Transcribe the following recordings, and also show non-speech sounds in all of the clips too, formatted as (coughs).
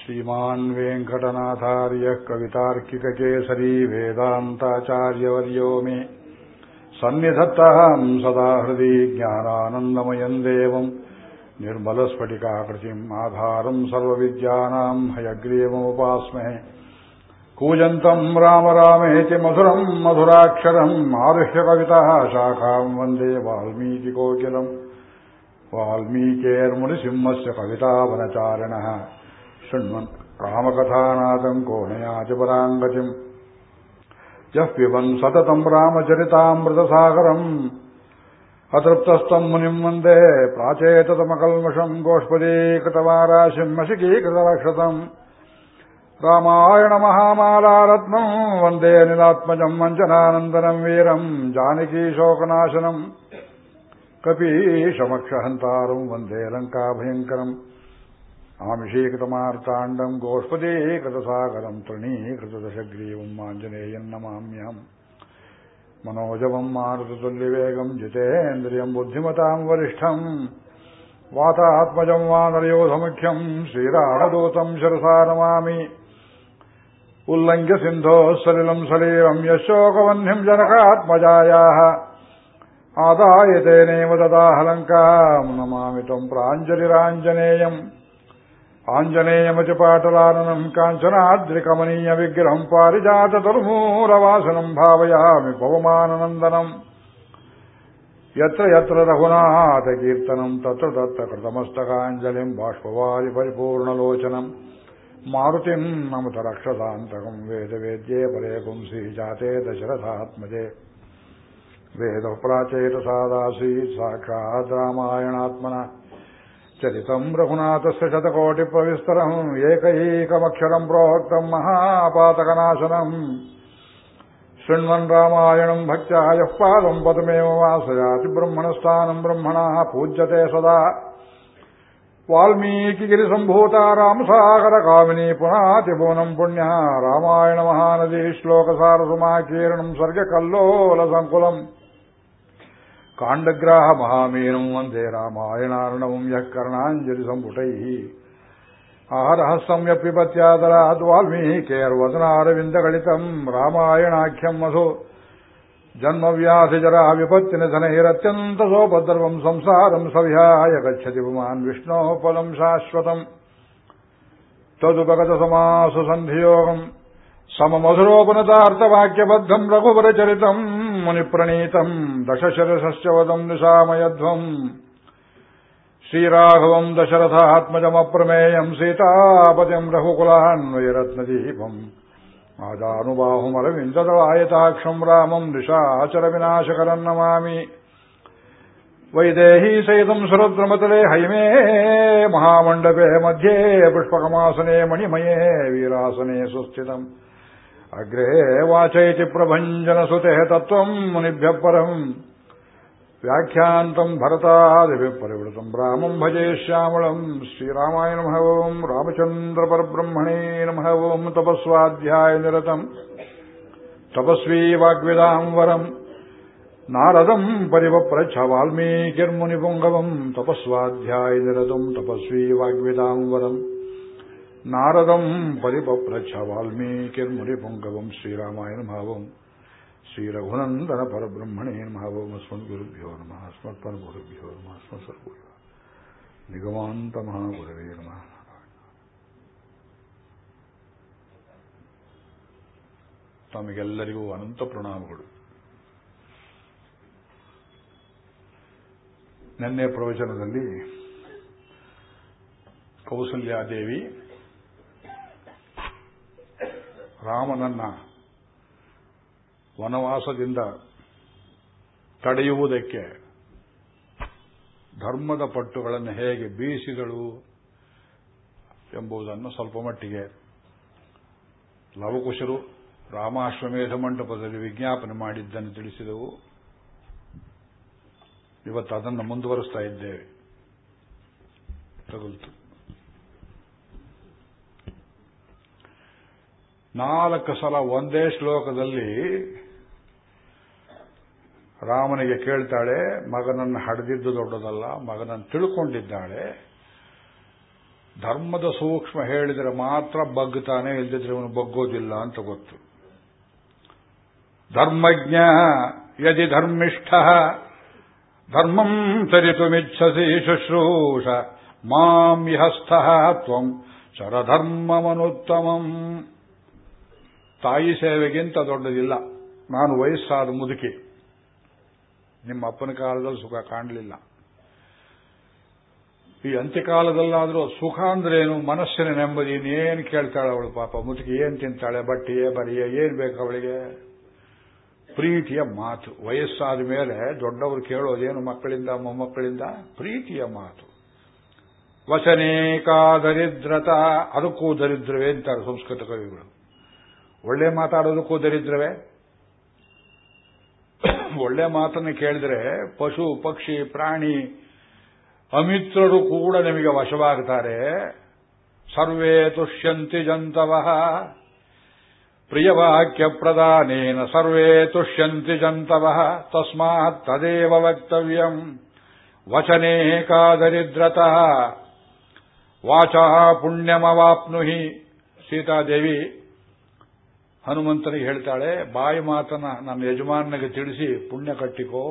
श्रीमान् वेङ्कटनाथार्यः कवितार्किककेसरी वेदान्ताचार्यवर्यो मे सन्निधत्ताम् सदा हृदि ज्ञानानन्दमयम् देवम् निर्मलस्फटिकाकृतिम् आधारम् सर्वविद्यानाम् हयग्रीवमुपास्महे कूजन्तम् राम रामेति मधुरम् मधुराक्षरम् आरुह्य कवितः शाखाम् वन्दे वाल्मीकिकोकिलम् वाल्मीकेर्मुनिसिंहस्य कवितावनचारिणः शृण्वन् रामकथानादम् कोणयाजपराङ्गतिम् यः पिबन् सततम् रामचरितामृतसागरम् अतृप्तस्तम् मुनिम् वन्दे प्राचेततमकल्मषम् गोष्पदीकृतवाराशिम् मशिकीकृतरक्षतम् रामायणमहामालारत्नम् वन्दे निलात्मजम् वञ्चनानन्दनम् वीरम् जानकीशोकनाशनम् कपीशमक्षहन्तारम् वन्दे लङ्काभयङ्करम् आमिषीकृतमार्ताण्डम् गोष्पदीकृतसागरम् तृणीकृतदशग्रीवम् आञ्जनेयम् नमाम्यहम् मनोजवम् मारुततुल्यवेगम् जितेन्द्रियम् बुद्धिमताम् वरिष्ठम् वातात्मजम् वानरयोधमुख्यम् श्रीरामदूतम् शिरसा नमामि उल्लङ्घ्य सिन्धोः सलिलम् सलीलम् यशोकवह्निम् जनकात्मजायाः आदाय तेनैव ददाहलङ्काम् नमामि त्वम् प्राञ्जलिराञ्जनेयम् आञ्जनेयमतिपाटलाननम् काञ्चनाद्रिकमनीयविग्रहम् पारिजाततरुमूलवासनम् भावयामि पवमाननन्दनम् यत्र यत्र रघुनाथकीर्तनम् तत्र तत्र कृतमस्तकाञ्जलिम् बाष्पवारि परिपूर्णलोचनम् मारुतिम् नमत रक्षसान्तकम् वेदवेद्ये परे पुंसि जाते दशरथात्मजे वेदः प्राचेतसादासीत् साक्षात् रामायणात्मना चरितम् रघुनाथस्य शतकोटिप्रविस्तरम् एकैकमक्षरम् प्रोक्तम् महापातकनाशनम् शृण्वन् रामायणम् भक्त्या यः पादम् पदमेव वासयाति ब्रह्मणस्थानम् ब्रह्मणः पूज्यते सदा वाल्मीकिगिरिसम्भूता रामसागरकामिनी पुनातिभुवनम् पुण्यः रामायणमहानदी श्लोकसारसुमाकीर्णम् सर्गकल्लोलसङ्कुलम् ಕಾಂಡಗ್ರಾಹ ಮಹಾಮೇನಂ ವಂದೇ ರಾಮಾಯಣಾರ್ಣವಂ ಯಃ ಕರ್ಣಾಂಜಲಿ ಸಂಪುಟೈ. ಆಹಾರಃ ಸಮ್ಯಕ್ ವಿಪತ್ಯಾದರಾತ್ ವಾಲ್ಮೀಕೇರ್ವದನಾರವಿಂದಗಳಿತಂ ರಾಮಾಯಣಾಖ್ಯಂ ಅಸೋ ಜನ್ಮವ್ಯಾಧಿಜರ ವಿಪತ್ತಿನಿಧನೈರತ್ಯಂತ ಸೋಪದ್ರವಂ ಸಂಸಾರಂ ಸವಿಹಾಯ ಗಚ್ಚತಿ ಪುಮಾನ್ ವಿಷ್ಣೋ ಫಲಂ ಶಾಶ್ವತಂ. ತದುಪಗತ ಸಮಾಸು ಸಂಧಿಯೋಗಂ. ಸಮಮಧುರೋಪನತಾರ್ಥವಾಕ್ಯಬದ್ಧಂ ರಘುವರಚರಿತಂ मुनिप्रणीतम् दशशरसश्च वदम् निशामयध्वम् श्रीराघवम् दशरथात्मजमप्रमेयम् सीतापतिम् रघुकुलान्वयरत्नदीपम् आजानुबाहुमरविन्ददलायताक्षम् रामम् निशाचरविनाशकरम् नमामि वैदेही सहितम् सुरद्रमतले हैमे महामण्डपे मध्ये पुष्पकमासने मणिमये वीरासने सुस्थितम् ಅಗ್ರೆ ವಾಚಯತಿ ಪ್ರಭಂಜನಸುತೆ ತತ್ವಂ ಮುನಿಭ್ಯ ಪರಂ ವ್ಯಾಖ್ಯಾಂತಂ ಭರತಾದಿಭ್ಯ ಪರಿವೃತಂ ರಾಮಂ ಭಜೆ ಶ್ಯಾಮಳಂ ಶ್ರೀರಾಮಾಯ ನಮಃ ಓಂ ರಾಮಚಂದ್ರ ಪರಬ್ರಹ್ಮಣೇ ನಮಃ ಓಂ ತಪಸ್ವಾಧ್ಯಾಯ ನಿರತಂ ತಪಸ್ವಿ ವಾಗ್ವಿದಾಂವರಂ ನಾರದಂ ಪರಿವಪ್ರಚ್ಛ ವಾಲ್ಮೀಕಿರ್ಮುನಿಪುಂಗವಂ ತಪಸ್ವಾಧ್ಯಾಯ ನಿರತಂ ತಪಸ್ವಿ ವಾಗ್ವಿದಾಂವರಂ നാരദം പരിപപ്രച്ഛ വാൽമീകിർമുരിപുംഗവം ശ്രീരാമായ നമാവും ശ്രീരഘുനന്ദന പരബ്രഹ്മണേ നമാവും അസ്മത് ഗുരുഭ്യോ നമ അസ്മത് പരഗുരുഭ്യോ നമ അസ്മത് സർഗുരുഭ്യോ നിഗമാന്ത മഹാഗുരവേ ನಮಃ ತಮಗೆಲ್ಲರಿಗೂ ಅನಂತ ಪ್ರಣಾಮಗಳು ನಿನ್ನೆ ಪ್ರವಚನದಲ್ಲಿ ಕೌಸಲ್ಯಾದೇವಿ ರಾಮನನ್ನ ವನವಾಸದಿಂದ ತಡೆಯುವುದಕ್ಕೆ ಧರ್ಮದ ಪಟ್ಟುಗಳನ್ನು ಹೇಗೆ ಬೀಸಿದಳು ಎಂಬುದನ್ನು ಸ್ವಲ್ಪ ಮಟ್ಟಿಗೆ ಲವಕುಶರು ರಾಮಾಶ್ವಮೇಧ ಮಂಟಪದಲ್ಲಿ ವಿಜ್ಞಾಪನೆ ಮಾಡಿದ್ದನ್ನು ತಿಳಿಸಿದವು. ಇವತ್ತು ಅದನ್ನು ಮುಂದುವರಿಸ್ತಾ ಇದ್ದೇವೆ. ತಗುಲ್ತು. ನಾಲ್ಕು ಸಲ ಒಂದೇ ಶ್ಲೋಕದಲ್ಲಿ ರಾಮನಿಗೆ ಕೇಳ್ತಾಳೆ, ಮಗನನ್ನು ಹಡೆದಿದ್ದು ದೊಡ್ಡದಲ್ಲ, ಮಗನನ್ನು ತಿಳ್ಕೊಂಡಿದ್ದಾಳೆ. ಧರ್ಮದ ಸೂಕ್ಷ್ಮ ಹೇಳಿದರೆ ಮಾತ್ರ ಬಗ್ತಾನೆ ಇಲ್ದಿದ್ರೆ ಅವನು ಬಗ್ಗೋದಿಲ್ಲ ಅಂತ ಗೊತ್ತು. ಧರ್ಮಜ್ಞ ಯದಿ ಧರ್ಮಿಷ್ಠ, ಧರ್ಮಂ ಚರಿತುಮಿಚ್ಛಸಿ ಶುಶ್ರೂಷ, ಮಾಂ ಇಹಸ್ಥ ತ್ವಂ ಶರಧರ್ಮಮನುತ್ತಮಂ. ತಾಯಿ ಸೇವೆಗಿಂತ ದೊಡ್ಡದಿಲ್ಲ. ನಾನು ವಯಸ್ಸಾದ ಮುದುಕಿ. ನಿಮ್ಮ ಅಪ್ಪನ ಕಾಲದಲ್ಲಿ ಸುಖ ಕಾಣಲಿಲ್ಲ. ಈ ಅಂತ್ಯಕಾಲದಲ್ಲಾದರೂ ಸುಖ ಅಂದ್ರೇನು? ಮನಸ್ಸಿನ ನೆಮ್ಮದಿ ಏನು ಕೇಳ್ತಾಳೆ ಅವಳು ಪಾಪ? ಮುದುಕಿ ಏನು ತಿಂತಾಳೆ? ಬಟ್ಟೆಯೇ ಬರೆಯೇ ಏನು ಬೇಕು ಅವಳಿಗೆ? ಪ್ರೀತಿಯ ಮಾತು. ವಯಸ್ಸಾದ ಮೇಲೆ ದೊಡ್ಡವರು ಕೇಳೋದೇನು ಮಕ್ಕಳಿಂದ, ಮೊಮ್ಮಕ್ಕಳಿಂದ? ಪ್ರೀತಿಯ ಮಾತು. ವಚನೇಕಾ ದರಿದ್ರತ. ಅದಕ್ಕೂ ದರಿದ್ರವೇ ಅಂತಾರೆ ಸಂಸ್ಕೃತ ಕವಿಗಳು. ಒಳ್ಳೆ ಮಾತಾಡೋದಕ್ಕೂ ದರಿದ್ರವೇ ಒಳ್ಳೆ ಮಾತನ್ನು ಕೇಳಿದ್ರೆ ಪಶು, ಪಕ್ಷಿ, ಪ್ರಾಣಿ, ಅಮಿತ್ರರು ಕೂಡ ನಿಮಗೆ ವಶವಾಗ್ತಾರೆ. ಸರ್ವೇ ತುಷ್ಯಂತಿ ಜಂತವ. ಪ್ರಿಯವಾಕ್ಯ ಪ್ರದಾನೇನ ಸರ್ವೇ ತುಷ್ಯಂತಿ ಜಂತವ. ತಸ್ಮಾತ್ ತದೇವ ವಕ್ತವ್ಯಂ. ಕಾ ಕಾದರಿದ್ರತಃ. ವಾಚಃ ಪುಣ್ಯಮವಾಪ್ನುಹಿ. ಸೀತಾದೇವಿ ಹನುಮಂತನಿಗೆ ಹೇಳ್ತಾಳೆ, ಬಾಯಿ ಮಾತನ ನನ್ನ ಯಜಮಾನನಿಗೆ ತಿಳಿಸಿ, ಪುಣ್ಯ ಕಟ್ಟಿಕೋ.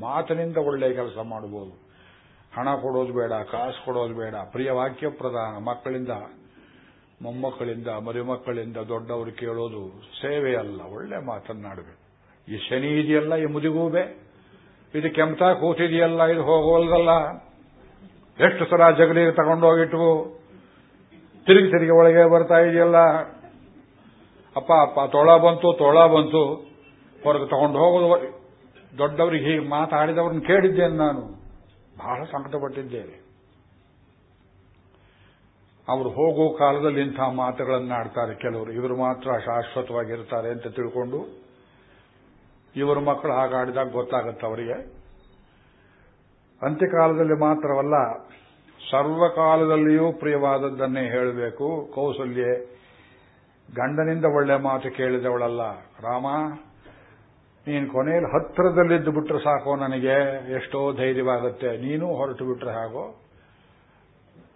ಮಾತಿನಿಂದ ಒಳ್ಳೆಯ ಕೆಲಸ ಮಾಡಬಹುದು ಹಣ ಕೊಡೋದು ಬೇಡ, ಕಾಸು ಕೊಡೋದು ಬೇಡ. ಪ್ರಿಯ ವಾಕ್ಯ ಪ್ರಧಾನ, ಮಕ್ಕಳಿಂದ, ಮೊಮ್ಮಕ್ಕಳಿಂದ, ಮರಿಮಕ್ಕಳಿಂದ ದೊಡ್ಡವರು ಕೇಳೋದು ಸೇವೆ ಅಲ್ಲ, ಒಳ್ಳೆ ಮಾತನ್ನಾಡಬೇಕು ಈ ಶನಿ ಇದೆಯಲ್ಲ, ಈ ಮುದಿಗೂಬೆ? ಇದು ಕೆಮ್ತಾ ಕೂತಿದೆಯಲ್ಲ, ಇದು ಹೋಗೋಲ್ದಲ್ಲ? ಎಷ್ಟು ಸಲ ಜಗಲಿಗೆ ತಗೊಂಡೋಗಿಟ್ಟು ತಿರುಗಿ ತಿರುಗಿ ಒಳಗೆ ಬರ್ತಾ ಇದೆಯಲ್ಲ? ಅಪ್ಪ ಅಪ್ಪ, ತೊಳ ಬಂತು ತೊಳ ಬಂತು. ಹೊರಗೆ ತಗೊಂಡು ಹೋಗೋದು. ದೊಡ್ಡವರಿಗೆ ಹೀಗೆ ಮಾತಾಡಿದವ್ರನ್ನ ಕೇಳಿದ್ದೇನೆ ನಾನು. ಬಹಳ ಸಂಕಟಪಟ್ಟಿದ್ದೇನೆ. ಅವರು ಹೋಗೋ ಕಾಲದಲ್ಲಿ ಇಂಥ ಮಾತುಗಳನ್ನು ಆಡ್ತಾರೆ ಕೆಲವರು. ಇವರು ಮಾತ್ರ ಶಾಶ್ವತವಾಗಿರ್ತಾರೆ ಅಂತ ತಿಳ್ಕೊಂಡು ಇವರ ಮಕ್ಕಳು ಹಾಗಾಡಿದಾಗ ಗೊತ್ತಾಗುತ್ತೆ ಅವರಿಗೆ. ಅಂತ್ಯಕಾಲದಲ್ಲಿ ಮಾತ್ರವಲ್ಲ, ಸರ್ವಕಾಲದಲ್ಲಿಯೂ ಪ್ರಿಯವಾದದ್ದನ್ನೇ ಹೇಳಬೇಕು. ಕೌಸಲ್ಯೆ ಗಂಡನಿಂದ ಒಳ್ಳೆ ಮಾತು ಕೇಳಿದವಳಲ್ಲ. ರಾಮ, ನೀನು ಕೊನೆಯಲ್ಲಿ ಹತ್ತಿರದಲ್ಲಿದ್ದು ಬಿಟ್ರೆ ಸಾಕೋ ನನಗೆ, ಎಷ್ಟೋ ಧೈರ್ಯವಾಗುತ್ತೆ. ನೀನು ಹೊರಟು ಬಿಟ್ರೆ ಹಾಗೋ?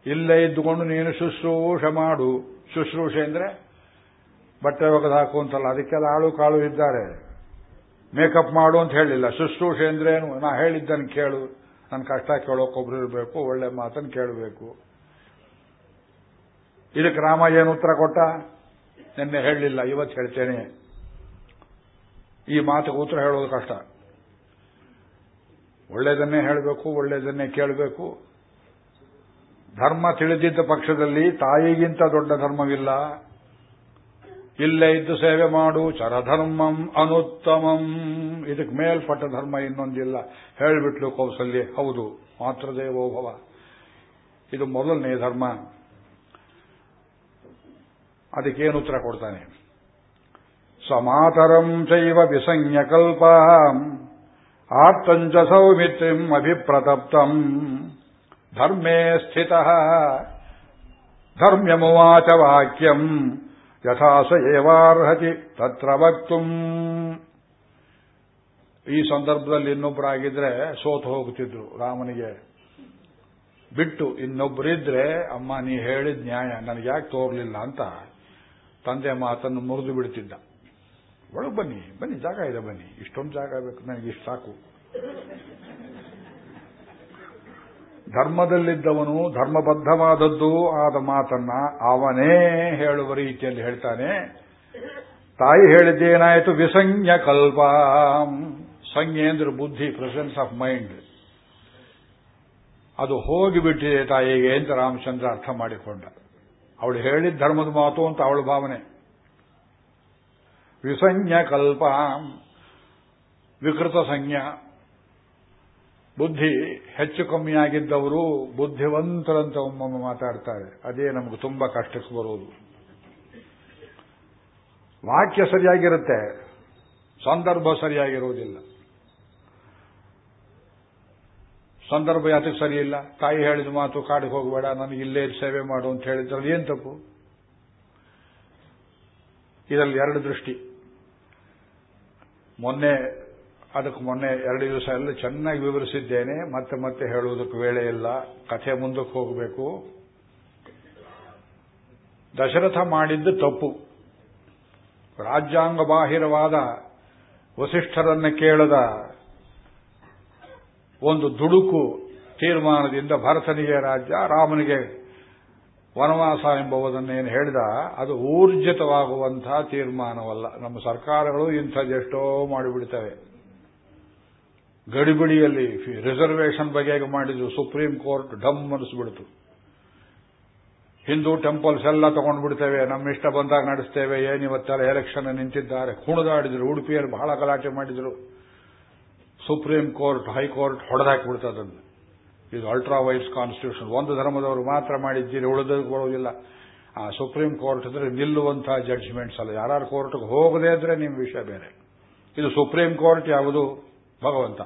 ಇಲ್ಲೇ ಇದ್ದುಕೊಂಡು ನೀನು ಶುಶ್ರೂಷೆ ಮಾಡು. ಶುಶ್ರೂಷೆ ಅಂದ್ರೆ ಬಟ್ಟೆ ಒಗೆದು ಹಾಕು ಅಂತಲ್ಲ ಅದಕ್ಕೆಲ್ಲ ಆಳು ಕಾಳು ಇದ್ದಾರೆ. ಮೇಕಪ್ ಮಾಡು ಅಂತ ಹೇಳಿಲ್ಲ. ಶುಶ್ರೂಷೆ ಏನು? ನಾ ಹೇಳಿದ್ದನ್ನು ಕೇಳು. ನನ್ನ ಕಷ್ಟ ಕೇಳೋಕೊಬ್ರು ಇರಬೇಕು, ಒಳ್ಳೆ ಮಾತನ್ನು ಕೇಳಬೇಕು. ಇದಕ್ಕೆ ರಾಮ ಏನು ಉತ್ತರ ಕೊಟ್ಟ? ನಿನ್ನೆ ಹೇಳಲಿಲ್ಲ ಇವತ್ತು ಹೇಳ್ತೇನೆ. ಈ ಮಾತಿಗೆ ಉತ್ತರ ಹೇಳೋದು ಕಷ್ಟ. ಒಳ್ಳೆಯದನ್ನೇ ಹೇಳಬೇಕು, ಒಳ್ಳೆಯದನ್ನೇ ಕೇಳಬೇಕು. ಧರ್ಮ ತಿಳಿದಿದ್ದ ಪಕ್ಷದಲ್ಲಿ ತಾಯಿಗಿಂತ ದೊಡ್ಡ ಧರ್ಮವಿಲ್ಲ. ಇಲ್ಲೇ ಇದ್ದು ಸೇವೆ ಮಾಡು, ಚರಧರ್ಮಂ ಅನುತ್ತಮಂ. ಇದಕ್ಕೆ ಮೇಲ್ಪಟ್ಟ ಧರ್ಮ ಇನ್ನೊಂದಿಲ್ಲ. ಹೇಳಿಬಿಟ್ಲು ಕೌಸಲ್ಯ. ಹೌದು ಮಾತೃದೇವೋಭವ ಇದು ಮೊದಲನೇ ಧರ್ಮ. ಅದಕ್ಕೇನು ಉತ್ತರ ಕೊಡ್ತಾನೆ? ಸಮಾತರಂ ಚೈವ ವಿಸಂಜ್ಞಕಲ್ಪ ಆಪ್ತಂಚ ಸೌಮಿತ್ರಿಂ ಅಭಿಪ್ರತಪ್ತಂ. ಧರ್ಮೇ ಸ್ಥಿತ, ಧರ್ಮ್ಯಮುವಾಚ ವಾಕ್ಯಂ, ಯಥಾಸ ಏವಾರ್ಹತಿ ತತ್ರ ವಕ್ತುಂ. ಈ ಸಂದರ್ಭದಲ್ಲಿ ಇನ್ನೊಬ್ಬರಾಗಿದ್ರೆ ಸೋತು ಹೋಗುತ್ತಿದ್ರು ರಾಮನಿಗೆ. ಬಿಟ್ಟು ಇನ್ನೊಬ್ಬರಿದ್ರೆ ಅಮ್ಮ, ನೀ ಹೇಳಿದ ನ್ಯಾಯ ನನಗೆ ಯಾಕೆ ತೋರ್ಲಿಲ್ಲ ಅಂತ. ತಂದೆ ಮಾತನ್ನು ಮುರಿದು ಬಿಡುತ್ತಿದ್ದ. ಒಳಗೆ ಬನ್ನಿ ಬನ್ನಿ, ಜಾಗ ಇದೆ, ಬನ್ನಿ. ಇಷ್ಟೊಂದು ಜಾಗ ಬೇಕು, ನನಗೆ ಇಷ್ಟು ಸಾಕು. ಧರ್ಮದಲ್ಲಿದ್ದವನು ಧರ್ಮಬದ್ಧವಾದದ್ದು ಆದ ಮಾತನ್ನ ಅವನೇ ಹೇಳುವ ರೀತಿಯಲ್ಲಿ ಹೇಳ್ತಾನೆ. ತಾಯಿ ಹೇಳಿದ್ದೇನಾಯಿತು ವಿಸಂಜ್ಞ ಕಲ್ಪ. ಸಂಜ್ಞೆ ಅಂದ್ರೆ ಬುದ್ಧಿ ಪ್ರೆಸೆನ್ಸ್ ಆಫ್ ಮೈಂಡ್ ಅದು ಹೋಗಿಬಿಟ್ಟಿದೆ ತಾಯಿಗೆ ಅಂತ ರಾಮಚಂದ್ರ ಅರ್ಥ ಮಾಡಿಕೊಂಡ. ಅವಳು ಹೇಳಿದ ಧರ್ಮದ ಮಾತು ಅಂತ ಅವಳ ಭಾವನೆ. ವಿಸಂಜ್ಞ ಕಲ್ಪ, ವಿಕೃತ ಸಂಜ್ಞ. ಬುದ್ಧಿ ಹೆಚ್ಚು ಕಮ್ಮಿಯಾಗಿದ್ದವರು ಬುದ್ಧಿವಂತರಂತ ಒಮ್ಮೊಮ್ಮೆ ಮಾತಾಡ್ತಾರೆ. ಅದೇ ನಮಗೆ ತುಂಬಾ ಕಷ್ಟಕ್ಕೆ ಬರುವುದು ವಾಕ್ಯ ಸರಿಯಾಗಿರುತ್ತೆ, ಸಂದರ್ಭ ಸರಿಯಾಗಿರುವುದಿಲ್ಲ ಸಂದರ್ಭ ಯಾತಕ್ಕೆ ಸರಿ ಇಲ್ಲ ತಾಯಿ ಹೇಳಿದ ಮಾತು ಕಾಡಿಗೆ ಹೋಗಬೇಡ, ನನಗೆ ಇಲ್ಲೇ ಸೇವೆ ಮಾಡು ಅಂತ ಹೇಳಿದ್ರಲ್ಲಿ ಏನು ತಪ್ಪು? ಇದರಲ್ಲಿ ಎರಡು ದೃಷ್ಟಿ. ಮೊನ್ನೆ, ಅದಕ್ಕೆ ಮೊನ್ನೆ ಎರಡು ದಿವಸ ಎಲ್ಲ ಚೆನ್ನಾಗಿ ವಿವರಿಸಿದ್ದೇನೆ, ಮತ್ತೆ ಮತ್ತೆ ಹೇಳುವುದಕ್ಕೆ ವೇಳೆ ಇಲ್ಲ. ಕಥೆ ಮುಂದಕ್ಕೆ ಹೋಗಬೇಕು. ದಶರಥ ಮಾಡಿದ್ದು ತಪ್ಪು. ರಾಜ್ಯಾಂಗ ಬಾಹಿರವಾದ ವಸಿಷ್ಠರನ್ನು ಕೇಳದ ಒಂದು ದುಡುಕು ತೀರ್ಮಾನದಿಂದ ಭರತನಿಗೆ ರಾಜ್ಯ, ರಾಮನಿಗೆ ವನವಾಸ ಎಂಬುದನ್ನೇನು ಹೇಳಿದ, ಅದು ಊರ್ಜಿತವಾಗುವಂತಹ ತೀರ್ಮಾನವಲ್ಲ. ನಮ್ಮ ಸರ್ಕಾರಗಳು ಇಂಥದ್ದೆಷ್ಟೋ ಮಾಡಿಬಿಡ್ತವೆ. ಗಡಿಬಿಡಿಯಲ್ಲಿ ರಿಸರ್ವೇಷನ್ ಬಗೆಗೆ ಮಾಡಿದ್ರು ಸುಪ್ರೀಂ ಕೋರ್ಟ್ ಡಮ್ ಅನಿಸ್ಬಿಡ್ತು ಹಿಂದೂ ಟೆಂಪಲ್ಸ್ ಎಲ್ಲ ತಗೊಂಡ್ಬಿಡ್ತೇವೆ, ನಮ್ಮ ಇಷ್ಟ ಬಂದಾಗ ನಡೆಸ್ತೇವೆ ಏನಿವತ್ತೆಲ್ಲ ಎಲೆಕ್ಷನ್ ನಿಂತಿದ್ದಾರೆ. ಕುಣಿದಾಡಿದ್ರು ಉಡುಪಿಯಲ್ಲಿ ಬಹಳ ಗಲಾಟೆ ಮಾಡಿದ್ರು. ಸುಪ್ರೀಂ ಕೋರ್ಟ್ ಹೈಕೋರ್ಟ್ ಹೊಡೆದಾಕಿಬಿಡ್ತದನ್ನು ಇದು ಅಲ್ಟ್ರಾ ವೈಟ್ಸ್ ಕಾನ್ಸ್ಟಿಟ್ಯೂಷನ್ ಒಂದು ಧರ್ಮದವರು ಮಾತ್ರ ಮಾಡಿದ್ದೀರಿ ಉಳಿದಕ್ಕೆ ಬರುವುದಿಲ್ಲ ಆ ಸುಪ್ರೀಂ ಕೋರ್ಟ್ ಅಂದ್ರೆ ನಿಲ್ಲುವಂತಹ ಜಡ್ಜ್ಮೆಂಟ್ಸ್ ಅಲ್ಲ. ಯಾರು ಕೋರ್ಟ್ಗೆ ಹೋಗದೇ ಇದ್ರೆ ನಿಮ್ಮ ವಿಷಯ ಬೇರೆ. ಇದು ಸುಪ್ರೀಂ ಕೋರ್ಟ್ ಯಾವುದು? ಭಗವಂತ.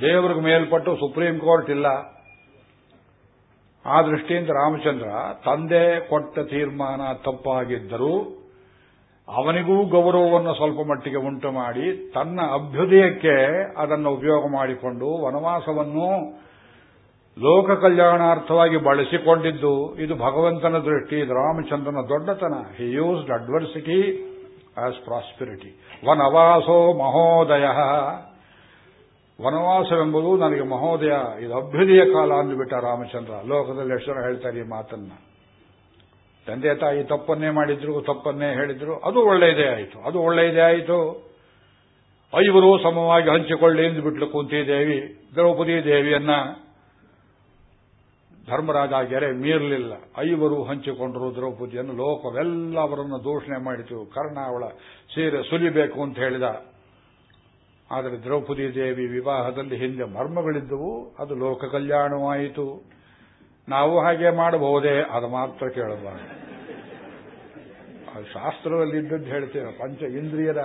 ದೇವರಿಗೆ ಮೇಲ್ಪಟ್ಟು ಸುಪ್ರೀಂ ಕೋರ್ಟ್ ಇಲ್ಲ. ಆ ದೃಷ್ಟಿಯಿಂದ ರಾಮಚಂದ್ರ ತಂದೆ ಕೊಟ್ಟ ತೀರ್ಮಾನ ತಪ್ಪಾಗಿದ್ದರೂ ಅವನಿಗೂ ಗೌರವವನ್ನು ಸ್ವಲ್ಪ ಮಟ್ಟಿಗೆ ಉಂಟು ಮಾಡಿ ತನ್ನ ಅಭ್ಯುದಯಕ್ಕೆ ಅದನ್ನು ಉಪಯೋಗ ಮಾಡಿಕೊಂಡು ವನವಾಸವನ್ನು ಲೋಕ ಕಲ್ಯಾಣಾರ್ಥವಾಗಿ ಬಳಸಿಕೊಂಡಿದ್ದು, ಇದು ಭಗವಂತನ ದೃಷ್ಟಿ, ಇದು ರಾಮಚಂದ್ರನ ದೊಡ್ಡತನ. He used adversity as prosperity ವನವಾಸೋ ಮಹೋದಯ. ವನವಾಸವೆಂಬುದು ನನಗೆ ಮಹೋದಯ, ಇದು ಅಭ್ಯುದಯ ಕಾಲ ಅಂದುಬಿಟ್ಟ ರಾಮಚಂದ್ರ. ಲೋಕದಲ್ಲಿ ಎಷ್ಟು ಹೇಳ್ತಾರೆ ಈ ಮಾತನ್ನ. ತಂದೆ ತಾಯಿ ತಪ್ಪನ್ನೇ ಮಾಡಿದ್ರು, ತಪ್ಪನ್ನೇ ಹೇಳಿದ್ರು, ಅದು ಒಳ್ಳೆಯದೇ ಆಯಿತು. ಅದು ಒಳ್ಳೆಯದೇ ಆಯಿತು. ಐವರು ಸಮವಾಗಿ ಹಂಚಿಕೊಳ್ಳಿ ಎಂದು ಬಿಟ್ಲು ಕುಂತಿದೇವಿ ದ್ರೌಪದಿ ದೇವಿಯನ್ನ. ಧರ್ಮರಾಜ ಗೆರೆ ಮೀರಲಿಲ್ಲ. ಐವರು ಹಂಚಿಕೊಂಡರು ದ್ರೌಪದಿಯನ್ನು. ಲೋಕವೆಲ್ಲ ಅವರನ್ನು ದೂಷಣೆ ಮಾಡಿತು. ಕರ್ಣ ಅವಳ ಸೀರೆ ಸುಲಿಬೇಕು ಅಂತ ಹೇಳಿದ. ಆದರೆ ದ್ರೌಪದಿ ದೇವಿ ವಿವಾಹದಲ್ಲಿ ಹಿಂದೆ ಮರ್ಮಗಳಿದ್ದವು. ಅದು ಲೋಕ ಕಲ್ಯಾಣವಾಯಿತು ನಾವು ಹಾಗೆ ಮಾಡಬಹುದೇ? ಅದು ಮಾತ್ರ ಕೇಳಬಾರ್ದು. ಶಾಸ್ತ್ರದಲ್ಲಿ ಇದ್ದದ್ದು ಹೇಳ್ತೇವೆ. ಪಂಚ ಇಂದ್ರಿಯರ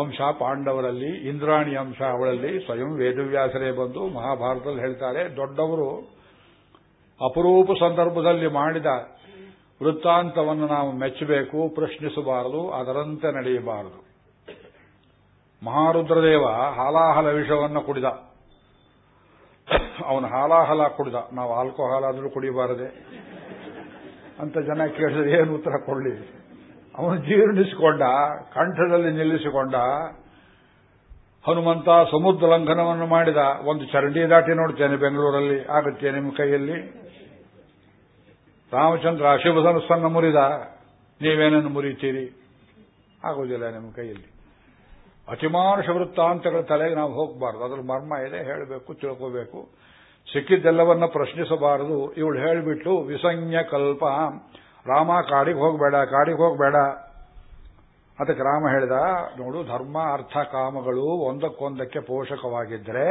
ಅಂಶ ಪಾಂಡವರಲ್ಲಿ, ಇಂದ್ರಾಣಿ ಅಂಶ ಅವಳಲ್ಲಿ ಸ್ವಯಂ ವೇದವ್ಯಾಸರೇ ಬಂದು ಮಹಾಭಾರತದಲ್ಲಿ ಹೇಳ್ತಾರೆ. ದೊಡ್ಡವರು ಅಪರೂಪ ಸಂದರ್ಭದಲ್ಲಿ ಮಾಡಿದ ವೃತ್ತಾಂತವನ್ನು ನಾವು ಮೆಚ್ಚಬೇಕು, ಪ್ರಶ್ನಿಸಬಾರದು, ಅದರಂತೆ ನಡೆಯಬಾರದು. ಮಹಾರುದ್ರದೇವ ಹಾಲಾಹಲ ವಿಷವನ್ನು ಕುಡಿದ. ಅವನು ಹಾಲಾಹಲ ಕುಡಿದ. ನಾವು ಆಲ್ಕೋಹಾಲ್ ಆದರೂ ಕುಡಿಬಾರದೆ. ಅಂತ ಜನ ಕೇಳಿದ್ರೆ, ಏನು ಉತ್ತರ ಕೊಡಲಿ? ಅವನು ಜೀರ್ಣಿಸಿಕೊಂಡ, ಕಂಠದಲ್ಲಿ ನಿಲ್ಲಿಸಿಕೊಂಡ. ಹನುಮಂತ ಸಮುದ್ರ ಲಂಘನವನ್ನು ಮಾಡಿದ. ಒಂದು ಚರಂಡಿ ದಾಟಿ ನೋಡ್ತೇನೆ ಬೆಂಗಳೂರಲ್ಲಿ. ಆಗುತ್ತೆ ನಿಮ್ಮ ಕೈಯಲ್ಲಿ? ರಾಮಚಂದ್ರ ಅಶುಭ ಮುರಿದ. ನೀವೇನನ್ನು ಮುರಿತೀರಿ? ಆಗುವುದಿಲ್ಲ ನಿಮ್ಮ ಕೈಯಲ್ಲಿ. ಅತಿಮಾನುಷ ವೃತ್ತಾಂತಗಳ ತಲೆಗೆ ನಾವು ಹೋಗಬಾರದು. ಅದ್ರ ಮರ್ಮ ಇದೆ, ಹೇಳಬೇಕು, ತಿಳ್ಕೋಬೇಕು. ಸಿಕ್ಕಿದ್ದೆಲ್ಲವನ್ನ ಪ್ರಶ್ನಿಸಬಾರದು. ಇವಳು ಹೇಳಿಬಿಟ್ಟು ವಿಸಂಜ್ಞ ಕಲ್ಪ. ರಾಮ ಕಾಡಿಗೆ ಹೋಗಬೇಡ ಕಾಡಿಗೆ ಹೋಗಬೇಡ. ಅದಕ್ಕೆ ರಾಮ ಹೇಳಿದ, ನೋಡು, ಧರ್ಮ, ಅರ್ಥ, ಕಾಮಗಳು ಒಂದಕ್ಕೊಂದಕ್ಕೆ ಪೋಷಕವಾಗಿದ್ದರೆ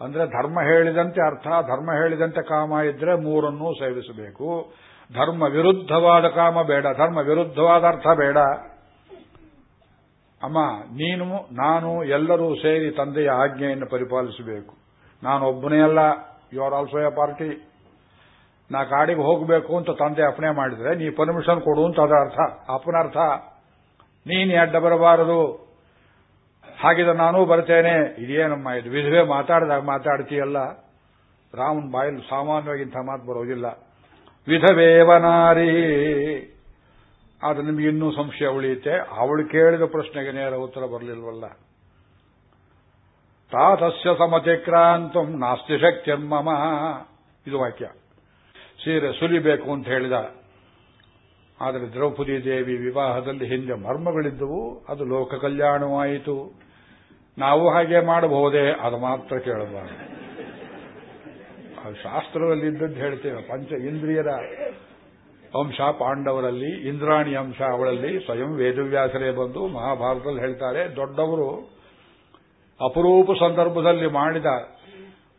ಅಂದ್ರೆ ಧರ್ಮ ಹೇಳಿದಂತೆ ಅರ್ಥ, ಧರ್ಮ ಹೇಳಿದಂತೆ ಕಾಮ ಇದ್ರೆ ಮೂರನ್ನೂ ಸೇವಿಸಬೇಕು. ಧರ್ಮ ವಿರುದ್ಧವಾದ ಕಾಮ ಬೇಡ, ಧರ್ಮ ವಿರುದ್ಧವಾದ ಅರ್ಥ ಬೇಡ. ಅಮ್ಮ, ನೀನು, ನಾನು ಎಲ್ಲರೂ ಸೇರಿ ತಂದೆಯ ಆಜ್ಞೆಯನ್ನು ಪರಿಪಾಲಿಸಬೇಕು. ನಾನು ಒಬ್ಬನೇ ಅಲ್ಲ. You are also a party ನಾ ಕಾಡಿಗೆ ಹೋಗಬೇಕು ಅಂತ ತಂದೆ ಅಪ್ಪಣೆ ಮಾಡಿದ್ರೆ, ನೀ ಪರ್ಮಿಷನ್ ಕೊಡು ಅಂತ ಅದರ ಅರ್ಥ. ಅಪನರ್ಥ ನೀನು ಅಡ್ಡ ಬರಬಾರದು. ಹಾಗಿದ್ರೆ ನಾನೂ ಬರ್ತೇನೆ. ಇದೇನಮ್ಮ, ಇದು ವಿಧವೆ ಮಾತಾಡಿದಾಗ ಮಾತಾಡ್ತೀಯಲ್ಲ. ರಾಮನ್ ಬಾಯಲ್ಲಿ ಸಾಮಾನ್ಯವಾಗಿ ಇಂಥ ಮಾತು ಬರೋದಿಲ್ಲ. ವಿಧವೇವನಾರಿ ಆದ್ರೆ ನಿಮ್ಗೆ ಇನ್ನೂ ಸಂಶಯ ಉಳಿಯುತ್ತೆ. ಅವಳು ಕೇಳಿದ ಪ್ರಶ್ನೆಗೆ ನೇರ ಉತ್ತರ ಬರಲಿಲ್ವಲ್ಲ. ತಾತಸ್ಯ ಸಮತಿಕ್ರಾಂತಂ ನಾಸ್ತಿ ಶಕ್ತಿರ್ಮಮ ಇದು ವಾಕ್ಯ. ಸೀರೆ ಸುಲಿಬೇಕು ಅಂತ ಹೇಳಿದ. ಆದರೆ ದ್ರೌಪದಿ ದೇವಿ ವಿವಾಹದಲ್ಲಿ ಹಿಂದೆ ಮರ್ಮಗಳಿದ್ದವು. ಅದು ಲೋಕ ಕಲ್ಯಾಣವಾಯಿತು. ನಾವು ಹಾಗೆ ಮಾಡಬಹುದೇ? ಅದು ಮಾತ್ರ ಕೇಳಬಾರದು. ಶಾಸ್ತ್ರದಲ್ಲಿ ಇದ್ದದ್ದು ಹೇಳ್ತೇವೆ. ಪಂಚ ಇಂದ್ರಿಯರ ಅಂಶ ಪಾಂಡವರಲ್ಲಿ, ಇಂದ್ರಾಣಿ ಅಂಶ ಅವಳಲ್ಲಿ ಸ್ವಯಂ ವೇದವ್ಯಾಸರೇ ಬಂದು ಮಹಾಭಾರತದಲ್ಲಿ ಹೇಳ್ತಾರೆ. ದೊಡ್ಡವರು ಅಪರೂಪ ಸಂದರ್ಭದಲ್ಲಿ ಮಾಡಿದ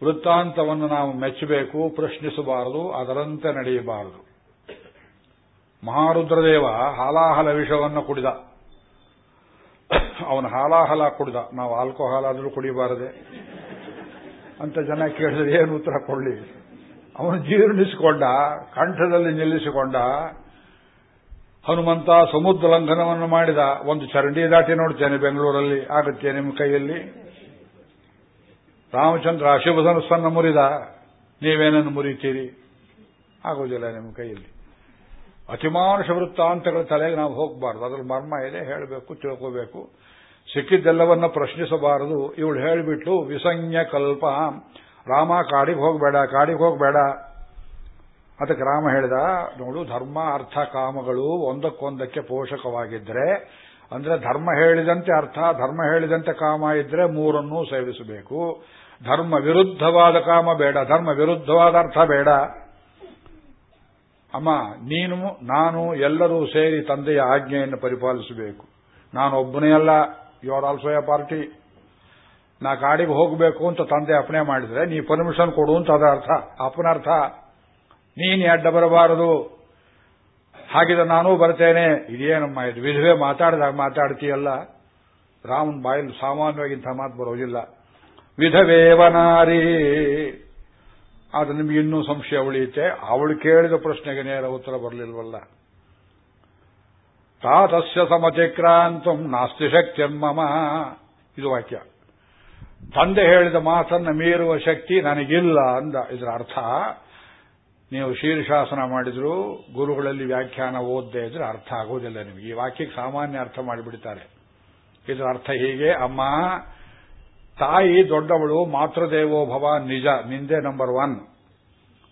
ವೃತ್ತಾಂತವನ್ನು ನಾವು ಮೆಚ್ಚಬೇಕು, ಪ್ರಶ್ನಿಸಬಾರದು, ಅದರಂತೆ ನಡೆಯಬಾರದು. ಮಹಾರುದ್ರದೇವ ಹಾಲಾಹಲ ವಿಷವನ್ನು ಕುಡಿದ. ಅವನು ಹಾಲಾಹಲ ಕುಡಿದ. ನಾವು ಆಲ್ಕೋಹಾಲ್ ಆದರೂ ಕುಡಿಬಾರದೆ. ಅಂತ ಜನ ಕೇಳಿದ್ರೆ ಏನು ಉತ್ತರ ಕೊಡಲಿ? ಅವನು ಜೀರ್ಣಿಸಿಕೊಂಡ, ಕಂಠದಲ್ಲಿ ನಿಲ್ಲಿಸಿಕೊಂಡ, ಹನುಮಂತ ಸಮುದ್ರ ಲಂಘನವನ್ನು ಮಾಡಿದ. ಒಂದು ಚರಂಡಿ ದಾಟಿ ನೋಡ್ತೇನೆ ಬೆಂಗಳೂರಲ್ಲಿ. ಆಗುತ್ತೆ ನಿಮ್ಮ ಕೈಯಲ್ಲಿ? ರಾಮಚಂದ್ರ ಅಶುಭ ಮುರಿದ, ನೀವೇನನ್ನು ಮುರಿತೀರಿ? ಆಗೋದಿಲ್ಲ ನಿಮ್ಮ ಕೈಯಲ್ಲಿ. ಅತಿಮಾನುಷ ವೃತ್ತಾಂತಗಳ ತಲೆಗೆ ನಾವು ಹೋಗಬಾರ್ದು. ಅದ್ರ ಮರ್ಮ ಇದೆ, ಹೇಳಬೇಕು, ತಿಳ್ಕೋಬೇಕು. ಸಿಕ್ಕಿದ್ದೆಲ್ಲವನ್ನ ಪ್ರಶ್ನಿಸಬಾರದು. ಇವಳು ಹೇಳಿಬಿಟ್ಲು, ವಿಸಂಜ್ಞ ಕಲ್ಪ. ರಾಮ ಕಾಡಿಗೆ ಹೋಗಬೇಡ ಕಾಡಿಗೆ ಹೋಗಬೇಡ. ಅದಕ್ಕೆ ರಾಮ ಹೇಳಿದ, ನೋಡು, ಧರ್ಮ, ಅರ್ಥ, ಕಾಮಗಳು ಒಂದಕ್ಕೊಂದಕ್ಕೆ ಪೋಷಕವಾಗಿದ್ದರೆ ಅಂದ್ರೆ ಧರ್ಮ ಹೇಳಿದಂತೆ ಅರ್ಥ, ಧರ್ಮ ಹೇಳಿದಂತೆ ಕಾಮ ಇದ್ರೆ ಮೂರನ್ನೂ ಸೇವಿಸಬೇಕು. ಧರ್ಮ ವಿರುದ್ಧವಾದ ಕಾಮ ಬೇಡ, ಧರ್ಮ ವಿರುದ್ಧವಾದ ಅರ್ಥ ಬೇಡ. ಅಮ್ಮ, ನೀನು, ನಾನು ಎಲ್ಲರೂ ಸೇರಿ ತಂದೆಯ ಆಜ್ಞೆಯನ್ನು ಪರಿಪಾಲಿಸಬೇಕು. ನಾನು ಒಬ್ಬನೇ ಅಲ್ಲ you are also a party ನಾ ಕಾಡಿಗೆ ಹೋಗಬೇಕು ಅಂತ ತಂದೆ ಅಪ್ಣೆ ಮಾಡಿದ್ರೆ, ನೀ ಪರ್ಮಿಷನ್ ಕೊಡು ಅಂತ ಅದರ ಅರ್ಥ ಅಪನರ್ಥ ನೀನು ಅಡ್ಡ ಬರಬಾರದು. ಹಾಗಿದ್ರೆ ನಾನೂ ಬರ್ತೇನೆ. ಇದೇನಮ್ಮ, ಇದು ವಿಧವೆ ಮಾತಾಡಿದಾಗ ಮಾತಾಡ್ತೀಯಲ್ಲ. ರಾಮನ್ ಬಾಯಲ್ಲಿ ಸಾಮಾನ್ಯವಾಗಿ ಇಂಥ ಮಾತು ಬರೋದಿಲ್ಲ. ವಿಧವೇವನಾರಿ ಆದ್ರೆ ನಿಮಗೆ ಇನ್ನೂ ಸಂಶಯ ಉಳಿಯುತ್ತೆ. ಅವಳು ಕೇಳಿದ ಪ್ರಶ್ನೆಗೆ ನೇರ ಉತ್ತರ ಬರಲಿಲ್ವಲ್ಲ. ತಾತಸ್ಯ ಸಮತಿಕ್ರಾಂತಂ ನಾಸ್ತಿ ಮಮ. ಇದು ವಾಕ್ಯ. ತಂದೆ ಹೇಳಿದ ಮಾತನ್ನ ಮೀರುವ ಶಕ್ತಿ ನನಗಿಲ್ಲ ಅಂದ. ಇದರ ಅರ್ಥ, ನೀವು ಶೀರ್ಷಾಸನ ಮಾಡಿದ್ರು, ಗುರುಗಳಲ್ಲಿ ವ್ಯಾಖ್ಯಾನ ಓದ್ದೆ ಇದ್ರೆ ಅರ್ಥ ಆಗೋದಿಲ್ಲ ನಿಮಗೆ. ಈ ವಾಕ್ಯಕ್ಕೆ ಸಾಮಾನ್ಯ ಅರ್ಥ ಮಾಡಿಬಿಡ್ತಾರೆ. ಇದರ ಅರ್ಥ ಹೀಗೆ, ಅಮ್ಮ ತಾಯಿ ದೊಡ್ಡವಳು ಮಾತೃದೇವೋಭವ ನಿಜ, ನಿಂದೆ ನಂಬರ್ ಒನ್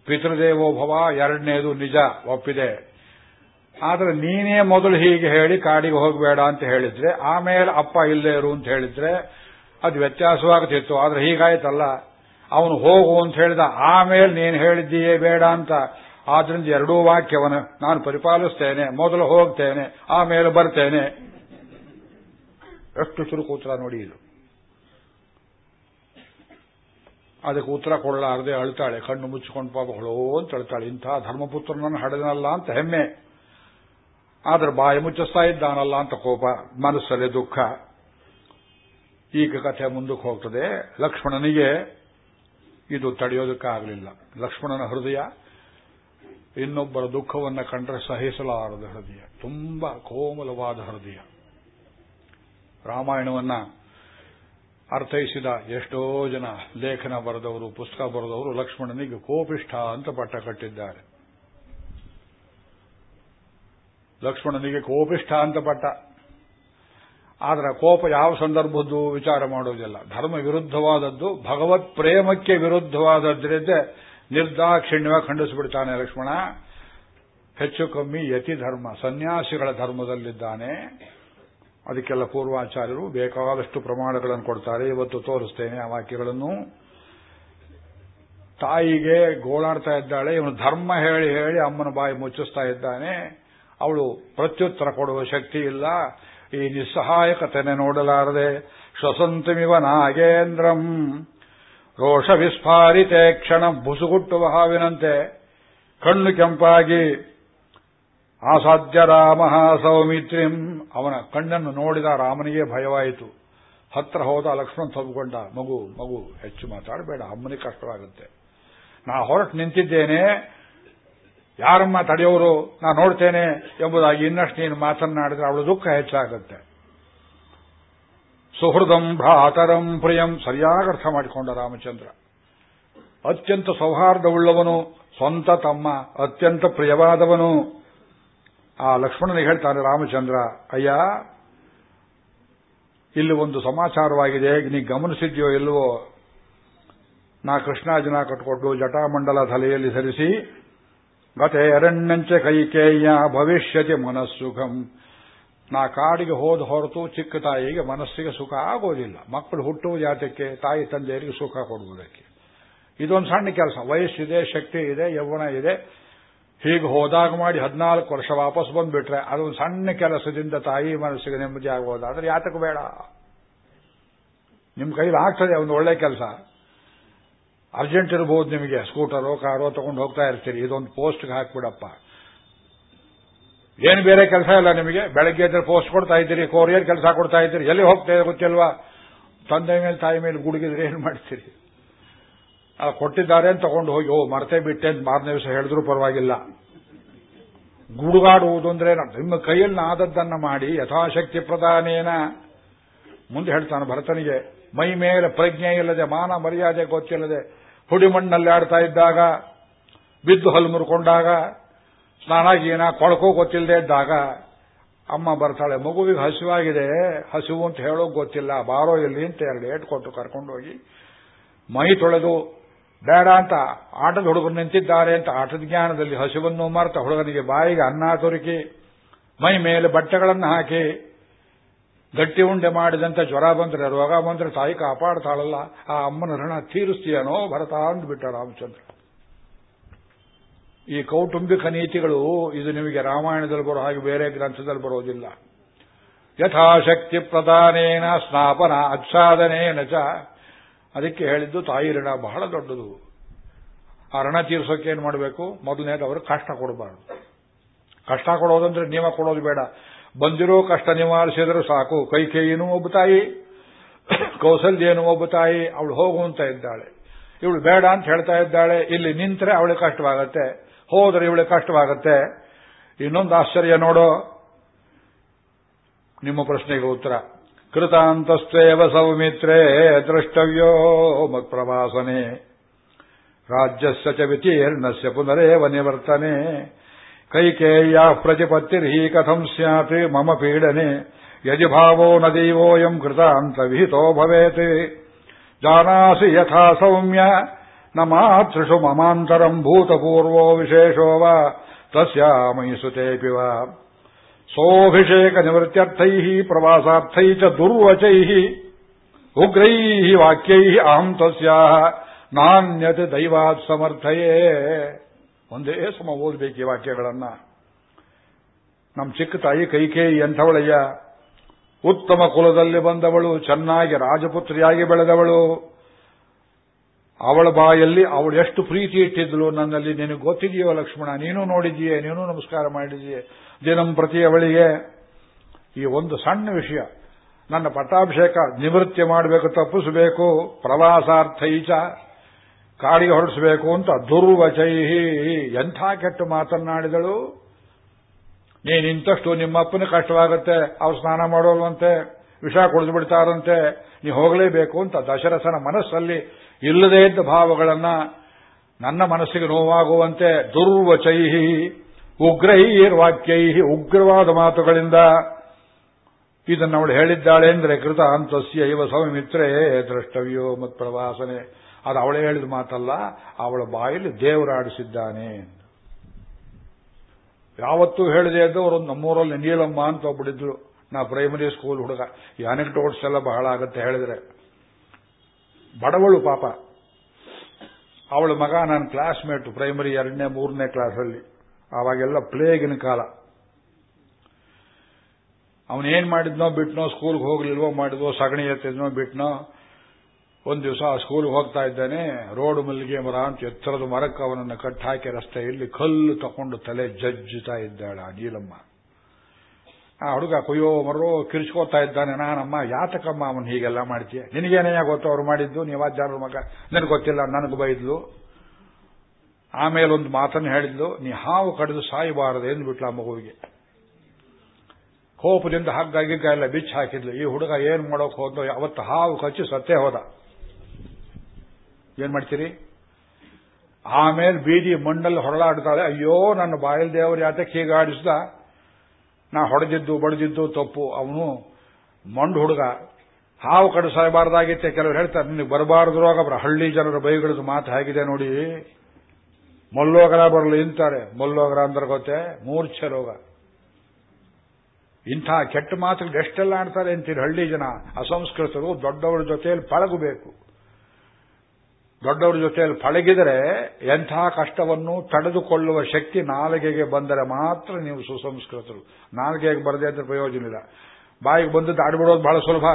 ಪಿತೃದೇವೋಭವ ಎರಡನೇದು ನಿಜ, ಒಪ್ಪಿದೆ. ಆದರೆ ನೀನೇ ಮೊದಲು ಹೀಗೆ ಹೇಳಿ ಕಾಡಿಗೆ ಹೋಗಬೇಡ ಅಂತ ಹೇಳಿದ್ರೆ, ಆಮೇಲೆ ಅಪ್ಪ ಇಲ್ಲೇ ಇರು ಅಂತ ಹೇಳಿದ್ರೆ ಅದು ವ್ಯತ್ಯಾಸವಾಗುತ್ತಿತ್ತು ಆದ್ರೆ ಹೀಗಾಯ್ತಲ್ಲ, ಅವನು ಹೋಗು ಅಂತ ಹೇಳಿದ, ಆಮೇಲೆ ನೀನು ಹೇಳಿದ್ದೀಯೇ ಬೇಡ ಅಂತ. ಆದ್ರಿಂದ ಎರಡೂ ವಾಕ್ಯವನ ನಾನು ಪರಿಪಾಲಿಸ್ತೇನೆ, ಮೊದಲು ಹೋಗ್ತೇನೆ, ಆಮೇಲೆ ಬರ್ತೇನೆ. ಎಷ್ಟು ಚುರುಕೂತ್ರ ನೋಡಿ ಇದು. ಅದಕ್ಕೆ ಉತ್ತರ ಕೊಡಲಾರದೆ ಅಳ್ತಾಳೆ. ಕಣ್ಣು ಮುಚ್ಚಿಕೊಂಡು ಪಾಪ ಹೊಳೋ ಅಂತ ಅಳ್ತಾಳೆ. ಇಂಥ ಧರ್ಮಪುತ್ರನನ್ನು ಹಡೆದನಲ್ಲ ಅಂತ ಹೆಮ್ಮೆ. ಆದ್ರೆ ಬಾಯಿ ಮುಚ್ಚಿಸ್ತಾ ಇದ್ದಾನಲ್ಲ ಅಂತ ಕೋಪ, ಮನಸ್ಸಲ್ಲಿ ದುಃಖ. ಈಗ ಕಥೆ ಮುಂದಕ್ಕೆ ಹೋಗ್ತದೆ. ಲಕ್ಷ್ಮಣನಿಗೆ ಇದು ತಡೆಯೋದಕ್ಕಾಗಲಿಲ್ಲ. ಲಕ್ಷ್ಮಣನ ಹೃದಯ ಇನ್ನೊಬ್ಬರ ದುಃಖವನ್ನು ಕಂಡ್ರೆ ಸಹಿಸಲಾರದ ಹೃದಯ. ತುಂಬಾ ಕೋಮಲವಾದ ಹೃದಯ. ರಾಮಾಯಣವನ್ನ ಅರ್ಥೈಸಿದ ಎಷ್ಟೋ ಜನ ಲೇಖನ ಬರೆದವರು, ಪುಸ್ತಕ ಬರೆದವರು ಲಕ್ಷ್ಮಣನಿಗೆ ಕೋಪಿಷ್ಠ ಅಂತ ಪಟ್ಟ ಕಟ್ಟಿದ್ದಾರೆ. ಲಕ್ಷ್ಮಣನಿಗೆ ಕೋಪಿಷ್ಠ ಅಂತ ಪಟ್ಟ. ಆದರೆ ಕೋಪ ಯಾವ ಸಂದರ್ಭದ್ದು ವಿಚಾರ ಮಾಡೋದಿಲ್ಲ. ಧರ್ಮ ವಿರುದ್ಧವಾದದ್ದು, ಭಗವತ್ ಪ್ರೇಮಕ್ಕೆ ವಿರುದ್ಧವಾದದ್ರಿಂದ ನಿರ್ದಾಕ್ಷಿಣ್ಯವಾಗಿ ಖಂಡಿಸಿಬಿಡ್ತಾನೆ ಲಕ್ಷ್ಮಣ. ಹೆಚ್ಚು ಕಮ್ಮಿ ಯತಿ ಧರ್ಮ, ಸನ್ಯಾಸಿಗಳ ಧರ್ಮದಲ್ಲಿದ್ದಾನೆ. ಅದಕ್ಕೆಲ್ಲ ಪೂರ್ವಾಚಾರ್ಯರು ಬೇಕಾದಷ್ಟು ಪ್ರಮಾಣಗಳನ್ನು ಕೊಡ್ತಾರೆ. ಇವತ್ತು ತೋರಿಸ್ತೇನೆ ಆ ವಾಕ್ಯಗಳನ್ನು. ತಾಯಿಗೆ ಗೋಳಾಡ್ತಾ ಇದ್ದಾಳೆ. ಇವನು ಧರ್ಮ ಹೇಳಿ ಹೇಳಿ ಅಮ್ಮನ ಬಾಯಿ ಮುಚ್ಚಿಸ್ತಾ ಇದ್ದಾನೆ. ಅವಳು ಪ್ರತ್ಯುತ್ತರ ಕೊಡುವ ಶಕ್ತಿ ಇಲ್ಲ. ಈ ನಿಸ್ಸಹಾಯಕತೆನೆ ನೋಡಲಾರದೆ, ಶ್ವಸಂತಮಿವ ನಾಗೇಂದ್ರಂ. ರೋಷ ವಿಸ್ಫಾರಿತೆ ಕ್ಷಣ ಬುಸುಗುಟ್ಟುವ ಹಾವಿನಂತೆ ಕಣ್ಣು ಕೆಂಪಾಗಿ ಆಸಾಧ್ಯ ರಾಮ ಸೌಮಿತ್ರಿಂ ಅವನ ಕಣ್ಣನ್ನು ನೋಡಿದ ರಾಮನಿಗೆ ಭಯವಾಯಿತು. ಹತ್ರ ಹೋದ ಲಕ್ಷ್ಮಣ ತಬ್ಕೊಂಡ, ಮಗು ಮಗು, ಹೆಚ್ಚು ಮಾತಾಡಬೇಡ, ಅಮ್ಮನಿಗೆ ಕಷ್ಟವಾಗುತ್ತೆ. ನಾ ಹೊರಟು ನಿಂತಿದ್ದೇನೆ. ಯಾರಮ್ಮ ತಡೆಯೋರು? ನಾ ನೋಡ್ತೇನೆ ಎಂಬುದಾಗಿ ಇನ್ನಷ್ಟು ನೀನು ಮಾತನಾಡಿದ್ರೆ ಅವಳು ದುಃಖ ಹೆಚ್ಚಾಗುತ್ತೆ. ಸುಹೃದಂ ಭ್ರಾತರಂ ಪ್ರಿಯಂ. ಸರಿಯಾಗಿ ಅರ್ಥ ಮಾಡಿಕೊಂಡ ರಾಮಚಂದ್ರ. ಅತ್ಯಂತ ಸೌಹಾರ್ದವುಳ್ಳವನು, ಸ್ವಂತ ತಮ್ಮ, ಅತ್ಯಂತ ಪ್ರಿಯವಾದವನು. ಆ ಲಕ್ಷ್ಮಣನಿಗೆ ಹೇಳ್ತಾನೆ, ರಾಮಚಂದ್ರ, ಅಯ್ಯ, ಇಲ್ಲಿ ಒಂದು ಸಮಾಚಾರವಾಗಿದೆ, ನೀ ಗಮನಿಸಿದ್ಯೋ ಇಲ್ಲವೋ ನಾ ಕೃಷ್ಣಾಜನ ಕಟ್ಕೊಟ್ಟು ಜಟಾಮಂಡಲ ತಲೆಯಲ್ಲಿ ಧರಿಸಿ ಗತೆ ಅರಣ್ಯಂಚ ಕೈಕೇಯ ಭವಿಷ್ಯತಿ ಮನಸ್ಸುಖಂ. ನಾ ಕಾಡಿಗೆ ಹೋದ ಹೊರತು ಚಿಕ್ಕ ತಾಯಿಗೆ ಮನಸ್ಸಿಗೆ ಸುಖ ಆಗೋದಿಲ್ಲ. ಮಕ್ಕಳು ಹುಟ್ಟುವ ಯಾತಕ್ಕೆ? ತಾಯಿ ತಂದೆಯರಿಗೆ ಸುಖ ಕೊಡುವುದಕ್ಕೆ. ಇದೊಂದು ಸಣ್ಣ ಕೆಲಸ. ವಯಸ್ಸಿದೆ, ಶಕ್ತಿ ಇದೆ, ಯೌವನ ಇದೆ. ಹೀಗೆ ಹೋದಾಗ ಮಾಡಿ ಹದಿನಾಲ್ಕು ವರ್ಷ ವಾಪಸ್ ಬಂದ್ಬಿಟ್ರೆ ಅದೊಂದು ಸಣ್ಣ ಕೆಲಸದಿಂದ ತಾಯಿ ಮನಸ್ಸಿಗೆ ನೆಮ್ಮದಿ ಆಗೋದಾದ್ರೆ ಯಾತಕ್ಕೆ ಬೇಡ? ನಿಮ್ಮ ಕೈಲಿ ಆಗ್ತದೆ, ಒಂದು ಒಳ್ಳೆ ಕೆಲಸ. ಅರ್ಜೆಂಟ್ ಇರಬಹುದು ನಿಮಗೆ, ಸ್ಕೂಟರೋ, ಕಾರೋ ತಗೊಂಡು ಹೋಗ್ತಾ ಇರ್ತೀರಿ. ಇದೊಂದು ಪೋಸ್ಟ್ಗೆ ಹಾಕ್ಬಿಡಪ್ಪ. ಏನು ಬೇರೆ ಕೆಲಸ ಇಲ್ಲ ನಿಮಗೆ? ಬೆಳಗ್ಗೆ ಇದ್ರೆ ಪೋಸ್ಟ್ ಕೊಡ್ತಾ ಇದ್ದೀರಿ ಕೊರಿಯರ್ ಕೆಲಸ ಕೊಡ್ತಾ ಇದ್ದೀರಿ. ಎಲ್ಲಿ ಹೋಗ್ತಾ ಗೊತ್ತಿಲ್ವಾ? ತಂದೆ ಮೇಲೆ, ತಾಯಿ ಮೇಲೆ ಗುಡುಗಿದ್ರೆ ಏನು ಮಾಡ್ತೀರಿ? ಕೊಟ್ಟಿದ್ದಾರೆ ಅಂತ ತಗೊಂಡು ಹೋಗಿ, ಓ, ಮರ್ತೇ ಬಿಟ್ಟೆ ಅಂತ ಮಾರನೇ ದಿವಸ ಹೇಳಿದ್ರು ಪರವಾಗಿಲ್ಲ. ಗುಡುಗಾಡುವುದು ಅಂದ್ರೆ ನಿಮ್ಮ ಕೈಯಲ್ಲಿ ಆದದ್ದನ್ನು ಮಾಡಿ, ಯಥಾಶಕ್ತಿ ಪ್ರಧಾನೇನ. ಮುಂದೆ ಹೇಳ್ತಾನೆ ಭರತನಿಗೆ, ಮೈ ಮೇಲೆ ಪ್ರಜ್ಞೆ ಇಲ್ಲದೆ, ಮಾನ ಮರ್ಯಾದೆ ಗೊತ್ತಿಲ್ಲದೆ ಹುಡಿಮಣ್ಣಲ್ಲಿ ಆಡ್ತಾ ಇದ್ದಾಗ, ಬಿದ್ದು ಹಲ್ಲು ಮುರ್ಕೊಂಡಾಗ, ಸ್ನಾನ ಗೀನ ಕೊಳಕೋ ಗೊತ್ತಿಲ್ಲದೆ ಇದ್ದಾಗ, ಅಮ್ಮ ಬರ್ತಾಳೆ, ಮಗುವಿಗೆ ಹಸಿವಾಗಿದೆ, ಹಸಿವು ಅಂತ ಹೇಳೋಕೆ ಗೊತ್ತಿಲ್ಲ, ಬಾರೋ ಇಲ್ಲಿ ಅಂತ ಎರಡು ಏಟ್ ಕೊಟ್ಟು ಕರ್ಕೊಂಡೋಗಿ ಮೈ ತೊಳೆದು ಬೇಡ ಅಂತ ಆಟದ ಹುಡುಗರು ನಿಂತಿದ್ದಾರೆ ಅಂತ ಆಟದ ಜ್ಞಾನದಲ್ಲಿ ಹಸುವನ್ನು ಮರೆತ ಹುಡುಗನಿಗೆ ಬಾಯಿಗೆ ಅನ್ನ ತೊರಕಿ, ಮೈ ಮೇಲೆ ಬಟ್ಟೆಗಳನ್ನು ಹಾಕಿ, ಗಟ್ಟಿ ಉಂಡೆ ಮಾಡಿದಂತ ಜ್ವರ ಬಂದ್ರೆ, ರೋಗ ಬಂದ್ರೆ ತಾಯಿ ಕಾಪಾಡ್ತಾಳಲ್ಲ, ಆ ಅಮ್ಮನ ಋಣ ತೀರಿಸ್ತೀಯನೋ ಭರತ ಅಂದ್ಬಿಟ್ಟ ರಾಮಚಂದ್ರ. ಈ ಕೌಟುಂಬಿಕ ನೀತಿಗಳು ಇದು ನಿಮಗೆ ರಾಮಾಯಣದಲ್ಲಿ ಬರೋ ಹಾಗೆ ಬೇರೆ ಗ್ರಂಥದಲ್ಲಿ ಬರೋದಿಲ್ಲ. ಯಥಾಶಕ್ತಿ ಪ್ರಧಾನೇನ ಸ್ನಾಪನ ಅಚ್ಛಾದನೇನ ಚ ಅದಕ್ಕೆ ಹೇಳಿದ್ದು ತಾಯಿ ಋಣ ಬಹಳ ದೊಡ್ಡದು. ಆ ಋಣ ತೀರ್ಸೋಕೆ ಏನ್ ಮಾಡಬೇಕು? ಮೊದಲನೇದು ಅವರು ಕಷ್ಟ ಕೊಡಬಾರದು. ಕಷ್ಟ ಕೊಡೋದಂದ್ರೆ ನಿಯಮ ಕೊಡೋದು ಬೇಡ. ಬಂದಿರೋ ಕಷ್ಟ ನಿವಾರಿಸಿದ್ರೆ ಸಾಕು. ಕೈ ಕೈಯೇನು ಒಬ್ಬ ತಾಯಿ ಕೌಸಲ್ಯೇನು ಒಬ್ಬ ತಾಯಿ, ಅವಳು ಹೋಗು ಅಂತ ಇದ್ದಾಳೆ. ಇವಳು ಬೇಡ ಅಂತ ಹೇಳ್ತಾ ಇದ್ದಾಳೆ. ಇಲ್ಲಿ ನಿಂತರೆ ಅವಳಿಗೆ ಕಷ್ಟವಾಗತ್ತೆ. ಹೋದ್ರೆ ಇವಳಿಗೆ ಕಷ್ಟವಾಗತ್ತೆ. ಇನ್ನೊಂದು ಆಶ್ಚರ್ಯ ನೋಡೋ, ನಿಮ್ಮ ಪ್ರಶ್ನೆಗೆ ಉತ್ತರ. ಸೌಮಿತ್ರೇ ದ್ರಷ್ಟವ್ಯೋ ಮತ್ಪ್ರವಾಸನೆ ರಾಜ್ಯಸ್ಯ ಚ ವಿತೀರ್ಣಸ್ಯ ಪುನರೇವ ನಿವರ್ತನೆ ಕೈಕೇಯ್ಯ ಪ್ರತಿಪತ್ತಿರ್ಹಿ ಕಥಂ ಸ್ಯಾತ್ ಮಮ ಪೀಡನೆ ಯಜಿ ಭಾವೋ ನ ದೈವೋಯಂ ಕೃತಾಂತ ವಿಹಿತೋ ಭವೇತ್ ಜಾನಾಸಿ ಯಥಾ ಸೌಮ್ಯ ನ ಮಾತೃಷು ಮಮಾಂತರಂ ಭೂತಪೂರ್ವೋ ವಿಶೇಷೋ ವಾ ತಸ್ಯಾಮಯಿ ಸುತೇಪಿ ವಾ ಸೋಭಿಷೇಕ ನಿವೃತ್ತರ್ಥೈ ಪ್ರವಾಸಾರ್ಥೈ ಚ ದುರ್ವಚೈ, ಉಗ್ರೈ ವಾಕ್ಯೈ ಅಹಂ ತಸ್ಯಾ ನಾಣ್ಯತೆ ದೈವಾತ್ ಸಮರ್ಥಯೇ. ಒಂದೇ ಸಮ ಓದಬೇಕು ಈ ವಾಕ್ಯಗಳನ್ನ. ನಮ್ಮ ಚಿಕ್ಕ ತಾಯಿ ಕೈಕೇಯಿ ಎಂಥವಳಯ್ಯ, ಉತ್ತಮ ಕುಲದಲ್ಲಿ ಬಂದವಳು, ಚೆನ್ನಾಗಿ ರಾಜಪುತ್ರಿಯಾಗಿ ಬೆಳೆದವಳು ಅವಳ ಬಾಯಲ್ಲಿ ಅವಳು ಎಷ್ಟು ಪ್ರೀತಿ ಇಟ್ಟಿದ್ಲು ನನ್ನಲ್ಲಿ ನಿನಗೆ ಗೊತ್ತಿದೆಯೋ ಲಕ್ಷ್ಮಣ? ನೀನು ನೋಡಿದೀಯೇ ನೀನು ನಮಸ್ಕಾರ ಮಾಡಿದೀಯೇ ದಿನಂ ಪ್ರತಿ ಅವಳಿಗೆ ಈ ಒಂದು ಸಣ್ಣ ವಿಷಯ. ನನ್ನ ಪಟ್ಟಾಭಿಷೇಕ ನಿವೃತ್ತಿ ಮಾಡಬೇಕು, ತಪ್ಪಿಸಬೇಕು ಪ್ರವಾಸಾರ್ಥೈಚ ಕಾಡಿಗೆ ಹೊರಡಿಸಬೇಕು ಅಂತ ದುರ್ವಚೈಹಿ ಎಂಥ ಕೆಟ್ಟು ಮಾತನ್ನಾಡಿದಳು? ನೀನಿಂತಷ್ಟು ನಿಮ್ಮಪ್ಪನ ಕಷ್ಟವಾಗುತ್ತೆ, ಅವ್ರು ಸ್ನಾನ ಮಾಡೋಲ್ವಂತೆ, ವಿಷ ಕುಡಿದು ಬಿಡ್ತಾರಂತೆ, ನೀ ಹೋಗಲೇಬೇಕು ಅಂತ ದಶರಥನ ಮನಸ್ಸಲ್ಲಿ ಇಲ್ಲದೇ ಇದ್ದ ಭಾವಗಳನ್ನ ನನ್ನ ಮನಸ್ಸಿಗೆ ನೋವಾಗುವಂತೆ ದುರ್ವಚೈಹಿ ಉಗ್ರೈರ್ ವಾಕ್ಯೈಹಿ ಉಗ್ರವಾದ ಮಾತುಗಳಿಂದ ಇದನ್ನು ಅವಳು ಹೇಳಿದ್ದಾಳೆ ಅಂದ್ರೆ ಕೃತ ಅಂತಸ್ಯ ಇವ ಸೌಮಿತ್ರೇ ದ್ರಷ್ಟವ್ಯೋ ಮತ್ ಪ್ರವಾಸನೆ. ಅದು ಅವಳೇ ಹೇಳಿದ ಮಾತಲ್ಲ, ಅವಳ ಬಾಯಲ್ಲಿ ದೇವರಾಡಿಸಿದ್ದಾನೆ ಯಾವತ್ತೂ ಹೇಳಿದೆ ಇದ್ದವರು, ನಮ್ಮೂರಲ್ಲಿ ನೀಲಮ್ಮ ಅಂತ ಒಬ್ಬಳಿದ್ರು ನಾ ಪ್ರೈಮರಿ ಸ್ಕೂಲ್ ಹುಡುಗ. ಈ ಅನೆಕ್ಟೋಟ್ಸ್ ಎಲ್ಲ ಬಹಳ ಆಗತ್ತೆ ಹೇಳಿದ್ರೆ. ಬಡವಳು ಪಾಪ. ಅವಳ ಮಗ ನನ್ನ ಕ್ಲಾಸ್ಮೇಟ್ ಪ್ರೈಮರಿ ಎರಡನೇ, ಮೂರನೇ ಕ್ಲಾಸಲ್ಲಿ ಆವಾಗೆಲ್ಲ ಪ್ಲೇಗಿನ ಕಾಲ. ಅವನೇನ್ ಮಾಡಿದ್ನೋ ಬಿಟ್ನೋ ಸ್ಕೂಲ್ಗೆ ಹೋಗ್ಲಿಲ್ವೋ ಮಾಡಿದ್ವೋ, ಸಗಣಿ ಎತ್ತಿದ್ನೋ ಬಿಟ್ನೋ, ಒಂದು ದಿವಸ ಆ ಸ್ಕೂಲ್ಗೆ ಹೋಗ್ತಾ ಇದ್ದಾನೆ ರೋಡ್ ಮಲ್ಲಿಗೆ ಮರ ಅಂತ ಎತ್ತರದ ಮರಕ್ಕೆ ಅವನನ್ನು ಕಟ್ಟಾಕಿ ರಸ್ತೆಯಲ್ಲಿ ಕಲ್ಲು ತಕೊಂಡು ತಲೆ ಜಜ್ಜುತ್ತಾ ಇದ್ದಾಳೆ ಆ ನೀಲಮ್ಮ. ಆ ಹುಡುಗ ಕೊಯ್ಯೋ ಮರೋ ಕಿರ್ಚ್ಕೋತಾ ಇದ್ದಾನೆ. ನಾನಮ್ಮ, ಯಾತಕಮ್ಮ ಅವನು ಹೀಗೆಲ್ಲ ಮಾಡ್ತೀಯ? ನಿನಗೇನೆಯ ಗೊತ್ತು? ಅವ್ರು ಮಾಡಿದ್ದು ನೀವಾಜ್ಜಾರ ಮಗ. ನನಗೆ ಗೊತ್ತಿಲ್ಲ, ನನಗೆ ಬೈದ್ಲು. ಆಮೇಲೆ ಒಂದು ಮಾತನ್ನು ಹೇಳಿದ್ಲು. ನೀ ಹಾವು ಕಡಿದು ಸಾಯಬಾರದು ಎಂದ್ಬಿಟ್ಲ ಮಗುವಿಗೆ. ಕೋಪದಿಂದ ಹಗ್ಗ ಗಿಗ್ಗ ಎಲ್ಲ ಬಿಚ್ಚಿ ಹಾಕಿದ್ಲು. ಈ ಹುಡುಗ ಏನ್ ಮಾಡೋಕೆ ಹೋದ್ಲು ಅವತ್ತು ಹಾವು ಕಚ್ಚಿ ಸತ್ತೇ ಹೋದ. ಏನ್ ಮಾಡ್ತೀರಿ? ಆಮೇಲೆ ಬೀದಿ ಮಣ್ಣಲ್ಲಿ ಹೊರಳಾಡ್ತಾಳೆ. ಅಯ್ಯೋ, ನನ್ನ ಬಾಯಲ್ ದೇವರು ಯಾತಕ್ಕೆ ಹೀಗೆ ಆಡಿಸ್ದ ನಾ ಹೊಡೆದಿದ್ದು, ಬಡದಿದ್ದು ತಪ್ಪು. ಅವನು ಮಂಡು ಹುಡುಗ. ಹಾವು ಕಡೆ ಕೆಲವರು ಹೇಳ್ತಾರೆ, ನಿನಗೆ ಬರಬಾರದು ರೋಗ ಹಳ್ಳಿ ಜನರ ಬೈಗಳದ್ದು ಮಾತು ಹೇಗಿದೆ ನೋಡಿ. ಮಲ್ಲೋಗರ ಬರಲು ಇಂತಾರೆ ಮಲ್ಲೋಗರ ಅಂದ್ರೆ ಗೊತ್ತೇ? ಮೂರ್ಛೆ ರೋಗ. ಇಂಥ ಕೆಟ್ಟ ಮಾತುಗಳು ಎಷ್ಟೆಲ್ಲ ಆಡ್ತಾರೆ ಅಂತೀರಿ ಹಳ್ಳಿ ಜನ? ಅಸಂಸ್ಕೃತರು ದೊಡ್ಡವರ ಜೊತೆಯಲ್ಲಿ ಪಳಗಬೇಕು. ದೊಡ್ಡವರ ಜೊತೆಯಲ್ಲಿ ಪಳಗಿದರೆ ಎಂಥ ಕಷ್ಟವನ್ನು ತಡೆದುಕೊಳ್ಳುವ ಶಕ್ತಿ ನಾಲಿಗೆಗೆ ಬಂದರೆ ಮಾತ್ರ ನೀವು ಸುಸಂಸ್ಕೃತರು. ನಾಲಿಗೆಗೆ ಬರದೆ ಅಂದ್ರೆ ಪ್ರಯೋಜನ ಇಲ್ಲ. ಬಾಯಿಗೆ ಬಂದದ್ದು ಆಡ್ಬಿಡೋದು ಬಹಳ ಸುಲಭ.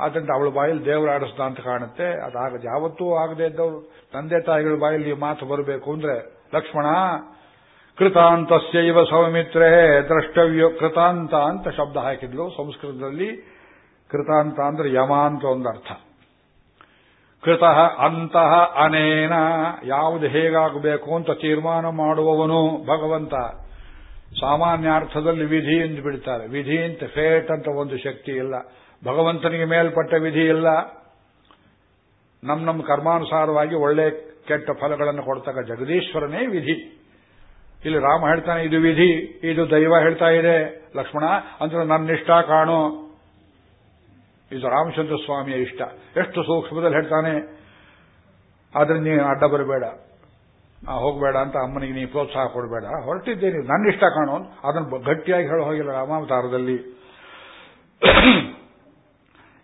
ಆದ್ರಿಂದ ಅವಳ ಬಾಯಲ್ಲಿ ದೇವರು ಆಡಿಸ್ದ ಅಂತ ಕಾಣುತ್ತೆ. ಅದಾಗ ಯಾವತ್ತೂ ಆಗದೆ ಇದ್ದವರು. ತಂದೆ ತಾಯಿಗಳ ಬಾಯಲ್ಲಿ ಮಾತು ಬರಬೇಕು ಅಂದ್ರೆ, ಲಕ್ಷ್ಮಣ, ಕೃತಾಂತಸ್ಯೈವ ಸೌಮಿತ್ರೇ, ದ್ರಷ್ಟವ್ಯ ಕೃತಾಂತ ಅಂತ ಶಬ್ದ ಹಾಕಿದ್ಲು. ಸಂಸ್ಕೃತದಲ್ಲಿ ಕೃತಾಂತ ಅಂದ್ರೆ ಯಮ ಅಂತ ಒಂದರ್ಥ ಕೃತಃ ಅಂತಃ ಅನೇನ. ಯಾವುದು ಹೇಗಾಗಬೇಕು ಅಂತ ತೀರ್ಮಾನ ಮಾಡುವವನು ಭಗವಂತ. ಸಾಮಾನ್ಯ ಅರ್ಥದಲ್ಲಿ ವಿಧಿ ಎಂದು ಬಿಡ್ತಾರೆ. ವಿಧಿ ಅಂತ ಫೇಟ್ ಅಂತ ಒಂದು ಶಕ್ತಿ ಇಲ್ಲ. ಭಗವಂತನಿಗೆ ಮೇಲ್ಪಟ್ಟ ವಿಧಿ ಇಲ್ಲ. ನಮ್ಮ ನಮ್ಮ ಕರ್ಮಾನುಸಾರವಾಗಿ ಒಳ್ಳೆ ಕೆಟ್ಟ ಫಲಗಳನ್ನು ಕೊಡ್ತಕ್ಕ ಜಗದೀಶ್ವರನೇ ವಿಧಿ. ಇಲ್ಲಿ ರಾಮ ಹೇಳ್ತಾನೆ, ಇದು ವಿಧಿ, ಇದು ದೈವ ಹೇಳ್ತಾ ಇದೆ. ಲಕ್ಷ್ಮಣ, ಅಂದ್ರೆ ನಿಷ್ಠಾ ಕಾಣು. ಇದು ರಾಮಚಂದ್ರ ಸ್ವಾಮಿಯ ಇಷ್ಟ. ಎಷ್ಟು ಸೂಕ್ಷ್ಮದಲ್ಲಿ ಹೇಳ್ತಾನೆ, ಆದ್ರೆ ನೀನು ಅಡ್ಡ ಬರಬೇಡ. ಹೋಗಬೇಡ ಅಂತ ಅಮ್ಮನಿಗೆ ನೀ ಪ್ರೋತ್ಸಾಹ ಕೊಡಬೇಡ. ಹೊರಟಿದ್ದೇನೆ ನನ್ನ ಇಷ್ಟ ಕಾಣೋ. ಅದನ್ನು ಗಟ್ಟಿಯಾಗಿ ಹೇಳೋ ಹೋಗಿಲ್ಲ ರಾಮಾವತಾರದಲ್ಲಿ. (clears throat)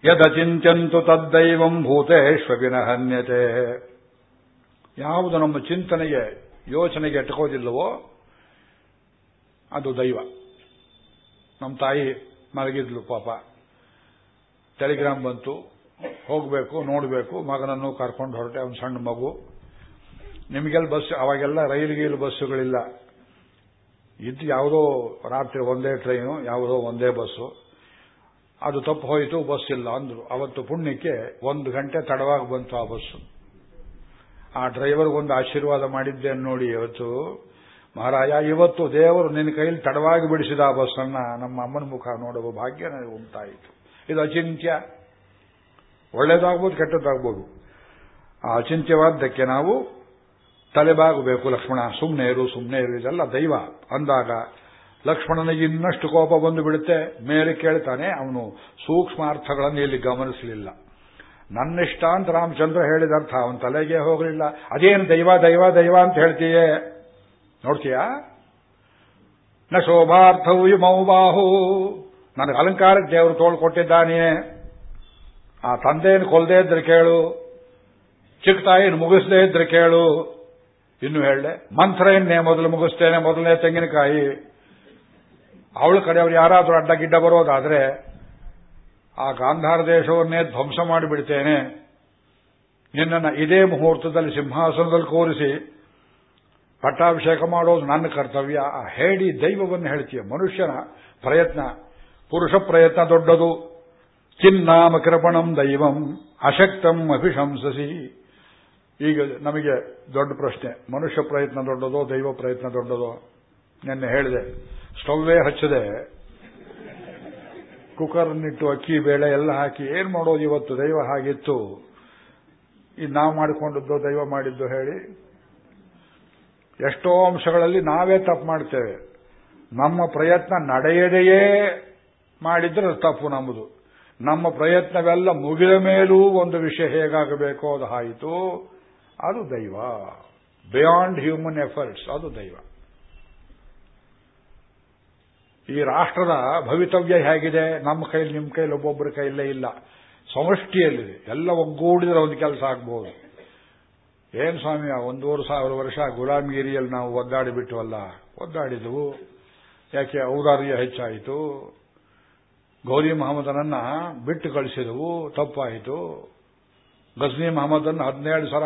ಯದಚಿಂತ್ಯಂತು ತದ್ದೈವಂ ಭೂತೇಶ್ವವಿನ ಹನ್ಯತೆ. ಯಾವುದು ನಮ್ಮ ಚಿಂತನೆಗೆ, ಯೋಚನೆಗೆ ಎಟ್ಕೋದಿಲ್ಲವೋ, ಅದು ದೈವ. ನಮ್ಮ ತಾಯಿ ಮಲಗಿದ್ಲು ಪಾಪ. ಟೆಲಿಗ್ರಾಮ್ ಬಂತು, ಹೋಗಬೇಕು, ನೋಡಬೇಕು, ಮಗನನ್ನು ಕರ್ಕೊಂಡು ಹೊರಟೆ, ಅವನು ಸಣ್ಣ ಮಗು. ನಿಮಗೆಲ್ಲ ಬಸ್, ಅವಾಗೆಲ್ಲ ರೈಲು ಬಸ್ಸುಗಳಿಲ್ಲ. ಇದ್ದು ಯಾವುದೋ ರಾತ್ರಿ ಒಂದೇ ಟ್ರೈನು, ಯಾವುದೋ ಒಂದೇ ಬಸ್ಸು. ಅದು ತಪ್ಪು ಹೋಯಿತು, ಬಸ್ ಇಲ್ಲ ಅಂದ್ರು. ಅವತ್ತು ಪುಣ್ಯಕ್ಕೆ ಒಂದು ಗಂಟೆ ತಡವಾಗಿ ಬಂತು ಆ ಬಸ್ಸು. ಆ ಡ್ರೈವರ್ಗೊಂದು ಆಶೀರ್ವಾದ ಮಾಡಿದ್ದೇನೆ ನೋಡಿ ಇವತ್ತು. ಮಹಾರಾಜ, ಇವತ್ತು ದೇವರು ನಿನ್ನ ಕೈಲಿ ತಡವಾಗಿ ಬಿಡಿಸಿದ ಆ ಬಸ್ಸನ್ನ ನಮ್ಮ ಅಮ್ಮನ ಮುಖ ನೋಡುವ ಭಾಗ್ಯ ನನಗೆ ಉಂಟಾಯಿತು. ಇದು ಅಚಿಂತ್ಯ. ಒಳ್ಳೇದಾಗ್ಬೋದು, ಕೆಟ್ಟದ್ದಾಗ್ಬೋದು. ಆ ಅಚಿಂತ್ಯವಾದ್ದಕ್ಕೆ ನಾವು ತಲೆಬಾಗಬೇಕು, ಲಕ್ಷ್ಮಣ. ಸುಮ್ಮನೆ ಇರು ಸುಮ್ಮನೆ ಇರು, ಇದೆಲ್ಲ ದೈವ ಅಂದಾಗ ಲಕ್ಷ್ಮಣನಿಗೆ ಇನ್ನಷ್ಟು ಕೋಪ ಬಂದು ಬಿಡುತ್ತೆ. ಮೇಲೆ ಕೇಳ್ತಾನೆ, ಅವನು ಸೂಕ್ಷ್ಮ ಅರ್ಥಗಳನ್ನು ಇಲ್ಲಿ ಗಮನಿಸಲಿಲ್ಲ. ನನ್ನಿಷ್ಟ ಅಂತ ರಾಮಚಂದ್ರ ಹೇಳಿದ ಅರ್ಥ. ಅವನ ತಲೆಗೆ ಹೋಗಲಿಲ್ಲ. ಅದೇನು ದೈವ ದೈವ ದೈವ ಅಂತ ಹೇಳ್ತೀಯೇ? ನೋಡ್ತೀಯಾ? ನ ಶೋಭಾರ್ಥವು ಬಾಹು. ನನಗೆ ಅಲಂಕಾರಕ್ಕೆ ದೇವರು ತೋಳು ಕೊಟ್ಟಿದ್ದಾನೆ. ಆ ತಂದೆಯನ್ನು ಕೊಲ್ಲದೇ ಇದ್ರೆ ಕೇಳು. ಚಿಕ್ಕ ತಾಯಿಯನ್ನು ಮುಗಿಸದೇ ಇದ್ರೆ ಕೇಳು. ಇನ್ನು ಹೇಳಲೆ, ಮಂತ್ರ ಇನ್ನೇ ಮೊದಲು ಮುಗಿಸ್ತೇನೆ, ಮೊದಲನೇ ತೆಂಗಿನಕಾಯಿ. ಅವಳ ಕಡೆ ಅವ್ರು ಯಾರಾದರೂ ಅಡ್ಡ ಗಿಡ್ಡ ಬರೋದಾದ್ರೆ ಆ ಗಾಂಧಾರ ದೇಶವನ್ನೇ ಧ್ವಂಸ ಮಾಡಿಬಿಡ್ತೇನೆ. ನಿನ್ನನ್ನು ಇದೇ ಮುಹೂರ್ತದಲ್ಲಿ ಸಿಂಹಾಸನದಲ್ಲಿ ಕೂರಿಸಿ ಪಟ್ಟಾಭಿಷೇಕ ಮಾಡೋದು ನನ್ನ ಕರ್ತವ್ಯ. ಆ ಹೇಳಿ ದೈವವನ್ನು ಹೇಳ್ತೀಯ ಮನುಷ್ಯನ ಪ್ರಯತ್ನ. ಪುರುಷ ಪ್ರಯತ್ನ ದೊಡ್ಡದು. ಚಿನ್ನಾಮ ಕೃಪಣಂ ದೈವಂ, ಅಶಕ್ತಂ ಅಭಿಶಂಸಸಿ. ಈಗ ನಮಗೆ ದೊಡ್ಡ ಪ್ರಶ್ನೆ, ಮನುಷ್ಯ ಪ್ರಯತ್ನ ದೊಡ್ಡದೋ, ದೈವ ಪ್ರಯತ್ನ ದೊಡ್ಡದೋ? ನಿನ್ನೆ ಹೇಳಿದೆ, ಸ್ಟವ್ವೇ ಹಚ್ಚದೆ. ಕುಕ್ಕರ್ನಿಟ್ಟು ಅಕ್ಕಿ, ಬೇಳೆ ಎಲ್ಲ ಹಾಕಿ, ಏನ್ ಮಾಡೋದು ಇವತ್ತು, ದೈವ ಹಾಗಿತ್ತು. ಇದು ನಾವು ಮಾಡಿಕೊಂಡದ್ದು, ದೈವ ಮಾಡಿದ್ದು ಹೇಳಿ. ಎಷ್ಟೋ ಅಂಶಗಳಲ್ಲಿ ನಾವೇ ತಪ್ಪು ಮಾಡ್ತೇವೆ. ನಮ್ಮ ಪ್ರಯತ್ನ ನಡೆಯದೆಯೇ ಮಾಡಿದ್ರೆ ತಪ್ಪು ನಮ್ಮದು ನಮ್ಮ ಪ್ರಯತ್ನವೆಲ್ಲ ಮುಗಿದ ಮೇಲೂ ಒಂದು ವಿಷಯ ಹೇಗಾಗಬೇಕೋ ಅದು ಆಯಿತು. ಅದು ದೈವ. ಬಿಯಾಂಡ್ ಹ್ಯೂಮನ್ ಎಫರ್ಟ್ಸ್ ಅದು ದೈವ. ಈ ರಾಷ್ಟ್ರದ ಭವಿತವ್ಯ ಹೇಗಿದೆ? ನಮ್ಮ ಕೈಲಿ, ನಿಮ್ಮ ಕೈಲಿ ಒಬ್ಬೊಬ್ಬರ ಕೈಲೇ ಇಲ್ಲ. ಸಮಷ್ಟಿಯಲ್ಲಿದೆ. ಎಲ್ಲ ಒಗ್ಗೂಡಿದ್ರೆ ಒಂದು ಕೆಲಸ ಆಗ್ಬಹುದು ಏನ್ ಸ್ವಾಮಿ ಒಂದೂವರೆ ಸಾವಿರ ವರ್ಷ ಗುಲಾಮಗಿರಿಯಲ್ಲಿ ನಾವು ಒದ್ದಾಡಿ ಬಿಟ್ಟವಲ್ಲ ಒದ್ದಾಡಿದವು. ಯಾಕೆ, ಔದಾರ್ಯ ಹೆಚ್ಚಾಯಿತು. ಗೌರಿ ಮಹಮ್ಮದನನ್ನ ಬಿಟ್ಟು ಕಳಿಸಿದವು, ತಪ್ಪಾಯಿತು. ಗಜ್ನಿ ಮಹಮ್ಮದನ್ನು ಹದಿನೇಳು ಸಲ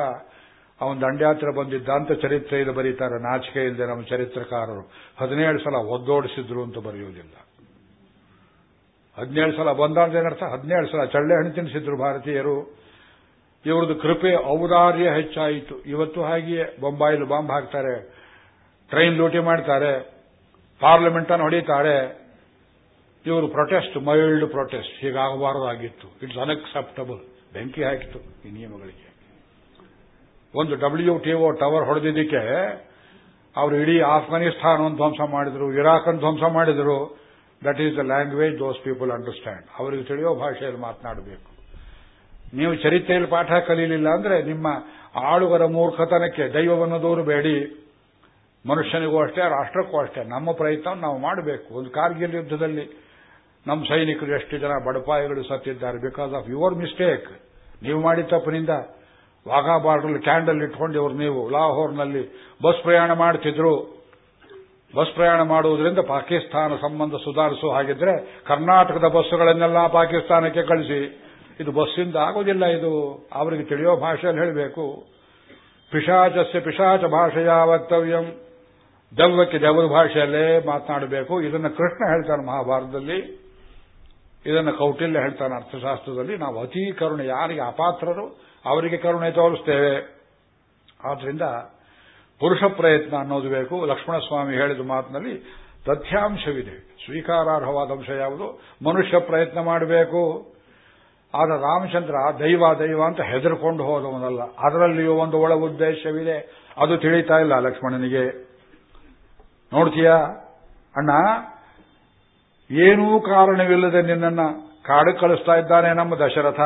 ಅವನ ದಂಡಯಾತ್ರೆ ಬಂದಿದ್ದ ಅಂತ ಚರಿತ್ರೆಯಲ್ಲಿ ಬರೀತಾರೆ. ನಾಚಿಕೆ ಇಲ್ಲದೆ ನಮ್ಮ ಚರಿತ್ರಕಾರರು. ಹದಿನೇಳು ಸಲ ಒದ್ದೋಡಿಸಿದ್ರು ಅಂತ ಬರೆಯುವುದಿಲ್ಲ. ಹದಿನೇಳು ಸಲ ಬಂದಾಗ ಏನರ್ಥ ಹದಿನೇಳು ಸಲ ಚಳ್ಳೆ ಹಣ್ಣು ತಿನ್ನಿಸಿದ್ರು ಭಾರತೀಯರು. ಇವ್ರದ್ದು ಕೃಪೆ ಔದಾರ್ಯ ಹೆಚ್ಚಾಯಿತು. ಇವತ್ತು ಹಾಗೆಯೇ ಬೊಂಬಾಯಿಲು ಬಾಂಬ್ ಹಾಕ್ತಾರೆ. ಟ್ರೈನ್ ಲೂಟಿ ಮಾಡ್ತಾರೆ. ಪಾರ್ಲಿಮೆಂಟ್ ಅನ್ನು ಹೊಡಿತಾರೆ. ಇವರು ಪ್ರೊಟೆಸ್ಟ್ ಮೈಲ್ಡ್ ಪ್ರೊಟೆಸ್ಟ್ ಹೀಗಾಗಬಾರದಾಗಿತ್ತು. ಇಟ್ಸ್ ಅನ್ಅಕ್ಸೆಪ್ಟಬಲ್ ಬೆಂಕಿ ಹಾಕಿತು ಈ ನಿಯಮಗಳಿಗೆ. ಒಂದು ಡಬ್ಲ್ಯೂ ಟಿಒ ಟವರ್ ಹೊಡೆದಿದ್ದಕ್ಕೆ ಅವರು ಇಡೀ ಆಫ್ಘಾನಿಸ್ತಾನವನ್ನು ಧ್ವಂಸ ಮಾಡಿದ್ರು ಇರಾಕ್ ಅನ್ನು ಧ್ವಂಸ ಮಾಡಿದ್ರು. That is the language those people understand ಅವರಿಗೆ ತಿಳಿಯೋ ಭಾಷೆಯಲ್ಲಿ ಮಾತನಾಡಬೇಕು. ನೀವು ಚರಿತ್ರೆಯಲ್ಲಿ ಪಾಠ ಕಲೀಲಿಲ್ಲ ಅಂದ್ರೆ ನಿಮ್ಮ ಆಳುಗರ ಮೂರ್ಖತನಕ್ಕೆ ದೈವವನ್ನು ದೂರಬೇಡಿ. ಮನುಷ್ಯನಿಗೂ ಅಷ್ಟೇ, ರಾಷ್ಟ್ರಕ್ಕೂ ಅಷ್ಟೇ. ನಮ್ಮ ಪ್ರಯತ್ನ ನಾವು ಮಾಡಬೇಕು. ಒಂದು ಕಾರ್ಗಿಲ್ ಯುದ್ಧದಲ್ಲಿ ನಮ್ಮ ಸೈನಿಕರು ಎಷ್ಟು ಜನ ಬಡಪಾಯಿಗಳು ಸತ್ತಿದ್ದಾರೆ ಬಿಕಾಸ್ ಆಫ್ ಯುವರ್ ಮಿಸ್ಟೇಕ್ ನೀವು ಮಾಡಿದ ತಪ್ಪಿನಿಂದ ವಾಘಾ ಬಾರ್ಡರ್ ಕ್ಯಾಂಡಲ್ ಇಟ್ಕೊಂಡಿವ್ರು ನೀವು ಲಾಹೋರ್ನಲ್ಲಿ ಬಸ್ ಪ್ರಯಾಣ ಮಾಡ್ತಿದ್ರು. ಬಸ್ ಪ್ರಯಾಣ ಮಾಡುವುದರಿಂದ ಪಾಕಿಸ್ತಾನ ಸಂಬಂಧ ಸುಧಾರಿಸೋ ಹಾಗಿದ್ರೆ ಕರ್ನಾಟಕದ ಬಸ್ಸುಗಳನ್ನೆಲ್ಲ ಪಾಕಿಸ್ತಾನಕ್ಕೆ ಕಳಿಸಿ. ಇದು ಬಸ್ಸಿಂದ ಆಗೋದಿಲ್ಲ ಇದು. ಅವರಿಗೆ ತಿಳಿಯೋ ಭಾಷೆಯಲ್ಲಿ ಹೇಳಬೇಕು. ಪಿಶಾಚಸ್ಯ ಪಿಶಾಚ ಭಾಷೆಯ ವಕ್ತವ್ಯಂ. ದೆವ್ವಕ್ಕೆ ದೆವ್ವದ ಭಾಷೆಯಲ್ಲೇ ಮಾತನಾಡಬೇಕು. ಇದನ್ನು ಕೃಷ್ಣ ಹೇಳ್ತಾನೆ ಮಹಾಭಾರತದಲ್ಲಿ. ಇದನ್ನು ಕೌಟಿಲ್ಯ ಹೇಳ್ತಾನೆ ಅರ್ಥಶಾಸ್ತ್ರದಲ್ಲಿ. ನಾವು ಅತಿ ಕರುಣೆ, ಯಾರಿಗೆ ಅಪಾತ್ರರು ಅವರಿಗೆ ಕರುಣೆ ತೋರಿಸ್ತೇವೆ. ಆದ್ರಿಂದ ಪುರುಷ ಪ್ರಯತ್ನ ಅನ್ನೋದು ಬೇಕು. ಲಕ್ಷ್ಮಣಸ್ವಾಮಿ ಹೇಳಿದ ಮಾತಿನಲ್ಲಿ ತಥ್ಯಾಂಶವಿದೆ. ಸ್ವೀಕಾರಾರ್ಹವಾದ ಅಂಶ ಯಾವುದು? ಮನುಷ್ಯ ಪ್ರಯತ್ನ ಮಾಡಬೇಕು. ಆದ ರಾಮಚಂದ್ರ ದೈವ ದೈವ ಅಂತ ಹೆದರ್ಕೊಂಡು ಹೋದವನಲ್ಲ. ಅದರಲ್ಲಿಯೂ ಒಂದು ಒಳ ಉದ್ದೇಶವಿದೆ. ಅದು ತಿಳಿತಾ ಇಲ್ಲ ಲಕ್ಷ್ಮಣನಿಗೆ. ನೋಡ್ತೀಯಾ? ಅಣ್ಣ ಏನೂ ಕಾರಣವಿಲ್ಲದೆ ನಿನ್ನನ್ನು ಕಾಡು ಕಳಿಸ್ತಾ ಇದ್ದಾನೆ ನಮ್ಮ ದಶರಥ.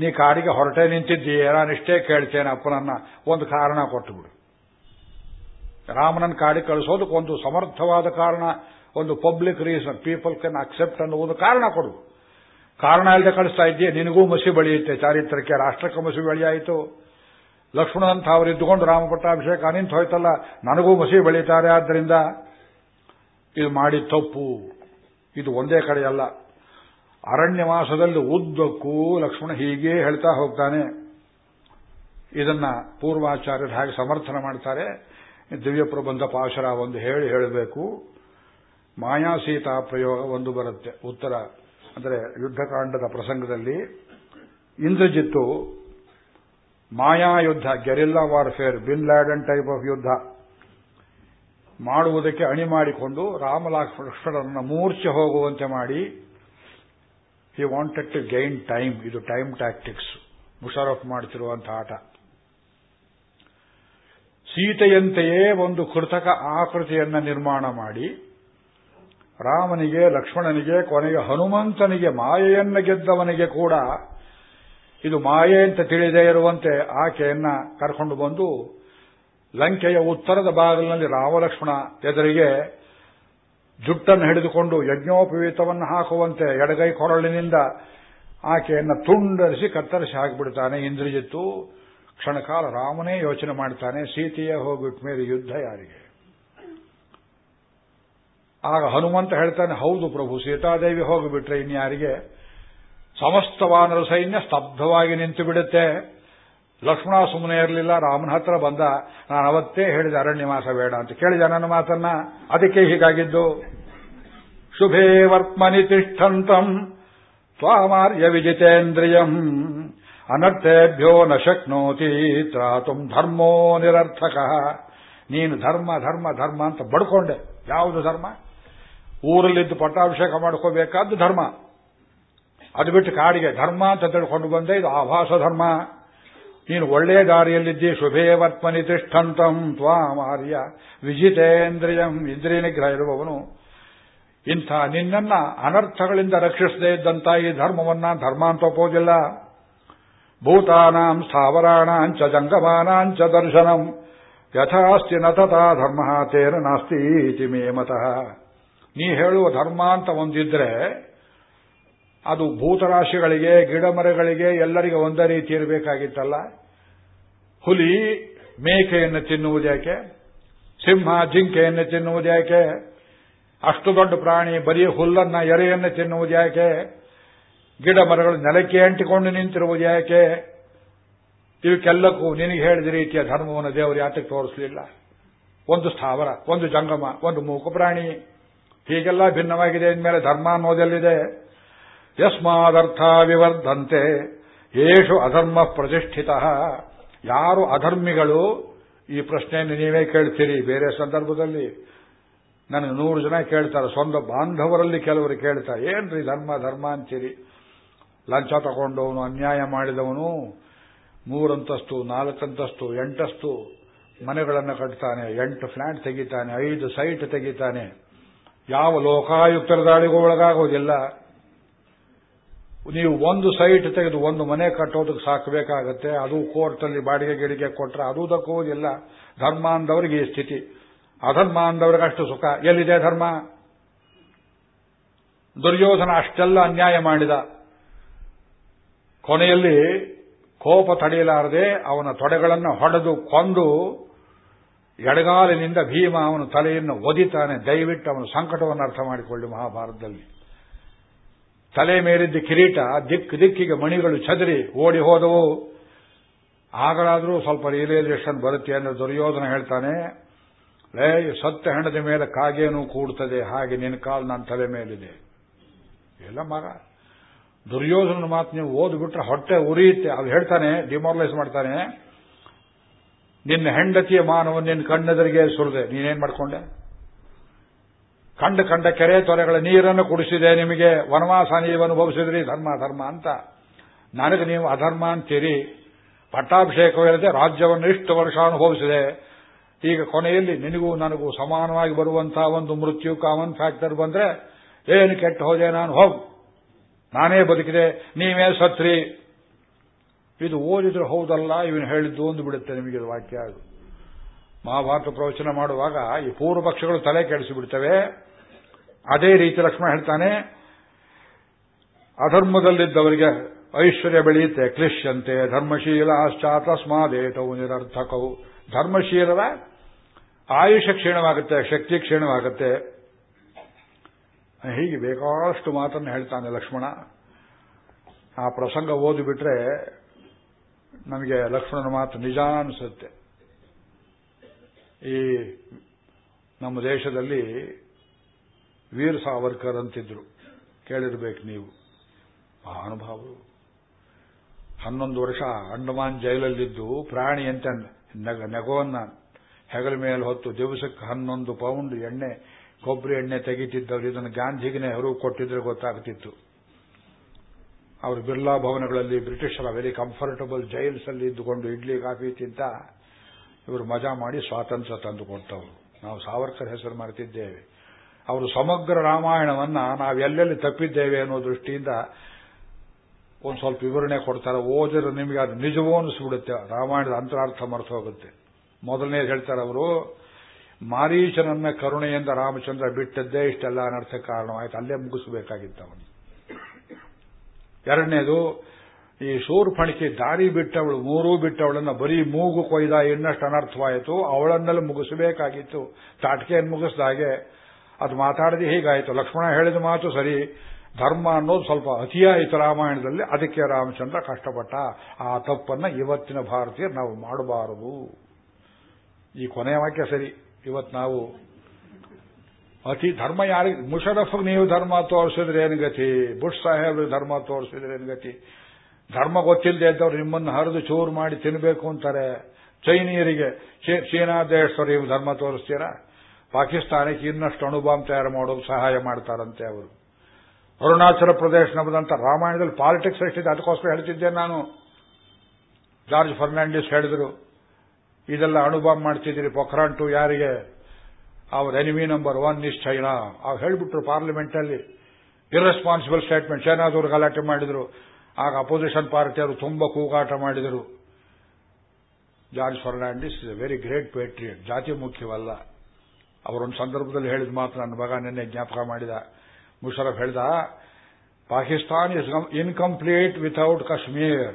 ನೀ ಕಾಡಿಗೆ ಹೊರಟೆ ನಿಂತಿದ್ದೀಯ? ನಾನಿಷ್ಟೇ ಕೇಳ್ತೇನೆ ಅಪ್ಪನನ್ನ. ಒಂದು ಕಾರಣ ಕೊಟ್ಟು ಬಿಡು. ರಾಮನನ್ನು ಕಾಡಿಗೆ ಕಳಿಸೋದಕ್ಕೆ ಒಂದು ಸಮರ್ಥವಾದ ಕಾರಣ, ಒಂದು public reason people can accept ಅನ್ನುವುದು ಕಾರಣ ಕೊಡು. ಕಾರಣ ಇಲ್ಲದೆ ಕಳಿಸ್ತಾ ಇದ್ದೀಯ? ನಿನಗೂ ಮಸಿ ಬೆಳೆಯುತ್ತೆ. ಚಾರಿತ್ರಕ್ಕೆ ರಾಷ್ಟ್ರಕ್ಕೆ ಮಸಿ ಬೆಳೆಯಾಯಿತು. ಲಕ್ಷ್ಮಣಂತ ಅವರು ಇದ್ದುಕೊಂಡು ರಾಮಪಟ್ಟಾಭಿಷೇಕ ಅನಿಂತ ನಿಂತು ಹೋಯ್ತಲ್ಲ ನನಗೂ ಮಸಿ ಬೆಳೀತಾರೆ. ಆದ್ದರಿಂದ ಇದು ಮಾಡಿ ತಪ್ಪು. ಇದು ಒಂದೇ ಕಡೆ ಅಲ್ಲ. ಅರಣ್ಯವಾಸದಲ್ಲಿ ಉದ್ದಕ್ಕೂ ಲಕ್ಷ್ಮಣ ಹೀಗೆ ಹೇಳ್ತಾ ಹೋಗ್ತಾನೆ. ಇದನ್ನ ಪೂರ್ವಾಚಾರ್ಯರು ಹಾಗೆ ಸಮರ್ಥನ ಮಾಡ್ತಾರೆ. ದಿವ್ಯ ಪ್ರಬಂಧ ಪಾಶರ ಒಂದು ಹೇಳಿ ಹೇಳಬೇಕು. ಮಾಯಾ ಸೀತಾ ಪ್ರಯೋಗ ಒಂದು ಬರುತ್ತೆ. ಉತ್ತರ ಅಂದರೆ ಯುದ್ಧಕಾಂಡದ ಪ್ರಸಂಗದಲ್ಲಿ ಇಂದ್ರಜಿತ್ತು ಮಾಯಾ ಯುದ್ಧ guerrilla warfare bin Laden type of ಯುದ್ಧ. ಮಾಡುವುದಕ್ಕೆ ಅಣಿ ಮಾಡಿಕೊಂಡು ರಾಮಲಕ್ಷ್ಮಣರನ್ನ ಮೂರ್ಛೆ ಹೋಗುವಂತೆ ಮಾಡಿ he wanted to gain time ಇದು ಟೈಮ್ ಟ್ಯಾಕ್ಟಿಕ್ಸ್ ಮುಷಾರಫ್ ಮಾಡುತ್ತಿರುವಂತಹ ಆಟ. ಸೀತೆಯಂತೆಯೇ ಒಂದು ಕೃತಕ ಆಕೃತಿಯನ್ನ ನಿರ್ಮಾಣ ಮಾಡಿ, ರಾಮನಿಗೆ, ಲಕ್ಷ್ಮಣನಿಗೆ, ಕೊನೆಗೆ ಹನುಮಂತನಿಗೆ, ಮಾಯೆಯನ್ನ ಗೆದ್ದವನಿಗೆ ಕೂಡ ಇದು ಮಾಯೆ ಅಂತ ತಿಳಿದೇ ಇರುವಂತೆ ಆಕೆಯನ್ನ ಕರ್ಕೊಂಡು ಬಂದು ಲಂಕೆಯ ಉತ್ತರದ ಬಾಗಿಲಿನಲ್ಲಿ ರಾಮಲಕ್ಷ್ಮಣ ಎದುರಿಗೆ ಜುಟ್ಟನ್ನು ಹಿಡಿದುಕೊಂಡು ಯಜ್ಞೋಪವೀತವನ್ನು ಹಾಕುವಂತೆ ಎಡಗೈ ಕೊರಳಿನಿಂದ ಆಕೆಯನ್ನು ತುಂಡರಿಸಿ ಕತ್ತರಿಸಿ ಹಾಕಿಬಿಡ್ತಾನೆ ಇಂದ್ರಜಿತ್ತು ಕ್ಷಣಕಾಲ ರಾಮನೇ ಯೋಚನೆ ಮಾಡ್ತಾನೆ, ಸೀತೆಯೇ ಹೋಗ್ಬಿಟ್ಟ ಮೇಲೆ ಯುದ್ಧ ಯಾರಿಗೆ? ಆಗ ಹನುಮಂತ ಹೇಳ್ತಾನೆ, ಹೌದು ಪ್ರಭು, ಸೀತಾದೇವಿ ಹೋಗಿಬಿಟ್ರೆ ಇನ್ಯಾರಿಗೆ? ಸಮಸ್ತ ವಾನರ ಸೈನ್ಯ ಸ್ತಬ್ಧವಾಗಿ ನಿಂತು ಬಿಡುತ್ತೆ. ಲಕ್ಷ್ಮಣ ಸುಮ್ಮನೆ ಇರಲಿಲ್ಲ, ರಾಮನ ಹತ್ರ ಬಂದ, ನಾನು ಅವತ್ತೇ ಹೇಳಿದೆ ಅರಣ್ಯವಾಸ ಬೇಡ ಅಂತ ಕೇಳಿದ ನನ್ನ ಮಾತನ್ನ. ಅದಕ್ಕೆ ಹೀಗಾಗಿದ್ದು, ಶುಭೇ ವರ್ತ್ಮನಿ ತಿಷ್ಠಂತಂ ತ್ವಾಮಾರ್ಯ ವಿಜಿತೇಂದ್ರಿಯಂ ಅನರ್ಥೇಭ್ಯೋ ನ ಶಕ್ನೋತಿ ತ್ರಾತುಂ ಧರ್ಮೋ ನಿರರ್ಥಕ. ನೀನು ಧರ್ಮ ಧರ್ಮ ಧರ್ಮ ಅಂತ ಬಡ್ಕೊಂಡೆ. ಯಾವುದು ಧರ್ಮ? ಊರಲ್ಲಿದ್ದು ಪಟ್ಟಾಭಿಷೇಕ ಮಾಡ್ಕೋಬೇಕಾದ್ದು ಧರ್ಮ. ಅದು ಬಿಟ್ಟು ಕಾಡಿಗೆ ಧರ್ಮ ಅಂತ ತಿಳ್ಕೊಂಡು ಬಂದೆ, ಇದು ಆಭಾಸ ಧರ್ಮ. ನೀನು ಒಳ್ಳೆಯ ದಾರಿಯಲ್ಲಿದ್ದಿ ಶುಭೇ ವರ್ತ್ಮನಿ ತಿಷ್ಠಂತಂ ತ್ವಾಮಾರ್ಯ ವಿಜಿತೇಂದ್ರಿಯಂ ಇಂದ್ರಿಯ ನಿಗ್ರಹ ಇರುವವನು. ಇಂಥ ನಿನ್ನನ್ನ ಅನರ್ಥಗಳಿಂದ ರಕ್ಷಿಸದೇ ಇದ್ದಂತ ಈ ಧರ್ಮವನ್ನ ಧರ್ಮ ಅಂತ ಒಪ್ಪೋದಿಲ್ಲ ಭೂತಾನಾಂ ಸ್ಥಾವರಾಣಾಂಚ ಜಂಗಮಾನಾಂಚ ದರ್ಶನಂ. ಯಥಾಸ್ತಿ ನ ತಥಾ ಧರ್ಮ ತೇನ ನಾಸ್ತಿ ಇತಿ ಮೇ ಮತಃ. ನೀ ಹೇಳುವ ಧರ್ಮ ಅಂತ ಒಂದಿದ್ರೆ, ಅದು ಭೂತರಾಶಿಗಳಿಗೆ, ಗಿಡಮರಗಳಿಗೆ ಎಲ್ಲರಿಗೆ ಒಂದೇ ರೀತಿ ಇರಬೇಕಾಗಿತ್ತಲ್ಲ. ಹುಲಿ ಮೇಕೆಯನ್ನು ತಿನ್ನುವುದ್ಯಾಕೆ ಸಿಂಹ ಜಿಂಕೆಯನ್ನು ತಿನ್ನುವುದ್ಯಾಕೆ ಅಷ್ಟು ದೊಡ್ಡ ಪ್ರಾಣಿ ಬರೀ ಹುಲ್ಲನ್ನ ಎರೆಯನ್ನು ತಿನ್ನುವುದ್ಯಾಕೆ ಗಿಡ ಮರಗಳು ನೆಲಕ್ಕೆ ಅಂಟಿಕೊಂಡು ನಿಂತಿರುವುದು ಯಾಕೆ? ಇವಕ್ಕೆಲ್ಲಕ್ಕೂ ನಿನಗೆ ಹೇಳಿದ ರೀತಿಯ ಧರ್ಮವನ್ನು ದೇವರು ಯಾತಕ್ಕೆ ತೋರಿಸಲಿಲ್ಲ. ಒಂದು ಸ್ಥಾವರ, ಒಂದು ಜಂಗಮ, ಒಂದು ಮೂಕ ಪ್ರಾಣಿ. ಹೀಗೆಲ್ಲ ಭಿನ್ನವಾಗಿದೆ ಅಂದಮೇಲೆ ಧರ್ಮ ಅನ್ನೋದೆಲ್ಲಿದೆ? ಯಸ್ಮಾದರ್ಥ ವಿವರ್ಧಂತೆ ಯೇಷು ಅಧರ್ಮ ಪ್ರತಿಷ್ಠಿತ. ಯಾರು ಅಧರ್ಮಿಗಳು? ಈ ಪ್ರಶ್ನೆಯನ್ನು ನೀವೇ ಕೇಳ್ತೀರಿ. ಬೇರೆ ಸಂದರ್ಭದಲ್ಲಿ ನನಗೆ ನೂರು ಜನ ಕೇಳ್ತಾರೆ. ಸ್ವಂತ ಬಾಂಧವರಲ್ಲಿ ಕೆಲವರು ಕೇಳ್ತಾರೆ. ಏನ್ರಿ ಧರ್ಮ ಧರ್ಮ ಅಂತೀರಿ? ಲಂಚ ತಗೊಂಡವನು, ಅನ್ಯಾಯ ಮಾಡಿದವನು, ಮೂರಂತಸ್ತು, ನಾಲ್ಕಂತಸ್ತು, ಎಂಟಸ್ತು ಮನೆಗಳನ್ನು ಕಟ್ತಾನೆ, ಎಂಟು ಫ್ಲಾಟ್ ತೆಗಿತಾನೆ, ಐದು ಸೈಟ್ ತೆಗಿತಾನೆ. ಯಾವ ಲೋಕಾಯುಕ್ತರ ದಾಳಿಗೂ ಒಳಗಾಗೋದಿಲ್ಲ ನೀವು ಒಂದು ಸೈಟ್ ತೆಗೆದು ಒಂದು ಮನೆ ಕಟ್ಟೋದಕ್ಕೆ ಸಾಕಬೇಕಾಗತ್ತೆ ಅದು ಕೋರ್ಟಲ್ಲಿ ಬಾಡಿಗೆ ಗಿಡಿಗೆ ಕೊಟ್ಟರೆ ಅದು ದಕ್ಕುವುದಿಲ್ಲ ಧರ್ಮ ಅಂದವರಿಗೆ ಈ ಸ್ಥಿತಿ. ಅಧರ್ಮ ಅಂದವರಿಗೆ ಅಷ್ಟು ಸುಖ. ಎಲ್ಲಿದೆ ಧರ್ಮ? ದುರ್ಯೋಧನ ಅಷ್ಟೆಲ್ಲ ಅನ್ಯಾಯ ಮಾಡಿದ. ಕೊನೆಯಲ್ಲಿ ಕೋಪ ತಡೆಯಲಾರದೆ ಅವನ ತೊಡೆಗಳನ್ನು ಹೊಡೆದು ಕೊಂದು ಎಡಗಾಲಿನಿಂದ ಭೀಮ ಅವನ ತಲೆಯನ್ನು ಒದಿತಾನೆ. ದಯವಿಟ್ಟು ಅವನ ಸಂಕಟವನ್ನು ಅರ್ಥ ಮಾಡಿಕೊಳ್ಳಿ ಮಹಾಭಾರತದಲ್ಲಿ. ತಲೆ ಮೇಲಿದ್ದ ಕಿರೀಟ, ದಿಕ್ಕು ದಿಕ್ಕಿಗೆ ಮಣಿಗಳು ಚದರಿ ಓಡಿ ಹೋದವು. ಆಗಲಾದರೂ ಸ್ವಲ್ಪ ರಿಯಲೈಸೇಷನ್ ಬರುತ್ತೆ ಅಂದ್ರೆ ದುರ್ಯೋಧನ ಹೇಳ್ತಾನೆ, ಲೇ ಸತ್ತ ಹೆಣದ ಮೇಲೆ ಕಾಗೇನು ಕೂಡ್ತದೆ, ಹಾಗೆ ನಿನ್ನ ಕಾಲು ನನ್ನ ತಲೆ ಮೇಲಿದೆ. ಎಲ್ಲ ಮಗ ದುರ್ಯೋಧನ ಮಾತು ನೀವು ಓದ್ಬಿಟ್ರೆ ಹೊಟ್ಟೆ ಉರಿಯುತ್ತೆ. ಅದು ಹೇಳ್ತಾನೆ ಡಿಮಾರಲೈಸ್ ಮಾಡ್ತಾನೆ, ನಿನ್ನ ಹೆಂಡತಿಯ ಮಾನವ ನಿನ್ನ ಕಣ್ಣೆದರಿಗೆ ಸುರಿದೆ. ನೀನೇನ್ ಮಾಡ್ಕೊಂಡೆ? ಕಂಡ ಕಂಡ ಕೆರೆ ತೊರೆಗಳ ನೀರನ್ನು ಕುಡಿಸಿದೆ ನಿಮಗೆ. ವನವಾಸ ನೀವು ಅನುಭವಿಸಿದ್ರಿ. ಧರ್ಮ ಧರ್ಮ ಅಂತ. ನನಗೆ ನೀವು ಅಧರ್ಮ ಅಂತೀರಿ. ಪಟ್ಟಾಭಿಷೇಕವಿಲ್ಲದೆ ರಾಜ್ಯವನ್ನು ಇಷ್ಟು ವರ್ಷ ಅನುಭವಿಸಿದೆ. ಈಗ ಕೊನೆಯಲ್ಲಿ ನಿನಗೂ ನನಗೂ ಸಮಾನವಾಗಿ ಬರುವಂತಹ ಒಂದು ಮೃತ್ಯು ಕಾಮನ್ ಫ್ಯಾಕ್ಟರ್ ಬಂದ್ರೆ ಏನು ಕೆಟ್ಟು ಹೋದೆ ನಾನು? ಹೋಗು. ನಾನೇ ಬದುಕಿದೆ. ನೀವೇ ಸತ್ರಿ. ಇದು ಓದಿದ್ರೆ ಹೌದಲ್ಲ, ಇವನು ಹೇಳಿದ್ದು ಒಂದು ಬಿಡುತ್ತೆ ನಿಮಗೆ ವಾಕ್ಯ. ಅದು ಮಹಾಭಾರತ ಪ್ರವಚನ ಮಾಡುವಾಗ ಈ ಪೂರ್ವ ಪಕ್ಷಗಳು ತಲೆ ಕೆಡಿಸಿಬಿಡ್ತವೆ. ಅದೇ ರೀತಿ ಲಕ್ಷ್ಮಣ ಹೇಳ್ತಾನೆ, ಅಧರ್ಮದಲ್ಲಿದ್ದವರಿಗೆ ಐಶ್ವರ್ಯ ಬೆಳೆಯುತ್ತೆ, ಕ್ಲಿಶ್ಯಂತೆ ಧರ್ಮಶೀಲ ತಸ್ಮಾದೇತವು ನಿರರ್ಥಕವು ಧರ್ಮಶೀಲರ ಆಯುಷ ಕ್ಷೀಣವಾಗುತ್ತೆ, ಶಕ್ತಿ ಕ್ಷೀಣವಾಗುತ್ತೆ. ಹೀಗೆ ಬೇಕಾದಷ್ಟು ಮಾತನ್ನು ಹೇಳ್ತಾನೆ ಲಕ್ಷ್ಮಣ. ಆ ಪ್ರಸಂಗ ಓದಿಬಿಟ್ರೆ ನಮಗೆ ಲಕ್ಷ್ಮಣನ ಮಾತು ನಿಜ ಅನಿಸುತ್ತೆ. ಈ ನಮ್ಮ ದೇಶದಲ್ಲಿ ವೀರ್ ಸಾವರ್ಕರ್ ಅಂತಿದ್ರು. ಕೇಳಿರ್ಬೇಕು ನೀವು. ಮಹಾನುಭಾವರು. ಹನ್ನೊಂದು ವರ್ಷ ಅಂಡಮಾನ್ ಜೈಲಲ್ಲಿದ್ದು ಪ್ರಾಣಿ ಅಂತ ನೆಗವನ್ನ ಹೆಗಲ ಮೇಲೆ ಹೊತ್ತು ದಿವಸಕ್ಕೆ ಹನ್ನೊಂದು ಪೌಂಡ್ ಎಣ್ಣೆ, ಕೊಬ್ಬರಿ ಎಣ್ಣೆ ತೆಗಿತಿದ್ದವರು. ಇದನ್ನು ಗಾಂಧಿಗೆ ಹೊರಗೆ ಕೊಟ್ಟಿದ್ರೆ ಗೊತ್ತಾಗ್ತಿತ್ತು. ಅವರು ಬಿರ್ಲಾ ಭವನಗಳಲ್ಲಿ ಬ್ರಿಟಿಷರ ವೆರಿ ಕಂಫರ್ಟಬಲ್ ಜೈಲ್ಸ್ ಅಲ್ಲಿ ಇದ್ದುಕೊಂಡು ಇಡ್ಲಿ, ಕಾಫಿ ತಿಂತ ಇವರು ಮಜಾ ಮಾಡಿ ಸ್ವಾತಂತ್ರ್ಯ ತಂದುಕೊಟ್ಟವರು ನಾವು ಸಾವರ್ಕರ್ ಹೆಸರು ಮಾಡ್ತಿದ್ದೇವೆ ಅವರು ಸಮಗ್ರ ರಾಮಾಯಣವನ್ನ ನಾವೆಲ್ಲೆಲ್ಲಿ ತಪ್ಪಿದ್ದೇವೆ ಅನ್ನೋ ದೃಷ್ಟಿಯಿಂದ ಒಂದು ಸ್ವಲ್ಪ ವಿವರಣೆ ಕೊಡ್ತಾರೆ. ಓದಿದ್ರೆ ನಿಮಗೆ ಅದು ನಿಜವೂ ಅನಿಸ್ಬಿಡುತ್ತೆ. ರಾಮಾಯಣದ ಅಂತರಾರ್ಥ ಮರೆತು ಹೋಗುತ್ತೆ. ಮೊದಲನೇ ಹೇಳ್ತಾರೆ ಅವರು, ಮಾರೀಚನನ್ನ ಕರುಣೆಯಿಂದ ರಾಮಚಂದ್ರ ಬಿಟ್ಟದ್ದೇ ಇಷ್ಟೆಲ್ಲ ಅನರ್ಥ ಕಾರಣವಾಯಿತು ಅಲ್ಲೇ ಮುಗಿಸಬೇಕಾಗಿತ್ತು ಅವನು. ಎರಡನೇದು, ಈ ಶೂರ್ಪಣಿಕೆ ದಾರಿ ಬಿಟ್ಟವಳು, ಮೂರೂ ಬಿಟ್ಟವಳನ್ನ ಬರೀ ಮೂಗು ಕೊಯ್ದ ಇನ್ನಷ್ಟು ಅನರ್ಥವಾಯಿತು. ಅವಳನ್ನೆಲ್ಲ ಮುಗಿಸಬೇಕಾಗಿತ್ತು. ತಾಟಕೆಯನ್ನು ಮುಗಿಸಿದ ಹಾಗೆ ಅದು ಮಾತಾಡದೆ ಹೀಗಾಯಿತು? ಲಕ್ಷ್ಮಣ ಹೇಳಿದ ಮಾತು ಸರಿ. ಧರ್ಮ ಅನ್ನೋದು ಸ್ವಲ್ಪ ಅತಿಯಾಯಿತು ರಾಮಾಯಣದಲ್ಲಿ. ಅದಕ್ಕೆ ರಾಮಚಂದ್ರ ಕಷ್ಟಪಟ್ಟ. ಆ ತಪ್ಪನ್ನ ಇವತ್ತಿನ ಭಾರತೀಯರು ನಾವು ಮಾಡಬಾರದು. ಈ ಕೊನೆಯ ವಾಕ್ಯ ಸರಿ. ಇವತ್ತು ನಾವು ಅತಿ ಧರ್ಮ ಯಾರಿಗೆ? ಮುಷರಫ್ ನೀವು ಧರ್ಮ ತೋರಿಸಿದ್ರೆ ಏನು ಗತಿ? ಬುಷ್ ಸಾಹೇಬ್ ಧರ್ಮ ತೋರಿಸಿದ್ರೆ ಏನು ಗತಿ? ಧರ್ಮ ಗೊತ್ತಿಲ್ಲದೆ ಇದ್ದವ್ರು ನಿಮ್ಮನ್ನು ಹರಿದು ಚೂರು ಮಾಡಿ ತಿನ್ನಬೇಕು ಅಂತಾರೆ. ಚೈನೀಯರಿಗೆ ಚೀನಾ ದೇಶದವರು ನೀವು ಧರ್ಮ ತೋರಿಸ್ತೀರಾ? ಪಾಕಿಸ್ತಾನಕ್ಕೆ ಇನ್ನಷ್ಟು ಅಣುಬಾಂಬ್ ತಯಾರು ಮಾಡೋದು ಸಹಾಯ ಮಾಡ್ತಾರಂತೆ ಅವರು. ಅರುಣಾಚಲ ಪ್ರದೇಶ ನಮ್ಮದಂತ ರಾಮಾಯಣದಲ್ಲಿ ಪಾಲಿಟಿಕ್ಸ್ ಎಷ್ಟಿದೆ ಅದಕ್ಕೋಸ್ಕರ ಹೇಳ್ತಿದ್ದೆ ನಾನು. ಜಾರ್ಜ್ ಫರ್ನಾಂಡಿಸ್ ಹೇಳಿದ್ರು, ಇದೆಲ್ಲ ಅಣುಬಾಂಬ್ ಮಾಡ್ತಿದ್ದೀರಿ ಪೊಖ್ರಾನ್ ಟು ಯಾರಿಗೆ? ಅವ್ರ enemy number one is China ಅವ್ರು ಹೇಳಿಬಿಟ್ರು ಪಾರ್ಲಿಮೆಂಟಲ್ಲಿ ಇರ್ರೆಸ್ಪಾನ್ಸಿಬಲ್ ಸ್ಟೇಟ್ಮೆಂಟ್ ಚೈನಾದವರು ಗಲಾಟೆ ಮಾಡಿದ್ರು. ಆಗ ಅಪೋಸಿಷನ್ ಪಾರ್ಟಿಯವರು ತುಂಬಾ ಕೂಗಾಟ ಮಾಡಿದರು. George Fernandes is a very great patriot ಜಾತಿ ಮುಖ್ಯವಲ್ಲ. ಅವರೊಂದು ಸಂದರ್ಭದಲ್ಲಿ ಹೇಳಿದ ಮಾತ್ರ ನನ್ನ ಮಗ ನಿನ್ನೆ ಜ್ಞಾಪಕ ಮಾಡಿದ. ಮುಷರಫ್ ಹೇಳ್ದ, Pakistan is incomplete without Kashmir.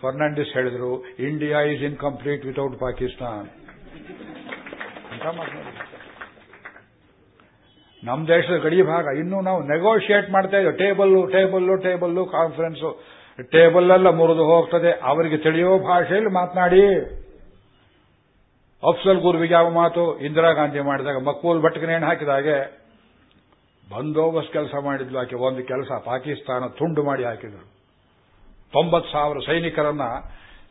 Fernandes ಹೇಳಿದ್ರು, India is incomplete without Pakistan. ನಮ್ಮ ದೇಶದ ಗಡಿ ಭಾಗ ಇನ್ನೂ ನಾವು ನೆಗೋಷಿಯೇಟ್ ಮಾಡ್ತಾ ಇದ್ದೇವೆ table table table conference table ಎಲ್ಲ ಮುರಿದು ಹೋಗ್ತದೆ. ಅವರಿಗೆ ತಿಳಿಯೋ ಭಾಷೆಯಲ್ಲಿ ಮಾತನಾಡಿ. ಅಫ್ಸಲ್ ಗುರುವಿಗೆ ಯಾವ ಮಾತು ಇಂದಿರಾ ಗಾಂಧಿ ಮಾಡಿದಾಗ ಮಕ್ಕೂಲ್ ಭಟ್ಕನೇಣ್ ನೇಣು ಹಾಕಿದಾಗೆ ಬಂದೋಬಸ್ತ್ ಕೆಲಸ ಮಾಡಿದ್ಲು. ಆಕೆ ಒಂದು ಕೆಲಸ ಪಾಕಿಸ್ತಾನ ತುಂಡು ಮಾಡಿ ಹಾಕಿದ್ರು ತೊಂಬತ್ತು ಸಾವಿರ ಸೈನಿಕರನ್ನ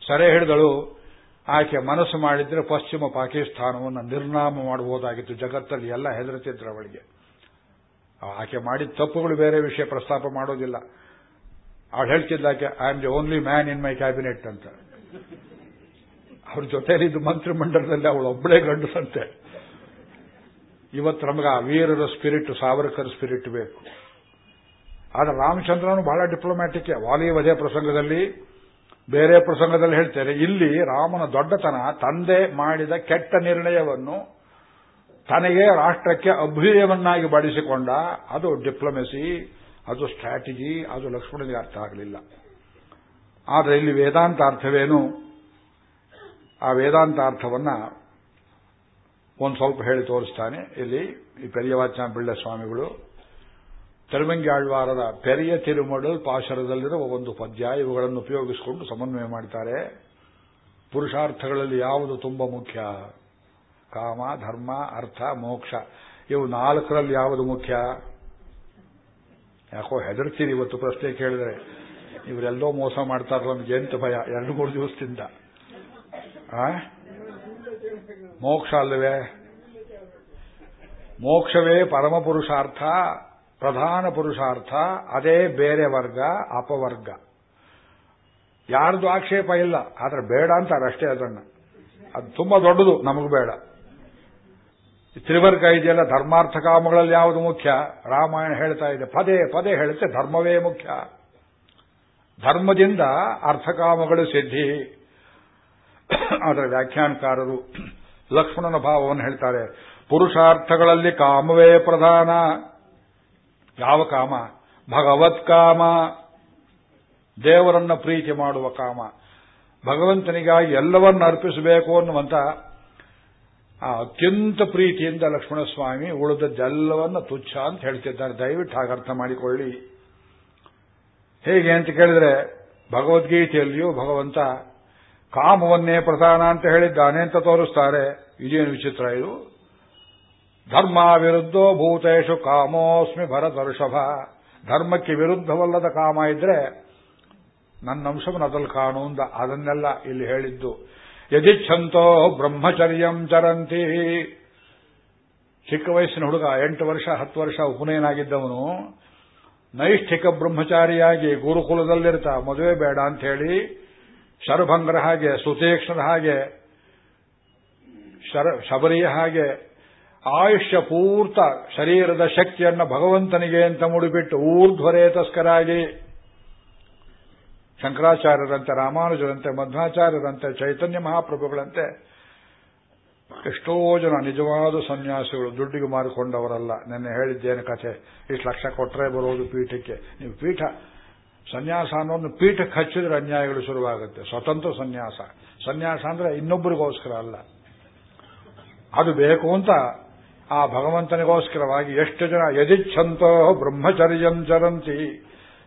ಸೆರೆ ಹಿಡಿದಳು. ಆಕೆ ಮನಸ್ಸು ಮಾಡಿದ್ರೆ ಪಶ್ಚಿಮ ಪಾಕಿಸ್ತಾನವನ್ನು ನಿರ್ನಾಮ ಮಾಡಬಹುದಾಗಿತ್ತು. ಜಗತ್ತಲ್ಲಿ ಎಲ್ಲ ಹೆದರುತ್ತಿದ್ರು ಅವಳಿಗೆ. ಆಕೆ ಮಾಡಿದ ತಪ್ಪುಗಳು ಬೇರೆ ವಿಷಯ ಪ್ರಸ್ತಾಪ ಮಾಡೋದಿಲ್ಲ. ಅವಳು ಹೇಳ್ತಿದ್ದಾಕೆ I am the only man in my cabinet ಅಂತ. ಅವ್ರ ಜೊತೆಲಿದ್ದು ಮಂತ್ರಿಮಂಡಲದಲ್ಲಿ ಅವಳು ಒಬ್ಬಳೇ ಗಂಡಸಂತೆ. ಇವತ್ತು ನಮಗೆ ಆ ವೀರರ ಸ್ಪಿರಿಟ್ ಸಾವರ್ಕರ್ ಸ್ಪಿರಿಟ್ ಬೇಕು. ಆದ್ರೆ ರಾಮಚಂದ್ರನು ಬಹಳ ಡಿಪ್ಲೊಮ್ಯಾಟಿಕ್ ವಾಲಿ ವಧೆ ಪ್ರಸಂಗದಲ್ಲಿ, ಬೇರೆ ಪ್ರಸಂಗದಲ್ಲಿ ಹೇಳ್ತೇನೆ, ಇಲ್ಲಿ ರಾಮನ ದೊಡ್ಡತನ ತಂದೆ ಮಾಡಿದ ಕೆಟ್ಟ ನಿರ್ಣಯವನ್ನು ತನಗೆ ರಾಷ್ಟ್ರಕ್ಕೆ ಅಭ್ಯುದಯವನ್ನಾಗಿ ಬಡಿಸಿಕೊಂಡ ಅದು ಡಿಪ್ಲೊಮೆಸಿ ಅದು ಸ್ಟ್ರಾಟಜಿ ಅದು ಲಕ್ಷ್ಮಣನಿಗೆ ಅರ್ಥ ಆಗಲಿಲ್ಲ. ಆದರೆ ಇಲ್ಲಿ ವೇದಾಂತ ಅರ್ಥವೇನು? ಆ ವೇದಾಂತ ಅರ್ಥವನ್ನ ಒಂದು ಸ್ವಲ್ಪ ಹೇಳಿ ತೋರಿಸ್ತಾನೆ. ಇಲ್ಲಿ ಈ ಪೆರಿಯವಾಚನ ಬಿಳ್ಳ ಸ್ವಾಮಿಗಳು ತಿರುಮಂಗ್ಯಾಳ್ವಾರದ ಪೆರಿಯ ತಿರುಮಡಲ್ ಪಾಶರದಲ್ಲಿರುವ ಒಂದು ಪದ್ಯ, ಇವುಗಳನ್ನು ಉಪಯೋಗಿಸಿಕೊಂಡು ಸಮನ್ವಯ ಮಾಡ್ತಾರೆ. ಪುರುಷಾರ್ಥಗಳಲ್ಲಿ ಯಾವುದು ತುಂಬಾ ಮುಖ್ಯ? ಕಾಮ, ಧರ್ಮ, ಅರ್ಥ, ಮೋಕ್ಷ. ಇವು ನಾಲ್ಕರಲ್ಲಿ ಯಾವುದು ಮುಖ್ಯ? ಯಾಕೋ ಹೆದರ್ತೀರಿ ಇವತ್ತು ಪ್ರಶ್ನೆ ಕೇಳಿದ್ರೆ. ಇವರೆಲ್ಲೋ ಮೋಸ ಮಾಡ್ತಾರಲ್ಲ, ನಮ್ಗೆ ಎಂತ ಭಯ? ಎರಡು, ಮೂರು ದಿವಸದಿಂದ. ಮೋಕ್ಷ ಅಲ್ಲವೇ ಮೋಕ್ಷವೇ ಪರಮ ಪುರುಷಾರ್ಥ, ಪ್ರಧಾನ ಪುರುಷಾರ್ಥ, ಅದೇ ಬೇರೆ ವರ್ಗ, ಅಪವರ್ಗ. ಯಾರ್ದು ಆಕ್ಷೇಪ ಇಲ್ಲ, ಆದ್ರೆ ಬೇಡ ಅಂತಾರೆ ಅಷ್ಟೇ ಅದನ್ನು. ಅದು ತುಂಬಾ ದೊಡ್ಡದು, ನಮಗೂ ಬೇಡ. ತ್ರಿವರ್ಗ ಇದೆಯಲ್ಲ, ಧರ್ಮಾರ್ಥ ಕಾಮಗಳಲ್ಲಿ ಯಾವುದು ಮುಖ್ಯ? ರಾಮಾಯಣ ಹೇಳ್ತಾ ಇದೆ, ಪದೇ ಪದೇ ಹೇಳುತ್ತೆ, ಧರ್ಮವೇ ಮುಖ್ಯ. ಧರ್ಮದಿಂದ ಅರ್ಥಕಾಮಗಳು ಸಿದ್ಧಿ. ಅದರ ವ್ಯಾಖ್ಯಾನಕಾರರು ಲಕ್ಷ್ಮಣನ ಭಾವವನ್ನು ಹೇಳ್ತಾರೆ, ಪುರುಷಾರ್ಥಗಳಲ್ಲಿ ಕಾಮವೇ ಪ್ರಧಾನ. ಯಾವ ಕಾಮ? ಭಗವತ್ ಕಾಮ. ದೇವರನ್ನ ಪ್ರೀತಿ ಮಾಡುವ ಕಾಮ. ಭಗವಂತನಿಗಾಗಿ ಎಲ್ಲವನ್ನ ಅರ್ಪಿಸಬೇಕು ಅನ್ನುವಂತ ಆ ಅತ್ಯಂತ ಪ್ರೀತಿಯಿಂದ ಲಕ್ಷ್ಮಣಸ್ವಾಮಿ ಉಳಿದದ್ದೆಲ್ಲವನ್ನ ತುಚ್ಛ ಅಂತ ಹೇಳ್ತಿದ್ದಾರೆ. ದಯವಿಟ್ಟು ಹಾಗೆ ಅರ್ಥ ಮಾಡಿಕೊಳ್ಳಿ. ಹೇಗೆ ಅಂತ ಕೇಳಿದ್ರೆ, ಭಗವದ್ಗೀತೆಯಲ್ಲಿಯೂ ಭಗವಂತ ಕಾಮವನ್ನೇ ಪ್ರಧಾನ ಅಂತ ಹೇಳಿದ್ದಾನೆ ಅಂತ ತೋರಿಸ್ತಾರೆ. ಇದೇನು ವಿಚಿತ್ರ ಇದು? ಧರ್ಮ ವಿರುದ್ಧೋ ಭೂತೇಶು ಕಾಮೋಸ್ಮಿ ಭರತರ್ಷಭ. ಧರ್ಮಕ್ಕೆ ವಿರುದ್ಧವಲ್ಲದ ಕಾಮ ಇದ್ರೆ ನನ್ನ ಅಂಶವನ್ನು ಅದಲ್ಲಿ ಕಾಣು ಅಂದ. ಅದನ್ನೆಲ್ಲ ಇಲ್ಲಿ ಹೇಳಿದ್ದು. ಯದಿಚ್ಛಂತೋ ಬ್ರಹ್ಮಚರ್ಯಂ ಚರಂತಿ. ಚಿಕ್ಕ ವಯಸ್ಸಿನ ಹುಡುಗ, ಎಂಟು ವರ್ಷ, ಹತ್ತು ವರ್ಷ ಉಪನಯನಾಗಿದ್ದವನು. ನೈಷ್ಠಿಕ ಬ್ರಹ್ಮಚಾರಿಯಾಗಿ ಗುರುಕುಲದಲ್ಲಿರ್ತಾ, ಮದುವೆ ಬೇಡ ಅಂತ ಹೇಳಿ ಶರಭಂಗರ ಹಾಗೆ, ಸುತೀಕ್ಷ್ಣರ ಹಾಗೆ ಶಬರಿಯ ಹಾಗೆ ಆಯುಷ್ಯ ಪೂರ್ತ ಶರೀರದ ಶಕ್ತಿಯನ್ನ ಭಗವಂತನಿಗೆ ಅಂತ ಮುಡಿಬಿಟ್ಟು ಊರ್ಧ್ವರೇತಸ್ಕರಾಗಿ ಶಂಕರಾಚಾರ್ಯರಂತೆ, ರಾಮಾನುಜರಂತೆ, ಮಧ್ವಾಚಾರ್ಯರಂತೆ, ಚೈತನ್ಯ ಮಹಾಪ್ರಭುಗಳಂತೆ ಎಷ್ಟೋ ಜನ ನಿಜವಾದ ಸನ್ಯಾಸಿಗಳು ದುಡ್ಡಿಗೆ ಮಾರಿಕೊಂಡವರಲ್ಲ. ನಿನ್ನೆ ಹೇಳಿದ್ದೇನು ಕಥೆ. ಇಷ್ಟು ಲಕ್ಷ ಕೊಟ್ಟರೆ ಬರೋದು ಪೀಠಕ್ಕೆ. ನೀವು ಪೀಠ ಸನ್ಯಾಸ ಅನ್ನೋದು ಪೀಠಕ್ಕೆ ಹಚ್ಚಿದ್ರೆ ಅನ್ಯಾಯಗಳು ಶುರುವಾಗುತ್ತೆ. ಸ್ವತಂತ್ರ ಸನ್ಯಾಸ. ಸನ್ಯಾಸ ಅಂದ್ರೆ ಇನ್ನೊಬ್ಬರಿಗೋಸ್ಕರ ಅಲ್ಲ. ಅದು ಬೇಕು ಅಂತ ಆ ಭಗವಂತನಿಗೋಸ್ಕರವಾಗಿ ಎಷ್ಟು ಜನ ಯದಿಚ್ಛಂತೋ ಬ್ರಹ್ಮಚರ್ಯಂ ಚರಂತಿ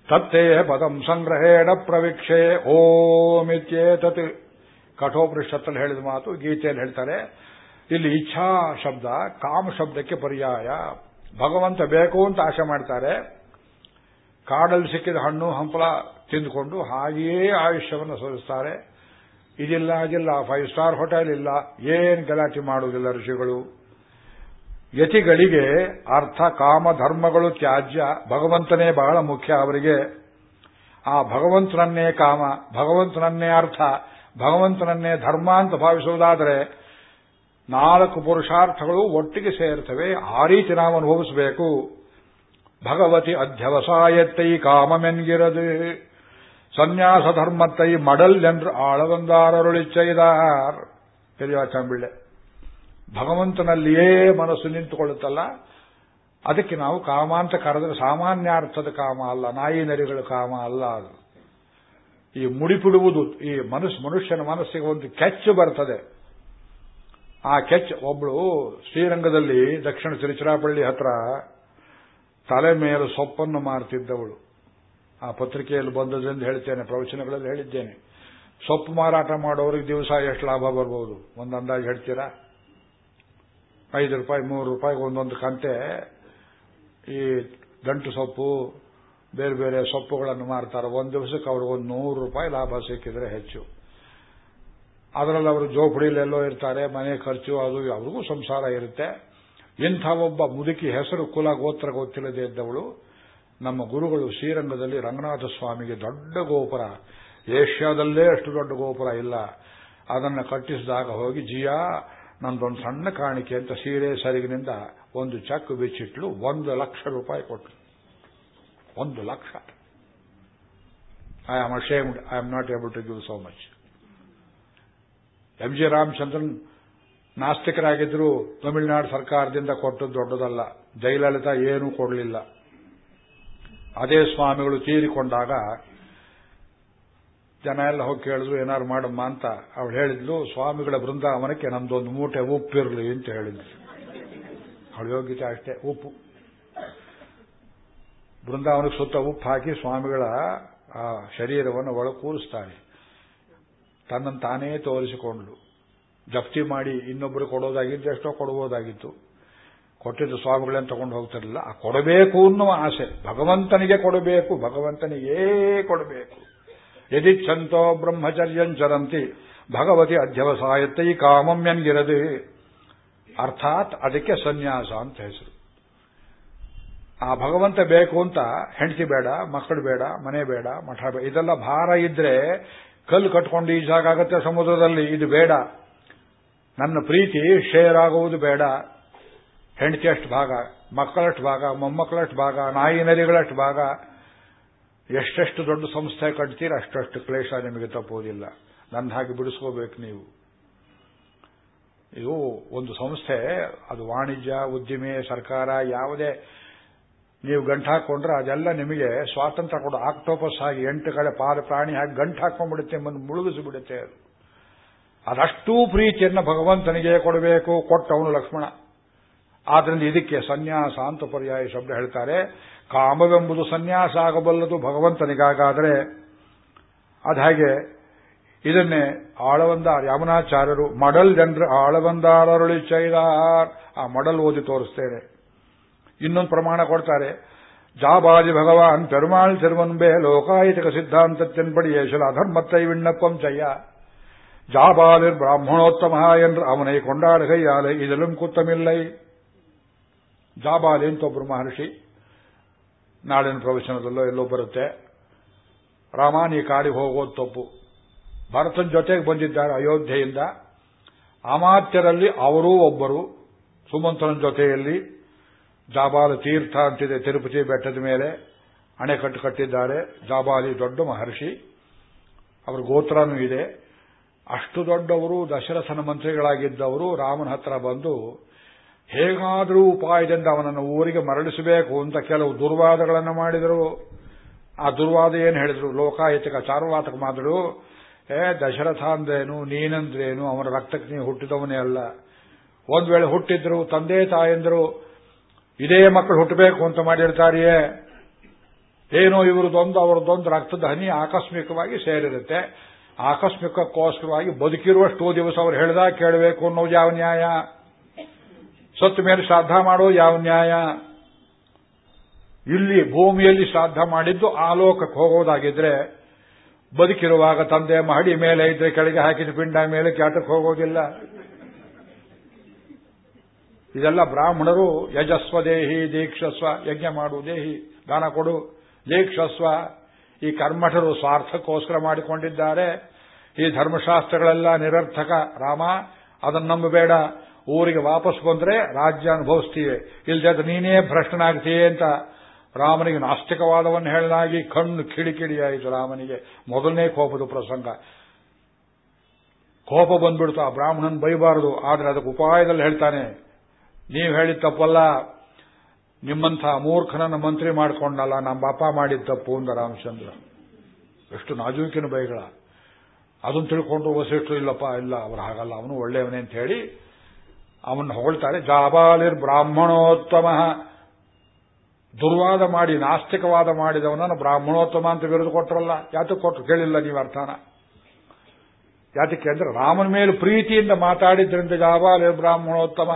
ತತ್ತೇ ಪದಂ ಸಂಗ್ರಹೇಣ ಪ್ರವೀಕ್ಷೆ ಓಮಿತ್ಯೇತತ್. ಕಠೋಪನಿಷತ್ತಲ್ಲಿ ಹೇಳಿದ ಮಾತು, ಗೀತೆಯಲ್ಲಿ ಹೇಳ್ತಾರೆ, ಇಲ್ಲಿ ಇಚ್ಛಾ ಶಬ್ದ, ಕಾಮ ಶಬ್ದಕ್ಕೆ ಪರ್ಯಾಯ. ಭಗವಂತ ಬೇಕು ಅಂತ ಆಶೆ ಮಾಡ್ತಾರೆ. ಕಾಡಲ್ಲಿ ಸಿಕ್ಕಿದ ಹಣ್ಣು ಹಂಪಲ ತಿಂದುಕೊಂಡು ಹಾಗೆಯೇ ಆಯುಷ್ಯವನ್ನು ಸೋಲಿಸ್ತಾರೆ ಇದಿಲ್ಲ ಅದಿಲ್ಲ ಫೈವ್ ಸ್ಟಾರ್ ಹೋಟೆಲ್ ಇಲ್ಲ, ಏನ್ ಗಲಾಟೆ ಮಾಡುವುದಿಲ್ಲ ಋಷಿಗಳು. ಯತಿಗಳಿಗೆ ಅರ್ಥ, ಕಾಮ, ಧರ್ಮಗಳು ತ್ಯಾಜ್ಯ, ಭಗವಂತನೇ ಬಹಳ ಮುಖ್ಯ ಅವರಿಗೆ. ಆ ಭಗವಂತನನ್ನೇ ಕಾಮ, ಭಗವಂತನನ್ನೇ ಅರ್ಥ, ಭಗವಂತನನ್ನೇ ಧರ್ಮ ಅಂತ ಭಾವಿಸುವುದಾದರೆ ನಾಲ್ಕು ಪುರುಷಾರ್ಥಗಳು ಒಟ್ಟಿಗೆ ಸೇರ್ತವೆ, ಆ ರೀತಿ ನಾವು ಅನುಭವಿಸಬೇಕು. ಭಗವತಿ ಅಧ್ಯವಸಾಯತ್ತೈ ಕಾಮಮೆನ್ಗಿರದು. ಸನ್ಯಾಸ ಧರ್ಮತ್ತೈ ಮಡಲ್ ಎಂದು ಆಳವಂದಾರರುಳಿಚ್ಚೈದಾರ್ ಪೆರಿಯಾಚಂಬಿಳ್ಳೆ ಭಗವಂತನಲ್ಲಿಯೇ ಮನಸ್ಸು ನಿಂತುಕೊಳ್ಳುತ್ತಲ್ಲ, ಅದಕ್ಕೆ ನಾವು ಕಾಮ ಅಂತ ಕರೆದ್ರೆ ಸಾಮಾನ್ಯಾರ್ಥದ ಕಾಮ ಅಲ್ಲ, ನಾಯಿ ನರಿಗಳ ಕಾಮ ಅಲ್ಲ ಅದು. ಈ ಮುಡಿಪಿಡುವುದು, ಈ ಮನಸ್ಸು, ಮನುಷ್ಯನ ಮನಸ್ಸಿಗೆ ಒಂದು ಕೆಚ್ಚು ಬರ್ತದೆ. ಆ ಕೆಚ್ಚು, ಒಬ್ಳು ಶ್ರೀರಂಗದಲ್ಲಿ ದಕ್ಷಿಣ ತಿರುಚಿರಾಪಳ್ಳಿ ಹತ್ರ ತಲೆ ಮೇಲೆ ಸೊಪ್ಪನ್ನು ಮಾರ್ತಿದ್ದವಳು. ಆ ಪತ್ರಿಕೆಯಲ್ಲಿ ಬಂದದೆಂದು ಹೇಳ್ತೇನೆ, ಪ್ರವಚನಗಳಲ್ಲಿ ಹೇಳಿದ್ದೇನೆ. ಸೊಪ್ಪು ಮಾರಾಟ ಮಾಡೋರಿಗೆ ದಿವಸ ಎಷ್ಟು ಲಾಭ ಬರ್ಬೋದು? ಒಂದು ಅಂದಾಜು ಹೇಳ್ತೀರಾ? ಐದು ರೂಪಾಯಿ, ಮೂರು ರೂಪಾಯಿಗೆ ಒಂದೊಂದು ಕಂತೆ ಈ ಗಂಟು ಸೊಪ್ಪು, ಬೇರೆ ಬೇರೆ ಸೊಪ್ಪುಗಳನ್ನು ಮಾರ್ತಾರೆ. ಒಂದು ದಿವಸಕ್ಕೆ ಅವ್ರಿಗೊಂದು ನೂರು ರೂಪಾಯಿ ಲಾಭ ಸಿಕ್ಕಿದ್ರೆ ಹೆಚ್ಚು. ಅದರಲ್ಲಿ ಅವರು ಜೋಪಡಿಲೆಲ್ಲೋ ಇರ್ತಾರೆ, ಮನೆ ಖರ್ಚು, ಅದು ಅವ್ರಿಗೂ ಸಂಸಾರ ಇರುತ್ತೆ. ಇಂಥ ಒಬ್ಬ ಮುದುಕಿ ಹೆಸರು ಕುಲ ಗೋತ್ರ ಗೊತ್ತಿಲ್ಲದೆ ಇದ್ದವಳು, ನಮ್ಮ ಗುರುಗಳು ಶ್ರೀರಂಗದಲ್ಲಿ ರಂಗನಾಥ ಸ್ವಾಮಿಗೆ ದೊಡ್ಡ ಗೋಪುರ. ಏಷ್ಯಾದಲ್ಲೇ ಅಷ್ಟು ದೊಡ್ಡ ಗೋಪುರ ಇಲ್ಲ. ಅದನ್ನು ಕಟ್ಟಿಸಿದಾಗ ಹೋಗಿ, ಜಿಯಾ, ನಂದೊಂದು ಸಣ್ಣ ಕಾಣಿಕೆ ಅಂತ ಸೀರೆ ಸರಿಗಿನಿಂದ ಒಂದು ಚೆಕ್ ಬಿಚ್ಚಿಟ್ಲು ಒಂದು ಲಕ್ಷ ರೂಪಾಯಿ ಕೊಟ್ಟರು ಒಂದು lakh. I am ashamed I am not able to give so much M G Ramachandran ನಾಸ್ತಿಕರಾಗಿದ್ರು Tamil Nadu ಸರ್ಕಾರದಿಂದ ಕೊಟ್ಟದ್ದು ದೊಡ್ಡದಲ್ಲ. ಜಯಲಲಿತಾ ಏನೂ ಕೊಡಲಿಲ್ಲ. ಅದೇ ಸ್ವಾಮಿಗಳು ತೀರಿಕೊಂಡಾಗ ಜನ ಎಲ್ಲ ಹೋಗಿ ಕೇಳಿದ್ರು ಏನಾರು ಮಾಡಮ್ಮ ಅಂತ. ಅವಳು ಹೇಳಿದ್ಲು, ಸ್ವಾಮಿಗಳ ಬೃಂದಾವನಕ್ಕೆ ನಮ್ದೊಂದು ಮೂಟೆ ಉಪ್ಪಿರಲಿ ಅಂತ ಹೇಳಿದ್ಲು ಅವಳು ಯೋಗ್ಯತೆ ಅಷ್ಟೇ, ಉಪ್ಪು. ಬೃಂದಾವನಕ್ಕೆ ಸುತ್ತ ಉಪ್ಪು ಹಾಕಿ ಸ್ವಾಮಿಗಳ, ಆ ಶರೀರವನ್ನು ಒಳ ಕೂರಿಸ್ತಾಳೆ ತನ್ನನ್ನು ತಾನೇ ತೋರಿಸಿಕೊಂಡ್ಲು ಜಪ್ತಿ ಮಾಡಿ ಇನ್ನೊಬ್ಬರು ಕೊಡೋದಾಗಿದ್ದು ಎಷ್ಟೋ ಕೊಡಬಹುದಾಗಿತ್ತು ಕೊಟ್ಟಿದ್ದು ಸ್ವಾಮಿಗಳೇನು ತಗೊಂಡು ಹೋಗ್ತಿರಲಿಲ್ಲ ಆ ಕೊಡಬೇಕು ಅನ್ನುವ ಆಸೆ. ಭಗವಂತನಿಗೆ ಕೊಡಬೇಕು, ಭಗವಂತನಿಗೇ ಕೊಡಬೇಕು. ಯದಿಚ್ಛಂತೋ ಬ್ರಹ್ಮಚರ್ಯಂಚರಂತಿ ಭಗವತಿ ಅಧ್ಯವಸಾಯತ್ತೆ ಈ ಕಾಮಮ್ಯನ್ಗಿರದೆ ಅರ್ಥಾತ್ ಅದಕ್ಕೆ ಸನ್ಯಾಸ ಅಂತ ಹೆಸರು. ಆ ಭಗವಂತ ಬೇಕು ಅಂತ ಹೆಂಡತಿ ಬೇಡ, ಮಕ್ಕಳು ಬೇಡ, ಮನೆ ಬೇಡ, ಮಠ ಬೇಡ, ಇದೆಲ್ಲ ಭಾರ ಇದ್ರೆ ಕಲ್ಲು ಕಟ್ಕೊಂಡು ಆಗುತ್ತೆ ಸಮುದ್ರದಲ್ಲಿ, ಇದು ಬೇಡ. ನನ್ನ ಪ್ರೀತಿ ಶೇರ್ ಆಗುವುದು ಬೇಡ. ಹೆಂಡತಿ ಅಷ್ಟು ಭಾಗ, ಮಕ್ಕಳಷ್ಟು ಭಾಗ, ಮೊಮ್ಮಕ್ಕಳಷ್ಟು ಭಾಗ, ನಾಯಿ ನರಿಗಳಷ್ಟು ಭಾಗ. ಎಷ್ಟೆಷ್ಟು ದೊಡ್ಡ ಸಂಸ್ಥೆ ಕಟ್ತೀರ ಅಷ್ಟಷ್ಟು ಕ್ಲೇಶ ನಿಮಗೆ ತಪ್ಪುವುದಿಲ್ಲ. ನನ್ನ ಹಾಗೆ ಬಿಡಿಸ್ಕೋಬೇಕು ನೀವು. ಇದು ಒಂದು ಸಂಸ್ಥೆ, ಅದು ವಾಣಿಜ್ಯ, ಉದ್ದಿಮೆ, ಸರ್ಕಾರ, ಯಾವುದೇ ನೀವು ಗಂಟು ಹಾಕೊಂಡ್ರೆ ಅದೆಲ್ಲ ನಿಮಗೆ ಸ್ವಾತಂತ್ರ್ಯ ಕೊಡು. ಆಕ್ಟೋಪಸ್ ಆಗಿ ಎಂಟು ಕಡೆ ಪಾದ ಪ್ರಾಣಿ ಹಾಕಿ ಗಂಟು ಹಾಕೊಂಡ್ಬಿಡುತ್ತೆ, ಮುಳುಗಿಸಿಬಿಡುತ್ತೆ ಅದು. ಅದಷ್ಟೂ ಪ್ರೀತಿಯನ್ನು ಭಗವಂತನಿಗೆ ಕೊಡಬೇಕು, ಕೊಟ್ಟವನು ಲಕ್ಷ್ಮಣ. ಆದ್ರಿಂದ ಇದಕ್ಕೆ ಸನ್ಯಾಸ ಅಂತ ಪರ್ಯಾಯ ಶಬ್ದ ಹೇಳ್ತಾರೆ. ಕಾಮವೆಂಬುದು ಸನ್ಯಾಸ ಆಗಬಲ್ಲದು ಭಗವಂತನಿಗಾಗಾದರೆ ಅದು ಹಾಗೆ ಇದನ್ನೇ ಆಳವಂದಾರ್ ಯಮುನಾಚಾರ್ಯರು, ಮಡಲ್ ಜನರು ಆಳವಂದಾರರುಳಿ ಚೈದಾರ್ ಆ ಮಡಲ್ ಓದಿ ತೋರಿಸ್ತೇನೆ. ಇನ್ನೊಂದು ಪ್ರಮಾಣ ಕೊಡ್ತಾರೆ. ಜಾಬಾಜಿ ಭಗವಾನ್ ಪೆರುಮಾಳ್ ತಿರುವನ್ಬೆ ಲೋಕಾಯಿತಕ ಸಿದ್ಧಾಂತತ್ತೆನ್ಪಡಿ ಯೇಶಲ ಅಧರ್ಮತ್ತೈ ವಿಣ್ಣಪ್ಪಂ ಜಯ್ಯ ஜாபாலிர் பிராமணோத்தமஹா என்று அவனை கொண்டாடுகையாலே இதிலும் குத்தமில்லை ಜಾಬಾಲಿ ಅಂತ ಒಬ್ಬರು ಮಹರ್ಷಿ ನಾಡಿನ ಪ್ರವಚನದಲ್ಲೋ ಎಲ್ಲೋ ಬರುತ್ತೆ ರಾಮ ನೀ ಕಾಡಿಗೆ ಹೋಗೋದು ತಪ್ಪು ಭರತನ ಜೊತೆಗೆ ಬಂದಿದ್ದಾರೆ ಅಯೋಧ್ಯೆಯಿಂದ ಅಮಾತ್ಯರಲ್ಲಿ ಅವರೂ ಒಬ್ಬರು ಸುಮಂತ್ರನ ಜೊತೆಯಲ್ಲಿ ಜಾಬಾಲ ತೀರ್ಥ ಅಂತಿದೆ ತಿರುಪತಿ ಬೆಟ್ಟದ ಮೇಲೆ ಅಣೆಕಟ್ಟು ಕಟ್ಟಿದ್ದಾರೆ ಜಾಬಾಲಿ ದೊಡ್ಡ ಮಹರ್ಷಿ ಅವರ ಗೋತ್ರನೂ ಇದೆ ಅಷ್ಟು ದೊಡ್ಡವರು, ದಶರಥನ ಮಂತ್ರಿಗಳಾಗಿದ್ದವರು, ರಾಮನ ಹತ್ರ ಬಂದು, ಹೇಗಾದರೂ ಉಪಾಯದಿಂದ ಅವನನ್ನು ಊರಿಗೆ ಮರಳಿಸಬೇಕು ಅಂತ ಕೆಲವು ದುರ್ವಾದಗಳನ್ನು ಮಾಡಿದರು. ಆ ದುರ್ವಾದ ಏನು ಹೇಳಿದರು? ಲೋಕಾಯತಿಕ ಚಾರುವಾತಕ ಮಾದರು ಏ, ದಶರಥ ಅಂದ್ರೇನು, ನೀನಂದ್ರೇನು, ಅವನ ರಕ್ತಕ್ಕೆ ನೀವು ಹುಟ್ಟಿದವನೇ ಅಲ್ಲ. ಒಂದು ವೇಳೆ ಹುಟ್ಟಿದ್ರು, ತಂದೆ ತಾಯಂದ್ರು ಇದೇ ಮಕ್ಕಳು ಹುಟ್ಟಬೇಕು ಅಂತ ಮಾಡಿರ್ತಾರೆಯೇ. ಏನೋ ಇವರದೊಂದು ಅವರದೊಂದು ರಕ್ತದ ಹನಿ ಆಕಸ್ಮಿಕವಾಗಿ ಸೇರಿರುತ್ತೆ. ಆಕಸ್ಮಿಕಕ್ಕೋಸ್ಕರವಾಗಿ ಬದುಕಿರುವಷ್ಟು ದಿವಸ ಅವರು ಹೇಳ್ದಾಗ ಕೇಳಬೇಕು ಅನ್ನೋದು ಯಾವ ನ್ಯಾಯ? ಸತ್ತು ಮೇಲೆ ಶ್ರಾದ್ದ ಮಾಡೋ ಯಾವ ನ್ಯಾಯ? ಇಲ್ಲಿ ಭೂಮಿಯಲ್ಲಿ ಶ್ರಾದ್ದ ಮಾಡಿದ್ದು ಆಲೋಕಕ್ಕೆ ಹೋಗೋದಾಗಿದ್ರೆ ಬದುಕಿರುವಾಗ ತಂದೆ ಮಹಡಿ ಮೇಲೆ ಇದ್ರೆ ಕೆಳಗೆ ಹಾಕಿದ ಪಿಂಡ ಮೇಲೆ ಕ್ಯಾಟಕ್ಕೆ ಹೋಗೋದಿಲ್ಲ. ಇದೆಲ್ಲ ಬ್ರಾಹ್ಮಣರು ಯಜಸ್ವ ದೇಹಿ ದೀಕ್ಷಸ್ವ, ಯಜ್ಞ ಮಾಡು ದೇಹಿ, ದಾನ ಕೊಡು, ದೀಕ್ಷಸ್ವ. ಈ ಕರ್ಮಠರು ಸ್ವಾರ್ಥಕ್ಕೋಸ್ಕರ ಮಾಡಿಕೊಂಡಿದ್ದಾರೆ. ಈ ಧರ್ಮಶಾಸ್ತ್ರಗಳೆಲ್ಲ ನಿರರ್ಥಕ. ರಾಮ, ಅದನ್ನು ನಂಬಬೇಡ. ಊರಿಗೆ ವಾಪಸ್ ಬಂದ್ರೆ ರಾಜ್ಯ ಅನುಭವಿಸ್ತೀವಿ. ಇಲ್ದ ನೀನೇ ಭ್ರಷ್ಟನಾಗ್ತೀಯೇ ಅಂತ ರಾಮನಿಗೆ ನಾಸ್ತಿಕವಾದವನ್ನು ಹೇಳಲಾಗಿ ಕಣ್ಣು ಕಿಡಿಕಿಡಿಯಾಯಿತು ರಾಮನಿಗೆ. ಮೊದಲನೇ ಕೋಪದ ಪ್ರಸಂಗ. ಕೋಪ ಬಂದ್ಬಿಡ್ತು. ಆ ಬ್ರಾಹ್ಮಣನ್ ಬೈಬಾರದು. ಆದರೆ ಅದಕ್ಕೆ ಉಪಾಯದಲ್ಲಿ ಹೇಳ್ತಾನೆ. ನೀವು ಹೇಳಿದ ತಪ್ಪಲ್ಲ. ನಿಮ್ಮಂಥ ಮೂರ್ಖನನ್ನು ಮಂತ್ರಿ ಮಾಡಿಕೊಂಡಲ್ಲ, ನಮ್ಮ ಬಾಪ ಮಾಡಿದ ತಪ್ಪು ಅಂದ ರಾಮಚಂದ್ರ. ಎಷ್ಟು ನಾಜೂಕಿನ ಬೈಗಳ. ಅದನ್ನು ತಿಳ್ಕೊಂಡು ವಸಿಷ್ಠರು, ಇಲ್ಲಪ್ಪ, ಇಲ್ಲ, ಅವರು ಹಾಗಲ್ಲ, ಅವನು ಒಳ್ಳೆಯವನೇ ಅಂತ ಹೇಳಿ ಅವನ್ನ ಹೊಗಳ್ತಾರೆ. ಜಾಬಾಲಿರ್ ಬ್ರಾಹ್ಮಣೋತ್ತಮ. ದುರ್ವಾದ ಮಾಡಿ, ನಾಸ್ತಿಕವಾದ ಮಾಡಿದವನನ್ನು ಬ್ರಾಹ್ಮಣೋತ್ತಮ ಅಂತ ಬಿರುದು ಕೊಟ್ಟರಲ್ಲ ಯಾತಕ್ಕೆ ಕೊಟ್ಟರು ಕೇಳಿಲ್ಲ ನೀವು ಅರ್ಥನ. ಯಾತಕ್ಕೆ ಅಂದ್ರೆ ರಾಮನ ಮೇಲೆ ಪ್ರೀತಿಯಿಂದ ಮಾತಾಡಿದ್ರಿಂದ ಜಾಬಾಲಿರ್ ಬ್ರಾಹ್ಮಣೋತ್ತಮ.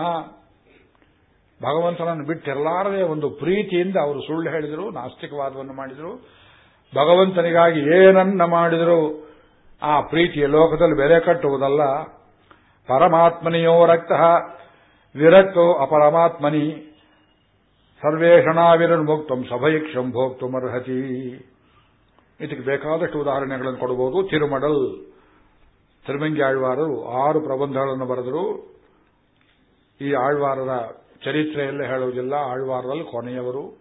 ಭಗವಂತನನ್ನು ಬಿಟ್ಟಿರಲಾರದೆ ಒಂದು ಪ್ರೀತಿಯಿಂದ ಅವರು ಸುಳ್ಳು ಹೇಳಿದರು, ನಾಸ್ತಿಕವಾದವನ್ನು ಮಾಡಿದರು. ಭಗವಂತನಿಗಾಗಿ ಏನನ್ನ ಮಾಡಿದರು, ಆ ಪ್ರೀತಿಯ ಲೋಕದಲ್ಲಿ ಬೆಲೆ ಕಟ್ಟುವುದಲ್ಲ. ಪರಮಾತ್ಮನಿಯೋ ರಕ್ತ ವಿರಕ್ತೋ ಅಪರಮಾತ್ಮನಿ. ಸರ್ವೇಷಣಾವಿರನ್ಮುಕ್ತಂ ಸಭೈಕ್ಷಂ ಭೋಕ್ತುಮರ್ಹತಿ ಇದಕ್ಕೆ ಬೇಕಾದಷ್ಟು ಉದಾಹರಣೆಗಳನ್ನು ಕೊಡಬಹುದು. ತಿರುಮಡಲ್, ತಿರುಮಂಗಿ ಆಳ್ವಾರರು ಆರು ಪ್ರಬಂಧಗಳನ್ನು ಬರೆದರು. ಈ ಆಳ್ವಾರರ ಚರಿತ್ರೆಯಲ್ಲೇ ಹೇಳುವುದಿಲ್ಲ, ಆಳ್ವಾರದಲ್ಲಿ ಕೊನೆಯವರು.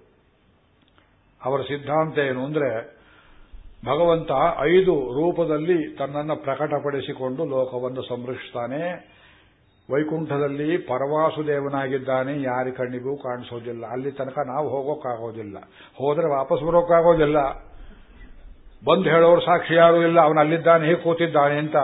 ಅವರ ಸಿದ್ಧಾಂತ ಏನು ಅಂದ್ರೆ, ಭಗವಂತ ಐದು ರೂಪದಲ್ಲಿ ತನ್ನನ್ನು ಪ್ರಕಟಪಡಿಸಿಕೊಂಡು ಲೋಕವನ್ನು ಸಂರಕ್ಷಿಸ್ತಾನೆ. ವೈಕುಂಠದಲ್ಲಿ ಪರವಾಸುದೇವನಾಗಿದ್ದಾನೆ, ಯಾರ ಕಣ್ಣಿಗೂ ಕಾಣಿಸೋದಿಲ್ಲ. ಅಲ್ಲಿ ತನಕ ನಾವು ಹೋಗೋಕ್ಕಾಗೋದಿಲ್ಲ. ಹೋದರೆ ವಾಪಸ್ ಬರೋಕ್ಕಾಗೋದಿಲ್ಲ. ಬಂದು ಹೇಳೋರು ಸಾಕ್ಷಿ ಯಾರೂ ಇಲ್ಲ. ಅವನು ಅಲ್ಲಿದ್ದಾನೆ ಹೇಗೆ ಕೂತಿದ್ದಾನೆ ಅಂತ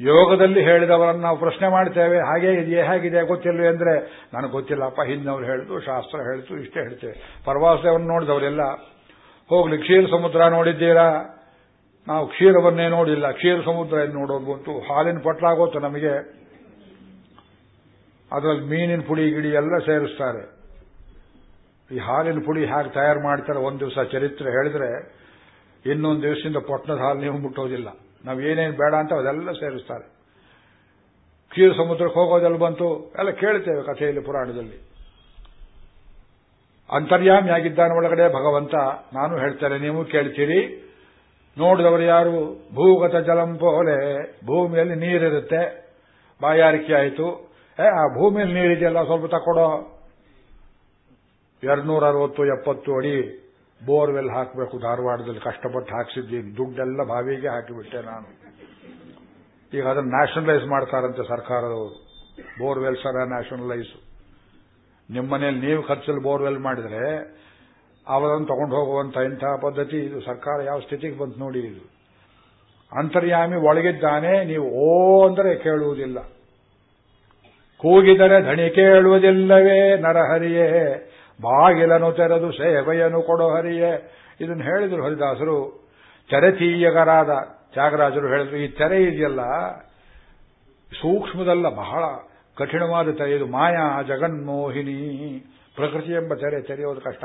ಯೋಗದಲ್ಲಿ ಹೇಳಿದವರನ್ನು ನಾವು ಪ್ರಶ್ನೆ ಮಾಡ್ತೇವೆ, ಹಾಗೆ ಇದೆಯೇ ಹೇಗಿದೆ ಗೊತ್ತಿಲ್ಲ ಅಂದ್ರೆ ನನಗೆ ಗೊತ್ತಿಲ್ಲಪ್ಪ, ಹಿಂದಿನವ್ರು ಹೇಳಿದ್ರು, ಶಾಸ್ತ್ರ ಹೇಳ್ತು ಇಷ್ಟೇ ಹೇಳ್ತೇವೆ. ಪರವಾಸವನ್ನು ನೋಡಿದವರೆಲ್ಲ, ಹೋಗ್ಲಿ, ಕ್ಷೀರ ಸಮುದ್ರ ನೋಡಿದ್ದೀರಾ? ನಾವು ಕ್ಷೀರವನ್ನೇ ನೋಡಿಲ್ಲ, ಕ್ಷೀರ ಸಮುದ್ರ ಏನು ನೋಡೋದು ಬಂತು? ಹಾಲಿನ ಪಟ್ಲಾಗೋತು ನಮಗೆ. ಅದರಲ್ಲಿ ಮೀನಿನ ಪುಡಿ, ಗಿಡಿ ಎಲ್ಲ ಸೇರಿಸ್ತಾರೆ. ಈ ಹಾಲಿನ ಪುಡಿ ಹೇಗೆ ತಯಾರು ಮಾಡ್ತಾರೆ? ಒಂದು ದಿವಸ ಚರಿತ್ರೆ ಹೇಳಿದ್ರೆ, ಇನ್ನೊಂದು ದಿವಸದಿಂದ ಪೊಟ್ಟಣದ ಹಾಲು ನೀವು ಮುಟ್ಟೋದಿಲ್ಲ. ನಾವು ಬೇಡ ಅಂತ ಅದೆಲ್ಲ ಸೇರಿಸ್ತಾರೆ. ಕ್ಷೀರ ಸಮುದ್ರಕ್ಕೆ ಹೋಗೋದೆಲ್ಲ ಬಂತು, ಎಲ್ಲ ಕೇಳ್ತೇವೆ ಕಥೆಯಲ್ಲಿ ಪುರಾಣದಲ್ಲಿ. ಅಂತರ್ಯಾಮಿಯಾಗಿದ್ದಾನ ಒಳಗಡೆ ಭಗವಂತ, ನಾನು ಹೇಳ್ತೇನೆ, ನೀವು ಕೇಳ್ತೀರಿ. ನೋಡಿದವರು ಯಾರು? ಭೂಗತ ಜಲಂಪೋಲೆ ಭೂಮಿಯಲ್ಲಿ ನೀರಿರುತ್ತೆ. ಬಾಯಾರಿಕೆ ಆಯಿತು. ಏ, ಆ ಭೂಮಿಯಲ್ಲಿ ನೀರಿದೆಯಲ್ಲ ಸ್ವಲ್ಪ ತಕೊಡೋ ಎರಡ್ನೂರ ಅರವತ್ತು ಎಪ್ಪತ್ತು ಅಡಿ ಬೋರ್ವೆಲ್ ಹಾಕಬೇಕು, ಧಾರವಾಡದಲ್ಲಿ ಕಷ್ಟಪಟ್ಟು ಹಾಕ್ಸಿದ್ದೀನಿ ದುಡ್ಡೆಲ್ಲ ಬಾವಿಗೆ ಹಾಕಿಬಿಟ್ಟೆ ನಾನು. ಈಗ ಅದನ್ನು ನ್ಯಾಷನಲೈಸ್ ಮಾಡ್ತಾರಂತೆ ಸರ್ಕಾರದವರು. ಬೋರ್ವೆಲ್ ಸರ ನ್ಯಾಷನಲೈಸ್. ನಿಮ್ಮನೇಲಿ ನೀವು ಖರ್ಚಲ್ಲಿ ಬೋರ್ವೆಲ್ ಮಾಡಿದ್ರೆ ಅವರನ್ನು ತಗೊಂಡು ಹೋಗುವಂತ ಇಂತಹ ಪದ್ಧತಿ ಇದು. ಸರ್ಕಾರ ಯಾವ ಸ್ಥಿತಿಗೆ ಬಂತು ನೋಡಿ ಇದು. ಅಂತರ್ಯಾಮಿ ಒಳಗಿದ್ದಾನೆ, ನೀವು ಓ ಅಂದರೆ ಕೇಳುವುದಿಲ್ಲ. ಕೂಗಿದರೆ ಧಣಿ ಕೇಳುವುದಿಲ್ಲವೇ ನರಹರಿಯೇ. ಬಾಗಿಲನು ತೆರೆದು ಸೇವೆಯನ್ನು ಕೊಡೋ ಹರಿಯೇ. ಇದನ್ನು ಹೇಳಿದ್ರು ಹರಿದಾಸರು. ಚರತೀಯಗರಾದ ತ್ಯಾಗರಾಜರು ಹೇಳಿದ್ರು, ಈ ತೆರೆ ಇದೆಯಲ್ಲ, ಸೂಕ್ಷ್ಮದಲ್ಲ, ಬಹಳ ಕಠಿಣವಾದ ತೆರೆ ಇದು. ಮಾಯಾ ಜಗನ್ಮೋಹಿನಿ. ಪ್ರಕೃತಿ ಎಂಬ ತೆರೆ, ತೆರೆಯೋದು ಕಷ್ಟ.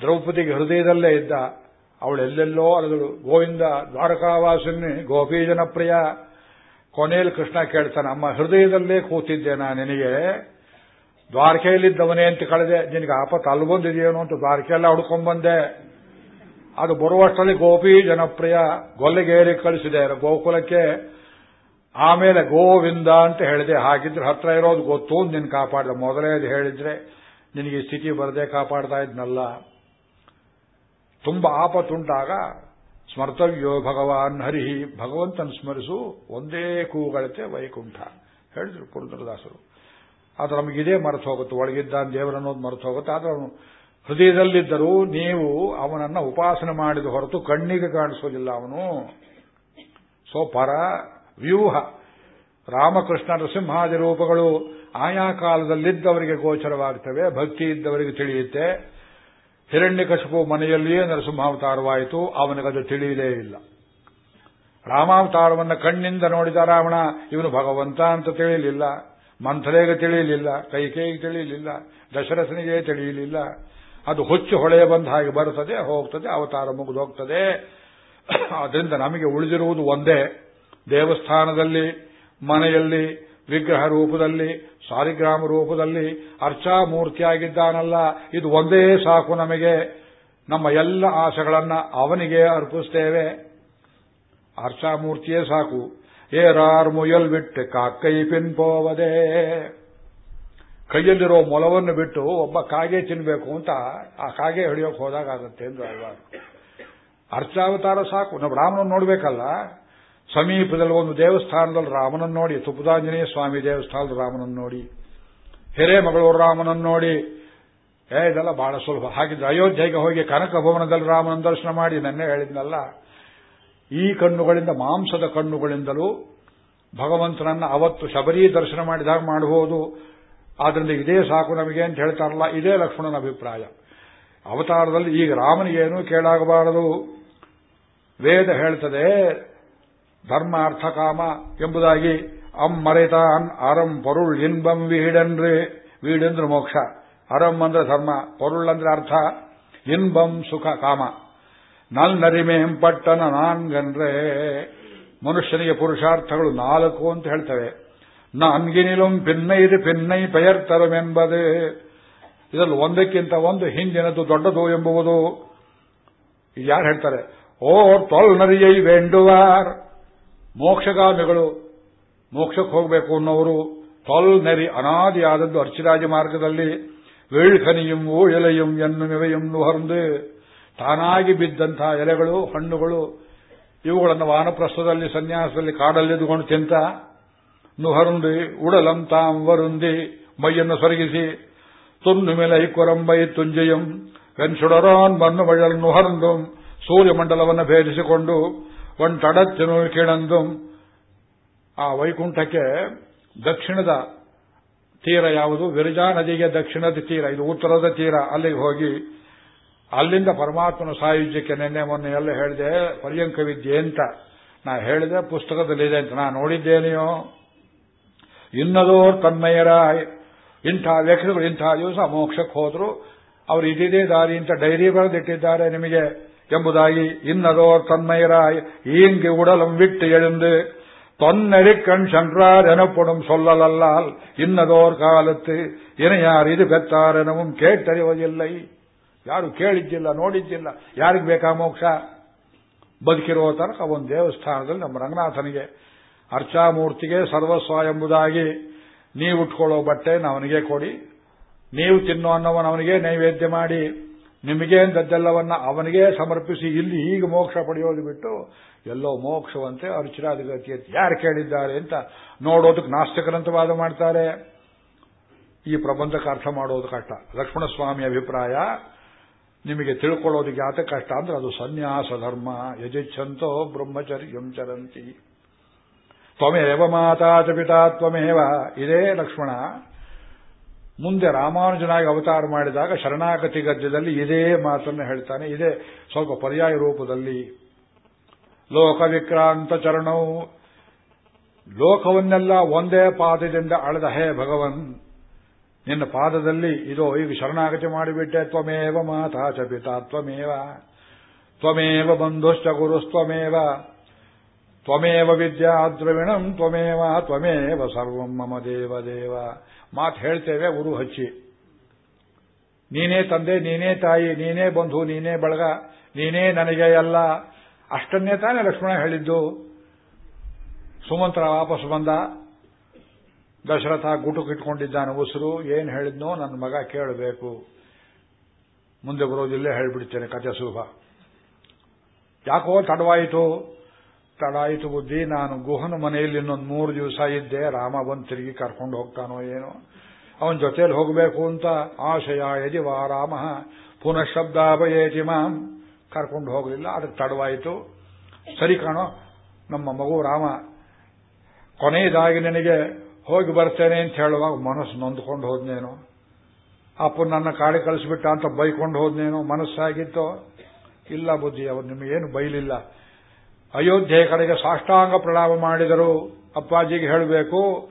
ದ್ರೌಪದಿಗೆ ಹೃದಯದಲ್ಲೇ ಇದ್ದ ಅವಳೆಲ್ಲೆಲ್ಲೋ ಅಲದಳು ಗೋವಿಂದ ದ್ವಾರಕಾವಾಸಿನಿ, ಗೋಪೀಜನಪ್ರಿಯ. ಕೊನೆಯಲ್ಲಿ ಕೃಷ್ಣ ಕೇಳ್ತಾನೆ, ಅಮ್ಮ, ಹೃದಯದಲ್ಲೇ ಕೂತಿದ್ದೆ ನಾನು ನಿನಗೆ. ದ್ವಾರಕೆಯಲ್ಲಿದ್ದವನೇ ಅಂತ ಕಳೆದೆ. ನಿನಗೆ ಆಪತ್ ಅಲ್ಲಿ ಬಂದಿದೆಯೇನೋ ಅಂತ ದ್ವಾರಕೆಯಲ್ಲ ಹುಡ್ಕೊಂಡ್ಬಂದೆ ಅದು ಬರುವಷ್ಟರಲ್ಲಿ ಗೋಪಿ ಜನಪ್ರಿಯ ಗೊಲ್ಲಗೇರಿ ಕಳಿಸಿದೆ. ಗೋಕುಲಕ್ಕೆ ಆಮೇಲೆ ಗೋವಿಂದ ಅಂತ ಹೇಳಿದೆ. ಹಾಗಿದ್ರೆ ಹತ್ರ ಇರೋದು ಗೊತ್ತು ನಿನ್ ಕಾಪಾಡಿದೆ. ಮೊದಲೇ ಅದು ಹೇಳಿದ್ರೆ ನಿನಗೆ ಸ್ಥಿತಿ ಬರದೆ ಕಾಪಾಡ್ತಾ ಇದ್ನಲ್ಲ. ತುಂಬಾ ಆಪತ್ತುಂಟಾಗ ಸ್ಮರ್ತವ್ಯೋ ಭಗವಾನ್ ಹರಿಹಿ ಭಗವಂತನ ಸ್ಮರಿಸು. ಒಂದೇ ಕೂಗಳತೆ ವೈಕುಂಠ. ಹೇಳಿದ್ರು ಪುರಂದರದಾಸರು ಆದ್ರೆ ನಮಗಿದೇ ಮರೆತು ಹೋಗುತ್ತೆ. ಒಳಗಿದ್ದ ದೇವರನ್ನೋದು ಮರೆತು ಹೋಗುತ್ತೆ. ಆದ್ರೆ ಅವನು ಹೃದಯದಲ್ಲಿದ್ದರೂ ನೀವು ಅವನನ್ನ ಉಪಾಸನೆ ಮಾಡಿದ ಹೊರತು ಕಣ್ಣಿಗೆ ಕಾಣಿಸೋದಿಲ್ಲ ಅವನು. ಸೊ ಪರ ವ್ಯೂಹ. ರಾಮಕೃಷ್ಣ ನರಸಿಂಹಾದಿ ರೂಪಗಳು ಆಯಾ ಕಾಲದಲ್ಲಿದ್ದವರಿಗೆ ಗೋಚರವಾಗ್ತವೆ, ಭಕ್ತಿ ಇದ್ದವರಿಗೆ ತಿಳಿಯುತ್ತೆ. ಹಿರಣ್ಯಕಶಪು ಮನೆಯಲ್ಲಿಯೇ ನರಸಿಂಹಾವತಾರವಾಯಿತು ಅವನಿಗದು ತಿಳಿಯದೇ ಇಲ್ಲ. ರಾಮಾವತಾರವನ್ನು ಕಣ್ಣಿಂದ ನೋಡಿದ ರಾವಣ, ಇವನು ಭಗವಂತ ಅಂತ ತಿಳಿಯಲಿಲ್ಲ ಮಂಥರೆಗೆ ತಿಳಿಯಲಿಲ್ಲ ಕೈಕೇಗೆ ತಿಳಿಯಲಿಲ್ಲ, ದಶರಥನಿಗೆ ತಿಳಿಯಲಿಲ್ಲ. ಅದು ಹುಚ್ಚು ಹೊಳೆಯ ಬಂದ ಹಾಗೆ ಬರುತ್ತದೆ, ಹೋಗ್ತದೆ, ಅವತಾರ ಮುಗಿದು ಹೋಗ್ತದೆ. ಅದರಿಂದ ನಮಗೆ ಉಳಿದಿರುವುದು ಒಂದೇ. ದೇವಸ್ಥಾನದಲ್ಲಿ, ಮನೆಯಲ್ಲಿ, ವಿಗ್ರಹ ರೂಪದಲ್ಲಿ, ಸಾರಿಗ್ರಾಮ ರೂಪದಲ್ಲಿ ಅರ್ಚಾ ಮೂರ್ತಿಯಾಗಿದ್ದಾನಲ್ಲ, ಇದು ಒಂದೇ ಸಾಕು ನಮಗೆ. ನಮ್ಮ ಎಲ್ಲ ಆಸೆಗಳನ್ನು ಅವನಿಗೆ ಅರ್ಪಿಸ್ತೇವೆ. ಅರ್ಚಾಮೂರ್ತಿಯೇ ಸಾಕು. ಏರಾರ್ ಮುಯಲ್ ಬಿಟ್ಟು ಕಾಕೈ ಪಿನ್ ಪೋವದೆ. ಕೈಯಲ್ಲಿರೋ ಮೊಲವನ್ನು ಬಿಟ್ಟು ಒಬ್ಬ ಕಾಗೆ ತಿನ್ಬೇಕು ಅಂತ ಆ ಕಾಗೆ ಹಿಡಿಯೋಕೆ ಹೋದಾಗತ್ತೆ ಎಂದು ಅಲ್ವಾ? ಅರ್ಚಾವತಾರ ಸಾಕು. ನಾವು ರಾಮನನ್ನು ನೋಡ್ಬೇಕಲ್ಲ. ಸಮೀಪದಲ್ಲಿ ಒಂದು ದೇವಸ್ಥಾನದಲ್ಲಿ ರಾಮನನ್ನು ನೋಡಿ, ತುಪ್ಪದಾಂಜನೇಯ ಸ್ವಾಮಿ ದೇವಸ್ಥಾನದ ರಾಮನನ್ನು ನೋಡಿ, ಹಿರೇಮಗಳೂರು ರಾಮನನ್ನು ನೋಡಿ. ಏ, ಇದೆಲ್ಲ ಬಹಳ ಸುಲಭ. ಹಾಗಿದ್ರೆ ಅಯೋಧ್ಯೆಗೆ ಹೋಗಿ ಕನಕ ಭವನದಲ್ಲಿ ರಾಮನ ದರ್ಶನ ಮಾಡಿ, ನನ್ನೇ ಹೇಳಿದ್ನಲ್ಲ ಈ ಕಣ್ಣುಗಳಿಂದ, ಮಾಂಸದ ಕಣ್ಣುಗಳಿಂದಲೂ ಭಗವಂತನನ್ನ ಅವತ್ತು ಶಬರಿ ದರ್ಶನ ಮಾಡಿದಾಗ ಮಾಡಬಹುದು ಆದ್ರಿಂದ ಇದೇ ಸಾಕು ನಮಗೆ ಅಂತ ಹೇಳ್ತಾರಲ್ಲ, ಇದೇ ಲಕ್ಷ್ಮಣನ ಅಭಿಪ್ರಾಯ. ಅವತಾರದಲ್ಲಿ ಈಗ ರಾಮನಿಗೇನು ಕೇಳಾಗಬಾರದು. ವೇದ ಹೇಳ್ತದೆ, ಧರ್ಮ ಅರ್ಥ ಕಾಮ ಎಂಬುದಾಗಿ, ಅಂ ಮರೆತಾನ್ ಅರಂ ಪರುಳ್ ಇನ್ಬಂ ವೀಡನ್ರಿ. ವೀಡಂದ್ರೆ ಮೋಕ್ಷ. ಅರಂ ಅಂದ್ರೆ ಧರ್ಮ, ಪರುಳ್ ಅಂದ್ರೆ ಅರ್ಥ. ಇನ್ಬಂ ಸುಖ, ಕಾಮ. ನಲ್ ನರಿಮೇಂ ಪಟ್ಟನ ನಾನ್ಗನ್ರೆ ಮನುಷ್ಯನಿಗೆ ಪುರುಷಾರ್ಥಗಳು ನಾಲ್ಕು ಅಂತ ಹೇಳ್ತವೆ. ನಾನ್ಗಿನಿಲುಂ ಪಿನ್ನೈದು ಪಿನ್ನೈ ಪೆಯರ್ತರಂ ಎಂಬುದು ಇದರಲ್ಲಿ ಒಂದಕ್ಕಿಂತ ಒಂದು ಹಿಂದಿನದು ದೊಡ್ಡದು ಎಂಬುವುದು ಯಾರು ಹೇಳ್ತಾರೆ? ಓ ತೊಲ್ ನರಿಯೈ ವೇಂಡುವಾರ್. ಮೋಕ್ಷಗಾಮಿಗಳು ಮೋಕ್ಷಕ್ಕೆ ಹೋಗಬೇಕು ಅನ್ನೋರು ತೊಲ್ ನೆರಿ ಅನಾದಿಯಾದದ್ದು ಅರ್ಚಿರಾಜ ಮಾರ್ಗದಲ್ಲಿ ವೇಳ್ಖನಿಯಂ ಎಲೆಯಂ ಎನ್ನುವೆಯಂ ನುಹರ್ದು ತಾನಾಗಿ ಬಿದ್ದಂತಹ ಎಲೆಗಳು, ಹಣ್ಣುಗಳು, ಇವುಗಳನ್ನು ವಾನಪ್ರಸ್ಥದಲ್ಲಿ, ಸನ್ಯಾಸದಲ್ಲಿ ಕಾಡಲ್ಲಿದ್ದುಕೊಂಡು ತಿಂತ, ನುಹರುಂದಿ ಉಡಲಂ ತಾಂ ವರುಂದಿ, ಮೈಯನ್ನು ಸೊರಗಿಸಿ ತುನ್ನು ಮೇಲೆ ಕೊರಂಬೈ ತುಂಜೆಯಂ, ವೆನ್ಸುಡರಾನ್ ಮಣ್ಣು ಮಳ್ಳಲ್ ನುಹರಂದು, ಸೂರ್ಯಮಂಡಲವನ್ನು ಭೇದಿಸಿಕೊಂಡು ಒಂಟಡತ್ತಿನು ಕಿಣಂದು ಆ ವೈಕುಂಠಕ್ಕೆ ದಕ್ಷಿಣದ ತೀರ ಯಾವುದು? ವಿರಜಾ ನದಿಗೆ ದಕ್ಷಿಣದ ತೀರ, ಇದು ಉತ್ತರದ ತೀರ, ಅಲ್ಲಿಗೆ ಹೋಗಿ ಅಲ್ಲಿಂದ ಪರಮಾತ್ಮನ ಸಾಯುಜ್ಯಕ್ಕೆ ನಿನ್ನೆ ಮೊನ್ನೆ ಎಲ್ಲ ಹೇಳಿದೆ ಪರ್ಯಂಕ ವಿದ್ಯೆ ಅಂತ. ನಾ ಹೇಳಿದೆ, ಪುಸ್ತಕದಲ್ಲಿದೆ ಅಂತ. ನಾ ನೋಡಿದ್ದೇನೆಯೋ. ಇನ್ನದೋರ್ ತನ್ಮಯರ ಇಂಥ ವ್ಯಕ್ತಿಗಳು ಇಂಥ ದಿವಸ ಮೋಕ್ಷಕ್ಕೆ ಹೋದ್ರು. ಅವರು ಇದಿದೇ ದಾರಿ ಅಂತ ಡೈರಿ ಬರೆದಿಟ್ಟಿದ್ದಾರೆ ನಿಮಗೆ ಎಂಬುದಾಗಿ. ಇನ್ನದೋರ್ ತನ್ಮಯರ ಈಂಗೆ ಉಡಲಂ ವಿಟ್ಟು ಎಳೆಂದು. தொன்னெடுக்கண் ಕಣ್ எனப்படும் ಸೊಲ್ಲಲಲ್ಲಾಲ್. ಇನ್ನದೋರ್ ಕಾಲತ್ತು ಇನ ಯಾರು ಇದು எனவும் கேட்டறிவதில்லை ಯಾರು ಕೇಳಿದ್ದಿಲ್ಲ, ನೋಡಿದ್ದಿಲ್ಲ, ಯಾರಿಗೆ ಬೇಕಾ ಮೋಕ್ಷ? ಬದುಕಿರೋ ತನಕ ಒಂದು ದೇವಸ್ಥಾನದಲ್ಲಿ ನಮ್ಮ ರಂಗನಾಥನಿಗೆ ಅರ್ಚಾಮೂರ್ತಿಗೆ ಸರ್ವಸ್ವ ಎಂಬುದಾಗಿ ನೀವು ಉಟ್ಕೊಳ್ಳೋ ಬಟ್ಟೆ ಅವನಿಗೆ ಕೊಡಿ. ನೀವು ತಿನ್ನೋ ಅನ್ನವನ್ನು ಅವನಿಗೆ ನೈವೇದ್ಯ ಮಾಡಿ. ನಿಮಗೆ ಅಂದದ್ದೆಲ್ಲವನ್ನ ಅವನಿಗೆ ಸಮರ್ಪಿಸಿ ಇಲ್ಲಿ ಈಗ ಮೋಕ್ಷ ಪಡೆಯೋದು ಬಿಟ್ಟು ಎಲ್ಲೋ ಮೋಕ್ಷವಂತೆ ಅರುಚಿರಾಧಿಗತಿ ಗತಿ ಯಾರು ಕೇಳಿದ್ದಾರೆ ಅಂತ ನೋಡೋದಕ್ಕೆ ನಾಸ್ತಿಕರಂತ ವಾದ ಮಾಡ್ತಾರೆ. ಈ ಪ್ರಬಂಧಕ್ಕೆ ಅರ್ಥ ಮಾಡೋದು ಕಷ್ಟ. ಲಕ್ಷ್ಮಣಸ್ವಾಮಿ ಅಭಿಪ್ರಾಯ ನಿಮಗೆ ತಿಳ್ಕೊಳ್ಳೋದಕ್ಕೆ ಯಾತ ಕಷ್ಟ. ಅಂದ್ರೆ ಅದು ಸನ್ಯಾಸ, ಧರ್ಮ, ಯಜಿಚ್ಛಂತೋ ಬ್ರಹ್ಮಚರ್ಯಂ ಚರಂತಿ. ತ್ವಮೇವ ಮಾತಾ ಚ ಪಿತಾ ತ್ವಮೇವ. ಇದೇ ಲಕ್ಷ್ಮಣ. ಮುಂದೆ ರಾಮಾನುಜನಾಗಿ ಅವತಾರ ಮಾಡಿದಾಗ ಶರಣಾಗತಿ ಗದ್ಯದಲ್ಲಿ ಇದೇ ಮಾತನ್ನು ಹೇಳ್ತಾನೆ. ಇದೇ ಸ್ವಲ್ಪ ಪರ್ಯಾಯ ರೂಪದಲ್ಲಿ. ಲೋಕವಿಕ್ರಾಂತ ಚರಣವು ಲೋಕವನ್ನೆಲ್ಲ ಒಂದೇ ಪಾದದಿಂದ ಅಳೆದ ಹೇ ಭಗವನ್. ನಿನ್ನ ಪಾದದಲ್ಲಿ ಇದೋ, ಈಗ ಶರಣಾಗತಿ ಮಾಡಿಬಿಟ್ಟೆ, ತ್ವಮೇವ ಮಾತಾ ಚ ಪಿತಾ, ತ್ವಮೇವ. ತ್ವಮೇವ ಬಂಧುಶ್ಚ ಗುರುಸ್ತ್ವಮೇವ ತ್ವಮೇವ. ವಿದ್ಯಾ ದ್ರವಿಣಂ, ತ್ವಮೇವ ತ್ವಮೇವ ಸರ್ವಂ ಮಮ ದೇವ ದೇವ. ಮಾತು ಹೇಳ್ತೇವೆ ಉರು ಹಚ್ಚಿ. ನೀನೇ ತಂದೆ, ನೀನೇ ತಾಯಿ, ನೀನೇ ಬಂಧು, ನೀನೇ ಬಳಗ, ನೀನೇ ನನಗೆ ಎಲ್ಲ. ಅಷ್ಟನ್ನೇ ತಾನೇ ಲಕ್ಷ್ಮಣ ಹೇಳಿದ್ದು. ಸುಮಂತ್ರ ವಾಪಸ್ ಬಂದ. ದಶರಥ ಗುಟುಕಿಟ್ಕೊಂಡಿದ್ದಾನೆ, ಉಸಿರು, ಏನು ಹೇಳಿದ್ನೋ ನನ್ನ ಮಗ ಕೇಳಬೇಕು. ಮುಂದೆ ಬರೋದಿಲ್ಲೇ ಹೇಳ್ಬಿಡ್ತೇನೆ ಕತೆ ಸುಲಭ ಯಾಕೋ ತಡವಾಯಿತು. ತಡಾಯಿತು ಬುದ್ಧಿ, ನಾನು ಗುಹನ ಮನೆಯಲ್ಲಿ ಇನ್ನೊಂದು ಮೂರು ದಿವಸ ಇದ್ದೆ, ರಾಮ ಬಂದು ತಿರುಗಿ ಕರ್ಕೊಂಡು ಹೋಗ್ತಾನೋ ಏನೋ. ಅವನ ಜೊತೆಯಲ್ಲಿ ಹೋಗಬೇಕು ಅಂತ ಆಶಯ ಯದಿ ವಾ ರಾಮ, ಪುನಃ ಶಬ್ದಾಭಯೇತಿ ಮಾಂ. ಕರ್ಕೊಂಡು ಹೋಗಲಿಲ್ಲ ಅದಕ್ಕೆ ತಡವಾಯಿತು. ಸರಿ ಕಾಣೋ, ನಮ್ಮ ಮಗು ರಾಮ, ಕೊನೆಯದಾಗಿ ನಿನಗೆ ಹೋಗಿ ಬರ್ತೇನೆ ಅಂತ ಹೇಳುವಾಗ ಮನಸ್ಸು ನೊಂದ್ಕೊಂಡು ಹೋದ್ನೇನೋ? ಅಪ್ಪ ನನ್ನ ಕಾಡಿ ಕಳಿಸ್ಬಿಟ್ಟ ಅಂತ ಬೈಕೊಂಡು ಹೋದ್ನೇನೋ? ಮನಸ್ಸಾಗಿತ್ತೋ? ಇಲ್ಲ ಬುದ್ಧಿ, ಅವರು ನಿಮಗೇನು ಬೈಲಿಲ್ಲ. ಅಯೋಧ್ಯೆ ಕಡೆಗೆ ಸಾಷ್ಟಾಂಗ ಪ್ರಣಾಮ ಮಾಡಿದರು. ಅಪ್ಪಾಜಿಗೆ ಹೇಳಬೇಕು,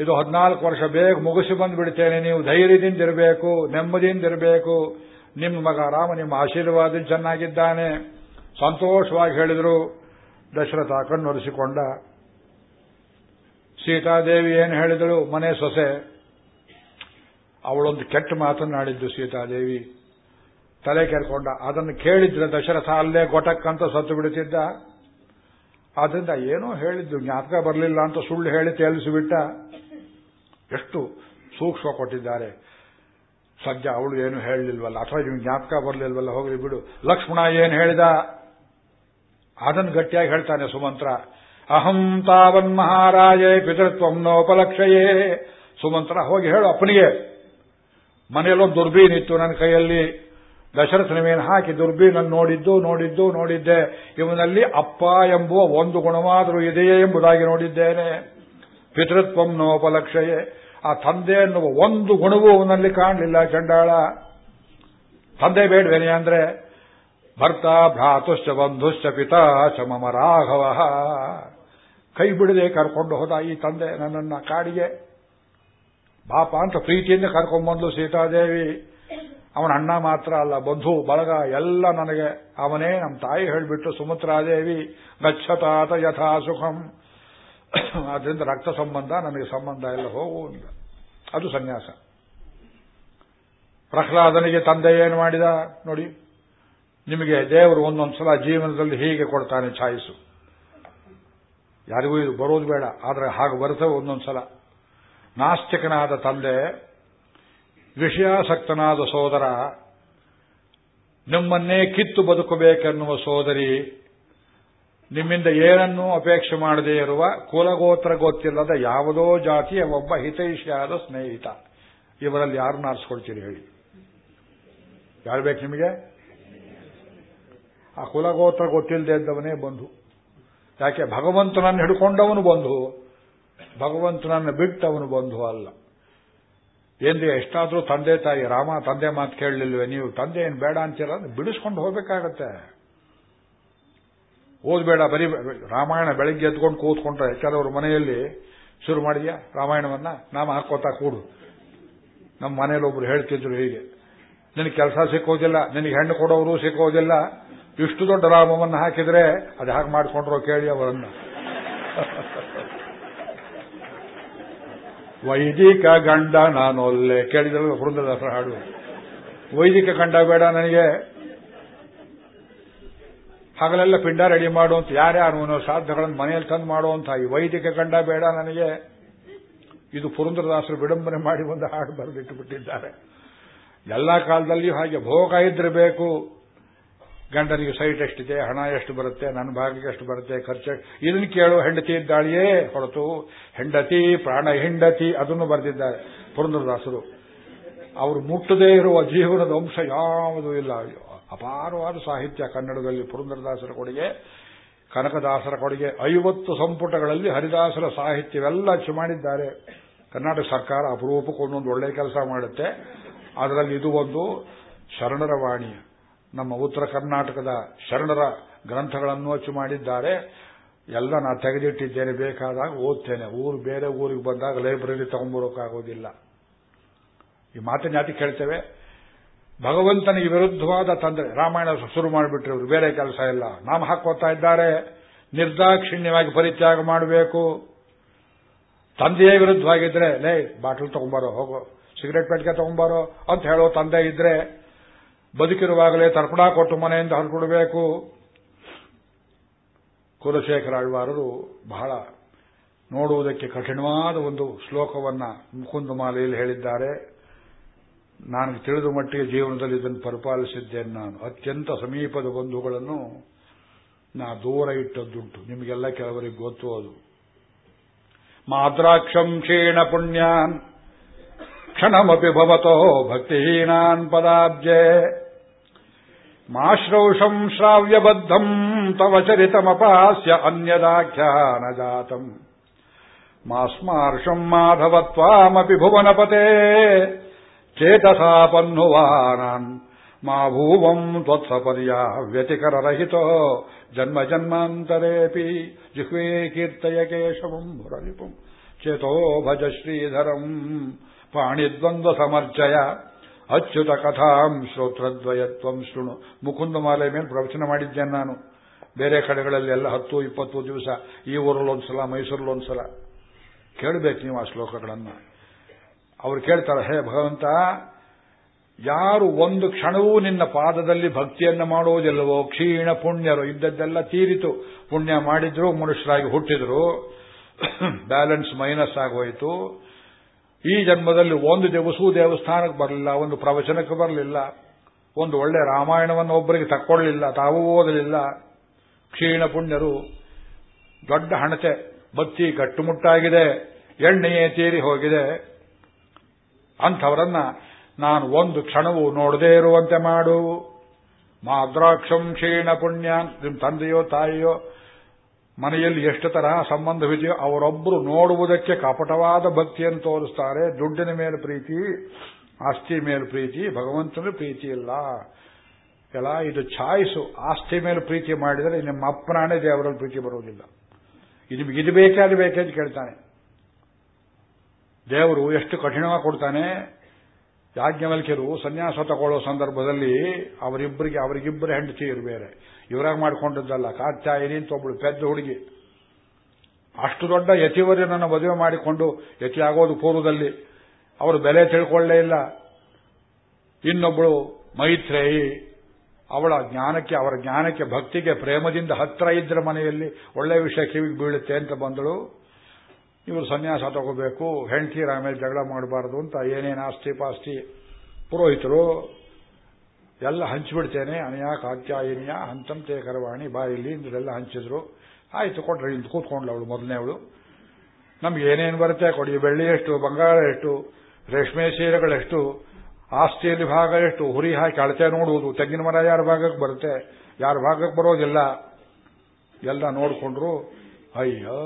ಇದು ಹದಿನಾಲ್ಕು ವರ್ಷ ಬೇಗ ಮುಗಿಸಿ ಬಂದ್ಬಿಡ್ತೇನೆ, ನೀವು ಧೈರ್ಯದಿಂದ ಇರಬೇಕು, ನೆಮ್ಮದಿಯಿಂದ ಇರಬೇಕು. ನಿಮ್ಮ ಮಗ ರಾಮ ನಿಮ್ಮ ಆಶೀರ್ವಾದ ಚೆನ್ನಾಗಿದ್ದಾನೆ. ಸಂತೋಷವಾಗಿ ಹೇಳಿದರು. ದಶರಥ ಕಣ್ಣೊರೆಸಿಕೊಂಡ. ಸೀತಾದೇವಿ ಏನು ಹೇಳಿದಳು? ಮನೆ ಸೊಸೆ. ಅವಳೊಂದು ಕೆಟ್ಟ ಮಾತನ್ನಾಡಿದ್ದು ಸೀತಾದೇವಿ. ತಲೆ ಕೆರ್ಕೊಂಡ. ಅದನ್ನು ಕೇಳಿದ್ರೆ ದಶರಥ ಅಲ್ಲೇ ಗೊಟಕ್ಕಂತ ಸತ್ತು ಬಿಡುತ್ತಿದ್ದ. ಆದ್ರಿಂದ ಏನೋ ಹೇಳಿದ್ದು, ಜ್ಞಾಪಕ ಬರಲಿಲ್ಲ ಅಂತ ಸುಳ್ಳು ಹೇಳಿ ತೇಲಿಸಿಬಿಟ್ಟ. ಎಷ್ಟು ಸೂಕ್ಷ್ಮ ಕೊಟ್ಟಿದ್ದಾರೆ. ಸದ್ಯ ಅವಳು ಏನು ಹೇಳಲಿಲ್ವಲ್ಲ ಅಥವಾ ನಿಮ್ಗೆ ಜ್ಞಾಪಕ ಬರಲಿಲ್ವಲ್ಲ? ಹೋಗಿ ಬಿಡು. ಲಕ್ಷ್ಮಣ ಏನು ಹೇಳಿದ? ಅದನ್ನು ಗಟ್ಟಿಯಾಗಿ ಹೇಳ್ತಾನೆ ಸುಮಂತ್ರ. ಅಹಂ ತಾವನ್ ಮಹಾರಾಜೇ ಪಿತೃತ್ವಂ ನೋಪಲಕ್ಷಯೇ. ಸುಮಂತ್ರ, ಹೋಗಿ ಹೇಳು ಅಪ್ಪನಿಗೆ. ಮನೆಯಲ್ಲೊಂದು ದುರ್ಬೀನ್ ಇತ್ತು ನನ್ನ ಕೈಯಲ್ಲಿ. ದಶರಥನ ಮೇಲೆ ಹಾಕಿ ದುರ್ಬೀನನ್ನು ನೋಡಿದ್ದು ನೋಡಿದ್ದು, ನೋಡಿದ್ದೆ. ಇವನಲ್ಲಿ ಅಪ್ಪ ಎಂಬುವ ಒಂದು ಗುಣವಾದರೂ ಇದೆಯೇ ಎಂಬುದಾಗಿ ನೋಡಿದ್ದೇನೆ. ಪಿತೃತ್ವಂ ನೋಪಲಕ್ಷಯೇ. ಆ ತಂದೆ ಎನ್ನುವ ಒಂದು ಗುಣವೂ ಅವನಲ್ಲಿ ಕಾಣಲಿಲ್ಲ, ಚಂಡಾಳ. ತಂದೆ ಬೇಡವೇನೆ ಅಂದ್ರೆ, ಭರ್ತ ಭ್ರಾತುಶ್ಚ ಬಂಧುಶ್ಚ ಪಿತಾ ಚ ರಾಘವ. ಕೈ ಬಿಡದೆ ಕರ್ಕೊಂಡು ಹೋದ ಈ ತಂದೆ ನನ್ನನ್ನ ಕಾಡಿಗೆ ಪಾಪ ಅಂತ ಪ್ರೀತಿಯಿಂದ ಕರ್ಕೊಂಡ್ಬಂದ್ಲು ಸೀತಾದೇವಿ. ಅವನ ಅಣ್ಣ ಮಾತ್ರ ಅಲ್ಲ, ಬಂಧು, ಬಳಗ, ಎಲ್ಲ ನನಗೆ. ಅವನೇ ನಮ್ಮ ತಾಯಿ ಹೇಳಿಬಿಟ್ಟು ಸುಮಿತ್ರಾದೇವಿ, ಗಚ್ಚತಾತ ಯಥಾ ಸುಖಂ. ಅದರಿಂದ ರಕ್ತ ಸಂಬಂಧ ನನಗೆ ಸಂಬಂಧ ಎಲ್ಲ ಹೋಗುವುದಿಲ್ಲ ಅದು ಸನ್ಯಾಸ. ಪ್ರಹ್ಲಾದನಿಗೆ ತಂದೆ ಏನು ಮಾಡಿದ? ನೋಡಿ, ನಿಮಗೆ ದೇವರು ಒಂದೊಂದ್ಸಲ ಜೀವನದಲ್ಲಿ ಹೀಗೆ ಕೊಡ್ತಾನೆ, ಛಾಯಿಸು. ಯಾರಿಗೂ ಇದು ಬರೋದು ಬೇಡ. ಆದರೆ ಹಾಗೆ ಬರ್ತವೆ ಒಂದೊಂದ್ಸಲ ನಾಸ್ತಿಕನಾದ ತಂದೆ, ವಿಷಯಾಸಕ್ತನಾದ ಸೋದರ, ನಿಮ್ಮನ್ನೇ ಕಿತ್ತು ಬದುಕಬೇಕೆನ್ನುವ ಸೋದರಿ, ನಿಮ್ಮಿಂದ ಏನನ್ನೂ ಅಪೇಕ್ಷೆ ಮಾಡದೇ ಇರುವ ಕುಲಗೋತ್ರ ಗೊತ್ತಿಲ್ಲದ ಯಾವುದೋ ಜಾತಿಯ ಒಬ್ಬ ಹಿತೈಷಿಯಾದ ಸ್ನೇಹಿತ. ಇವರಲ್ಲಿ ಯಾರನ್ನ ಆರಿಸ್ಕೊಳ್ತೀರಿ ಹೇಳಿ. ಯಾರು ಬೇಕು ನಿಮಗೆ? ಆ ಕುಲಗೋತ್ರ ಗೊತ್ತಿಲ್ಲದೆ ಇದ್ದವನೇ ಬಂಧು. ಯಾಕೆ ಭಗವಂತನನ್ನು ಹಿಡ್ಕೊಂಡವನು ಬಂಧು ಭಗವಂತನನ್ನು ಬಿಟ್ಟವನು ಬಂಧು ಅಲ್ಲ. ಎಂದು ಎಷ್ಟಾದರೂ ತಂದೆ ತಾಯಿ, ರಾಮ ತಂದೆ ಮಾತು ಕೇಳಲಿಲ್ವೇ? ನೀವು ತಂದೆ ಏನು ಬೇಡ ಅಂತೀರ? ಬಿಡಿಸ್ಕೊಂಡು ಹೋಗ್ಬೇಕಾಗತ್ತೆ. ಓದ್ಬೇಡ, ಬರೀ ರಾಮಾಯಣ ಬೆಳಗ್ಗೆ ಎದ್ಕೊಂಡು ಕೂತ್ಕೊಂಡ್ರೆ. ಕೆಲವರು ಮನೆಯಲ್ಲಿ ಶುರು ಮಾಡಿದ್ಯಾ ರಾಮಾಯಣವನ್ನ? ನಾಮ ಹಾಕೋತಾ ಕೂಡು. ನಮ್ಮ ಮನೇಲಿ ಒಬ್ರು ಹೇಳ್ತಿದ್ರು ಹೀಗೆ. ನಿನಗೆ ಕೆಲಸ ಸಿಕ್ಕೋದಿಲ್ಲ, ನಿನಗೆ ಹೆಣ್ಣು ಕೊಡೋರು ಸಿಕ್ಕೋದಿಲ್ಲ ಇಷ್ಟು ದೊಡ್ಡ ರಾಮವನ್ನು ಹಾಕಿದ್ರೆ ಅದು ಹಾಗೆ ಮಾಡಿಕೊಂಡ್ರೋ ಕೇಳಿ ಅವರನ್ನ. ವೈದಿಕ ಗಂಡ ನಾನೊಲ್ಲೆ. ಕೇಳಿದ್ರೆ ವೃಂದದಾಸರ ಹಾಡು. ವೈದಿಕ ಗಂಡ ಬೇಡ ನನಗೆ. ಹಗಲೆಲ್ಲ ಪಿಂಡ ರೆಡಿ ಮಾಡುವಂತ ಯಾರ್ಯಾರು ಸಾಧ್ಯಗಳನ್ನು ಮನೆಯಲ್ಲಿ ತಂದು ಮಾಡುವಂತ ಈ ವೈದಿಕ ಗಂಡ ಬೇಡ ನನಗೆ. ಇದು ಪುರಂದ್ರದಾಸರು ವಿಡಂಬನೆ ಮಾಡಿ ಒಂದು ಹಾಡು ಬರೆದಿಟ್ಟು ಬಿಟ್ಟಿದ್ದಾರೆ. ಎಲ್ಲ ಕಾಲದಲ್ಲಿಯೂ ಹಾಗೆ ಭೋಗ ಇದ್ದಿರಬೇಕು ಗಂಡನಿಗೆ ಸೈಟ್ ಎಷ್ಟಿದೆ, ಹಣ ಎಷ್ಟು ಬರುತ್ತೆ, ನನ್ನ ಭಾಗಕ್ಕೆ ಎಷ್ಟು ಬರುತ್ತೆ, ಖರ್ಚು ಇದನ್ನು ಕೇಳು, ಹೆಂಡತಿ ಇದ್ದಾಳಿಯೇ? ಹೊರತು, ಹೆಂಡತಿ, ಪ್ರಾಣ ಹೆಂಡತಿ, ಅದನ್ನು ಬರೆದಿದ್ದಾರೆ. ಪುರಂದರದಾಸರು, ಅವರು ಮುಟ್ಟದೇ ಇರುವ ಜೀವನದ ಅಂಶ ಯಾವುದೂ ಇಲ್ಲ. ಅಪಾರವಾದ ಸಾಹಿತ್ಯ ಕನ್ನಡದಲ್ಲಿ, ಪುರಂದರದಾಸರ ಕೊಡುಗೆ, ಕನಕದಾಸರ ಕೊಡುಗೆ. ಐವತ್ತು ಸಂಪುಟಗಳಲ್ಲಿ ಹರಿದಾಸರ ಸಾಹಿತ್ಯವೆಲ್ಲ ಅಚ್ಚು ಮಾಡಿದ್ದಾರೆ. ಕರ್ನಾಟಕ ಸರ್ಕಾರ ಅಪರೂಪಕ್ಕೊಂದೊಂದು ಒಳ್ಳೆ ಕೆಲಸ ಮಾಡುತ್ತೆ. ಅದರಲ್ಲಿ ಇದು ಒಂದು ಶರಣರ ವಾಣಿ. ನಮ್ಮ ಉತ್ತರ ಕರ್ನಾಟಕದ ಶರಣರ ಗ್ರಂಥಗಳನ್ನು ಅಚ್ಚು ಮಾಡಿದ್ದಾರೆ. ಎಲ್ಲ ನಾ ತೆಗೆದಿಟ್ಟಿದ್ದೇನೆ, ಬೇಕಾದಾಗ ಓದ್ತೇನೆ. ಊರು ಬೇರೆ ಊರಿಗೆ ಬಂದಾಗ ಲೈಬ್ರರಿ ತಗೊಂಡ್ಬರೋಕ್ಕಾಗೋದಿಲ್ಲ. ಈ ಮಾತಿನ ಕೇಳ್ತೇವೆ ಭಗವಂತನಿಗೆ ವಿರುದ್ಧವಾದ ತಂದ್ರೆ ರಾಮಾಯಣ ಶುರು ಮಾಡಿಬಿಟ್ರೆ ಇವರು, ಬೇರೆ ಕೆಲಸ ಇಲ್ಲ. ನಾಮ ಹಾಕೋತಾ ಇದ್ದಾರೆ. ನಿರ್ದಾಕ್ಷಿಣ್ಯವಾಗಿ ಪರಿತ್ಯಾಗ ಮಾಡಬೇಕು. ತಂದೆಯೇ ವಿರುದ್ಧವಾಗಿದ್ರೆ, ಲೈ, ಬಾಟಲ್ ತಗೊಂಬಾರೋ ಹೋಗೋ, ಸಿಗರೆಟ್ ಪೆಟ್ಟಿಗೆ ತಗೊಂಬಾರೋ ಅಂತ ಹೇಳೋ ತಂದೆ ಇದ್ರೆ ಬದುಕಿರುವಾಗಲೇ ತರ್ಪಣ ಕೊಟ್ಟು ಮನೆಯಿಂದ ಹೊರಕೊಡಬೇಕು. ಕುಲಶೇಖರ ಅಳ್ವಾರರು ಬಹಳ ನೋಡುವುದಕ್ಕೆ ಕಠಿಣವಾದ ಒಂದು ಶ್ಲೋಕವನ್ನ ಮುಕುಂದಮಾಲೆಯಲ್ಲಿ ಹೇಳಿದ್ದಾರೆ. ನಾನು ತಿಳಿದ ಮಟ್ಟಿಗೆ ಜೀವನದಲ್ಲಿ ಇದನ್ನು ಪರಿಪಾಲಿಸಿದ್ದೇನೆ ನಾನು. ಅತ್ಯಂತ ಸಮೀಪದ ಬಂಧುಗಳನ್ನು ನಾ ದೂರ ಇಟ್ಟದ್ದುಂಟು. ನಿಮಗೆಲ್ಲ ಕೆಲವರಿಗೆ ಗೊತ್ತು ಅದು. ಮಾದ್ರಾಕ್ಷಂ ಕ್ಷೀಣ ಪುಣ್ಯಾನ್ ಕ್ಷಣಮಿ ಭವತೋ ಭಕ್ತಿಹೀನಾನ್ ಪದಾಬ್ಜೆ. ಮಾಶ್ರೌಷಂ ಶ್ರಾವ್ಯಬದ್ಧಂ ತವ ಚರಿತಮಪಾಸ್ಯ ಅನ್ಯದಾಖ್ಯಾನ ಜಾತಂ ಮಾಸ್ಮಾರ್ಷಂ ಮಾಧವತ್ವಾಮಪಿ ಭುವನಪತೆ ಚೇತಸಾ ಪನ್ನುವಾನಾನ್ ಮಾ ಭೂವಂ ತ್ವತ್ಸಪರ್ಯಾ ವ್ಯತಿಕರರಹಿತೋ ಜನ್ಮ ಜನ್ಮಾಂತರೇಪಿ ಜಿಹ್ವೇ ಕೀರ್ತಯ ಕೇಶವಂ ಮುರಳಿಪುಂ ಚೇತೋ ಭಜ ಶ್ರೀಧರಂ ಪಾಣಿದ್ವಂದ್ವ ಸಮರ್ಚಯ ಅಚ್ಯುತ ಕಥಾಂ ಶ್ರೋತ್ರದ್ವಯತ್ವಂ ಶೃಣು. ಮುಕುಂದಮಾಲೆ ಮೇಲೆ ಪ್ರವಚನ ಮಾಡಿದ್ದೇನೆ ನಾನು. ಬೇರೆ ಕಡೆಗಳಲ್ಲಿ ಎಲ್ಲ ಹತ್ತು, ಇಪ್ಪತ್ತು ದಿವಸ ಈ ಊರಲ್ಲೊಂದ್ಸಲ, ಮೈಸೂರಲ್ಲೊಂದ್ಸಲ. ಕೇಳಬೇಕು ನೀವು ಆ ಶ್ಲೋಕಗಳನ್ನು. ಅವರು ಕೇಳ್ತಾರೆ, ಹೇ ಭಗವಂತ, ಯಾರು ಒಂದು ಕ್ಷಣವೂ ನಿನ್ನ ಪಾದದಲ್ಲಿ ಭಕ್ತಿಯನ್ನು ಮಾಡೋದಿಲ್ಲವೋ, ಕ್ಷೀಣ ಪುಣ್ಯರು, ಇದ್ದದ್ದೆಲ್ಲ ತೀರಿತು. ಪುಣ್ಯ ಮಾಡಿದ್ರು, ಮನುಷ್ಯರಾಗಿ ಹುಟ್ಟಿದ್ರು. (coughs) ಬ್ಯಾಲೆನ್ಸ್ ಮೈನಸ್ ಆಗೋಯ್ತು. ಈ ಜನ್ಮದಲ್ಲಿ ಒಂದು ದಿವಸವೂ ದೇವಸ್ಥಾನಕ್ಕೆ ಬರಲಿಲ್ಲ, ಒಂದು ಪ್ರವಚನಕ್ಕೆ ಬರಲಿಲ್ಲ, ಒಂದು ಒಳ್ಳೆ ರಾಮಾಯಣವನ್ನು ಒಬ್ಬರಿಗೆ ತಕ್ಕೊಳ್ಳಲಿಲ್ಲ ತಾವು ಓದಲಿಲ್ಲ. ಕ್ಷೀಣ ಪುಣ್ಯರು, ದೊಡ್ಡ ಹಣತೆ, ಬತ್ತಿ ಗಟ್ಟುಮುಟ್ಟಾಗಿದೆ, ಎಣ್ಣೆಯೇ ತೀರಿ ಹೋಗಿದೆ. ಅಂಥವರನ್ನ ನಾನು ಒಂದು ಕ್ಷಣವೂ ನೋಡದೇ ಇರುವಂತೆ ಮಾಡು. ಮಾದ್ರಾಕ್ಷಂ ಕ್ಷೀಣ ಪುಣ್ಯ ನಿಮ್ಮ ತಂದೆಯೋ ತಾಯಿಯೋ ಮನೆಯಲ್ಲಿ ಎಷ್ಟು ತರಹ ಸಂಬಂಧವಿದೆಯೋ ಅವರೊಬ್ಬರು ನೋಡುವುದಕ್ಕೆ ಕಪಟವಾದ ಭಕ್ತಿಯನ್ನು ತೋರಿಸ್ತಾರೆ. ದುಡ್ಡಿನ ಮೇಲೆ ಪ್ರೀತಿ, ಆಸ್ತಿ ಮೇಲೆ ಪ್ರೀತಿ, ಭಗವಂತನ ಪ್ರೀತಿ ಇಲ್ಲ. ಎಲ್ಲ ಇದು ಛಾಯ್ಸು. ಆಸ್ತಿ ಮೇಲೆ ಪ್ರೀತಿ ಮಾಡಿದರೆ ನಿಮ್ಮ ಅಪ್ಪನಾಣೆ ದೇವರಲ್ಲಿ ಪ್ರೀತಿ ಬರುವುದಿಲ್ಲ. ಇದು ಇದು ಬೇಕೇ ಅದು ಬೇಕೇ ಅಂತ ಕೇಳ್ತಾನೆ. ದೇವರು ಎಷ್ಟು ಕಠಿಣವಾಗಿ ಕೊಡ್ತಾನೆ. ಯಾಜ್ಞವಲ್ಕ್ಯರು ಸನ್ಯಾಸ ತಗೊಳ್ಳೋ ಸಂದರ್ಭದಲ್ಲಿ ಅವರಿಬ್ಬರಿಗೆ, ಅವರಿಗಿಬ್ಬರು ಹೆಂಡತಿ ಬೇರೆ. ಇವರಾಗ ಮಾಡಿಕೊಂಡಿದ್ದಲ್ಲ, ಕಾತ್ಯಾಯಿನಿ ಅಂತ ಒಬ್ಬಳು ಪೆದ್ದ ಹುಡುಗಿ. ಅಷ್ಟು ದೊಡ್ಡ ಯತಿವರ್ಯನನ್ನು ಮದುವೆ ಮಾಡಿಕೊಂಡು ಯತಿ ಆಗೋದು ಪೂರ್ವದಲ್ಲಿ. ಅವರು ಬೆಲೆ ತಿಳ್ಕೊಳ್ಳೇ ಇಲ್ಲ. ಇನ್ನೊಬ್ಬಳು ಮೈತ್ರೇಯಿ. ಅವಳ ಜ್ಞಾನಕ್ಕೆ, ಅವರ ಜ್ಞಾನಕ್ಕೆ ಭಕ್ತಿಗೆ, ಪ್ರೇಮದಿಂದ ಹತ್ರ ಇದ್ರ ಮನೆಯಲ್ಲಿ ಒಳ್ಳೆ ವಿಷಯ ಕಿವಿಗೆ ಬೀಳುತ್ತೆ ಅಂತ ಬಂದಳು. ಇವರು ಸನ್ಯಾಸ ತಗೋಬೇಕು ಹೆಂಡತಿ ಆಮೇಲೆ ಜಗಳ ಮಾಡಬಾರದು ಅಂತ ಏನೇನು ಆಸ್ತಿ ಪಾಸ್ತಿ ಪುರೋಹಿತರು ಎಲ್ಲ ಹಂಚಿಬಿಡ್ತೇನೆ, ಅನಯ ಕಾತ್ಯಾಯಿನಿಯ ಹಂತಂತೆ ಕರವಾಣಿ ಬಾಯಿಲಿ ಇಂದ್ರೆಲ್ಲ ಹಂಚಿದ್ರು. ಆಯ್ತು ಕೊಡ್ರಿ ಇಂದು ಕೂತ್ಕೊಂಡ್ಲು ಅವಳು ಮೊದಲನೇ ಅವಳು. ನಮ್ಗೆ ಏನೇನು ಬರುತ್ತೆ, ಕೊಡಿ, ಬೆಳ್ಳಿ ಎಷ್ಟು, ಬಂಗಾರ ಎಷ್ಟು, ರೇಷ್ಮೆ ಸೀರೆಗಳೆಷ್ಟು ಆಸ್ತಿಯಲ್ಲಿ ಭಾಗ ಎಷ್ಟು, ಹುರಿ ಹಾಕಿ ಅಳತೆ ನೋಡುವುದು, ತೆಂಗಿನ ಮರ ಯಾರ ಭಾಗಕ್ಕೆ ಬರುತ್ತೆ, ಯಾರ ಭಾಗಕ್ಕೆ ಬರೋದಿಲ್ಲ, ಎಲ್ಲ ನೋಡಿಕೊಂಡ್ರು. ಅಯ್ಯೋ,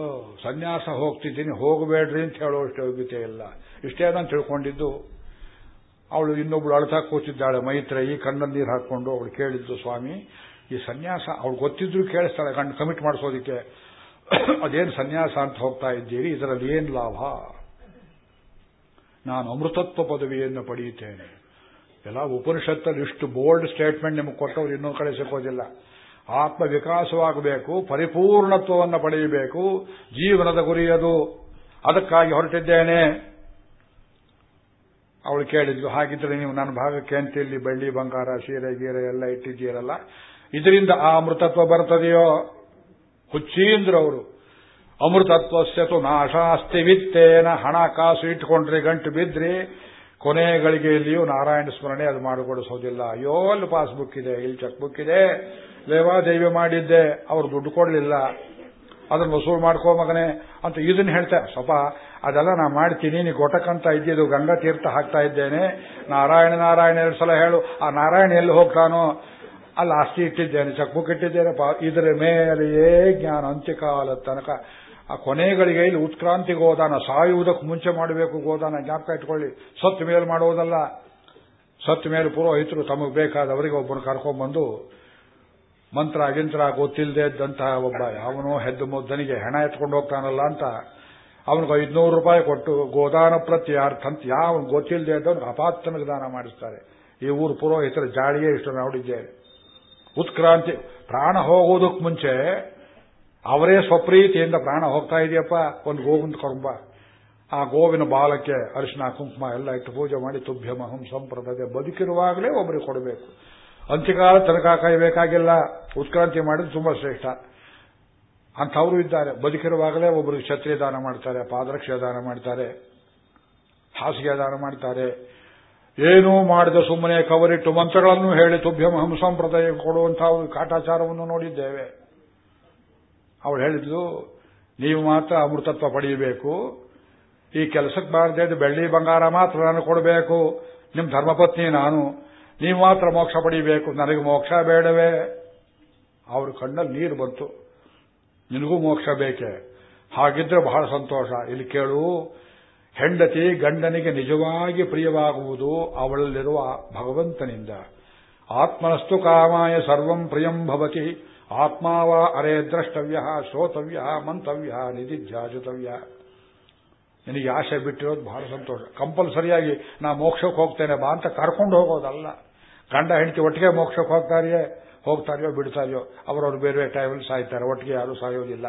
ಸನ್ಯಾಸ ಹೋಗ್ತಿದ್ದೀನಿ, ಹೋಗಬೇಡ್ರಿ ಅಂತ ಹೇಳೋಷ್ಟು ಯೋಗ್ಯತೆ ಇಲ್ಲ. ಇಷ್ಟೇ ನಾನು ತಿಳ್ಕೊಂಡಿದ್ದು. ಅವಳು ಇನ್ನೊಬ್ಳು ಅಳ್ತಾ ಕೂತಿದ್ದಾಳೆ ಮೈತ್ರೇಯಿ ಕಣ್ಣಲ್ಲಿ ನೀರು ಹಾಕೊಂಡು ಅವಳು ಕೇಳಿದ್ದು, ಸ್ವಾಮಿ, ಈ ಸನ್ಯಾಸ, ಅವಳು ಗೊತ್ತಿದ್ರು ಕೇಳಿಸ್ತಾಳೆ ಕಣ್ಣು ಕಮಿಟ್ ಮಾಡಿಸೋದಿಕ್ಕೆ. ಅದೇನು ಸನ್ಯಾಸ ಅಂತ ಹೋಗ್ತಾ ಇದ್ದೀರಿ, ಇದರಲ್ಲಿ ಏನು ಲಾಭ? ನಾನು ಅಮೃತತ್ವ ಪದವಿಯನ್ನು ಪಡೆಯುತ್ತೇನೆ. ಎಲ್ಲ ಉಪನಿಷತ್ತಲ್ಲಿ ಇಷ್ಟು ಬೋಲ್ಡ್ ಸ್ಟೇಟ್ಮೆಂಟ್ ನಿಮಗೆ ಕೊಟ್ಟವ್ರು ಇನ್ನೊಂದು ಕಡೆ ಸಿಕ್ಕೋದಿಲ್ಲ. ಆತ್ಮ ವಿಕಾಸವಾಗಬೇಕು ಪರಿಪೂರ್ಣತ್ವವನ್ನು ಪಡೆಯಬೇಕು, ಜೀವನದ ಗುರಿಯದು ಅದಕ್ಕಾಗಿ ಹೊರಟಿದ್ದೇನೆ. ಅವಳು ಕೇಳಿದ್ಲು, ಹಾಗಿದ್ರೆ ನೀವು ನನ್ನ ಭಾಗಕ್ಕೆ ಅಂತ ಇಲ್ಲಿ ಬೆಳ್ಳಿ, ಬಂಗಾರ, ಸೀರೆ, ಗೀರೆ ಎಲ್ಲ ಇಟ್ಟಿದ್ದೀರಲ್ಲ. ಇದರಿಂದ ಆ ಅಮೃತತ್ವ ಬರ್ತದೆಯೋ ಹುಚ್ಚೀಂದ್ರ ಅವರು ಅಮೃತತ್ವಸ್ಯತು ನಾಶಾಸ್ತಿ ವಿತ್ತೇನ ಹಣ ಕಾಸು ಇಟ್ಕೊಂಡ್ರಿ ಗಂಟು ಬಿದ್ರಿ ಕೊನೆ ಗಳಿಗೆಯಲ್ಲಿಯೂ ನಾರಾಯಣ ಸ್ಮರಣೆ ಅದು ಮಾಡಿಕೊಡಿಸೋದಿಲ್ಲ. ಅಯ್ಯೋ, ಅಲ್ಲಿ ಪಾಸ್ಬುಕ್ ಇದೆ, ಇಲ್ಲಿ ಚೆಕ್ಬುಕ್ ಇದೆ. ಲೇವಾದೇವಿ ಮಾಡಿದ್ದೆ, ಅವ್ರು ದುಡ್ಡು ಕೊಡಲಿಲ್ಲ. ಅದನ್ನು ವಸೂಲು ಮಾಡ್ಕೋ ಮಗನೇ ಅಂತ ಇದನ್ನ ಹೇಳ್ತಾ ಸ್ವಲ್ಪ ಅದೆಲ್ಲ ನಾ ಮಾಡ್ತೀನಿ, ನೀ ಗೊಟಕಂತ ಇದ್ದಿದ್ದು, ಗಂಗಾ ತೀರ್ಥ ಹಾಕ್ತಾ ಇದ್ದೇನೆ. ನಾರಾಯಣ ನಾರಾಯಣ, ಎರಡು ಸಲ ಹೇಳು, ಆ ನಾರಾಯಣ ಎಲ್ಲಿ ಹೋಗ್ತಾನೋ, ಅಲ್ಲಿ ಆಸ್ತಿ ಇಟ್ಟಿದ್ದೇನೆ ಚಕ್ಬುಕ್ ಇಟ್ಟಿದ್ದೇನೆ ಇದರ ಮೇಲೆಯೇ ಜ್ಞಾನ ಅಂತ್ಯಕಾಲ ತನಕ. ಆ ಕೊನೆಗಳಿಗೆ ಇಲ್ಲಿ ಉತ್ಕ್ರಾಂತಿ ಗೋದಾನ ಸಾಯುವುದಕ್ಕೆ ಮುಂಚೆ ಮಾಡಬೇಕು ಗೋದಾನ ಜ್ಞಾಪಕ ಇಟ್ಕೊಳ್ಳಿ. ಸತ್ತು ಮೇಲೆ ಮಾಡುವುದಲ್ಲ ಸತ್ತು ಮೇಲೆ ಪುರೋಹಿತರು ತಮಗೆ ಬೇಕಾದವರಿಗೆ ಒಬ್ಬರು ಕರ್ಕೊಂಡ್ಬಂದು ಮಂತ್ರ ಅಗಿಂತ್ರ ಗೊತ್ತಿಲ್ಲದೆ ಇದ್ದಂತಹ ಒಬ್ಬ ಯಾವನೋ ಹೆದ್ದು ಮುದ್ದನಿಗೆ ಹೆಣ ಎತ್ಕೊಂಡು ಹೋಗ್ತಾನಲ್ಲ ಅಂತ ಅವನಿಗೆ ಐದ್ನೂರು ರೂಪಾಯಿ ಕೊಟ್ಟು ಗೋದಾನ ಪ್ರತ್ಯಾರ್ಥ ಅಂತ ಯಾವ ಗೊತ್ತಿಲ್ಲದೆ ಇದ್ದವನು ಅಪಾತ್ರನಿಗೆ ದಾನ ಮಾಡಿಸ್ತಾರೆ. ಈ ಊರು ಪುರೋಹಿತರ ಜಾಡಿಯೇ ಇಷ್ಟು ನೋಡಿದ್ದೇವೆ. ಉತ್ಕ್ರಾಂತಿ, ಪ್ರಾಣ ಹೋಗೋದಕ್ಕೆ ಮುಂಚೆ ಅವರೇ ಸ್ವಪ್ರೀತಿಯಿಂದ ಪ್ರಾಣ ಹೋಗ್ತಾ ಇದೆಯಪ್ಪ, ಒಂದು ಗೋವಿಂದ ಕೊರಂಬ. ಆ ಗೋವಿನ ಬಾಲಕ್ಕೆ ಅರಿಶಿನ, ಕುಂಕುಮ ಎಲ್ಲ ಇಟ್ಟು ಪೂಜೆ ಮಾಡಿ ತುಭ್ಯಮಹಂ ಸಂಪ್ರದಾಯ ಬದುಕಿರುವಾಗಲೇ ಒಬ್ಬರಿಗೆ ಕೊಡಬೇಕು. ಅಂತ್ಯಕಾಲ ತನಕ ಕಾಯಬೇಕಾಗಿಲ್ಲ. ಉತ್ಕ್ರಾಂತಿ ಮಾಡಿದ್ರೆ ತುಂಬಾ ಶ್ರೇಷ್ಠ. ಅಂಥವರು ಇದ್ದಾರೆ. ಬದುಕಿರುವಾಗಲೇ ಒಬ್ಬರು ಕ್ಷತ್ರಿಯ ದಾನ ಮಾಡ್ತಾರೆ ಪಾದರಕ್ಷೆ ದಾನ ಮಾಡ್ತಾರೆ, ಹಾಸಿಗೆ ದಾನ ಮಾಡ್ತಾರೆ. ಏನೂ ಮಾಡಿದ ಸುಮ್ಮನೆ ಕವರಿಟ್ಟು ಮಂತ್ರಗಳನ್ನು ಹೇಳಿ ತುಭ್ಯಮಹಂ ಸಂಪ್ರದಾಯ ಕೊಡುವಂತಹ ಕಾಟಾಚಾರವನ್ನು ನೋಡಿದ್ದೇವೆ. ಅವಳು ಹೇಳಿದ್ಲು ನೀವು ಮಾತ್ರ ಅಮೃತತ್ವ ಪಡೆಯಬೇಕು. ಈ ಕೆಲಸಕ್ಕೆ ಬಾರದೆ ಬೆಳ್ಳಿ ಬಂಗಾರ ಮಾತ್ರ ನಾನು ಕೊಡಬೇಕು. ನಿಮ್ಮ ಧರ್ಮಪತ್ನಿ ನಾನು. ನೀವು ಮಾತ್ರ ಮೋಕ್ಷ ಪಡಿಬೇಕು, ನನಗೆ ಮೋಕ್ಷ ಬೇಡವೇ. ಅವ್ರ ಕಣ್ಣಲ್ಲಿ ನೀರು ಬಂತು. ನಿನಗೂ ಮೋಕ್ಷ ಬೇಕೆ? ಹಾಗಿದ್ರೆ ಬಹಳ ಸಂತೋಷ. ಇಲ್ಲಿ ಕೇಳು, ಹೆಂಡತಿ ಗಂಡನಿಗೆ ನಿಜವಾಗಿ ಪ್ರಿಯವಾಗುವುದು ಅವಳಲ್ಲಿರುವ ಭಗವಂತನಿಂದ. ಆತ್ಮನಸ್ತು ಕಾಮಾಯ ಸರ್ವಂ ಪ್ರಿಯಂ ಭವತಿ. ಆತ್ಮಾವ ಅರೆ ದ್ರಷ್ಟವ್ಯ, ಶ್ರೋತವ್ಯ, ಮಂತವ್ಯ ಜಾಜುತವ್ಯ ನಿನಗೆ ಆಶೆ ಬಿಟ್ಟಿರೋದು ಬಹಳ ಸಂತೋಷ. ಕಂಪಲ್ಸರಿಯಾಗಿ ನಾ ಮೋಕ್ಷಕ್ಕೆ ಹೋಗ್ತೇನೆ ಬಾ ಅಂತ ಕರ್ಕೊಂಡು ಹೋಗೋದಲ್ಲ. ಗಂಡ ಹೆಂಡತಿ ಒಟ್ಟಿಗೆ ಮೋಕ್ಷಕ್ಕೆ ಹೋಗ್ತಾರೆಯೇ, ಹೋಗ್ತಾರೆಯೋ ಬಿಡ್ತಾರೆಯೋ, ಅವರವರು ಬೇರೆ ಬೇರೆ ಟೈಮಲ್ಲಿ ಸಾಯ್ತಾರೆ. ಒಟ್ಟಿಗೆ ಯಾರು ಸಾಯೋದಿಲ್ಲ.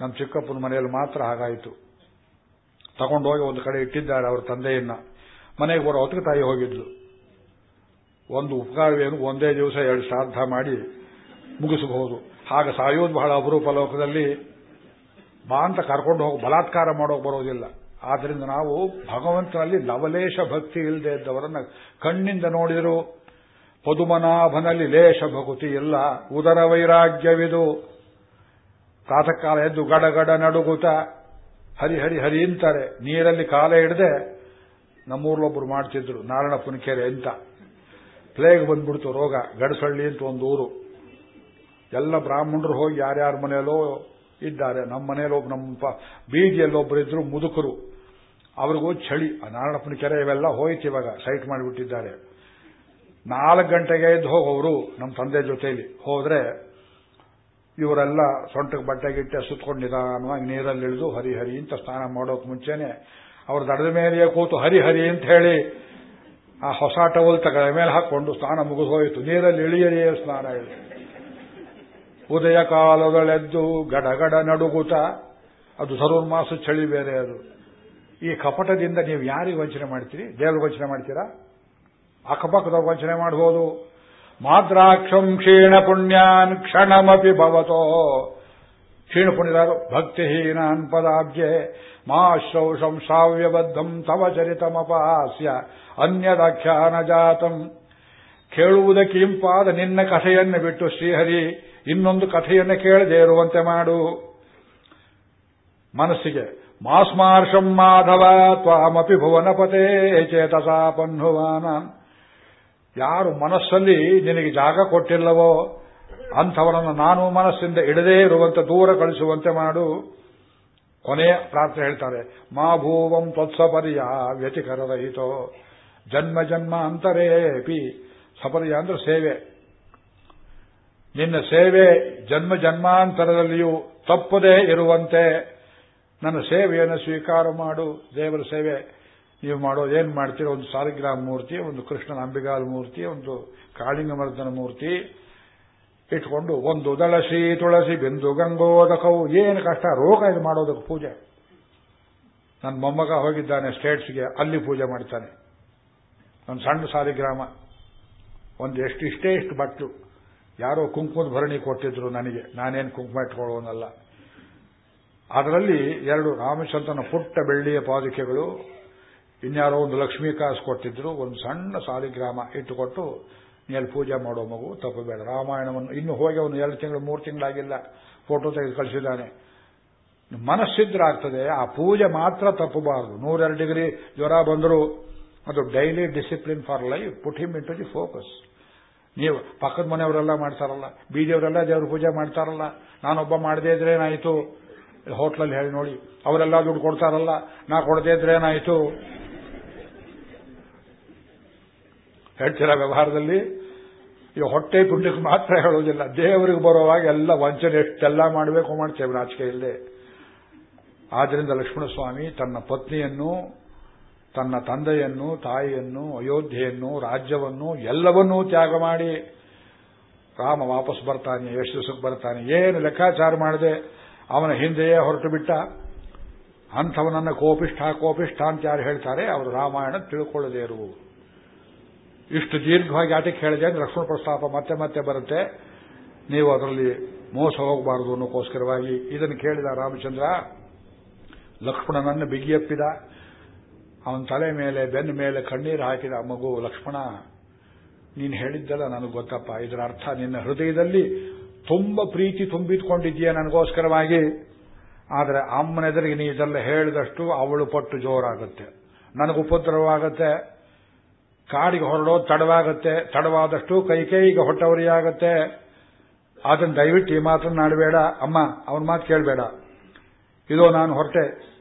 ನಮ್ಮ ಚಿಕ್ಕಪ್ಪನ ಮನೆಯಲ್ಲಿ ಮಾತ್ರ ಹಾಗಾಯಿತು. ತಗೊಂಡೋಗಿ ಒಂದು ಕಡೆ ಇಟ್ಟಿದ್ದಾರೆ ಅವರ ತಂದೆಯನ್ನ. ಮನೆಗೆ ಬರೋ ಹೊತ್ತಿಗೆ ತಾಯಿ ಹೋಗಿದ್ಲು. ಒಂದು ಉಪಕಾರವೇನು, ಒಂದೇ ದಿವಸ ಎರಡು ಶ್ರಾದ್ದ ಮಾಡಿ ಮುಗಿಸಬಹುದು ಹಾಗೆ ಸಾಯೋದು ಬಹಳ ಅಪರೂಪ ಲೋಕದಲ್ಲಿ. ಬಾ ಅಂತ ಕರ್ಕೊಂಡು ಹೋಗಿ ಬಲಾತ್ಕಾರ ಮಾಡೋಕೆ ಬರೋದಿಲ್ಲ. ಆದ್ರಿಂದ ನಾವು ಭಗವಂತನಲ್ಲಿ ಲವಲೇಶ ಭಕ್ತಿ ಇಲ್ಲದೆ ಇದ್ದವರನ್ನ ಕಣ್ಣಿಂದ ನೋಡಿದರು ಪದುಮನಾಭನಲ್ಲಿ ಲೇಷ ಭಕುತಿ ಇಲ್ಲ. ಉದರ ವೈರಾಗ್ಯವಿದು. ಪ್ರಾತಃಕಾಲ ಎದ್ದು ಗಡಗಡ ನಡುಗುತ ಹರಿ ಹರಿ ಹರಿ ಅಂತಾರೆ. ನೀರಲ್ಲಿ ಕಾಲ ಹಿಡದೆ ನಮ್ಮೂರ್ಲೊಬ್ರು ಮಾಡ್ತಿದ್ರು ನಾರಾಯಣಪ್ಪನ ಕೆರೆ ಅಂತ. ಪ್ಲೇಗ್ ಬಂದ್ಬಿಡ್ತು ರೋಗ, ಗಡಸಳ್ಳಿ ಅಂತ ಒಂದು ಊರು. ಎಲ್ಲ ಬ್ರಾಹ್ಮಣರು ಹೋಗಿ ಯಾರ್ಯಾರ ಮನೆಯಲ್ಲೋ ಇದ್ದಾರೆ. ನಮ್ಮ ಮನೆಯಲ್ಲಿ ಒಬ್ಬ ನಮ್ಮ ಬೀದಿಯಲ್ಲಿ ಒಬ್ಬರಿದ್ರು ಮುದುಕರು. ಅವ್ರಿಗೂ ಚಳಿ. ನಾರಾಯಣಪ್ಪನ ಕೆರೆ ಇವೆಲ್ಲ ಹೋಯ್ತು ಇವಾಗ ಸೈಟ್ ಮಾಡಿಬಿಟ್ಟಿದ್ದಾರೆ. ನಾಲ್ಕು ಗಂಟೆಗೆ ಎದ್ದು ಹೋಗೋರು ನಮ್ಮ ತಂದೆ ಜೊತೆಯಲ್ಲಿ ಹೋದ್ರೆ ಇವರೆಲ್ಲ ಸೊಂಟಕ್ಕೆ ಬಟ್ಟೆ ಗಿಟ್ಟೆ ಸುತ್ಕೊಂಡು ನಿಧಾನವಾಗಿ ನೀರಲ್ಲಿ ಇಳಿದು ಹರಿಹರಿ ಹರಿ ಅಂತ ಸ್ನಾನ ಮಾಡೋಕೆ ಮುಂಚೆನೆ ಅವ್ರ ದಡದ ಮೇಲೆ ಕೂತು ಹರಿಹರಿ ಹರಿ ಅಂತ ಹೇಳಿ ಆ ಹೊಸ ಟವಲ್ ತಗ ಮೇಲೆ ಹಾಕೊಂಡು ಸ್ನಾನ ಮುಗಿದು ಹೋಯಿತು. ನೀರಲ್ಲಿ ಇಳಿಯರಿಯೇ ಸ್ನಾನ ಇಳಿದು ಉದಯ ಕಾಲದಳೆದ್ದು ಗಡಗಡ ನಡುಗುತ ಅದು ಧನುರ್ಮಾಸ ಚಳಿ ಬೇರೆ ಅದು. ಈ ಕಪಟದಿಂದ ನೀವು ಯಾರಿಗೆ ವಂಚನೆ ಮಾಡ್ತೀರಿ? ದೇವ್ರಿಗೆ ವಂಚನೆ ಮಾಡ್ತೀರಾ? ಅಕ್ಕಪಕ್ಕದವ್ರು ವಂಚನೆ ಮಾಡಬಹುದು ಮಾದ್ರಾಕ್ಷಂ ಕ್ಷೀಣ ಪುಣ್ಯಾನ್ ಕ್ಷಣಮಪಿ ಭವತೋ. ಕ್ಷೀಣ ಪುಣ್ಯದಾರು ಭಕ್ತಿಹೀನಾನ್ ಪದಾಬ್ಜೆ. ಮಾಶ್ರೌಷಂ ಶ್ರಾವ್ಯಬದ್ಧಂ ತವ ಚರಿತಮಪಹಾಸ್ಯ ಅನ್ಯದಾಖ್ಯಾನ ಜಾತಂ. ಕೇಳುವುದಕ್ಕೆ ಇಂಪಾದ ನಿನ್ನ ಕಥೆಯನ್ನು ಬಿಟ್ಟು ಶ್ರೀಹರಿ, ಇನ್ನೊಂದು ಕಥೆಯನ್ನು ಕೇಳದೇ ಇರುವಂತೆ ಮಾಡು. ಮನಸ್ಸಿಗೆ ಮಾಸ್ಮಾರ್ಷಂ ಮಾಧವ, ತ್ವಾಮಪಿ ಭುವನಪತೆ ಚೇತಸಾ ಪನ್ಹುವಾನ ಯಾರು ಮನಸ್ಸಲ್ಲಿ ನಿನಗೆ ಜಾಗ ಕೊಟ್ಟಿಲ್ಲವೋ ಅಂಥವರನ್ನು ನಾನು ಮನಸ್ಸಿಂದ ಇಡದೇ ಇರುವಂತೆ ದೂರ ಕಳಿಸುವಂತೆ ಮಾಡು. ಕೊನೆಯ ಪ್ರಾರ್ಥನೆ ಹೇಳ್ತಾರೆ, ಮಾ ಭೂವಂ ತ್ವತ್ಸಪರ್ಯ ವ್ಯತಿಕರರಹಿತೋ. ಜನ್ಮ ಜನ್ಮ ಅಂತರೇಪಿ. ಸಪರ್ಯ ಅಂದ್ರೆ ಸೇವೆ. ನಿನ್ನ ಸೇವೆ ಜನ್ಮ ಜನ್ಮಾಂತರದಲ್ಲಿಯೂ ತಪ್ಪದೇ ಇರುವಂತೆ ನನ್ನ ಸೇವೆಯನ್ನು ಸ್ವೀಕಾರ ಮಾಡು, ದೇವರ ಸೇವೆ ನೀವು ಮಾಡೋದು ಏನ್ ಮಾಡ್ತೀರೋ ಒಂದು ಸಾಲಿಗ್ರಾಮ ಮೂರ್ತಿ, ಒಂದು ಕೃಷ್ಣನ ಅಂಬಿಗಾಲ್ ಮೂರ್ತಿ, ಒಂದು ಕಾಳಿಂಗಮರ್ದನ ಮೂರ್ತಿ ಇಟ್ಕೊಂಡು ಒಂದು ದಳಸಿ, ತುಳಸಿ, ಬಿಂದು, ಗಂಗೋದಕವು, ಏನು ಕಷ್ಟ, ರೋಗ ಇದು ಮಾಡೋದಕ್ಕೆ ಪೂಜೆ. ನನ್ನ ಮೊಮ್ಮಗ ಹೋಗಿದ್ದಾನೆ ಸ್ಟೇಟ್ಸ್ಗೆ, ಅಲ್ಲಿ ಪೂಜೆ ಮಾಡ್ತಾನೆ. ನನ್ನ ಸಣ್ಣ ಸಾಲಿಗ್ರಾಮ. ಒಂದು ಎಷ್ಟು ಇಷ್ಟೇ ಇಷ್ಟು ಬಟ್ಟು ಯಾರೋ ಕುಂಕುಮದ ಭರಣಿ ಕೊಟ್ಟಿದ್ರು ನನಗೆ. ನಾನೇನು ಕುಂಕುಮ ಇಟ್ಕೊಳ್ಳೋನಲ್ಲ. ಅದರಲ್ಲಿ ಎರಡು ರಾಮಚಂದ್ರನ ಪುಟ್ಟ ಬೆಳ್ಳಿಯ ಪಾದುಕೆಗಳು, ಇನ್ಯಾರೋ ಒಂದು ಲಕ್ಷ್ಮೀ ಕಾಸು ಕೊಟ್ಟಿದ್ರು, ಒಂದು ಸಣ್ಣ ಸಾಲಿಗ್ರಾಮ ಇಟ್ಟುಕೊಟ್ಟು ನೀ ಪೂಜೆ ಮಾಡೋ ಮಗು, ತಪ್ಪಬೇಡ. ರಾಮಾಯಣವನ್ನು ಇನ್ನು ಹೋಗಿ ಅವನು ಎರಡು ತಿಂಗಳು, ಮೂರು ತಿಂಗಳಾಗಿಲ್ಲ ಫೋಟೋ ತೆಗೆದು ಕಳಿಸಿದ್ದಾನೆ. ಮನಸ್ಸಿದ್ರಾಗ್ತದೆ, ಆ ಪೂಜೆ ಮಾತ್ರ ತಪ್ಪಬಾರದು. ನೂರೆರಡು ಡಿಗ್ರಿ ಜ್ವರ ಬಂದರೂ ಅದು daily discipline for life put him into the focus ನೀವು ಪಕ್ಕದ ಮನೆಯವರೆಲ್ಲ ಮಾಡ್ತಾರಲ್ಲ, ಬೀದಿಯವರೆಲ್ಲ ದೇವ್ರ ಪೂಜೆ ಮಾಡ್ತಾರಲ್ಲ, ನಾನೊಬ್ಬ ಮಾಡದೇ ಇದ್ರೆ ಏನಾಯಿತು? ಹೋಟ್ಲಲ್ಲಿ ಹೇಳಿ ನೋಡಿ, ಅವರೆಲ್ಲ ದುಡ್ಡು ಕೊಡ್ತಾರಲ್ಲ, ನಾ ಕೊಡದೇ ಇದ್ರೆ ಏನಾಯಿತು? ಹೇಳ್ತೀರಾ ವ್ಯವಹಾರದಲ್ಲಿ? ಈ ಹೊಟ್ಟೆ ಪುಣ್ಯಕ್ಕೆ ಮಾತ್ರ ಹೇಳೋದಿಲ್ಲ ದೇವರಿಗೆ ಬರುವಾಗ ಎಲ್ಲ ವಂಚನೆ, ಎಷ್ಟೆಲ್ಲ ಮಾಡಬೇಕು ಮಾಡ್ತೇವೆ, ನಾಚಿಕೆ ಇಲ್ಲದೆ. ಆದ್ದರಿಂದ ಲಕ್ಷ್ಮಣಸ್ವಾಮಿ ತನ್ನ ಪತ್ನಿಯನ್ನು, ತನ್ನ ತಂದೆಯನ್ನು, ತಾಯಿಯನ್ನು, ಅಯೋಧ್ಯೆಯನ್ನು, ರಾಜ್ಯವನ್ನು, ಎಲ್ಲವನ್ನೂ ತ್ಯಾಗ ಮಾಡಿ, ರಾಮ ವಾಪಸ್ ಬರ್ತಾನೆ ಎಷ್ಟು ಬರ್ತಾನೆ, ಏನು ಲೆಕ್ಕಾಚಾರ ಮಾಡದೆ ಅವನ ಹಿಂದೆಯೇ ಹೊರಟು ಬಿಟ್ಟ. ಅಂಥವನನ್ನ ಕೋಪಿಷ್ಠ ಕೋಪಿಷ್ಠ ಅಂತ ಯಾರು ಹೇಳ್ತಾರೆ, ಅವರು ರಾಮಾಯಣ ತಿಳ್ಕೊಳ್ಳದೇ ಇರುವು ಇಷ್ಟು ದೀರ್ಘವಾಗಿ ಆಟಕ್ಕೆ ಹೇಳಿದೆ ಅಂದ್ರೆ ಲಕ್ಷ್ಮಣ ಪ್ರಸ್ತಾಪ ಮತ್ತೆ ಮತ್ತೆ ಬರುತ್ತೆ. ನೀವು ಅದರಲ್ಲಿ ಮೋಸ ಹೋಗಬಾರದು ಅನ್ನೋಕ್ಕೋಸ್ಕರವಾಗಿ ಇದನ್ನು ಕೇಳಿದ ರಾಮಚಂದ್ರ, ಲಕ್ಷ್ಮಣನನ್ನು ಬಿಗಿಯಪ್ಪಿದ. ಅವನ ತಲೆ ಮೇಲೆ, ಬೆನ್ನ ಮೇಲೆ ಕಣ್ಣೀರು ಹಾಕಿದ ಮಗು ಲಕ್ಷ್ಮಣ, ನೀನು ಹೇಳಿದ್ದಲ್ಲ ನನಗೆ ಗೊತ್ತಪ್ಪ. ಇದರ ಅರ್ಥ ನಿನ್ನ ಹೃದಯದಲ್ಲಿ ತುಂಬ ಪ್ರೀತಿ ತುಂಬಿಟ್ಕೊಂಡಿದ್ದೀಯ ನನಗೋಸ್ಕರವಾಗಿ. ಆದರೆ ಅಮ್ಮನೆದುರಿಗೆ ನೀ ಇದೆಲ್ಲ ಹೇಳಿದಷ್ಟು ಅವಳು ಪಟ್ಟು ಜೋರಾಗುತ್ತೆ. ನನಗೆ ಉಪದ್ರವವಾಗುತ್ತೆ. ಕಾಡಿಗೆ ಹೊರಡೋ ತಡವಾಗುತ್ತೆ. ತಡವಾದಷ್ಟು ಕೈ ಕೈಗೆ ಹೊಟ್ಟವರಿಯಾಗತ್ತೆ ಅದನ್ನು ದಯವಿಟ್ಟು ಈ ಮಾತನ್ನು ನಾಡಬೇಡ. ಅಮ್ಮ, ಅವನ ಮಾತು ಕೇಳಬೇಡ. ಇದೋ ನಾನು ಹೊರಟೆ.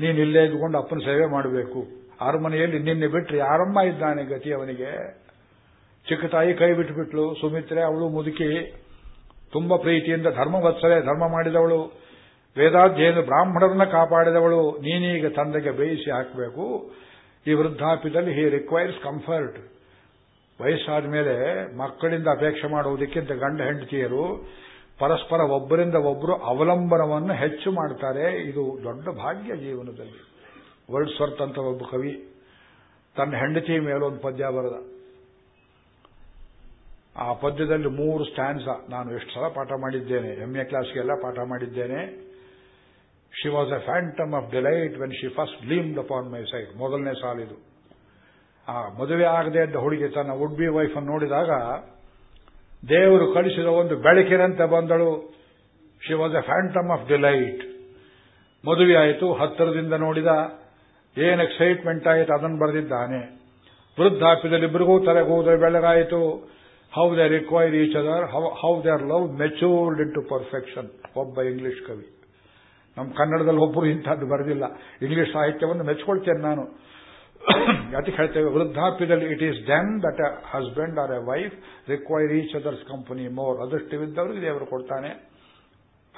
ನೀನು ಇಲ್ಲೇ ಇದ್ಕೊಂಡು ಅಪ್ಪನ ಸೇವೆ ಮಾಡಬೇಕು. ಅರಮನೆಯಲ್ಲಿ ನಿನ್ನೆ ಬಿಟ್ಟರೆ ಯಾರಮ್ಮ ಇದ್ದಾನೆ ಗತಿ ಅವನಿಗೆ? ಚಿಕ್ಕ ತಾಯಿ ಕೈ ಬಿಟ್ಟುಬಿಟ್ಲು ಸುಮಿತ್ರೆ, ಅವಳು ಮುದುಕಿ. ತುಂಬ ಪ್ರೀತಿಯಿಂದ ಧರ್ಮವತ್ಸಲೆ ಧರ್ಮ ಮಾಡಿದವಳು. ವೇದಾಧ್ಯಯನ ಬ್ರಾಹ್ಮಣರನ್ನ ಕಾಪಾಡಿದವಳು. ನೀನೀಗ ತಂದೆಗೆ ಬೇಯಿಸಿ ಹಾಕಬೇಕು. ಈ ವೃದ್ಧಾಪ್ಯದಲ್ಲಿ ಹಿ ರಿಕ್ವೈರ್ಸ್ ಕಂಫರ್ಟ್ ವಯಸ್ಸಾದ ಮೇಲೆ ಮಕ್ಕಳಿಂದ ಅಪೇಕ್ಷೆ ಮಾಡುವುದಕ್ಕಿಂತ ಗಂಡ ಹೆಂಡತಿಯರು ಪರಸ್ಪರ ಒಬ್ಬರಿಂದ ಒಬ್ಬರು ಅವಲಂಬನವನ್ನು ಹೆಚ್ಚು ಮಾಡ್ತಾರೆ. ಇದು ದೊಡ್ಡ ಭಾಗ್ಯ ಜೀವನದಲ್ಲಿ. ವರ್ಲ್ಡ್ ಸ್ವರ್ತ್ ಅಂತ ಒಬ್ಬ ಕವಿ, ತನ್ನ ಹೆಂಡತಿ ಮೇಲೊಂದು ಪದ್ಯ ಬರೆದ. ಆ ಪದ್ಯದಲ್ಲಿ ಮೂರು ಸ್ಟ್ಯಾಂಡ್ಸ ನಾನು ಎಷ್ಟು ಸಲ ಪಾಠ ಮಾಡಿದ್ದೇನೆ. ಎಂ ಎ ಕ್ಲಾಸ್ಗೆಲ್ಲ ಪಾಠ ಮಾಡಿದ್ದೇನೆ. She was a phantom of delight when she first gleamed upon my sight ಮೊದಲನೇ ಸಾಲಿದು ಆ ಮದುವೆ ಆಗದೆ ಇದ್ದ ಹುಡುಗಿ ತನ್ನ ವುಡ್ ಬಿ ವೈಫ್ ಅನ್ನು ನೋಡಿದಾಗ ದೇವರು ಕಳಿಸಿದ ಒಂದು ಬೆಳಕಿನಂತೆ ಬಂದಳು. She was a phantom of delight ಮದುವೆ ಆಯಿತು. ಹತ್ತಿರದಿಂದ ನೋಡಿದ ಏನ್ ಎಕ್ಸೈಟ್ಮೆಂಟ್ ಆಯಿತು ಅದನ್ನು ಬರೆದಿದ್ದಾನೆ. ವೃದ್ಧಾಪ್ಯದಲ್ಲಿ ಇಬ್ಬರಿಗೂ ತಲೆಗೂದರೆ ಬೆಳಗಾಯಿತು. They require each other how they are love matured into perfection ಒಬ್ಬ ಇಂಗ್ಲಿಷ್ ಕವಿ. ನಮ್ಮ ಕನ್ನಡದಲ್ಲಿ ಒಬ್ಬರು ಇಂಥದ್ದು ಬರೆದಿಲ್ಲ. ಇಂಗ್ಲಿಷ್ ಸಾಹಿತ್ಯವನ್ನು ಮೆಚ್ಕೊಳ್ತೇನೆ ನಾನು. ಅದಕ್ಕೆ ಹೇಳ್ತೇವೆ, ವೃದ್ಧಾಪ್ಯದಲ್ಲಿ it is then that a husband or a wife require each others company more ಅದೃಷ್ಟವಿದ್ದವರಿಗೆ ದೇವರು ಕೊಡ್ತಾನೆ.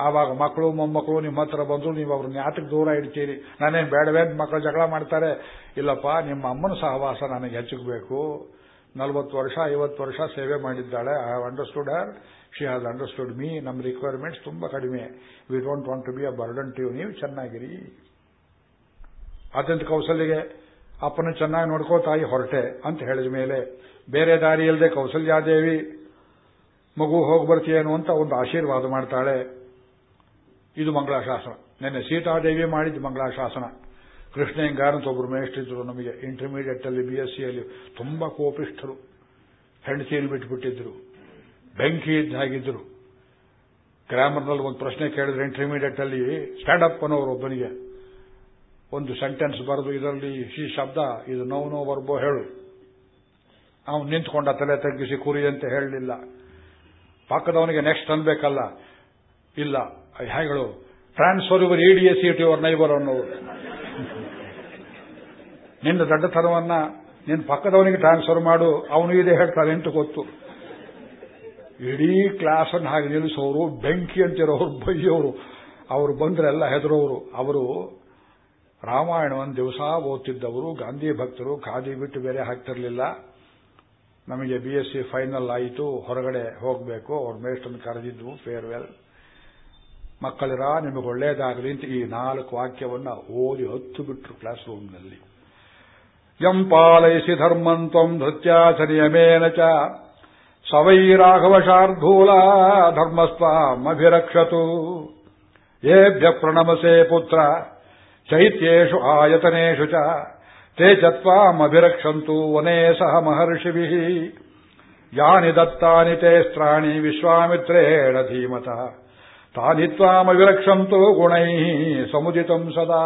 ಆವಾಗ ಮಕ್ಕಳು, ಮೊಮ್ಮಕ್ಕಳು ನಿಮ್ಮ ಹತ್ರ ಬಂದ್ರು ನೀವು ಅವ್ರನ್ನ ಯಾತಕ್ಕೆ ದೂರ ಇಡ್ತೀರಿ. ನಾನೇನು ಬೇಡವೇ ಮಕ್ಕಳು ಜಗಳ ಮಾಡ್ತಾರೆ. ಇಲ್ಲಪ್ಪ, ನಿಮ್ಮ ಅಮ್ಮನ ಸಹವಾಸ ನನಗೆ ಹೆಚ್ಚಬೇಕು ನಲವತ್ತು ವರ್ಷ, ಐವತ್ತು ವರ್ಷ ಸೇವೆ ಮಾಡಿದ್ದಾಳೆ. I have understood her she has understood me ನಮ್ಮ ರಿಕ್ವೈರ್ಮೆಂಟ್ಸ್ ತುಂಬಾ ಕಡಿಮೆ. We don't want to be a burden to ನೀವು ಚೆನ್ನಾಗಿರಿ. ಅತ್ಯಂತ ಕೌಶಲ್ಯಗೆ ಅಪ್ಪನ ಚೆನ್ನಾಗಿ ನೋಡ್ಕೋ ತಾಯಿ ಹೊರಟೆ ಅಂತ ಹೇಳಿದ ಮೇಲೆ, ಬೇರೆ ದಾರಿ ಇಲ್ಲದೆ ಕೌಸಲ್ಯಾದೇವಿ, ಮಗು ಹೋಗಿ ಬರ್ತೀಯೇನು ಅಂತ ಒಂದು ಆಶೀರ್ವಾದ ಮಾಡ್ತಾಳೆ. ಇದು ಮಂಗಳಾಶಾಸನ. ನಿನ್ನೆ ಸೀತಾದೇವಿ ಮಾಡಿದ್ದು ಮಂಗಳಾಶಾಸನ. ಕೃಷ್ಣ ಹೆಂಗಾರಂತ ಒಬ್ಬರು ಮೇಷ್ಟಿದ್ರು ನಮಗೆ ಇಂಟರ್ಮೀಡಿಯೇಟ್ ಅಲ್ಲಿ ಬಿ ಎಸ್ ಸಿಯಲ್ಲಿ ತುಂಬಾ ಕೋಪಿಷ್ಠರು, ಹೆಂಡತಿಯಲ್ಲಿ ಬಿಟ್ಟುಬಿಟ್ಟಿದ್ರು ಬೆಂಕಿ ಇದ್ದಾಗಿದ್ರು ಗ್ರಾಮರ್ನಲ್ಲಿ ಒಂದು ಪ್ರಶ್ನೆ ಕೇಳಿದ್ರೆ ಇಂಟರ್ಮೀಡಿಯೇಟ್ ಅಲ್ಲಿ ಸ್ಟ್ಯಾಂಡ್ ಅಪ್ ಅನ್ನೋರು ಒಬ್ಬನಿಗೆ, ಒಂದು ಸೆಂಟೆನ್ಸ್ ಬರೆದು ಇದರಲ್ಲಿ ಈ ಶಬ್ದ, ಇದು ನೋವು ನೋವು ಬರ್ಬೋ ಹೇಳು. ಅವನು ನಿಂತ್ಕೊಂಡ ತಲೆ ತಗ್ಗಿಸಿ ಕುರಿ ಅಂತ ಹೇಳಲಿಲ್ಲ. ಪಕ್ಕದವನಿಗೆ ನೆಕ್ಸ್ಟ್ ಅನ್ಬೇಕಲ್ಲ. ಇಲ್ಲ ಹೇಗಳು transfer your ideas it your neighbour ಅನ್ನೋರು. ನಿನ್ನ ದಡ್ಡತನವನ್ನ ನಿನ್ನ ಪಕ್ಕದವನಿಗೆ ಟ್ರಾನ್ಸ್ಫರ್ ಮಾಡು, ಅವನು ಇದೆ ಹೇಳ್ತಾರೆ ಎಂಟು ಗೊತ್ತು. ಇಡೀ ಕ್ಲಾಸನ್ನು ಹಾಗೆ ನಿಲ್ಲಿಸೋರು, ಬೆಂಕಿ ಅಂತಿರೋರು, ಬೈಯೋರು, ಅವರು ಬಂದ್ರೆಲ್ಲ ಹೆದರೋರು. ಅವರು ರಾಮಾಯಣವನ್ನು ದಿವಸ ಓದ್ತಿದ್ದವರು, ಗಾಂಧಿ ಭಕ್ತರು, ಖಾದಿ ಬಿಟ್ಟು ಬೇರೆ ಹಾಕ್ತಿರ್ಲಿಲ್ಲ. ನಮಗೆ ಬಿ ಎಸ್ ಸಿ ಫೈನಲ್ ಆಯಿತು, ಹೊರಗಡೆ ಹೋಗಬೇಕು, ಅವ್ರ ಮೇಷ್ಟನ್ನು ಕರೆದಿದ್ವು ಫೇರ್ವೆಲ್ ಮಕ್ಕಳಿರ, ನಿಮಗೆ ಒಳ್ಳೇದಾಗಲಿ ಅಂತ ಈ ನಾಲ್ಕು ವಾಕ್ಯವನ್ನು ಓದಿ ಹತ್ತು ಬಿಟ್ರು ಕ್ಲಾಸ್ ರೂಮ್ನಲ್ಲಿ ಯಂ ಪಾಲಯಿಸಿ ಧರ್ಮಂತ್ವಂ ಧೃತ್ಯಾಚನಿಯಮೇನ ಚ ಸವೈ ರಾಘವ ಶಾರ್ಧೂಲ ಧರ್ಮಸ್ವಾಮಭಿರಕ್ಷತು ಏಭ್ಯ ಪ್ರಣಮಸೆ ಪುತ್ರ ಚೈತ್ಯೇಷು ಆಯತನೇಷು ಚ ತೇ ಚತ್ವಾಮಭಿರಕ್ಷಂತು ವನೇ ಸಹ ಮಹರ್ಷಿಭಿಃ ಯಾನಿ ದತ್ತಾನಿ ತೇ ಸ್ತ್ರಾಣಿ ವಿಶ್ವಾಮಿತ್ರೇಣ ಧೀಮತಃ ತಾನಿ ತ್ವಾಮವಿರಕ್ಷಂತು ಗುಣೈ ಸಮುದಿತಂ ಸದಾ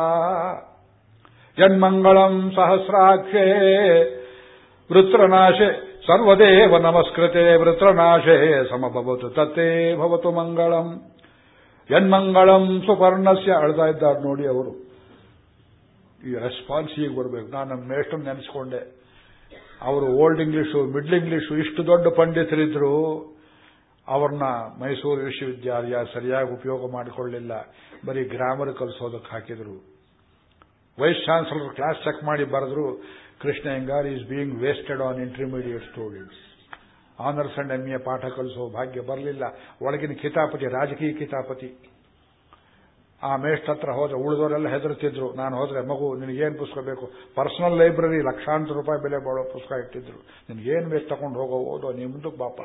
ಯನ್ಮಂಗಳಂ ಸಹಸ್ರಾಕ್ಷೇ ವೃತ್ರನಾಶೆ ಸರ್ವದೇವ ನಮಸ್ಕೃತೆ ವೃತ್ರನಾಶೇ ಸಮಭವತು ತತ್ತೇ ಭವತು ಮಂಗಳಂ ಯನ್ಮಂಗಳಂ ಸುಪರ್ಣಸ್ಯ ಅಳ್ತಾ ಇದ್ದಾರೆ ನೋಡಿ ಅವರು। ಈ ರೆಸ್ಪಾನ್ಸ್ ಈಗ ಬರಬೇಕು। ನಾನು ನಮ್ಮ ಮೇಷ್ಟನ್ನು ನೆನೆಸ್ಕೊಂಡೆ। ಅವರು ಓಲ್ಡ್ ಇಂಗ್ಲಿಷು ಮಿಡ್ಲ್ ಇಂಗ್ಲಿಷು ಇಷ್ಟು ದೊಡ್ಡ ಪಂಡಿತರಿದ್ರು। ಅವ್ರನ್ನ ಮೈಸೂರು ವಿಶ್ವವಿದ್ಯಾಲಯ ಸರಿಯಾಗಿ ಉಪಯೋಗ ಮಾಡಿಕೊಳ್ಳಲಿಲ್ಲ। ಬರೀ ಗ್ರಾಮರ್ ಕಲಿಸೋದಕ್ಕೆ ಹಾಕಿದ್ರು। ವೈಸ್ ಚಾನ್ಸಲರ್ ಕ್ಲಾಸ್ ಚೆಕ್ ಮಾಡಿ ಬರೆದ್ರು, Krishna ಹೆಂಗಾರ್ is being wasted on intermediate students honours and M A ಪಾಠ ಕಲಿಸೋ ಭಾಗ್ಯ ಬರಲಿಲ್ಲ. ಒಳಗಿನ ಕಿತಾಪತಿ, ರಾಜಕೀಯ ಕಿತಾಪತಿ. ಆ ಮೇಷ್ಟ್ ಹತ್ರ ಹೋದ್ರೆ ಉಳಿದವರೆಲ್ಲ ಹೆದರ್ತಿದ್ರು. ನಾನು ಹೋದ್ರೆ, ಮಗು ನಿನಗೇನು ಪುಸ್ತಕ ಬೇಕು? ಪರ್ಸನಲ್ ಲೈಬ್ರರಿ ಲಕ್ಷಾಂತರ ರೂಪಾಯಿ ಬೆಲೆ ಬಾಳೋ ಪುಸ್ತಕ ಇಟ್ಟಿದ್ರು. ನಿನಗೇನು ಬೇಕು ತಗೊಂಡು ಹೋಗೋ, ಓದೋ ನೀ ಮುಂದಕ್ಕೆ ಬಾಪ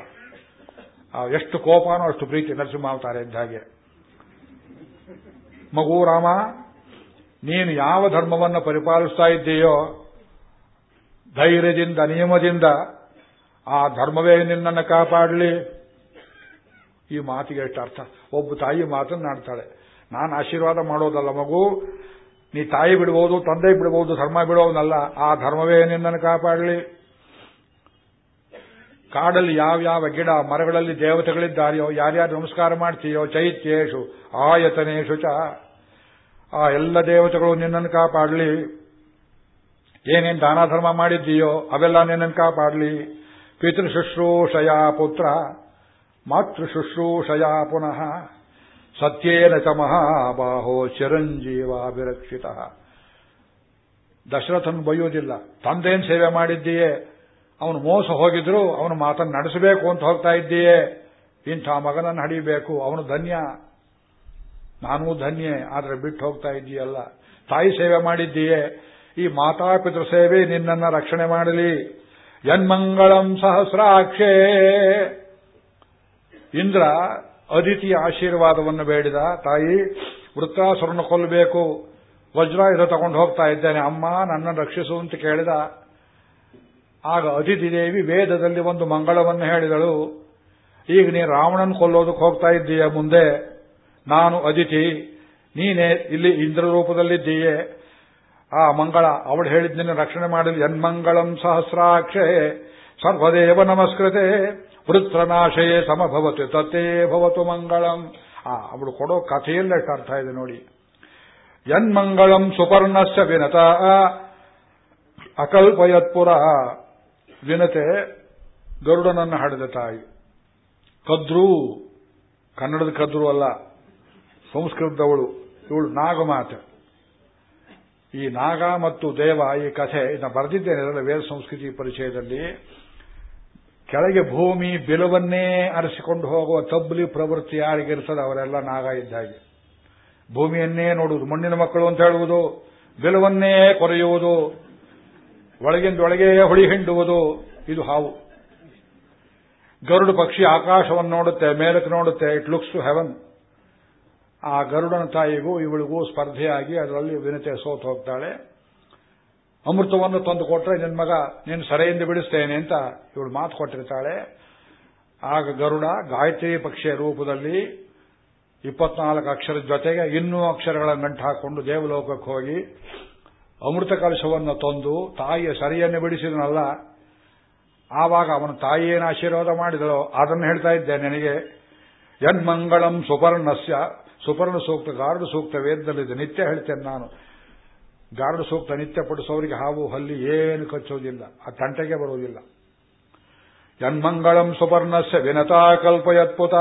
ಎಷ್ಟು ಕೋಪನೋ ಅಷ್ಟು ಪ್ರೀತಿ ನರಸಿಂಹಾವತಾರ ಇದ್ದ ಹಾಗೆ. ಮಗು ರಾಮ ನೀನು ಯಾವ ಧರ್ಮವನ್ನು ಪರಿಪಾಲಿಸ್ತಾ ಇದ್ದೀಯೋ, ಧೈರ್ಯದಿಂದ, ನಿಯಮದಿಂದ, ಆ ಧರ್ಮವೇ ನಿನ್ನನ್ನು ಕಾಪಾಡಲಿ. ಈ ಮಾತಿಗೆ ಎಷ್ಟು ಅರ್ಥ? ಒಬ್ಬ ತಾಯಿ ಮಾತನ್ನಾಡ್ತಾಳೆ ನಾನು ಆಶೀರ್ವಾದ ಮಾಡೋದಲ್ಲ ಮಗು. ನೀ ತಾಯಿ ಬಿಡಬಹುದು ತಂದೆ ಬಿಡಬಹುದು ಧರ್ಮ ಬಿಡೋದಲ್ಲ ಆ ಧರ್ಮವೇ ನಿನ್ನನ್ನು ಕಾಪಾಡಲಿ. ಕಾಡಲ್ಲಿ ಯಾವ ಗಿಡ, ಮರಗಳಲ್ಲಿ ದೇವತೆಗಳಿದ್ದಾರೆಯೋ, ಯಾರ್ಯಾರು ನಮಸ್ಕಾರ ಮಾಡ್ತೀಯೋ ಚೈತ್ಯೇಶು ಆಯತನೇಶು ಚ ಆ ಎಲ್ಲ ದೇವತೆಗಳು ನಿನ್ನನ್ನು ಕಾಪಾಡಲಿ. ಏನೇನು ದಾನ ಧರ್ಮ ಮಾಡಿದ್ದೀಯೋ ಅವೆಲ್ಲ ನಿನ್ನನ್ನು ಕಾಪಾಡಲಿ. ಪಿತೃ ಶುಶ್ರೂಷಯ ಪುತ್ರ, ಮಾತೃ ಶುಶ್ರೂಷಯ ಪುನಃ. ಸತ್ಯೇನ ಚ ಮಹಾಬಾಹೋ ಚಿರಂಜೀವಾಭಿರಕ್ಷಿತ ದಶರಥನ್ ಬೈಯೋದಿಲ್ಲ ತಂದೇನ್ ಸೇವೆ ಮಾಡಿದ್ದೀಯೇ. ಅವನು ಮೋಸ ಹೋಗಿದ್ರು ಅವನು ಮಾತನ್ನು ನಡೆಸಬೇಕು ಅಂತ ಹೋಗ್ತಾ ಇದ್ದೀಯೇ. ಇಂಥ ಮಗನನ್ನು ಹಡಿಬೇಕು. ಅವನು ಧನ್ಯ. ನಾನೂ ಧನ್ಯೆ, ಆದರೆ ಬಿಟ್ಟು ಹೋಗ್ತಾ ಇದ್ದೀಯಲ್ಲ ತಾಯಿ ಸೇವೆ ಮಾಡಿದ್ದೀಯೇ. ಈ ಮಾತಾಪಿತೃ ಸೇವೆ ನಿನ್ನನ್ನ ರಕ್ಷಣೆ ಮಾಡಲಿ. ಯನ್ಮಂಗಳಂ ಸಹಸ್ರಾಕ್ಷೇ. ಇಂದ್ರ ಅದಿತಿಯ ಆಶೀರ್ವಾದವನ್ನು ಬೇಡಿದ ತಾಯಿ, ವೃತ್ತಾಸುರನ ಕೊಲ್ಲಬೇಕು. ವಜ್ರಾಯುಧ ತಗೊಂಡು ಹೋಗ್ತಾ ಇದ್ದೇನೆ. ಅಮ್ಮ, ನನ್ನನ್ನು ರಕ್ಷಿಸು ಅಂತ ಕೇಳಿದ. ಆಗ ಅದಿತಿ ದೇವಿ ವೇದದಲ್ಲಿ ಒಂದು ಮಂಗಳವನ್ನು ಹೇಳಿದಳು. ಈಗ ನೀ ರಾವಣನ್ ಕೊಲ್ಲೋದಕ್ಕೆ ಹೋಗ್ತಾ ಇದ್ದೀಯ ಮುಂದೆ. ನಾನು ಅದಿತಿ, ನೀನೇ ಇಲ್ಲಿ ಇಂದ್ರ ರೂಪದಲ್ಲಿದ್ದೀಯೆ ಆ ಮಂಗಳ, ಅವಳು ಹೇಳಿದ್ ನಿನ್ನ ರಕ್ಷಣೆ ಮಾಡಲಿ ಯನ್ಮಂಗಳಂ ಸಹಸ್ರಾಕ್ಷೇ, ಸರ್ವದೇವ ನಮಸ್ಕೃತೆ, ವೃತ್ರನಾಶಯೇ ಸಮಭವತು, ತತ್ತೇ ಭವತು ಮಂಗಳಂ. ಆ, ಅವಳು ಕೊಡೋ ಕಥೆಯಲ್ಲೇ ಅರ್ಥ ಇದೆ ನೋಡಿ. ಯನ್ಮಂಗಳಂ ಸುಪರ್ಣಸ್ಯ ವಿನತ, ಅಕಲ್ಪಯತ್ಪುರ. ವಿನತೆ, ಗರುಡನನ್ನು ಹಡೆದ ತಾಯಿ. ಕದ್ರು, ಕನ್ನಡದ ಕದ್ರು ಅಲ್ಲ ಸಂಸ್ಕೃತದವಳು, ಇವಳು ನಾಗಮಾತೆ. ಈ ನಾಗ ಮತ್ತು ದೇವ ಈ ಕಥೆ ಇದನ್ನ ಬರೆದಿದ್ದೇನೆ ವೇದ ಸಂಸ್ಕೃತಿ ಪರಿಚಯದಲ್ಲಿ. ಕೆಳಗೆ ಭೂಮಿ ಬಿಲವನ್ನೇ ಅರಸಿಕೊಂಡು ಹೋಗುವ ತಬ್ಲಿ ಪ್ರವೃತ್ತಿ ಯಾರಿಗಿರ್ತದೆ ಅವರೆಲ್ಲ ನಾಗ ಇದ್ದಾಗೆ ಭೂಮಿಯನ್ನೇ ನೋಡುವುದು, ಮಣ್ಣಿನ ಮಕ್ಕಳು ಅಂತ ಹೇಳುವುದು, ಬಿಲವನ್ನೇ ಕೊರೆಯುವುದು ಒಳಗಿಂದೊಳಗೆ ಹೊಳಿ ಹಿಂಡುವುದು, ಇದು ಹಾವು. ಗರುಡು ಪಕ್ಷಿ ಆಕಾಶವನ್ನು ನೋಡುತ್ತೆ, ಮೇಲಕ್ಕೆ ನೋಡುತ್ತೆ, ಇಟ್ ಲುಕ್ಸ್ ಟು ಹೆವನ್. ಆ ಗರುಡನ ತಾಯಿಗೂ ಇವಳಿಗೂ ಸ್ಪರ್ಧೆಯಾಗಿ ಅದರಲ್ಲಿ ವಿನತೆ ಸೋತು ಹೋಗ್ತಾಳೆ. ಅಮೃತವನ್ನು ತಂದು ಕೊಟ್ರೆ ನಿನ್ನ ಮಗ ನೀನು ಸರೆಯಿಂದ ಬಿಡಿಸ್ತೇನೆ ಅಂತ ಇವಳು ಮಾತು ಕೊಟ್ಟಿರ್ತಾಳೆ. ಆಗ ಗರುಡ ಗಾಯತ್ರಿ ಪಕ್ಷಿಯ ರೂಪದಲ್ಲಿ ಇಪ್ಪತ್ನಾಲ್ಕು ಅಕ್ಷರದ ಜೊತೆಗೆ ಇನ್ನೂ ಅಕ್ಷರಗಳ ಗಂಟು ಹಾಕೊಂಡು ದೇವಲೋಕಕ್ಕೆ ಹೋಗಿ ಅಮೃತ ಕಲಶವನ್ನು ತಂದು ತಾಯಿಯ ಸರಿಯನ್ನು ಬಿಡಿಸಿದನಲ್ಲ, ಆವಾಗ ಅವನ ತಾಯಿ ಏನು ಆಶೀರ್ವಾದ ಮಾಡಿದಳೋ ಅದನ್ನು ಹೇಳ್ತಾ ಇದ್ದೆ ನನಗೆ. ಯನ್ಮಂಗಳಂ ಸುಪರ್ಣಸ್ಯ ಸುಪರ್ಣ ಸೂಕ್ತ, ಗಾರ್ಡ್ ಸೂಕ್ತ ವೇದದಲ್ಲಿದೆ. ನಿತ್ಯ ಹೇಳ್ತೇನೆ ನಾನು. ಗಾರ್ಡ್ ಸೂಕ್ತ ನಿತ್ಯ ಪಡಿಸೋರಿಗೆ ಹಾವು, ಹಲ್ಲಿ ಏನು ಕಚ್ಚೋದಿಲ್ಲ. ಆ ತಂಟೆಗೆ ಬರೋದಿಲ್ಲ. ಯನ್ಮಂಗಳಂ ಸುಪರ್ಣಸ್ಯ ವಿನತಾ ಕಲ್ಪಯತ್ಪುತ.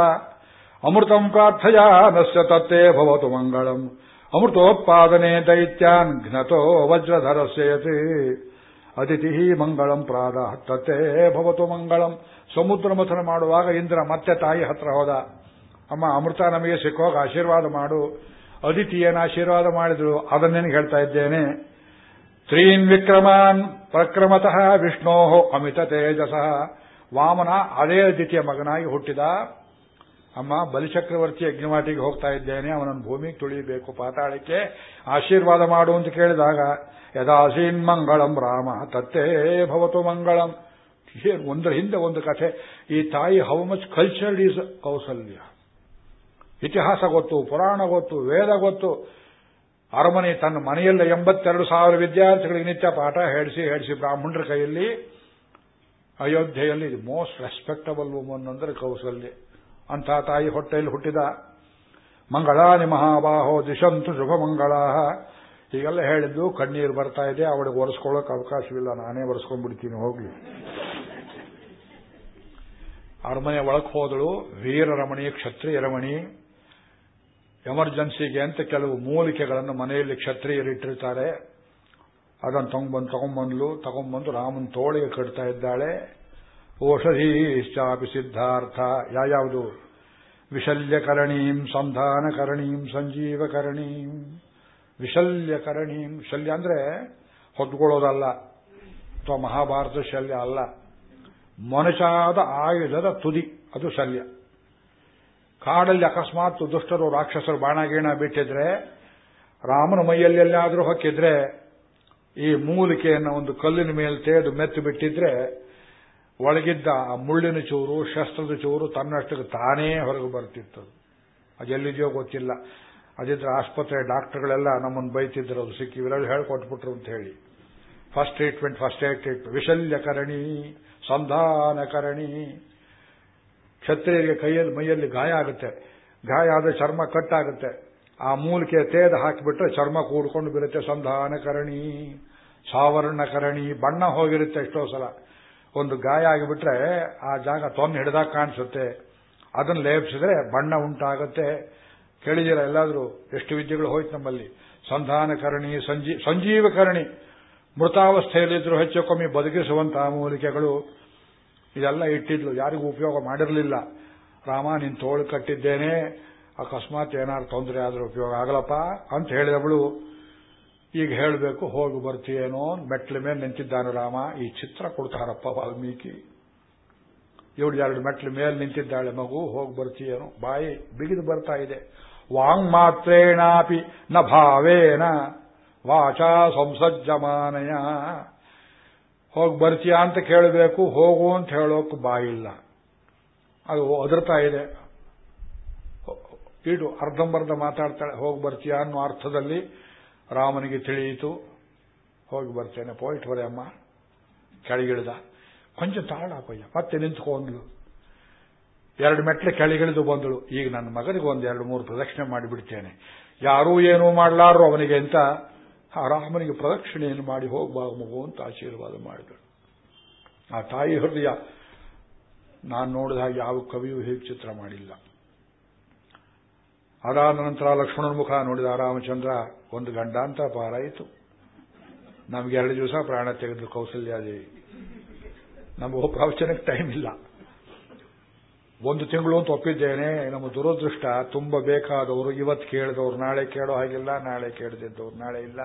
ಅಮೃತಂ ಪ್ರಾರ್ಥಯ ನಸ್ಯ ತತ್ತೇ ಭವತು ಮಂಗಳಂ. ಅಮೃತೋತ್ಪಾದನೆ ದೈತ್ಯಾನ್ ಘ್ನತೋ ವಜ್ರಧರಸ್ಯಯತೆ. ಅತಿಥಿ ಮಂಗಳಂ ಪ್ರಾದ ತತ್ತೇ ಭವತು ಮಂಗಳಂ. ಸಮುದ್ರ ಮಥನ ಮಾಡುವಾಗ ಇಂದ್ರ ಮತ್ತೆ ತಾಯಿ ಹತ್ರ ಹೋದ. ಅಮ್ಮ ಅಮೃತ ನಮಗೆ ಸಿಕ್ಕೋಗ ಆಶೀರ್ವಾದ ಮಾಡು. ಅದಿತಿ ಏನು ಆಶೀರ್ವಾದ ಮಾಡಿದ್ರು. ಅದನ್ನೇನು ಹೇಳ್ತಾ ಇದ್ದೇನೆ. ತ್ರೀನ್ ವಿಕ್ರಮಾನ್ ಪ್ರಕ್ರಮತಃ ವಿಷ್ಣೋ ಅಮಿತ ತೇಜಸ. ವಾಮನ ಅದೇ ಅದಿತಿಯ ಮಗನಾಗಿ ಹುಟ್ಟಿದ. ಅಮ್ಮ ಬಲಿಚಕ್ರವರ್ತಿ ಅಗ್ನಿವಾಟಿಗೆ ಹೋಗ್ತಾ ಇದ್ದೇನೆ. ಅವನನ್ನು ಭೂಮಿಗೆ ತುಳಿಯಬೇಕು ಪಾತಾಳಕ್ಕೆ ಆಶೀರ್ವಾದ ಮಾಡು ಅಂತ ಕೇಳಿದಾಗ ಯದಾಸೀನ್ ಮಂಗಳಂ ರಾಮ, ತತ್ತೇ ಭವತು ಮಂಗಳಂ. ಒಂದರ ಹಿಂದೆ ಒಂದು ಕಥೆ. ಈ ತಾಯಿ how much cultured is Kausalya. ಇತಿಹಾಸ ಗೊತ್ತು, ಪುರಾಣ ಗೊತ್ತು, ವೇದ ಗೊತ್ತು. ಅರಮನೆ ತನ್ನ ಮನೆಯಲ್ಲ ಎಂಬತ್ತೆರಡು ಸಾವಿರ ವಿದ್ಯಾರ್ಥಿಗಳಿಗೆ ನಿತ್ಯ ಪಾಠ ಹೇಳಿಸಿ ಹೇಳಿಸಿ ಬ್ರಾಹ್ಮಣರ ಕೈಯಲ್ಲಿ. ಅಯೋಧ್ಯೆಯಲ್ಲಿ ಮೋಸ್ಟ್ ರೆಸ್ಪೆಕ್ಟಬಲ್ ವುಮನ್ ಅಂದ್ರೆ ಕೌಸಲ್ಯ. ಅಂಥ ತಾಯಿ ಹೊಟ್ಟೆಯಲ್ಲಿ ಹುಟ್ಟಿದ. ಮಂಗಳಾನಿ ಮಹಾಬಾಹೋ, ದಿಶಂತು ಶುಭ ಮಂಗಳ ಹೀಗೆಲ್ಲ ಹೇಳಿದ್ದು ಕಣ್ಣೀರು ಬರ್ತಾ ಇದೆ, ಅವಳಿಗೆ ಒರೆಸ್ಕೊಳ್ಳೋಕೆ ಅವಕಾಶವಿಲ್ಲ, ನಾನೇ ಒರೆಸ್ಕೊಂಡ್ಬಿಡ್ತೀನಿ, ಹೋಗ್ಲಿ. ಅರಮನೆ ಒಳಕ್ಕೆ ಹೋದಳು, ವೀರರಮಣಿ ಕ್ಷತ್ರಿಯ ರಮಣಿ ಎಮರ್ಜೆನ್ಸಿಗೆ ಅಂತ ಕೆಲವು ಮೂಲಿಕೆಗಳನ್ನು ಮನೆಯಲ್ಲಿ ಕ್ಷತ್ರಿಯರಿಟ್ಟಿರ್ತಾರೆ ಅದನ್ನು ತಗೊಂಡ್ಬಂದು ತಗೊಂಡ್ಬಂದ್ಲು ತಗೊಂಡ್ಬಂದು ರಾಮನ್ ತೋಳಿಗೆ ಕಟ್ತಾ ಇದ್ದಾಳೆ. ಓಷಧೀಶ್ಚಾಪಿ ಸಿದ್ಧಾರ್ಥ ಯಾವುದು ವಿಶಲ್ಯಕರಣೀಂ ಸಂಧಾನಕರಣೀಂ ಸಂಜೀವಕರಣೀಂ. ವಿಶಲ್ಯಕರಣೀಂ, ಶಲ್ಯ ಅಂದ್ರೆ ಹೊದ್ಕೊಳ್ಳೋದಲ್ಲ ಅಥವಾ ಮಹಾಭಾರತ ಶಲ್ಯ ಅಲ್ಲ. ಮನುಷ್ಯಾದ ಆಯುಧದ ತುದಿ, ಅದು ಶಲ್ಯ. ಕಾಡಲ್ಲಿ ಅಕಸ್ಮಾತ್ ದುಷ್ಟರು ರಾಕ್ಷಸರು ಬಾಣಗೀಣ ಬಿಟ್ಟಿದ್ರೆ, ರಾಮನ ಮೈಯಲ್ಲಿ ಎಲ್ಲಾದರೂ ಹೊಕ್ಕಿದ್ರೆ, ಈ ಮೂಲಿಕೆಯನ್ನು ಒಂದು ಕಲ್ಲಿನ ಮೇಲೆ ತೇದು ಮೆತ್ತು ಬಿಟ್ಟಿದ್ರೆ, ಒಳಗಿದ್ದ ಆ ಮುಳ್ಳಿನ ಚೂರು, ಶಸ್ತ್ರದ ಚೂರು ತನ್ನಷ್ಟಕ್ಕೆ ತಾನೇ ಹೊರಗೆ ಬರ್ತಿತ್ತು. ಅದೆಲ್ಲಿದೆಯೋ ಗೊತ್ತಿಲ್ಲ. ಅದಿದ್ರೆ ಆಸ್ಪತ್ರೆ ಡಾಕ್ಟರ್ಗಳೆಲ್ಲ ನಮ್ಮನ್ನು ಬೈತಿದ್ರು, ಅದು ಸಿಕ್ಕಿ ಹೇಳ್ಕೊಟ್ಬಿಟ್ರು ಅಂತ ಹೇಳಿ. First treatment first aid treatment ವಿಶಲ್ಯಕರಣಿ, ಸಂಧಾನಕರಣಿ. ಕ್ಷತ್ರಿಯರಿಗೆ ಕೈಯಲ್ಲಿ, ಮೈಯಲ್ಲಿ ಗಾಯ ಆಗುತ್ತೆ. ಗಾಯ ಆದರೆ ಚರ್ಮ ಕಟ್ಟಾಗುತ್ತೆ. ಆ ಮೂಲಿಕೆ ತೇದ ಹಾಕಿಬಿಟ್ರೆ ಚರ್ಮ ಕೂಡ್ಕೊಂಡು ಬಿರುತ್ತೆ ಸಂಧಾನಕರಣಿ ಸಾವರ್ಣಕರಣಿ ಬಣ್ಣ ಹೋಗಿರುತ್ತೆ ಎಷ್ಟೋ ಸಲ. ಒಂದು ಗಾಯ ಆಗಿಬಿಟ್ರೆ ಆ ಜಾಗ ತೊನ್ನ ಹಿಡಿದಾಗ ಕಾಣಿಸುತ್ತೆ. ಅದನ್ನು ಲೇಪಿಸಿದ್ರೆ ಬಣ್ಣ ಉಂಟಾಗುತ್ತೆ. ಕೇಳಿದಿರ ಎಲ್ಲಾದರೂ? ಎಷ್ಟು ವಿದ್ಯೆಗಳು ಹೋಯ್ತು ನಮ್ಮಲ್ಲಿ. ಸಂಧಾನಕರಣಿ ಸಂಜೀ ಸಂಜೀವಕರಣಿ ಮೃತಾವಸ್ಥೆಯಲ್ಲಿದ್ದರೂ ಹೆಚ್ಚು ಕಮ್ಮಿ ಬದುಕಿಸುವಂತಹ ಮೂಲಿಕೆಗಳು. ಇದೆಲ್ಲ ಇಟ್ಟಿದ್ಲು. ಯಾರಿಗೂ ಉಪಯೋಗ ಮಾಡಿರಲಿಲ್ಲ. ರಾಮ, ನಿನ್ ತೋಳು ಕಟ್ಟಿದ್ದೇನೆ. ಅಕಸ್ಮಾತ್ ಏನಾದ್ರು ತೊಂದರೆ ಆದ್ರೂ ಉಪಯೋಗ ಆಗಲಪ್ಪ ಅಂತ ಹೇಳಿದವಳು. ಈಗ ಹೇಳಬೇಕು, ಹೋಗಿ ಬರ್ತೀಯೇನೋ ಮೆಟ್ಲ ಮೇಲೆ ನಿಂತಿದ್ದಾನೆ ರಾಮ. ಈ ಚಿತ್ರ ಕೊಡ್ತಾರಪ್ಪ ವಾಲ್ಮೀಕಿ. ಇವಳು ಎರಡು ಮೆಟ್ಲ ಮೇಲೆ ನಿಂತಿದ್ದಾಳೆ ಮಗು, ಹೋಗಿ ಬರ್ತೀಯೇನೋ. ಬಾಯಿ ಬಿಗಿದು ಬರ್ತಾ ಇದೆ. ವಾಂಗ್ ಮಾತ್ರೇಣಾಪಿ ನ ಭಾವೇನ. ವಾಚಾ ಸಂಸಜ್ಜಮಾನಯ. ಹೋಗಿ ಬರ್ತೀಯಾ ಅಂತ ಕೇಳಬೇಕು, ಹೋಗು ಅಂತ ಹೇಳೋಕೆ ಬಾಯಿಲ್ಲ. ಅದು ಅದರ್ತಾ ಇದೆ. ಇಡು, ಅರ್ಧಂಬರ್ಧ ಮಾತಾಡ್ತಾಳೆ, ಹೋಗಿ ಬರ್ತೀಯಾ ಅನ್ನೋ ಅರ್ಥದಲ್ಲಿ ರಾಮನಿಗೆ ತಿಳಿಯಿತು. ಹೋಗಿ ಬರ್ತೇನೆ, ಪೋಯಿಟ್ ಬರೇ ಅಮ್ಮ. ಕೆಳಗಿಳಿದ. ಕೊಂಚ ತಾಳಾಪಯ್ಯ, ಮತ್ತೆ ನಿಂತ್ಕೊಂಡ್ಲು ಎರಡು ಮೆಟ್ಲೆ ಕೆಳಗಿಳಿದು ಬಂದಳು. ಈಗ ನನ್ನ ಮಗನಿಗೆ ಒಂದು ಎರಡು ಮೂರು ಪ್ರದಕ್ಷಿಣೆ ಮಾಡಿಬಿಡ್ತೇನೆ. ಯಾರೂ ಏನೂ ಮಾಡಲಾರು ಅವನಿಗೆ ಅಂತ ಆ ರಾಮನಿಗೆ ಪ್ರದಕ್ಷಿಣೆಯನ್ನು ಮಾಡಿ ಹೋಗ್ಬಾ ಮಗು ಅಂತ ಆಶೀರ್ವಾದ ಮಾಡಿದಳು ಆ ತಾಯಿ ಹೃದಯ, ನಾನು ನೋಡಿದ ಹಾಗೆ ಯಾವ ಕವಿಯೂ ಹೇಗೆ ಚಿತ್ರ ಮಾಡಿಲ್ಲ. ಅದಾದ ನಂತರ ಲಕ್ಷ್ಮಣನ ಮುಖ ನೋಡಿದ ರಾಮಚಂದ್ರ, ಒಂದು ಗಂಡಾಂತ ಪಾರಾಯಿತು ನಮ್ಗೆ ಎರಡು ದಿವಸ ಪ್ರಾಣ ತೆಗೆದು ಕೌಸಲ್ಯಾದೇವಿ. ನಮಗೂ ಪ್ರವಚನಕ್ಕೆ ಟೈಮ್ ಇಲ್ಲ. ಒಂದು ತಿಂಗಳು ಅಂತ ಒಪ್ಪಿದ್ದೇನೆ. ನಮ್ಮ ದುರದೃಷ್ಟ, ತುಂಬ ಬೇಕಾದವರು ಇವತ್ತು ಕೇಳಿದವರು, ನಾಳೆ ಕೇಳೋ ಹಾಗಿಲ್ಲ, ನಾಳೆ ಕೇಳದಿದ್ದವ್ರು, ನಾಳೆ ಇಲ್ಲ.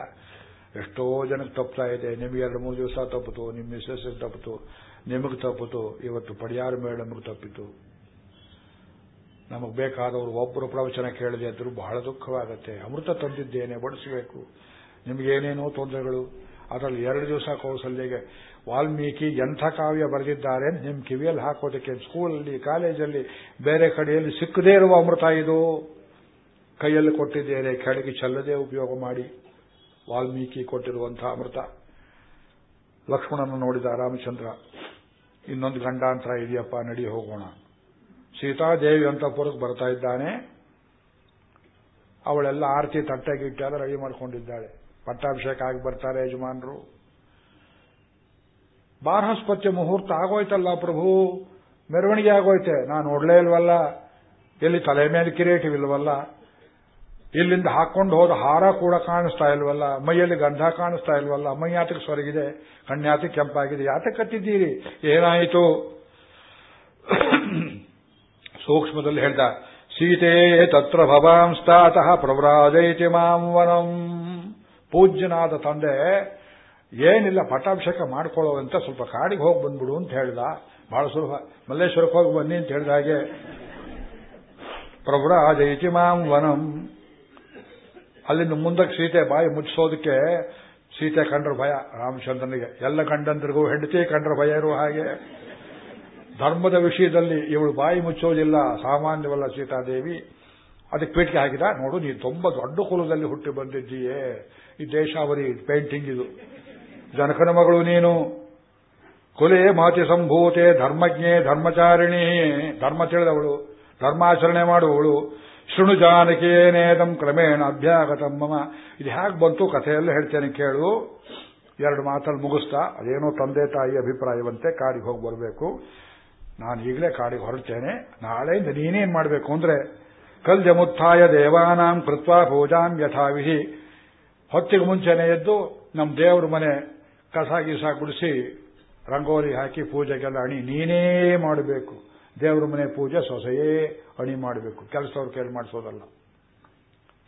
ಎಷ್ಟೋ ಜನಕ್ಕೆ ತಪ್ತಾ ಇದೆ. ನಿಮ್ಗೆ ಎರಡು, ಮೂರು ದಿವಸ ತಪ್ಪಿತು ನಿಮ್ಮ ಮಿಸ್ಸಸ್ ತಪ್ಪಿತು ನಿಮಗೆ ತಪ್ಪಿತು ಇವತ್ತು ಪಡಿಯಾರ ಮೇಡಮ್ಗೆ ತಪ್ಪಿತು ನಮಗೆ ಬೇಕಾದವರು ಒಬ್ಬರು ಪ್ರವಚನ ಕೇಳದೆ ಇದ್ರೂ ಬಹಳ ದುಃಖವಾಗುತ್ತೆ. ಅಮೃತ ತಂದಿದ್ದೇನೆ, ಬಡಿಸಬೇಕು. ನಿಮಗೇನೇನೋ ತೊಂದರೆಗಳು. ಅದರಲ್ಲಿ ಎರಡು ದಿವಸ ಕೌಸಲ್ಯಗೆ ವಾಲ್ಮೀಕಿ ಎಂಥ ಕಾವ್ಯ ಬರೆದಿದ್ದಾರೆ ನಿಮ್ಮ ಕಿವಿಯಲ್ಲಿ ಹಾಕೋದಕ್ಕೆ ಸ್ಕೂಲಲ್ಲಿ ಕಾಲೇಜಲ್ಲಿ ಬೇರೆ ಕಡೆಯಲ್ಲಿ ಸಿಕ್ಕದೇ ಇರುವ ಅಮೃತ ಇದು. ಕೈಯಲ್ಲಿ ಕೊಟ್ಟಿದ್ದೇನೆ, ಕೆಳಗೆ ಚೆಲ್ಲದೆ ಉಪಯೋಗ ಮಾಡಿ. ವಾಲ್ಮೀಕಿ ಕೊಟ್ಟಿರುವಂತಹ ಅಮೃತ. ಲಕ್ಷ್ಮಣನ ನೋಡಿದ ರಾಮಚಂದ್ರ, ಇನ್ನೊಂದು ಗಂಡಾಂತರ ಇದೆಯಪ್ಪ, ನಡಿ ಹೋಗೋಣ. ಸೀತಾದೇವಿ ಅಂತಪುರಕ್ಕೆ ಬರ್ತಾ ಇದ್ದಾನೆ. ಅವಳೆಲ್ಲ ಆರತಿ ತಟ್ಟೆ ರೆಡಿ ಮಾಡ್ಕೊಂಡಿದ್ದಾಳೆ. ಪಟ್ಟಾಭಿಷೇಕ ಆಗಿ ಬರ್ತಾರೆ ಯಜಮಾನರು. ಬಾರಹಸ್ಪತ್ಯ ಮುಹೂರ್ತ ಆಗೋಯ್ತಲ್ಲ ಪ್ರಭು? ಮೆರವಣಿಗೆ ಆಗೋಯ್ತೆ. ನಾನು ನೋಡ್ಲೇ ಇಲ್ವಲ್ಲ? ಎಲ್ಲಿ ತಲೆ ಮೇಲೆ ಕಿರೀಟವಿಲ್ವಲ್ಲ? ಇಲ್ಲಿಂದ ಹಾಕೊಂಡು ಹೋದ ಹಾರ ಕೂಡ ಕಾಣಿಸ್ತಾ ಇಲ್ವಲ್ಲ? ಮೈಯಲ್ಲಿ ಗಂಧ ಕಾಣಿಸ್ತಾ ಇಲ್ವಲ್ಲ? ಮೈ ಯಾತಕ್ಕೆ ಸೊರಗಿದೆ ಕಣ್ಯಾತಕ್ಕೆ ಕೆಂಪಾಗಿದೆ. ಯಾತಕ್ಕೆ ಕತ್ತಿದ್ದೀರಿ? ಏನಾಯಿತು? ಸೂಕ್ಷ್ಮದಲ್ಲಿ ಹೇಳ್ದ, ಸೀತೆ ತತ್ರ ಭವಾಂಸ್ತಾತಃ ಪ್ರವ್ರಾಜೈತಿ ಮಾಂ ವನಂ. ಪೂಜ್ಯನಾದ ತಂದೆ ಏನಿಲ್ಲ, ಪಟ್ಟಾಭಿಷೇಕ ಮಾಡ್ಕೊಳ್ಳೋವಂತ ಸ್ವಲ್ಪ ಕಾಡಿಗೆ ಹೋಗಿ ಬಂದ್ಬಿಡು ಅಂತ ಹೇಳ್ದ. ಬಹಳ ಸುಲಭ. ಮಲ್ಲೇಶ್ವರಕ್ಕೆ ಹೋಗಿ ಬನ್ನಿ ಅಂತ ಹೇಳಿದ ಹಾಗೆ. ಪ್ರವ್ರಾಜೈತಿ ಮಾಂ ವನಂ. ಅಲ್ಲಿಂದ ಮುಂದಕ್ಕೆ ಸೀತೆ ಬಾಯಿ ಮುಚ್ಚಿಸೋದಕ್ಕೆ ಸೀತೆ ಕಂಡ್ರ ಭಯ ರಾಮಚಂದ್ರನಿಗೆ. ಎಲ್ಲ ಗಂಡಂದ್ರಿಗೂ ಹೆಂಡತಿ ಕಂಡ್ರ ಭಯ ಇರುವ ಹಾಗೆ. ಧರ್ಮದ ವಿಷಯದಲ್ಲಿ ಇವಳು ಬಾಯಿ ಮುಚ್ಚೋದಿಲ್ಲ, ಸಾಮಾನ್ಯವಲ್ಲ ಸೀತಾದೇವಿ. ಅದಕ್ಕೆ ಪೀಠಿಗೆ ಹಾಕಿದ, ನೋಡು ನೀನು ತುಂಬಾ ದೊಡ್ಡ ಕುಲದಲ್ಲಿ ಹುಟ್ಟಿ ಬಂದಿದ್ದೀಯೇ. ಈ ದೇಶಾವರಿ ಪೇಂಟಿಂಗ್ ಇದು. ಜನಕನ ಮಗಳು ನೀನು. ಕೊಲೆ ಮಾತಿ ಸಂಭೂತೆ ಧರ್ಮಜ್ಞೆ ಧರ್ಮಚಾರಿಣಿ. ಧರ್ಮ ತಿಳಿದವಳು, ಧರ್ಮಾಚರಣೆ ಮಾಡುವವಳು. ಶೃಣು ಜಾನಕೇನೇದಂ ಕ್ರಮೇಣ ಅಭ್ಯಾಗತಂ ಮಮ. ಇದು ಹೇಗೆ ಬಂತು ಕಥೆಯಲ್ಲೇ ಹೇಳ್ತೇನೆ ಕೇಳು. ಎರಡು ಮಾತಲ್ಲಿ ಮುಗಿಸ್ತಾ, ಅದೇನೋ ತಂದೆ ತಾಯಿ ಅಭಿಪ್ರಾಯವಂತೆ ಕಾಡಿಗೆ ಹೋಗಿ ಬರಬೇಕು. ನಾನು ಈಗಲೇ ಕಾಡಿಗೆ ಹೊರಡ್ತೇನೆ. ನಾಳೆಯಿಂದ ನೀನೇನ್ ಮಾಡಬೇಕು ಅಂದ್ರೆ, ಕಲ್ಜಮುತ್ಥಾಯ ದೇವಾನಾಂ ಕೃತ್ವಾ ಪೂಜಾಂ ಯಥಾವಿಹಿ. ಹೊತ್ತಿಗೆ ಮುಂಚೆನೆ ಎದ್ದು ನಮ್ಮ ದೇವ್ರ ಮನೆ ಕಸ ಗೀಸ ಗುಡಿಸಿ ರಂಗೋಲಿ ಹಾಕಿ ಪೂಜೆಗೆಲ್ಲ ಅಣಿ ನೀನೇ ಮಾಡಬೇಕು. ದೇವ್ರ ಮನೆ ಪೂಜೆ ಸೊಸೆಯೇ ಅಣಿ ಮಾಡಬೇಕು. ಕೆಲಸವ್ರು ಕೈಲಿ ಮಾಡಿಸೋದಲ್ಲ.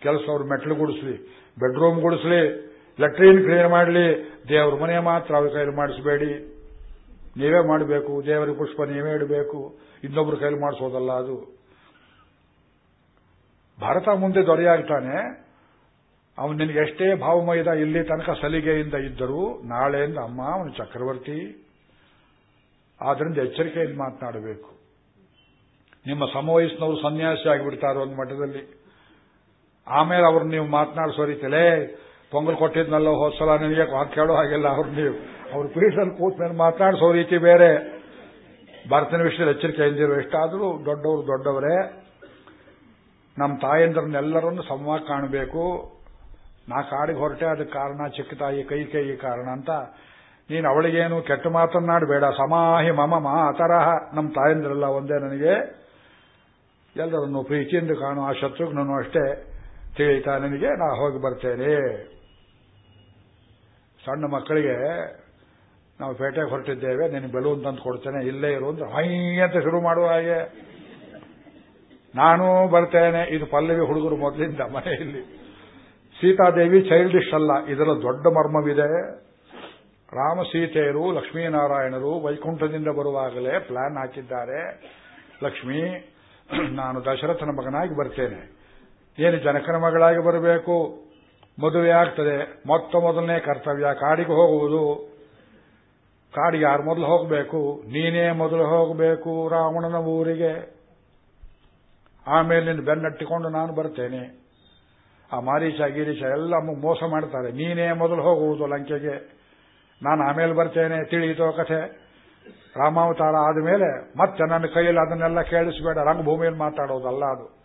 ಕೆಲಸದವ್ರು ಮೆಟ್ಲು ಗುಡಿಸ್ಲಿ, ಬೆಡ್ರೂಮ್ ಗುಡಿಸ್ಲಿ, ಲೆಟ್ರಿನ್ ಕ್ಲೀನ್ ಮಾಡಲಿ, ದೇವ್ರ ಮನೆ ಮಾತ್ರ ಅವ್ರ ಕೈಲಿ ಮಾಡಿಸಬೇಡಿ. ನೀವೇ ಮಾಡಬೇಕು, ದೇವರಿಗೆ ಪುಷ್ಪ ನೀವೇ ಇಡಬೇಕು. ಇನ್ನೊಬ್ರ ಕೈಲಿ ಮಾಡಿಸೋದಲ್ಲ ಅದು. ಭಾರತ ಮುಂದೆ ದೊರೆಯಾಗ್ತಾನೆ. ಅವನು ನಿನಗೆ ಎಷ್ಟೇ ಭಾವಮಯದ ಇಲ್ಲಿ ತನಕ ಸಲಿಗೆಯಿಂದ ಇದ್ದರೂ ನಾಳೆಯಿಂದ ಅಮ್ಮ ಅವನು ಚಕ್ರವರ್ತಿ. ಆದ್ರಿಂದ ಎಚ್ಚರಿಕೆಯಿಂದ ಮಾತನಾಡಬೇಕು. ನಿಮ್ಮ ಸಮವಯಸ್ಸಿನವರು ಸನ್ಯಾಸಿ ಆಗಿಬಿಡ್ತಾರೋ ಒಂದು ಮಠದಲ್ಲಿ. ಆಮೇಲೆ ಅವ್ರನ್ನ ನೀವು ಮಾತನಾಡಿಸೋ ರೀತಿಯಲ್ಲೇ ಪೊಂಗಲ್ ಕೊಟ್ಟಿದ್ನಲ್ಲ ಹೋದ್ಸಲ ನಿನಗೆ ಕೇಳೋ ಹಾಗೆಲ್ಲ ಅವ್ರು ನೀವು. ಅವ್ರ ಪೀಠದಲ್ಲಿ ಕೂತ್ ಮೇಲೆ ಮಾತನಾಡಿಸೋ ರೀತಿ ಬೇರೆ. ಭಾರತನ ವಿಷಯದಲ್ಲಿ ಎಚ್ಚರಿಕೆಯಿಂದಿರೋ ಎಷ್ಟಾದರೂ ದೊಡ್ಡವರು ದೊಡ್ಡವರೇ. ನಮ್ಮ ತಾಯಂದ್ರನ್ನೆಲ್ಲರನ್ನು ಸಮವಾಗಿ ಕಾಣಬೇಕು. ನಾ ಕಾಡಿಗೆ ಹೊರಟೆ, ಅದಕ್ಕೆ ಕಾರಣ ಚಿಕ್ಕ ತಾಯಿ ಕೈ ಕೈ ಕಾರಣ ಅಂತ. ನೀನು ಅವಳಿಗೇನು ಕೆಟ್ಟ ಮಾತನ್ನಾಡಬೇಡ ಸಮಾಹಿ ಮಮ ಮಾತರಹ. ನಮ್ಮ ತಾಯಂದ್ರಲ್ಲ ಒಂದೇ ನನಗೆ. ಎಲ್ಲರನ್ನು ಪ್ರೀತಿಯಿಂದ ಕಾಣು. ಆ ಶತ್ರುಘ್ನನು ಅಷ್ಟೇ ತಿಳಿತಾ ನನಗೆ, ನಾ ಹೋಗಿ ಬರ್ತೇನೆ. ಸಣ್ಣ ಮಕ್ಕಳಿಗೆ ನಾವು ಪೇಟೆಗೆ ಹೊರಟಿದ್ದೇವೆ ನಿನಗೆ ಬೆಲೂನ್ ತಂದು ಕೊಡ್ತೇನೆ. ಇಲ್ಲೇ ಇರು ಅಂದ್ರೆ ಹೈ ಅಂತ ಶುರು ಮಾಡುವ ಹಾಗೆ. ನಾನೂ ಬರ್ತೇನೆ. ಇದು ಪಲ್ಲವಿ ಹುಡುಗರು ಮೊದಲಿಂದ ಮನೆಯಲ್ಲಿ. ಸೀತಾದೇವಿ ಚೈಲ್ಡಿಶ್ ಅಲ್ಲ. ಇದರ ದೊಡ್ಡ ಮರ್ಮವಿದೆ. ರಾಮ ಸೀತೆಯರು, ಲಕ್ಷ್ಮೀನಾರಾಯಣರು ವೈಕುಂಠದಿಂದ ಬರುವಾಗಲೇ ಪ್ಲಾನ್ ಹಾಕಿದ್ದಾರೆ. ಲಕ್ಷ್ಮಿ, ನಾನು ದಶರಥನ ಮಗನಾಗಿ ಬರ್ತೇನೆ. ಏನು ಜನಕನ ಮಗಳಾಗಿ ಬರಬೇಕು? ಮದುವೆ ಆಗ್ತದೆ. ಮೊತ್ತ ಮೊದಲನೇ ಕರ್ತವ್ಯ, ಕಾಡಿಗೆ ಹೋಗುವುದು. ಕಾಡಿಗೆ ಯಾರು ಮೊದಲು ಹೋಗಬೇಕು? ನೀನೇ ಮೊದಲು ಹೋಗಬೇಕು ರಾವಣನ ಊರಿಗೆ. ಆಮೇಲೆ ನಿನ್ನ ಬೆನ್ನಟ್ಟಿಕೊಂಡು ನಾನು ಬರ್ತೇನೆ. ಆ ಮಾರೀಚ ಗಿರೀಶ ಎಲ್ಲ ಮೋಸ ಮಾಡ್ತಾರೆ. ನೀನೇ ಮೊದಲು ಹೋಗುವುದು ಲಂಕೆಗೆ. ನಾನು ಆಮೇಲೆ ಬರ್ತೇನೆ, ತಿಳಿಯಿತೋ ಕಥೆ. ರಾಮಾವತಾರ ಆದಮೇಲೆ ಮತ್ತೆ ನನ್ನ ಕೈಯಲ್ಲಿ ಅದನ್ನೆಲ್ಲ ಕೇಳಿಸಬೇಡ. ರಂಗಭೂಮಿಯಲ್ಲಿ ಮಾತಾಡೋದಲ್ಲ ಅದು.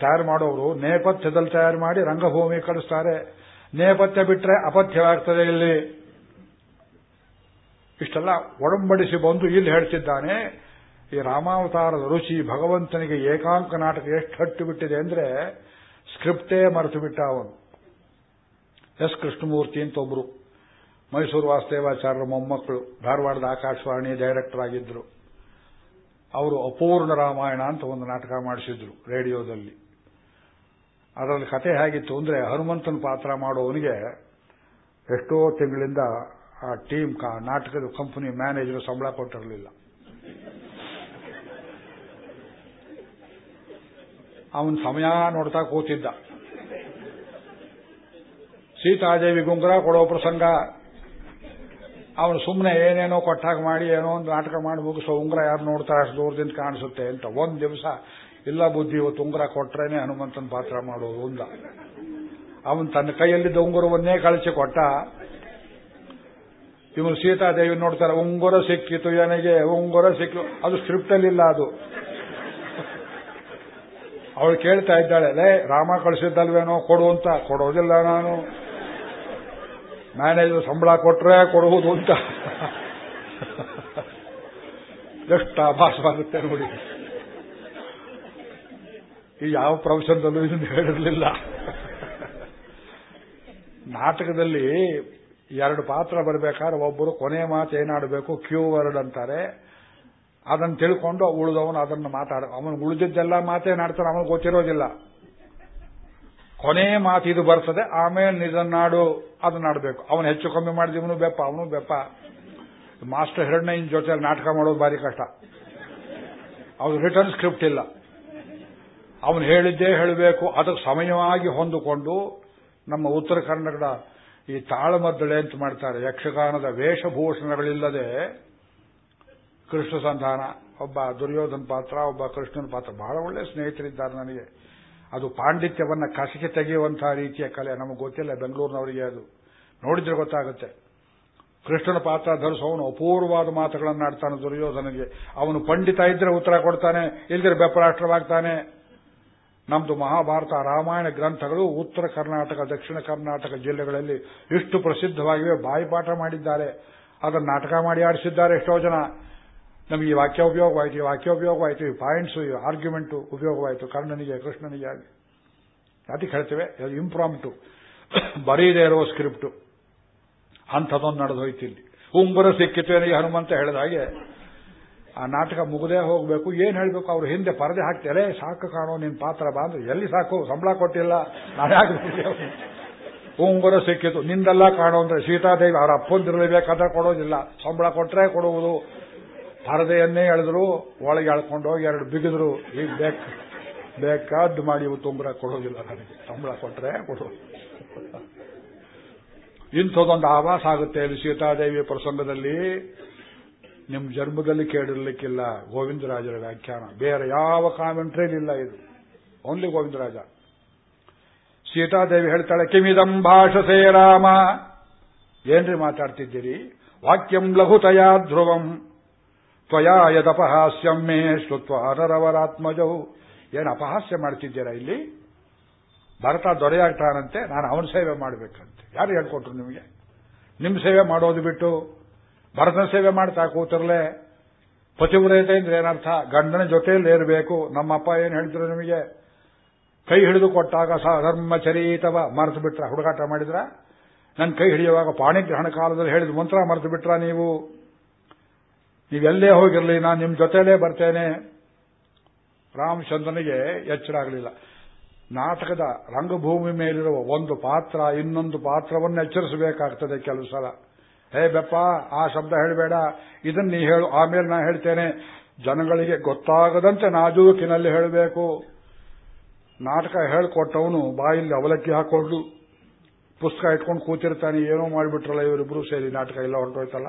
ತಯಾರು ಮಾಡೋರು ನೇಪಥ್ಯದಲ್ಲಿ ತಯಾರು ಮಾಡಿ ರಂಗಭೂಮಿ ಕಳಿಸ್ತಾರೆ. ನೇಪಥ್ಯ ಬಿಟ್ರೆ ಅಪಥ್ಯವಾಗ್ತದೆ ಇಲ್ಲಿ. ಇಷ್ಟೆಲ್ಲ ಒಡಂಬಡಿಸಿ ಬಂದು ಇಲ್ಲಿ ಹೇಳ್ತಿದ್ದಾನೆ. ಈ ರಾಮಾವತಾರದ ರುಚಿ ಭಗವಂತನಿಗೆ ಏಕಾಂಕ ನಾಟಕ ಎಷ್ಟು ಹಟ್ಟು ಬಿಟ್ಟಿದೆ ಅಂದ್ರೆ ಸ್ಕ್ರಿಪ್ಟೇ ಮರೆತು ಬಿಟ್ಟ ಅವನು. ಎಸ್. ಕೃಷ್ಣಮೂರ್ತಿ ಅಂತ ಒಬ್ರು ಮೈಸೂರು ವಾಸುದೇವಾಚಾರ್ಯರ ಮೊಮ್ಮಕ್ಕಳು. ಧಾರವಾಡದ ಆಕಾಶವಾಣಿ ಡೈರೆಕ್ಟರ್ ಆಗಿದ್ರು. ಅವರು ಅಪೂರ್ಣ ರಾಮಾಯಣ ಅಂತ ಒಂದು ನಾಟಕ ಮಾಡಿಸಿದ್ರು ರೇಡಿಯೋದಲ್ಲಿ. ಅದರಲ್ಲಿ ಕತೆ ಹೇಗಿತ್ತು ಅಂದ್ರೆ ಹನುಮಂತನ ಪಾತ್ರ ಮಾಡೋವನಿಗೆ ಎಷ್ಟೋ ತಿಂಗಳಿಂದ ಆ ಟೀಮ್ ನಾಟಕದ ಕಂಪನಿ ಮ್ಯಾನೇಜರ್ ಸಂಬಳ ಕೊಟ್ಟಿರಲಿಲ್ಲ. ಅವನ ಸಮಯ ನೋಡ್ತಾ ಕೂತಿದ್ದ. ಸೀತಾದೇವಿ ಗುಂಗುರ ಕೊಡೋ ಪ್ರಸಂಗ. ಅವನು ಸುಮ್ಮನೆ ಏನೇನೋ ಕೊಟ್ಟಾಗ ಮಾಡಿ, ಏನೋ ಒಂದು ನಾಟಕ ಮಾಡಿ ಮುಗಿಸೋ ಉಂಗುರ ಯಾರು ನೋಡ್ತಾರೆ ಅಷ್ಟು ದೂರದಿಂದ ಕಾಣಿಸುತ್ತೆ ಅಂತ. ಒಂದ್ ದಿವಸ, ಇಲ್ಲ ಬುದ್ಧಿ, ಇವತ್ತು ಉಂಗುರ ಕೊಟ್ರೇನೆ ಹನುಮಂತನ ಪಾತ್ರ ಮಾಡೋದು ಒಂದ ಅವನು ತನ್ನ ಕೈಯಲ್ಲಿದ್ದ ಉಂಗುರವನ್ನೇ ಕಳಿಸಿ ಕೊಟ್ಟ. ಇವನು ಸೀತಾದೇವಿ ನೋಡ್ತಾರೆ, ಉಂಗುರ ಸಿಕ್ಕಿತು ನನಗೆ ಉಂಗುರ ಸಿಕ್ಕಿತು. ಅದು ಸ್ಕ್ರಿಪ್ಟ್ ಅಲ್ಲಿ ಅದು. ಅವಳು ಕೇಳ್ತಾ ಇದ್ದಾಳೆ, ಲೇ, ರಾಮ ಕಳಿಸಿದ್ದಲ್ವೇನೋ ಕೊಡು ಅಂತ. ಕೊಡೋದಿಲ್ಲ ನಾನು. ಮ್ಯಾನೇಜರ್ ಸಂಬಳ ಕೊಟ್ರೆ ಕೊಡುವುದು ಅಂತ. ಎಷ್ಟು ಆಭಾಸವಾಗುತ್ತೆ ನೋಡಿ. ಈ ಯಾವ ಪ್ರವಚನದಲ್ಲೂ ಇದನ್ನು ಹೇಳಿರಲಿಲ್ಲ. ನಾಟಕದಲ್ಲಿ ಎರಡು ಪಾತ್ರ ಬರಬೇಕಾದ್ರೆ ಒಬ್ಬರು ಕೊನೆ ಮಾತು ಏನಾಡಬೇಕು, ಕ್ಯೂ ವರ್ಡ್ ಅಂತಾರೆ. ಅದನ್ನು ತಿಳ್ಕೊಂಡು ಉಳಿದವನು ಅದನ್ನು ಮಾತಾಡ, ಅವನು ಉಳಿದಿದ್ದೆಲ್ಲ ಮಾತೇನಾಡ್ತಾನೆ ಅವನು ಗೊತ್ತಿರೋದಿಲ್ಲ. ಕೊನೆ ಮಾತು ಇದು ಬರ್ತದೆ, ಆಮೇಲೆ ನಿಜನ್ನಾಡು ಅದನ್ನಾಡಬೇಕು ಅವನು ಹೆಚ್ಚು ಕಮ್ಮಿ ಮಾಡಿದವನು ಬೆಪ್ಪ, ಅವನು ಬೆಪ್ಪ. ಮಾಸ್ಟರ್ ಹಿರಣ್ಣಯ್ಯನ ಜೊತೆ ನಾಟಕ ಮಾಡೋದು ಭಾರಿ ಕಷ್ಟ. ಅವನು ರಿಟರ್ನ್ ಸ್ಕ್ರಿಪ್ಟ್ ಇಲ್ಲ. ಅವನು ಹೇಳಿದ್ದೇ ಹೇಳಬೇಕು, ಅದಕ್ಕೆ ಸಮಯವಾಗಿ ಹೊಂದಿಕೊಂಡು ನಮ್ಮ ಉತ್ತರ ಕನ್ನಡದ ಈ ತಾಳಮದ್ದಳೆ ಅಂತ ಮಾಡ್ತಾರೆ, ಯಕ್ಷಗಾನದ ವೇಷಭೂಷಣಗಳಿಲ್ಲದೆ ಕೃಷ್ಣ ಸಂಧಾನ, ಒಬ್ಬ ದುರ್ಯೋಧನ ಪಾತ್ರ, ಒಬ್ಬ ಕೃಷ್ಣನ ಪಾತ್ರ. ಬಹಳ ಒಳ್ಳೆ ಸ್ನೇಹಿತರಿದ್ದಾರೆ ನನಗೆ. ಅದು ಪಾಂಡಿತ್ಯವನ್ನ ಕಸಕ್ಕೆ ತೆಗೆಯುವಂತಹ ರೀತಿಯ ಕಲೆ. ನಮಗೆ ಗೊತ್ತಿಲ್ಲ ಬೆಂಗಳೂರಿನವರಿಗೆ ಅದು. ನೋಡಿದ್ರೆ ಗೊತ್ತಾಗುತ್ತೆ. ಕೃಷ್ಣನ ಪಾತ್ರ ಧರಿಸೋನು ಅಪೂರ್ವವಾದ ಮಾತುಗಳನ್ನು ಆಡ್ತಾನೆ ದುರ್ಯೋಧನಿಗೆ ಅವನು ಪಂಡಿತ ಇದ್ರೆ ಉತ್ತರ ಕೊಡ್ತಾನೆ ಇಲ್ದ್ರೆ ಬೆಪ್ಪರಾಷ್ಟ್ರವಾಗ್ತಾನೆ. ನಮ್ದು ಮಹಾಭಾರತ, ರಾಮಾಯಣ ಗ್ರಂಥಗಳು ಉತ್ತರ ಕರ್ನಾಟಕ, ದಕ್ಷಿಣ ಕರ್ನಾಟಕ ಜಿಲ್ಲೆಗಳಲ್ಲಿ ಇಷ್ಟು ಪ್ರಸಿದ್ಧವಾಗಿವೆ. ಬಾಯಿಪಾಠ ಮಾಡಿದ್ದಾರೆ. ಅದನ್ನು ನಾಟಕ ಮಾಡಿ ಆಡಿಸಿದ್ದಾರೆ ಎಷ್ಟೋ ಜನ. ನಮಗೆ ಈ ವಾಕ್ಯ ಉಪಯೋಗವಾಯಿತು, ಈ ವಾಕ್ಯ ಉಪಯೋಗವಾಯಿತು, ಈ ಪಾಯಿಂಟ್ಸ್ ಈ ಆರ್ಗ್ಯುಮೆಂಟ್ ಉಪಯೋಗವಾಯಿತು, ಕರ್ಣನಿಗೆ, ಕೃಷ್ಣನಿಗೆ ಅದಕ್ಕೆ ಹೇಳ್ತೇವೆ ಇಂಪ್ರಾಂಪ್ಟು ಬರೀದೇ ಇರೋ ಸ್ಕ್ರಿಪ್ಟು ಅಂಥದೊಂದು ನಡೆದು ಉಂಗುರ ಸಿಕ್ಕಿತು ನನಗೆ ಹನುಮಂತ ಹೇಳಿದ ಹಾಗೆ. ಆ ನಾಟಕ ಮುಗದೇ ಹೋಗಬೇಕು. ಏನು ಹೇಳಬೇಕು? ಅವ್ರು ಹಿಂದೆ ಪರದೆ ಹಾಕ್ತಾರೆ ಸಾಕು ಕಾಣೋ, ನಿನ್ ಪಾತ್ರ ಬಾಂದ್ರೆ ಎಲ್ಲಿ ಸಾಕು? ಸಂಬಳ ಕೊಟ್ಟಿಲ್ಲ. ನಾನು ಯಾಕೆ ಉಂಗುರ ಸಿಕ್ಕಿತು. ನಿಂದೆಲ್ಲ ಕಾಣೋ ಅಂದ್ರೆ ಸೀತಾದೇವಿ ಅವ್ರ ಅಪ್ಪಂದಿರಲೇಬೇಕಾದ್ರೆ ಕೊಡೋದಿಲ್ಲ. ಸಂಬಳ ಕೊಟ್ಟರೆ ಕೊಡುವುದು. ಪರದೆಯನ್ನೇ ಎಳೆದ್ರು, ಒಳಗೆ ಎಳ್ಕೊಂಡು ಹೋಗಿ ಎರಡು ಬಿಗಿದ್ರು. ಈಗ ಬೇಕು, ಬೇಕಾದ್ದು ಮಾಡಿ ಇವು ತುಂಬ್ರ ಕೊಡೋದಿಲ್ಲ ನನಗೆ. ಸಂಬಳ ಕೊಟ್ರೆ ಕೊಡೋದು ಇಂಥದೊಂದು ಆವಾಸ ಆಗುತ್ತೆ. ಇಲ್ಲಿ ಸೀತಾದೇವಿ ಪ್ರಸಂಗದಲ್ಲಿ ನಿಮ್ಮ ಜನ್ಮದಲ್ಲಿ ಕೇಳಿರ್ಲಿಕ್ಕಿಲ್ಲ ಗೋವಿಂದರಾಜರ ವ್ಯಾಖ್ಯಾನ. ಬೇರೆ ಯಾವ ಕಾಮೆಂಟ್ರಿಲಿಲ್ಲ ಇದು. ಓನ್ಲಿ ಗೋವಿಂದರಾಜ. ಸೀತಾದೇವಿ ಹೇಳ್ತಾಳೆ, ಕಿಮಿದಂ ಭಾಷಸೇ ರಾಮ. ಏನ್ರಿ ಮಾತಾಡ್ತಿದ್ದೀರಿ? ವಾಕ್ಯಂ ಲಘುತಯಾ ಧ್ರುವಂ. ತ್ವಯಾ ಯದಪಹಾಸ್ಯಂ ಮೇ ಶ್ರುತ್ವ ಅನರವರಾತ್ಮಜವು ಏನು ಅಪಹಾಸ್ಯ ಮಾಡ್ತಿದ್ದೀರಾ ಇಲ್ಲಿ? ಭರತ ದೊರೆಯಾಗ್ತಾನಂತೆ, ನಾನು ಅವನ ಸೇವೆ ಮಾಡಬೇಕಂತೆ. ಯಾರು ಹೇಳ್ಕೊಟ್ರು ನಿಮಗೆ? ನಿಮ್ಮ ಸೇವೆ ಮಾಡೋದು ಬಿಟ್ಟು ಭರತನ ಸೇವೆ ಮಾಡ್ತಾ ಕೂತಿರ್ಲೆ. ಪತಿವ್ರತೆ ಅಂದ್ರೆ ಏನರ್ಥ? ಗಂಡನ ಜೊತೆಯಲ್ಲಿ ಇರಬೇಕು. ನಮ್ಮಪ್ಪ ಏನು ಹೇಳಿದ್ರು ನಿಮಗೆ? ಕೈ ಹಿಡಿದು ಕೊಟ್ಟಾಗ ಧರ್ಮ ಚರೀತವ, ಮರೆತು ಬಿಟ್ರ? ಹುಡುಗಾಟ ಮಾಡಿದ್ರ? ನನ್ನ ಕೈ ಹಿಡಿಯುವಾಗ ಪಾಣಿಗ್ರಹಣ ಕಾಲದಲ್ಲಿ ಹೇಳಿದ ಮಂತ್ರ ಮರೆತು ಬಿಟ್ರ ನೀವು? ನೀವೆಲ್ಲೇ ಹೋಗಿರಲಿ, ನಾನು ನಿಮ್ಮ ಜೊತೆಲೇ ಬರ್ತೇನೆ. ರಾಮಚಂದ್ರನಿಗೆ ಎಚ್ಚರ ಆಗಲಿಲ್ಲ. ನಾಟಕದ ರಂಗಭೂಮಿ ಮೇಲಿರುವ ಒಂದು ಪಾತ್ರ, ಇನ್ನೊಂದು ಪಾತ್ರವನ್ನು ಎಚ್ಚರಿಸಬೇಕಾಗ್ತದೆ ಕೆಲವು ಸಲ. ಹೇ ಬೆಪ್ಪ, ಆ ಶಬ್ದ ಹೇಳಬೇಡ. ಇದನ್ನ ನೀ ಹೇಳು, ಆಮೇಲೆ ನಾ ಹೇಳ್ತೇನೆ. ಜನಗಳಿಗೆ ಗೊತ್ತಾಗದಂತೆ ನಾಜೂಕಿನಲ್ಲಿ ಹೇಳಬೇಕು. ನಾಟಕ ಹೇಳ್ಕೊಟ್ಟವನು ಬಾಯಲ್ಲಿ ಅವಲಕ್ಕಿ ಹಾಕೊಂಡು ಪುಸ್ತಕ ಇಟ್ಕೊಂಡು ಕೂತಿರ್ತಾನೆ, ಏನೋ ಮಾಡಿಬಿಟ್ರಲ್ಲ ಇವರಿಬ್ರು ಸೇರಿ ನಾಟಕ ಎಲ್ಲ ಹೊರಟೋಯ್ತಲ್ಲ.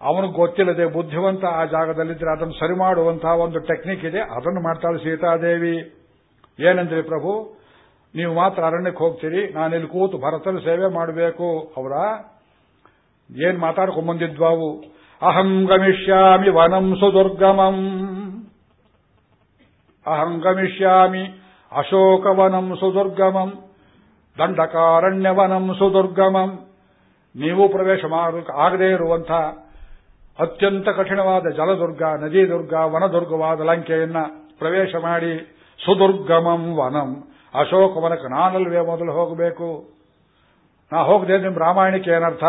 ಅವನಿಗೆ ಗೊತ್ತಿಲ್ಲದೆ ಬುದ್ಧಿವಂತ ಆ ಜಾಗದಲ್ಲಿದ್ರೆ ಅದನ್ನು ಸರಿ ಮಾಡುವಂತಹ ಒಂದು ಟೆಕ್ನಿಕ್ ಇದೆ. ಅದನ್ನು ಮಾಡ್ತಾಳೆ ಸೀತಾದೇವಿ. ಏನಂದ್ರಿ ಪ್ರಭು, ನೀವು ಮಾತ್ರ ಅರಣ್ಯಕ್ಕೆ ಹೋಗ್ತೀರಿ, ನಾನಿಲ್ಲಿ ಕೂತು ಭರತನ ಸೇವೆ ಮಾಡಬೇಕು. ಅವರ ಏನ್ ಮಾತಾಡ್ಕೊಂಡ್ಬಂದಿದ್ವಾವು ಅಹಂ ಗಮಿಷ್ಯಾಮಿ ವನಂ ಸುದುರ್ಗಮಂ. ಅಹಂ ಗಮಿಷ್ಯಾಮಿ ಅಶೋಕವನಂ ಸುದುರ್ಗಮಂ. ದಂಡಕಾರಣ್ಯವನಂ ಸುದುರ್ಗಮಂ. ನೀವು ಪ್ರವೇಶ ಮಾಡೋಕೆ ಆಗದೇ ಇರುವಂತಹ ಅತ್ಯಂತ ಕಠಿಣವಾದ ಜಲದುರ್ಗ ನದಿ ದುರ್ಗ ವನದುರ್ಗವಾದ ಲಂಕೆಯನ್ನ ಪ್ರವೇಶ ಮಾಡಿ ಸುದುರ್ಗಮಂ ವನಂ. ಅಶೋಕವನಕ್ಕೆ ನಾನಲ್ವೇ ಮೊದಲು ಹೋಗಬೇಕು. ನಾ ಹೋಗದೆ ನಿಮ್ಮ ರಾಮಾಯಣಕ್ಕೆ ಏನರ್ಥ?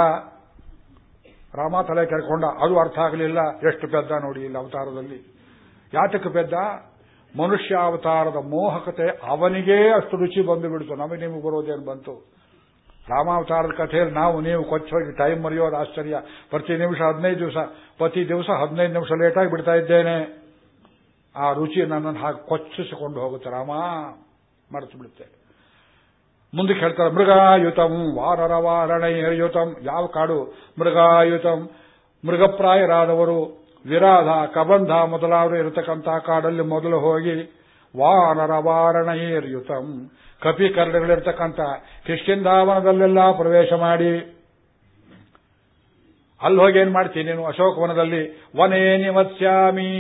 ರಾಮ ತಲೆ ಕರ್ಕೊಂಡ, ಅದು ಅರ್ಥ ಆಗಲಿಲ್ಲ. ಎಷ್ಟು ಪೆದ್ದ ನೋಡಿ ಇಲ್ಲಿ ಅವತಾರದಲ್ಲಿ. ಯಾತಕ್ಕೆ ಪೆದ್ದ? ಮನುಷ್ಯ ಅವತಾರದ ಮೋಹಕತೆ ಅವನಿಗೇ ಅಷ್ಟು ರುಚಿ ಬಂದು ಬಿಡ್ತು. ನಮಗೆ ನಿಮಗೆ ಬರೋದೇನು ಬಂತು? ರಾಮಾವತಾರದ ಕಥೆಯಲ್ಲಿ ನಾವು ನೀವು ಕೊಚ್ಚೋಗಿ ಟೈಮ್ ಮರೆಯೋದು ಆಶ್ಚರ್ಯ. ಪ್ರತಿ ನಿಮಿಷ ಹದಿನೈದು ದಿವಸ, ಪ್ರತಿ ದಿವಸ ಹದಿನೈದು ನಿಮಿಷ ಲೇಟಾಗಿ ಬಿಡ್ತಾ ಇದ್ದೇನೆ. ಆ ರುಚಿ ನನ್ನನ್ನು ಹಾಗೆ ಕೊಚ್ಚಿಸಿಕೊಂಡು ಹೋಗುತ್ತೆ ರಾಮ. ಮರೆತು ಬಿಡುತ್ತೆ. ಮುಂದಕ್ಕೆ ಹೇಳ್ತಾರೆ ಮೃಗಾಯುತಂ, ವಾರರ ವಾರಣಯುತಂ ಯಾವ ಕಾಡು? ಮೃಗಾಯುತಂ. ಮೃಗಪ್ರಾಯರಾದವರು, ವಿರಾಧ, ಕಬಂಧ ಮೊದಲಾದರು ಇರತಕ್ಕಂತಹ ಕಾಡಲ್ಲಿ ಮೊದಲು ಹೋಗಿ ವಾನರ ವಾರಣಯುತಂ ಕಪಿ ಕರ್ಡಗಳಿರ್ತಕ್ಕಂಥ ಕಿಷ್ಕಿಂದಾವನದಲ್ಲೆಲ್ಲ ಪ್ರವೇಶ ಮಾಡಿ, ಅಲ್ಲಿ ಹೋಗಿ ಏನ್ ಮಾಡ್ತೀನಿ ನೀನು? ಅಶೋಕವನದಲ್ಲಿ ವನೇ ನಿವತ್ಸ್ಯಾಮಿ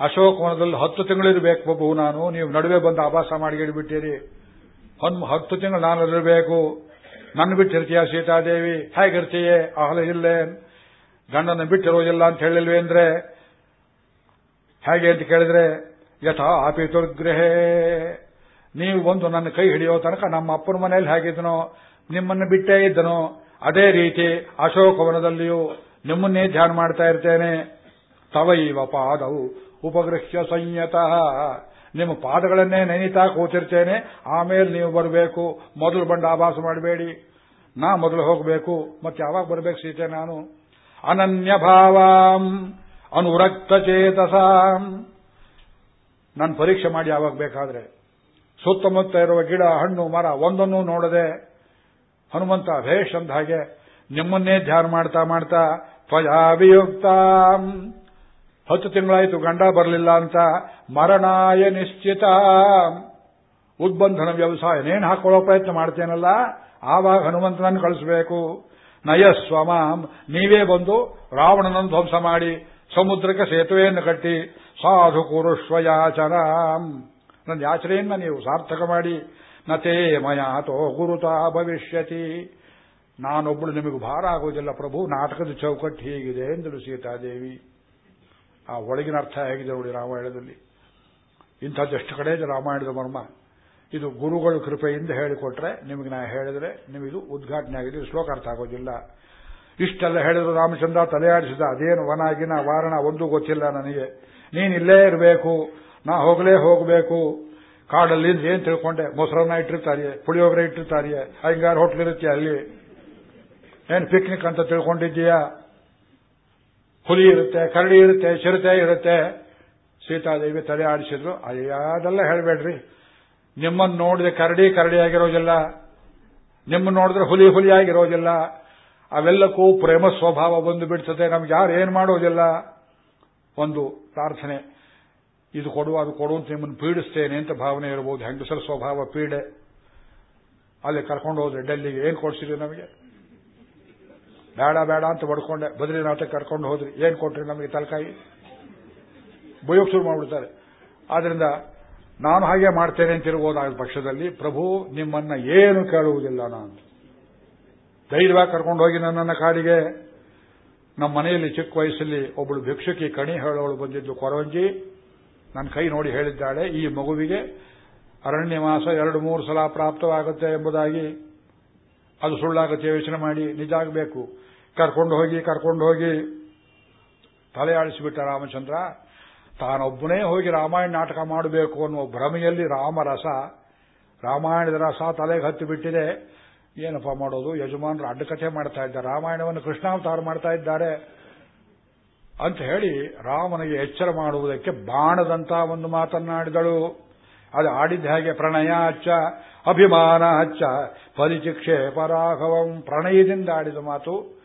ಅಶೋಕವನದಲ್ಲಿ ಹತ್ತು ತಿಂಗಳಿರ್ಬೇಕು ಬಬ್ಬು ನಾನು. ನೀವು ನಡುವೆ ಬಂದು ಆಭಾಸ ಮಾಡಿ ಒಂದು ಹತ್ತು ತಿಂಗಳು ನಾನು ಇರಬೇಕು. ನನ್ನ ಬಿಟ್ಟಿರ್ತೀಯ ಸೀತಾದೇವಿ? ಹೇಗಿರ್ತೀಯೇ? ಅಹಲ ಇಲ್ಲೇ. ಗಂಡನ ಬಿಟ್ಟಿರೋದಿಲ್ಲ ಅಂತ ಹೇಳಿಲ್ವೇ ಅಂದ್ರೆ? ಹೇಗೆ ಅಂತ ಕೇಳಿದ್ರೆ, ಯಥಾ ಆಪಿತುರ್ಗೃಹೇ ನೀವು ಬಂದು ನನ್ನ ಕೈ ಹಿಡಿಯೋ ತನಕ ನಮ್ಮ ಅಪ್ಪನ ಮನೆಯಲ್ಲಿ ಹೇಗಿದ್ದನೋ, ನಿಮ್ಮನ್ನು ಬಿಟ್ಟೇ ಇದ್ದನೋ, ಅದೇ ರೀತಿ ಅಶೋಕವನದಲ್ಲಿಯೂ ನಿಮ್ಮನ್ನೇ ಧ್ಯಾನ ಮಾಡ್ತಾ ಇರ್ತೇನೆ. ತವೈವ ಪಾದವು ಉಪಗೃಹ್ಯ ಸಂಯತಃ. ನಿಮ್ಮ ಪಾದಗಳನ್ನೇ ನೆನೀತಾ ಕೂತಿರ್ತೇನೆ. ಆಮೇಲೆ ನೀವು ಬರಬೇಕು. ಮೊದಲು ಬಂಡ ಆಭಾಸ ಮಾಡಬೇಡಿ. ನಾ ಮೊದಲು ಹೋಗಬೇಕು. ಮತ್ತೆ ಯಾವಾಗ ಬರಬೇಕು ಸೀತೆ ನಾನು? ಅನನ್ಯ ಭಾವಾಂ ಅನುರಕ್ತ ಚೇತಸಾಂ. ನಾನು ಪರೀಕ್ಷೆ ಮಾಡಿ ಯಾವಾಗ ಬೇಕಾದ್ರೆ. ಸುತ್ತಮುತ್ತ ಇರುವ ಗಿಡ, ಹಣ್ಣು, ಮರ ಒಂದನ್ನು ನೋಡದೆ ಹನುಮಂತ ಭೇಷ್ ಅಂದ ಹಾಗೆ ನಿಮ್ಮನ್ನೇ ಧ್ಯಾನ ಮಾಡ್ತಾ ಮಾಡ್ತಾ ತ್ವಯಾಭಿಯುಕ್ತ ಹತ್ತು ತಿಂಗಳಾಯಿತು ಗಂಡ ಬರಲಿಲ್ಲ ಅಂತ ಮರಣಾಯ ನಿಶ್ಚಿತ. ಉದ್ಬಂಧನ ವ್ಯವಸಾಯ ನೇನು ಹಾಕೊಳ್ಳೋ ಪ್ರಯತ್ನ ಮಾಡ್ತೇನಲ್ಲ, ಆವಾಗ ಹನುಮಂತನನ್ನು ಕಳಿಸಬೇಕು. ನಯಸ್ವಮಾಂ ನೀವೇ ಬಂದು ರಾವಣನನ್ನು ಧ್ವಂಸ ಮಾಡಿ ಸಮುದ್ರಕ್ಕೆ ಸೇತುವೆಯನ್ನು ಕಟ್ಟಿ ಸಾಧು ಕುರುಷ್ವಯಾಚನಾಂ ನನ್ನ ಯಾಚನೆಯನ್ನ ನೀವು ಸಾರ್ಥಕ ಮಾಡಿ. ನತೇ ಮಯಾತೋ ಗುರುತಾ ಭವಿಷ್ಯತಿ. ನಾನೊಬ್ಬಳು ನಿಮಗೆ ಭಾರ ಆಗುವುದಿಲ್ಲ ಪ್ರಭು, ನಾಟಕದ ಚೌಕಟ್ಟು ಹೀಗಿದೆ ಎಂದಳು ಸೀತಾದೇವಿ. ಆ ಒಳಗಿನ ಅರ್ಥ ಹೇಗಿದೆ ನೋಡಿ ರಾಮಾಯಣದಲ್ಲಿ. ಇಂಥದ್ದೆಷ್ಟು ಕಡೆ ಇದೆ ರಾಮಾಯಣದ ಮರ್ಮ? ಇದು ಗುರುಗಳು ಕೃಪೆಯಿಂದ ಹೇಳಿಕೊಟ್ರೆ ನಿಮಗೆ ನಾ ಹೇಳಿದ್ರೆ ನಿಮಗಿದು ಉದ್ಘಾಟನೆ ಆಗಿದೆ ಶ್ಲೋಕ ಅರ್ಥ ಆಗೋದಿಲ್ಲ. ಇಷ್ಟೆಲ್ಲ ಹೇಳಿದ್ರು ರಾಮಚಂದ್ರ ತಲೆಯಾಡಿಸಿದ ಅದೇನು ವನಾಗಿನ ವಾರಣ ಒಂದೂ ಗೊತ್ತಿಲ್ಲ ನನಗೆ. ನೀನಿಲ್ಲೇ ಇರಬೇಕು. ನಾ ಹೋಗಲೇ ಹೋಗಬೇಕು. ಕಾಡಲ್ಲಿ ಏನ್ ತಿಳ್ಕೊಂಡೆ? ಮೊಸರನ್ನ ಇಟ್ಟಿರ್ತಾರೆ ಪುಳಿಯೋಗರೆ ಇಟ್ಟಿರ್ತಾರೆ ಹಂಗಾರ ಹೋಟ್ಲ್ ಇರುತ್ತೆ ಅಲ್ಲಿ. ಏನ್ ಪಿಕ್ನಿಕ್ ಅಂತ ತಿಳ್ಕೊಂಡಿದ್ದೀಯಾ? ಹುಲಿ ಇರುತ್ತೆ, ಕರಡಿ ಇರುತ್ತೆ, ಚಿರತೆ ಇರುತ್ತೆ. ಸೀತಾದೇವಿ ತಲೆ ಆಡಿಸಿದ್ರು. ಅದೆಲ್ಲ ಹೇಳಬೇಡ್ರಿ. ನಿಮ್ಮನ್ನು ನೋಡಿದ್ರೆ ಕರಡಿ ಕರಡಿ ಆಗಿರೋದಿಲ್ಲ. ನಿಮ್ಮನ್ನು ನೋಡಿದ್ರೆ ಹುಲಿ ಹುಲಿ ಆಗಿರೋದಿಲ್ಲ. ಅವೆಲ್ಲಕ್ಕೂ ಪ್ರೇಮ ಸ್ವಭಾವ ಬಂದು ಬಿಡ್ತದೆ. ನಮ್ಗೆ ಯಾರು ಏನ್ ಮಾಡೋದಿಲ್ಲ. ಒಂದು ಪ್ರಾರ್ಥನೆ. ಇದು ಕೊಡು ಅದು ಕೊಡು ಅಂತ ನಿಮ್ಮನ್ನು ಪೀಡಿಸ್ತೇನೆ ಅಂತ ಭಾವನೆ ಇರಬಹುದು. ಹೆಂಗಸರ ಸ್ವಭಾವ, ಪೀಡೆ. ಅಲ್ಲಿ ಕರ್ಕೊಂಡು ಹೋದ್ರೆ ಡೆಲ್ಲಿಗೆ ಏನ್ ಕೊಡ್ಸಿರಿ ನಮಗೆ? ಬೇಡ ಬೇಡ ಅಂತ ಬಡ್ಕೊಂಡೆ. ಬದ್ರಿನಾಥಕ್ಕೆ ಕರ್ಕೊಂಡು ಹೋದ್ರಿ ಏನ್ ಕೊಟ್ರಿ ನಮಗೆ ತಲಕಾಯಿ? ಬಯೋಗ ಶುರು ಮಾಡ್ಬಿಡ್ತಾರೆ. ಆದ್ರಿಂದ ನಾನು ಹಾಗೆ ಮಾಡ್ತೇನೆ ಅಂತ ಆ ಪಕ್ಷದಲ್ಲಿ, ಪ್ರಭು, ನಿಮ್ಮನ್ನ ಏನು ಕೇಳುವುದಿಲ್ಲ ನಾನು. ಧೈರ್ಯವಾಗಿ ಕರ್ಕೊಂಡು ಹೋಗಿ ನನ್ನನ್ನ ಕಾಡಿಗೆ. ನಮ್ಮ ಮನೆಯಲ್ಲಿ ಚಿಕ್ಕ ವಯಸ್ಸಲ್ಲಿ ಒಬ್ಬಳು ಭಿಕ್ಷುಕಿ ಕಣಿ ಹೇಳೋಳು ಬಂದಿದ್ದು ಕೊರವಂಜಿ. ನನ್ನ ಕೈ ನೋಡಿ ಹೇಳಿದ್ದಾಳೆ, ಈ ಮಗುವಿಗೆ ಅರಣ್ಯವಾಸ ಎರಡು ಮೂರು ಸಲ ಪ್ರಾಪ್ತವಾಗುತ್ತೆ ಎಂಬುದಾಗಿ. ಅದು ಸುಳ್ಳಾಗುತ್ತೆ, ಯೋಚನೆ ಮಾಡಿ ನಿಜ ಆಗಬೇಕು ಕರ್ಕೊಂಡು ಹೋಗಿ ಕರ್ಕೊಂಡು ಹೋಗಿ. ತಲೆ ರಾಮಚಂದ್ರ, ತಾನೊಬ್ಬನೇ ಹೋಗಿ ರಾಮಾಯಣ ನಾಟಕ ಮಾಡಬೇಕು ಅನ್ನುವ ಭ್ರಮೆಯಲ್ಲಿ ರಾಮರಸ, ರಾಮಾಯಣದ ರಸ ತಲೆಗೆ ಹತ್ತಿ ಬಿಟ್ಟಿದೆ ಏನಪ್ಪ ಮಾಡೋದು, ಯಜಮಾನರು ಅಡ್ಡಕಥೆ ಮಾಡ್ತಾ ಇದ್ದಾರೆ, ರಾಮಾಯಣವನ್ನು ಕೃಷ್ಣಾವತಾರ ಮಾಡ್ತಾ ಇದ್ದಾರೆ. ಅಂತ ಹೇಳಿ ರಾಮನಿಗೆ ಎಚ್ಚರ ಮಾಡುವುದಕ್ಕೆ ಬಾಣದಂತ ಒಂದು ಮಾತನ್ನಾಡಿದಳು. ಅದು ಆಡಿದ್ದ ಹಾಗೆ ಪ್ರಣಯ ಅಚ್ಚ, ಅಭಿಮಾನ ಅಚ್ಚ, ಪರಿಚಿಕ್ಷೆ ಪರಾಘವಂ ಪ್ರಣಯದಿಂದ ಆಡಿದ ಮಾತು.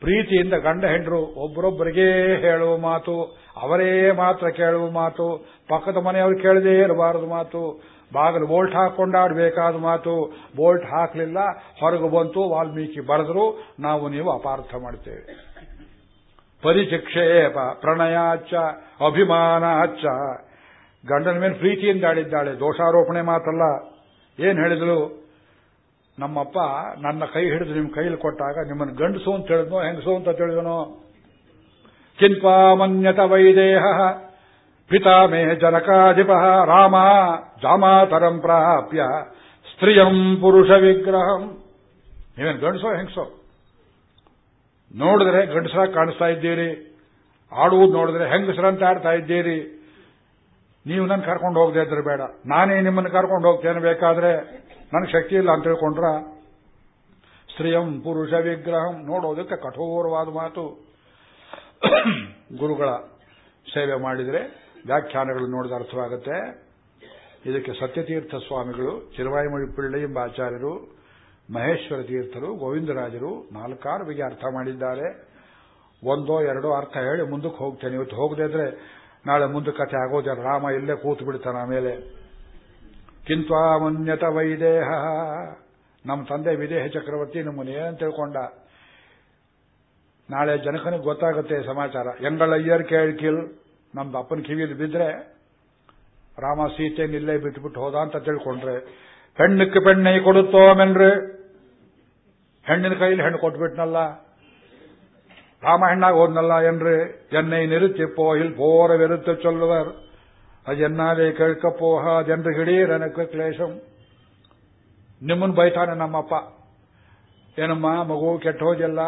ಪ್ರೀತಿಯಿಂದ ಗಂಡ ಹೆಂಡರು ಒಬ್ಬರೊಬ್ಬರಿಗೆ ಹೇಳುವ ಮಾತು, ಅವರೇ ಮಾತ್ರ ಕೇಳುವ ಮಾತು, ಪಕ್ಕದ ಮನೆಯವರು ಕೇಳದೇ ಇರಬಾರದು ಮಾತು, ಬಾಗಿಲು ಬೋಲ್ಟ್ ಹಾಕೊಂಡಾಡಬೇಕಾದ ಮಾತು. ಬೋಲ್ಟ್ ಹಾಕಲಿಲ್ಲ, ಹೊರಗೆ ಬಂತು, ವಾಲ್ಮೀಕಿ ಬರೆದ್ರು, ನಾವು ನೀವು ಅಪಾರ್ಥ ಮಾಡ್ತೇವೆ ಪರಿಚಿಕ್ಷೇಪ ಪ್ರಣಯ ಹಚ್ಚ ಅಭಿಮಾನ ಅಚ್ಚ. ಗಂಡನ ಮೇಲೆ ಪ್ರೀತಿಯಿಂದ ಆಡಿದ್ದಾಳೆ ದೋಷಾರೋಪಣೆ ಮಾತಲ್ಲ. ಏನ್ ಹೇಳಿದಳು ನಮ್ಮಪ್ಪ ನನ್ನ ಕೈ ಹಿಡಿದು ನಿಮ್ಮ ಕೈಯಲ್ಲಿ ಕೊಟ್ಟಾಗ ನಿಮ್ಮನ್ನು ಗಂಡಸು ಅಂತ ಹೇಳಿದ್ನೋ, ಹೆಂಗಸು ಅಂತ ತಿಳಿದನೋ? ಚಿನ್ಪಾಮನ್ಯತ ವೈದೇಹ ಪಿತಾ ಮೇ ಜನಕಾಧಿಪ, ರಾಮ ಜಾಮಾತರಂ ಪ್ರಾಪ್ಯ ಸ್ತ್ರೀಯಂ ಪುರುಷ ವಿಗ್ರಹಂ. ನೀವೇನು ಗಂಡಸೋ, ಹೆಂಗಸೋ? ನೋಡಿದ್ರೆ ಗಂಡಸರಾಗಿ ಕಾಣಿಸ್ತಾ ಇದ್ದೀರಿ. ಆಡುವುದು ನೋಡಿದ್ರೆ ಹೆಂಗಸರಂತ ಆಡ್ತಾ ಇದ್ದೀರಿ. ನೀವು ನನ್ನ ಕರ್ಕೊಂಡು ಹೋಗದೆ ಇದ್ರೆ ಬೇಡ. ನಾನೇ ನಿಮ್ಮನ್ನು ಕರ್ಕೊಂಡು ಹೋಗ್ತೇನೆ ಬೇಕಾದ್ರೆ. ನನಗೆ ಶಕ್ತಿ ಇಲ್ಲ ಅಂತ ತಿಳ್ಕೊಂಡ್ರ? ಸ್ತ್ರೀಯಂ ಪುರುಷ ವಿಗ್ರಹಂ. ನೋಡೋದಕ್ಕೆ ಕಠೋರವಾದ ಮಾತು. ಗುರುಗಳ ಸೇವೆ ಮಾಡಿದರೆ ವ್ಯಾಖ್ಯಾನಗಳು ನೋಡಿದ ಅರ್ಥವಾಗುತ್ತೆ. ಇದಕ್ಕೆ ಸತ್ಯತೀರ್ಥ ಸ್ವಾಮಿಗಳು, ಚಿರವಾಯಿಮಳಿ ಪಿಳ್ಳೆ ಎಂಬ ಆಚಾರ್ಯರು ಮಹೇಶ್ವರ ತೀರ್ಥರು, ಗೋವಿಂದರಾಜರು ನಾಲ್ಕಾರು ಬಗೆ ಅರ್ಥ ಮಾಡಿದ್ದಾರೆ. ಒಂದೋ ಎರಡೋ ಅರ್ಥ ಹೇಳಿ ಮುಂದಕ್ಕೆ ಹೋಗ್ತೇನೆ. ಇವತ್ತು ಹೋಗದೇ ಇದ್ರೆ ನಾಳೆ ಮುಂದೆ ಕಥೆ ಆಗೋದಿಲ್ಲ ರಾಮ ಇಲ್ಲೇ ಕೂತು ಬಿಡ್ತಾನೆ ಆಮೇಲೆ. ಕಿಂತ್ವಾಮನ್ಯತ ವೈದೇಹ. ನಮ್ಮ ತಂದೆ ವಿದೇಹ ಚಕ್ರವರ್ತಿ ನಮ್ಮನ್ನು ಅಂತ ತಿಳ್ಕೊಂಡ. ನಾಳೆ ಜನಕನಿಗೆ ಗೊತ್ತಾಗುತ್ತೆ ಸಮಾಚಾರ. ಎಂಗಳಯ್ಯರ್ ಕೇಳ್ಕಿಲ್, ನಮ್ದು ಅಪ್ಪನ ಕಿವಿಯಲ್ಲಿ ಬಿದ್ರೆ ರಾಮ ಸೀತೆ ನಿಲ್ಲೇ ಬಿಟ್ಬಿಟ್ಟು ಹೋದ ಅಂತ ತಿಳ್ಕೊಂಡ್ರೆ. ಪೆಣ್ಣಕ್ಕೆ ಪೆಣ್ಣೈ ಕೊಡುತ್ತೋ ಮೆನ್ರಿ? ಹೆಣ್ಣಿನ ಕೈಯಲ್ಲಿ ಹೆಣ್ಣು ಕೊಟ್ಬಿಟ್ನಲ್ಲ. ರಾಮ ಹೆಣ್ಣಾಗಿ ಹೋದ್ನಲ್ಲ ಏನ್ರಿ? ಎನ್ನೈ ನಿರುತ್ತಿಪ್ಪೋ ಇಲ್ ಪೋರವಿರುತ್ತ ಚೊಲ್ಲುವರ್. ಕೇಳ್ಕ ಪೋಹ ಜನರು ಹಿಡೀರನಕ್ಕೆ ಕ್ಲೇಶಂ. ನಿಮ್ಮನ್ನು ಬೈತಾನೆ ನಮ್ಮಪ್ಪ. ಏನಮ್ಮ, ಮಗು ಕೆಟ್ಟ ಹೋದಿಲ್ಲ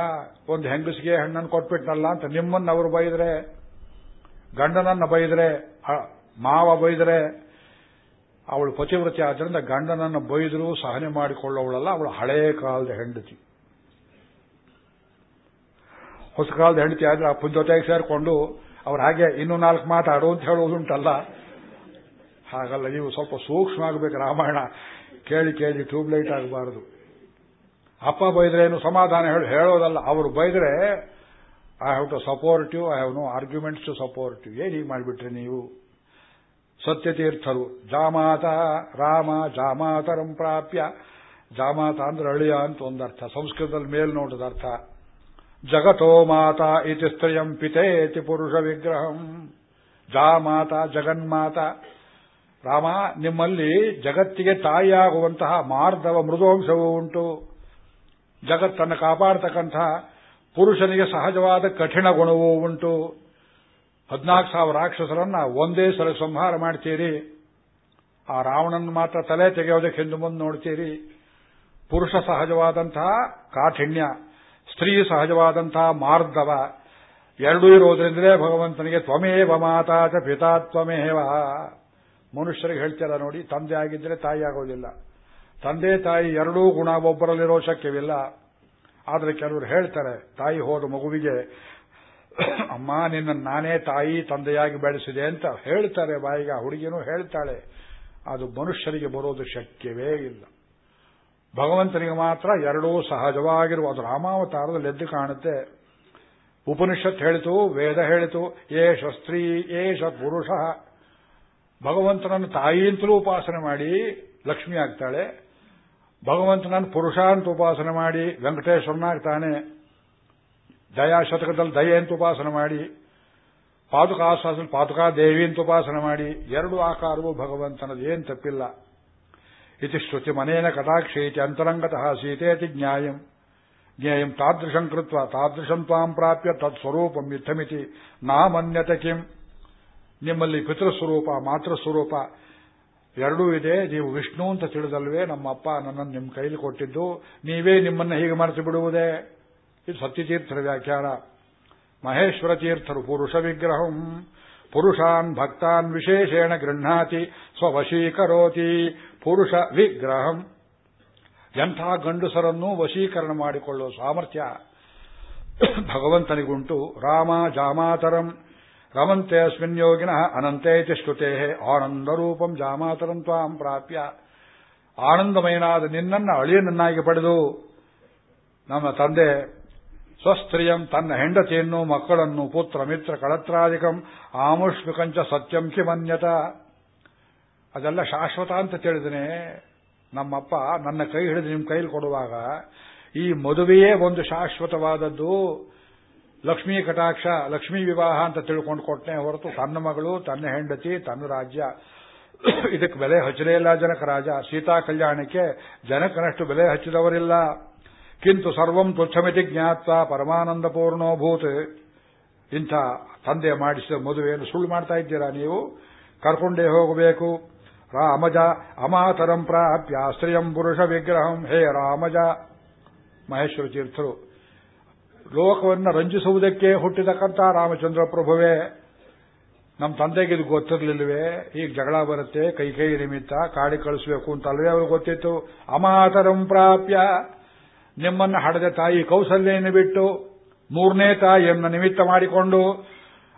ಒಂದು ಹೆಂಗಸಿಗೆ ಹೆಣ್ಣನ್ನು ಕೊಟ್ಬಿಟ್ನಲ್ಲ ಅಂತ ನಿಮ್ಮನ್ನ ಅವರು ಬೈದ್ರೆ, ಗಂಡನನ್ನ ಬೈದ್ರೆ ಮಾವ ಬೈದ್ರೆ ಅವಳು ಪತಿವ್ರತಿ ಆದ್ರಿಂದ ಗಂಡನನ್ನು ಬೈದರೂ ಸಹನೆ ಮಾಡಿಕೊಳ್ಳೋವಳಲ್ಲ ಅವಳು ಹಳೇ ಕಾಲದ ಹೆಂಡತಿ. ಹೊಸ ಕಾಲದ ಹೆಂಡತಿ ಆದ್ರೆ ಅಪ್ಪನ ಜೊತೆಗೆ ಸೇರಿಕೊಂಡು ಅವ್ರು ಹಾಗೆ ಇನ್ನೂ ನಾಲ್ಕು ಮಾತಾಡು ಅಂತ ಹೇಳೋದುಂಟಲ್ಲ ಹಾಗಲ್ಲ, ನೀವು ಸ್ವಲ್ಪ ಸೂಕ್ಷ್ಮ ಆಗಬೇಕು ರಾಮಾಯಣ. ಕೇಳಿ ಕೇಳಿ ಟ್ಯೂಬ್ಲೈಟ್ ಆಗಬಾರದು. ಅಪ್ಪ ಬೈದ್ರೆ ಸಮಾಧಾನ ಹೇಳಿ, ಹೇಳೋದಲ್ಲ. ಅವರು ಬೈದ್ರೆ I have to support you I have no arguments to support you ಏನು ಹೀಗೆ ಮಾಡಿಬಿಟ್ರೆ ನೀವು? ಸತ್ಯತೀರ್ಥರು. ಜಾಮಾತ ರಾಮ ಜಾಮಾತರಂ ಪ್ರಾಪ್ಯ. ಜಾಮಾತ ಅಂದ್ರೆ ಅಳಿಯ ಅಂತ ಒಂದರ್ಥ ಸಂಸ್ಕೃತದಲ್ಲಿ ಮೇಲ್ನೋಟದ ಅರ್ಥ. ಜಗತೋ ಮಾತಾ ಇತಿ ಸ್ತ್ರೀಯಂ ಪಿತೇತಿ ಪುರುಷ ವಿಗ್ರಹಂ. ಜಾಮಾತ ಜಗನ್ಮಾತ. ರಾಮ, ನಿಮ್ಮಲ್ಲಿ ಜಗತ್ತಿಗೆ ತಾಯಿಯಾಗುವಂತಹ ಮಾರ್ಧವ ಮೃದುವಂಶವೂ ಉಂಟು. ಜಗತ್ತನ್ನು ಕಾಪಾಡತಕ್ಕಂತಹ ಪುರುಷನಿಗೆ ಸಹಜವಾದ ಕಠಿಣ ಗುಣವೂ ಉಂಟು. ಹದಿನಾಲ್ಕು ಸಾವಿರ ರಾಕ್ಷಸರನ್ನ ಒಂದೇ ಸಲ ಸಂಹಾರ ಮಾಡ್ತೀರಿ. ಆ ರಾವಣನ ಮಾತ್ರ ತಲೆ ತೆಗೆಯೋದಕ್ಕೆ ಹಿಂದೆ ಮುಂದೆ ನೋಡ್ತೀರಿ. ಪುರುಷ ಸಹಜವಾದಂತಹ ಕಾಠಿಣ್ಯ, ಸ್ತ್ರೀ ಸಹಜವಾದಂತಹ ಮಾರ್ಧವ ಎರಡೂ ಇರೋದ್ರಿಂದಲೇ ಭಗವಂತನಿಗೆ ತ್ವಮೇವ ಮಾತಾಚ ಪಿತಾ ತ್ವಮೇವ. ಮನುಷ್ಯರಿಗೆ ಹೇಳ್ತೀರ ನೋಡಿ, ತಂದೆ ಆಗಿದ್ರೆ ತಾಯಿ ಆಗೋದಿಲ್ಲ. ತಂದೆ ತಾಯಿ ಎರಡೂ ಗುಣ ಒಬ್ಬರಲ್ಲಿರೋ ಶಕ್ಯವಿಲ್ಲ. ಆದರೆ ಕೆಲವರು ಹೇಳ್ತಾರೆ, ತಾಯಿ ಹೋದ ಮಗುವಿಗೆ (coughs) ಅಮ್ಮ, ನಿನ್ನ ನಾನೇ ತಾಯಿ, ತಂದೆಯಾಗಿ ಬೆಳೆಸಿದೆ ಅಂತ ಹೇಳ್ತಾರೆ ಬಾಯಿಗೆ. ಹುಡುಗಿನೂ ಹೇಳ್ತಾಳೆ. ಅದು ಮನುಷ್ಯರಿಗೆ ಬರೋದು ಶಕ್ಯವೇ ಇಲ್ಲ. ಭಗವಂತನಿಗೆ ಮಾತ್ರ ಎರಡೂ ಸಹಜವಾಗಿರುವ, ಅದು ರಾಮಾವತಾರದಲ್ಲಿ ಎದ್ದು ಕಾಣುತ್ತೆ. ಉಪನಿಷತ್ ಹೇಳಿತು, ವೇದ ಹೇಳಿತು, ಏಷ ಸ್ತ್ರೀ, ಏಷ ಪುರುಷ. ಭಗವಂತನನ್ನು ತಾಯಿ ಅಂತಲೂ ಉಪಾಸನೆ ಮಾಡಿ ಲಕ್ಷ್ಮಿ ಆಗ್ತಾಳೆ. ಭಗವಂತನನ್ನು ಪುರುಷ ಅಂತ ಉಪಾಸನೆ ಮಾಡಿ ವೆಂಕಟೇಶ್ವರನಾಗ್ತಾನೆ. ದಯಾ ಶತಕದಲ್ಲಿ ದಯೆ ಅಂತ ಉಪಾಸನೆ ಮಾಡಿ ಪಾದುಕಾಶ್ವಾಸದಲ್ಲಿ ಪಾದುಕಾ ದೇವಿ ಅಂತ ಉಪಾಸನೆ ಮಾಡಿ, ಎರಡು ಆಕಾರವೂ ಭಗವಂತನದು, ಏನ್ ತಪ್ಪಿಲ್ಲ. ಇತಿ ಶ್ರುತಿ ಮನೇನ ಕಟಾಕ್ಷೇತಿ ಅಂತರಂಗತಃ ಸೀತೇತಿ ಜ್ಞಾಯಂ. ಜ್ಞೇಯಂ ತಾದೃಶಂ ಕೃತ್ವ, ತಾದೃಶಂ ತ್ವಾಂ ಪ್ರಾಪ್ಯ ತತ್ಸ್ವರೂಪಂ ಯುದ್ಧಮಿತಿ, ನಾಮನ್ಯತೆ ಕಿಂ. ನಿಮ್ಮಲ್ಲಿ ಪಿತೃಸ್ವರೂಪ, ಮಾತೃಸ್ವರೂಪ, ಎರಡೂ ಇದೆ. ನೀವು ವಿಷ್ಣು ಅಂತ ತಿಳಿದಲ್ವೇ ನಮ್ಮಪ್ಪ ನನ್ನನ್ನು ನಿಮ್ಮ ಕೈಲಿ ಕೊಟ್ಟಿದ್ದು, ನೀವೇ ನಿಮ್ಮನ್ನ ಹೀಗೆ ಮರೆತು ಬಿಡುವುದೇ. ಇದು ಸತ್ಯತೀರ್ಥರ ವ್ಯಾಖ್ಯಾನ. ಮಹೇಶ್ವರ ತೀರ್ಥರು ಪುರುಷ ವಿಗ್ರಹಂ. ಪುರುಷಾನ್ ಭಕ್ತಾನ್ ವಿಶೇಷೇಣ ಗೃಹಾತಿ ಸ್ವವಶೀಕರೋತಿ, ಪುರುಷ ವಿಗ್ರಹಂ. ಎಂಥ ಗಂಡಸರನ್ನೂ ವಶೀಕರಣ ಮಾಡಿಕೊಳ್ಳುವ ಸಾಮರ್ಥ್ಯ ಭಗವಂತನಿಗುಂಟು. ರಾಮ ಜಾಮಾತರಂ. ರಮಂತೆ ಅಸ್ಮಿನ್ ಯೋಗಿನ ಅನಂತೇತಿ ಶ್ರುತೆ. ಆನಂದರೂಪಂ ಜಾಮಾತರಂ ತ್ವಾಂ ಪ್ರಾಪ್ಯ. ಆನಂದಮಯನಾದ ನಿನ್ನನ್ನು ಅಳಿಯನನ್ನಾಗಿ ಪಡೆದು ನಮ್ಮ ತಂದೆ ಸ್ವಸ್ತ್ರೀಯಂ ತನ್ನ ಹೆಂಡತಿಯನ್ನು, ಮಕ್ಕಳನ್ನು, ಪುತ್ರ, ಮಿತ್ರ ಕಳತ್ರಾದಿಕಂ ಆಮುಷ್ಮಿಕಂಚ ಸತ್ಯಂ ಕಿಮನ್ಯತ ಅದೆಲ್ಲ ಶಾಶ್ವತ ಅಂತ ತಿಳಿದನೆ ನಮ್ಮಪ್ಪ ನನ್ನ ಕೈ ಹಿಡಿದು ನಿಮ್ಮ ಕೈಲಿ ಕೊಡುವಾಗ ಈ ಮದುವೆಯೇ ಒಂದು ಶಾಶ್ವತವಾದದ್ದು. ಲಕ್ಷ್ಮೀ ಕಟಾಕ್ಷ, ಲಕ್ಷ್ಮೀ ವಿವಾಹ ಅಂತ ತಿಳ್ಕೊಂಡು ಕೊಟ್ಟನೆ ಹೊರತು ತನ್ನ ಮಗಳು, ತನ್ನ ಹೆಂಡತಿ, ತನ್ನ ರಾಜ್ಯ. ಇದಕ್ಕೆ ಬೆಲೆ ಹಚ್ಚಲೇ ಇಲ್ಲ ಜನಕ ರಾಜ. ಸೀತಾ ಕಲ್ಯಾಣಕ್ಕೆ ಜನಕನಷ್ಟು ಬೆಲೆ ಹಚ್ಚಿದವರಿಲ್ಲ. ಕಿಂತು ಸರ್ವಂ ತುಚ್ಛಮಿತಿ ಜ್ಞಾತ್ವ ಪರಮಾನಂದ ಪೂರ್ಣೋಭೂತ್ ಇಂಥ ತಂದೆ ಮಾಡಿಸಿದ ಮದುವೆಯನ್ನು ಸುಳ್ಳು ಮಾಡ್ತಾ ಇದ್ದೀರಾ ನೀವು? ಕರ್ಕೊಂಡೇ ಹೋಗಬೇಕು. ರಾಮಜ ಅಮಾತರಂ ಪ್ರಾಪ್ಯ ಸ್ತ್ರೀಯಂ ಪುರುಷ ವಿಗ್ರಹಂ, ಹೇ ರಾಮಜ! ಮಹೇಶ್ವರ ತೀರ್ಥರು, ಲೋಕವನ್ನು ರಂಜಿಸುವುದಕ್ಕೆ ಹುಟ್ಟಿದಕ್ಕಂಥ ರಾಮಚಂದ್ರ ಪ್ರಭುವೇ. ನಮ್ಮ ತಂದೆಗೆ ಇದು ಗೊತ್ತಿರಲಿಲ್ವೇ? ಈಗ ಜಗಳ ಬರುತ್ತೆ, ಕೈ ಕೈ ನಿಮಿತ್ತ ಕಾಡಿ ಕಳಿಸಬೇಕು ಅಂತ ಅಲ್ವೇ ಅವ್ರಿಗೆ ಗೊತ್ತಿತ್ತು. ಅಮಾತರಂ ಪ್ರಾಪ್ಯ ನಿಮ್ಮನ್ನ ಹಡೆದ ತಾಯಿ ಕೌಸಲ್ಯನ್ನು ಬಿಟ್ಟು ಮೂರನೇ ತಾಯಿಯನ್ನು ನಿಮಿತ್ತ ಮಾಡಿಕೊಂಡು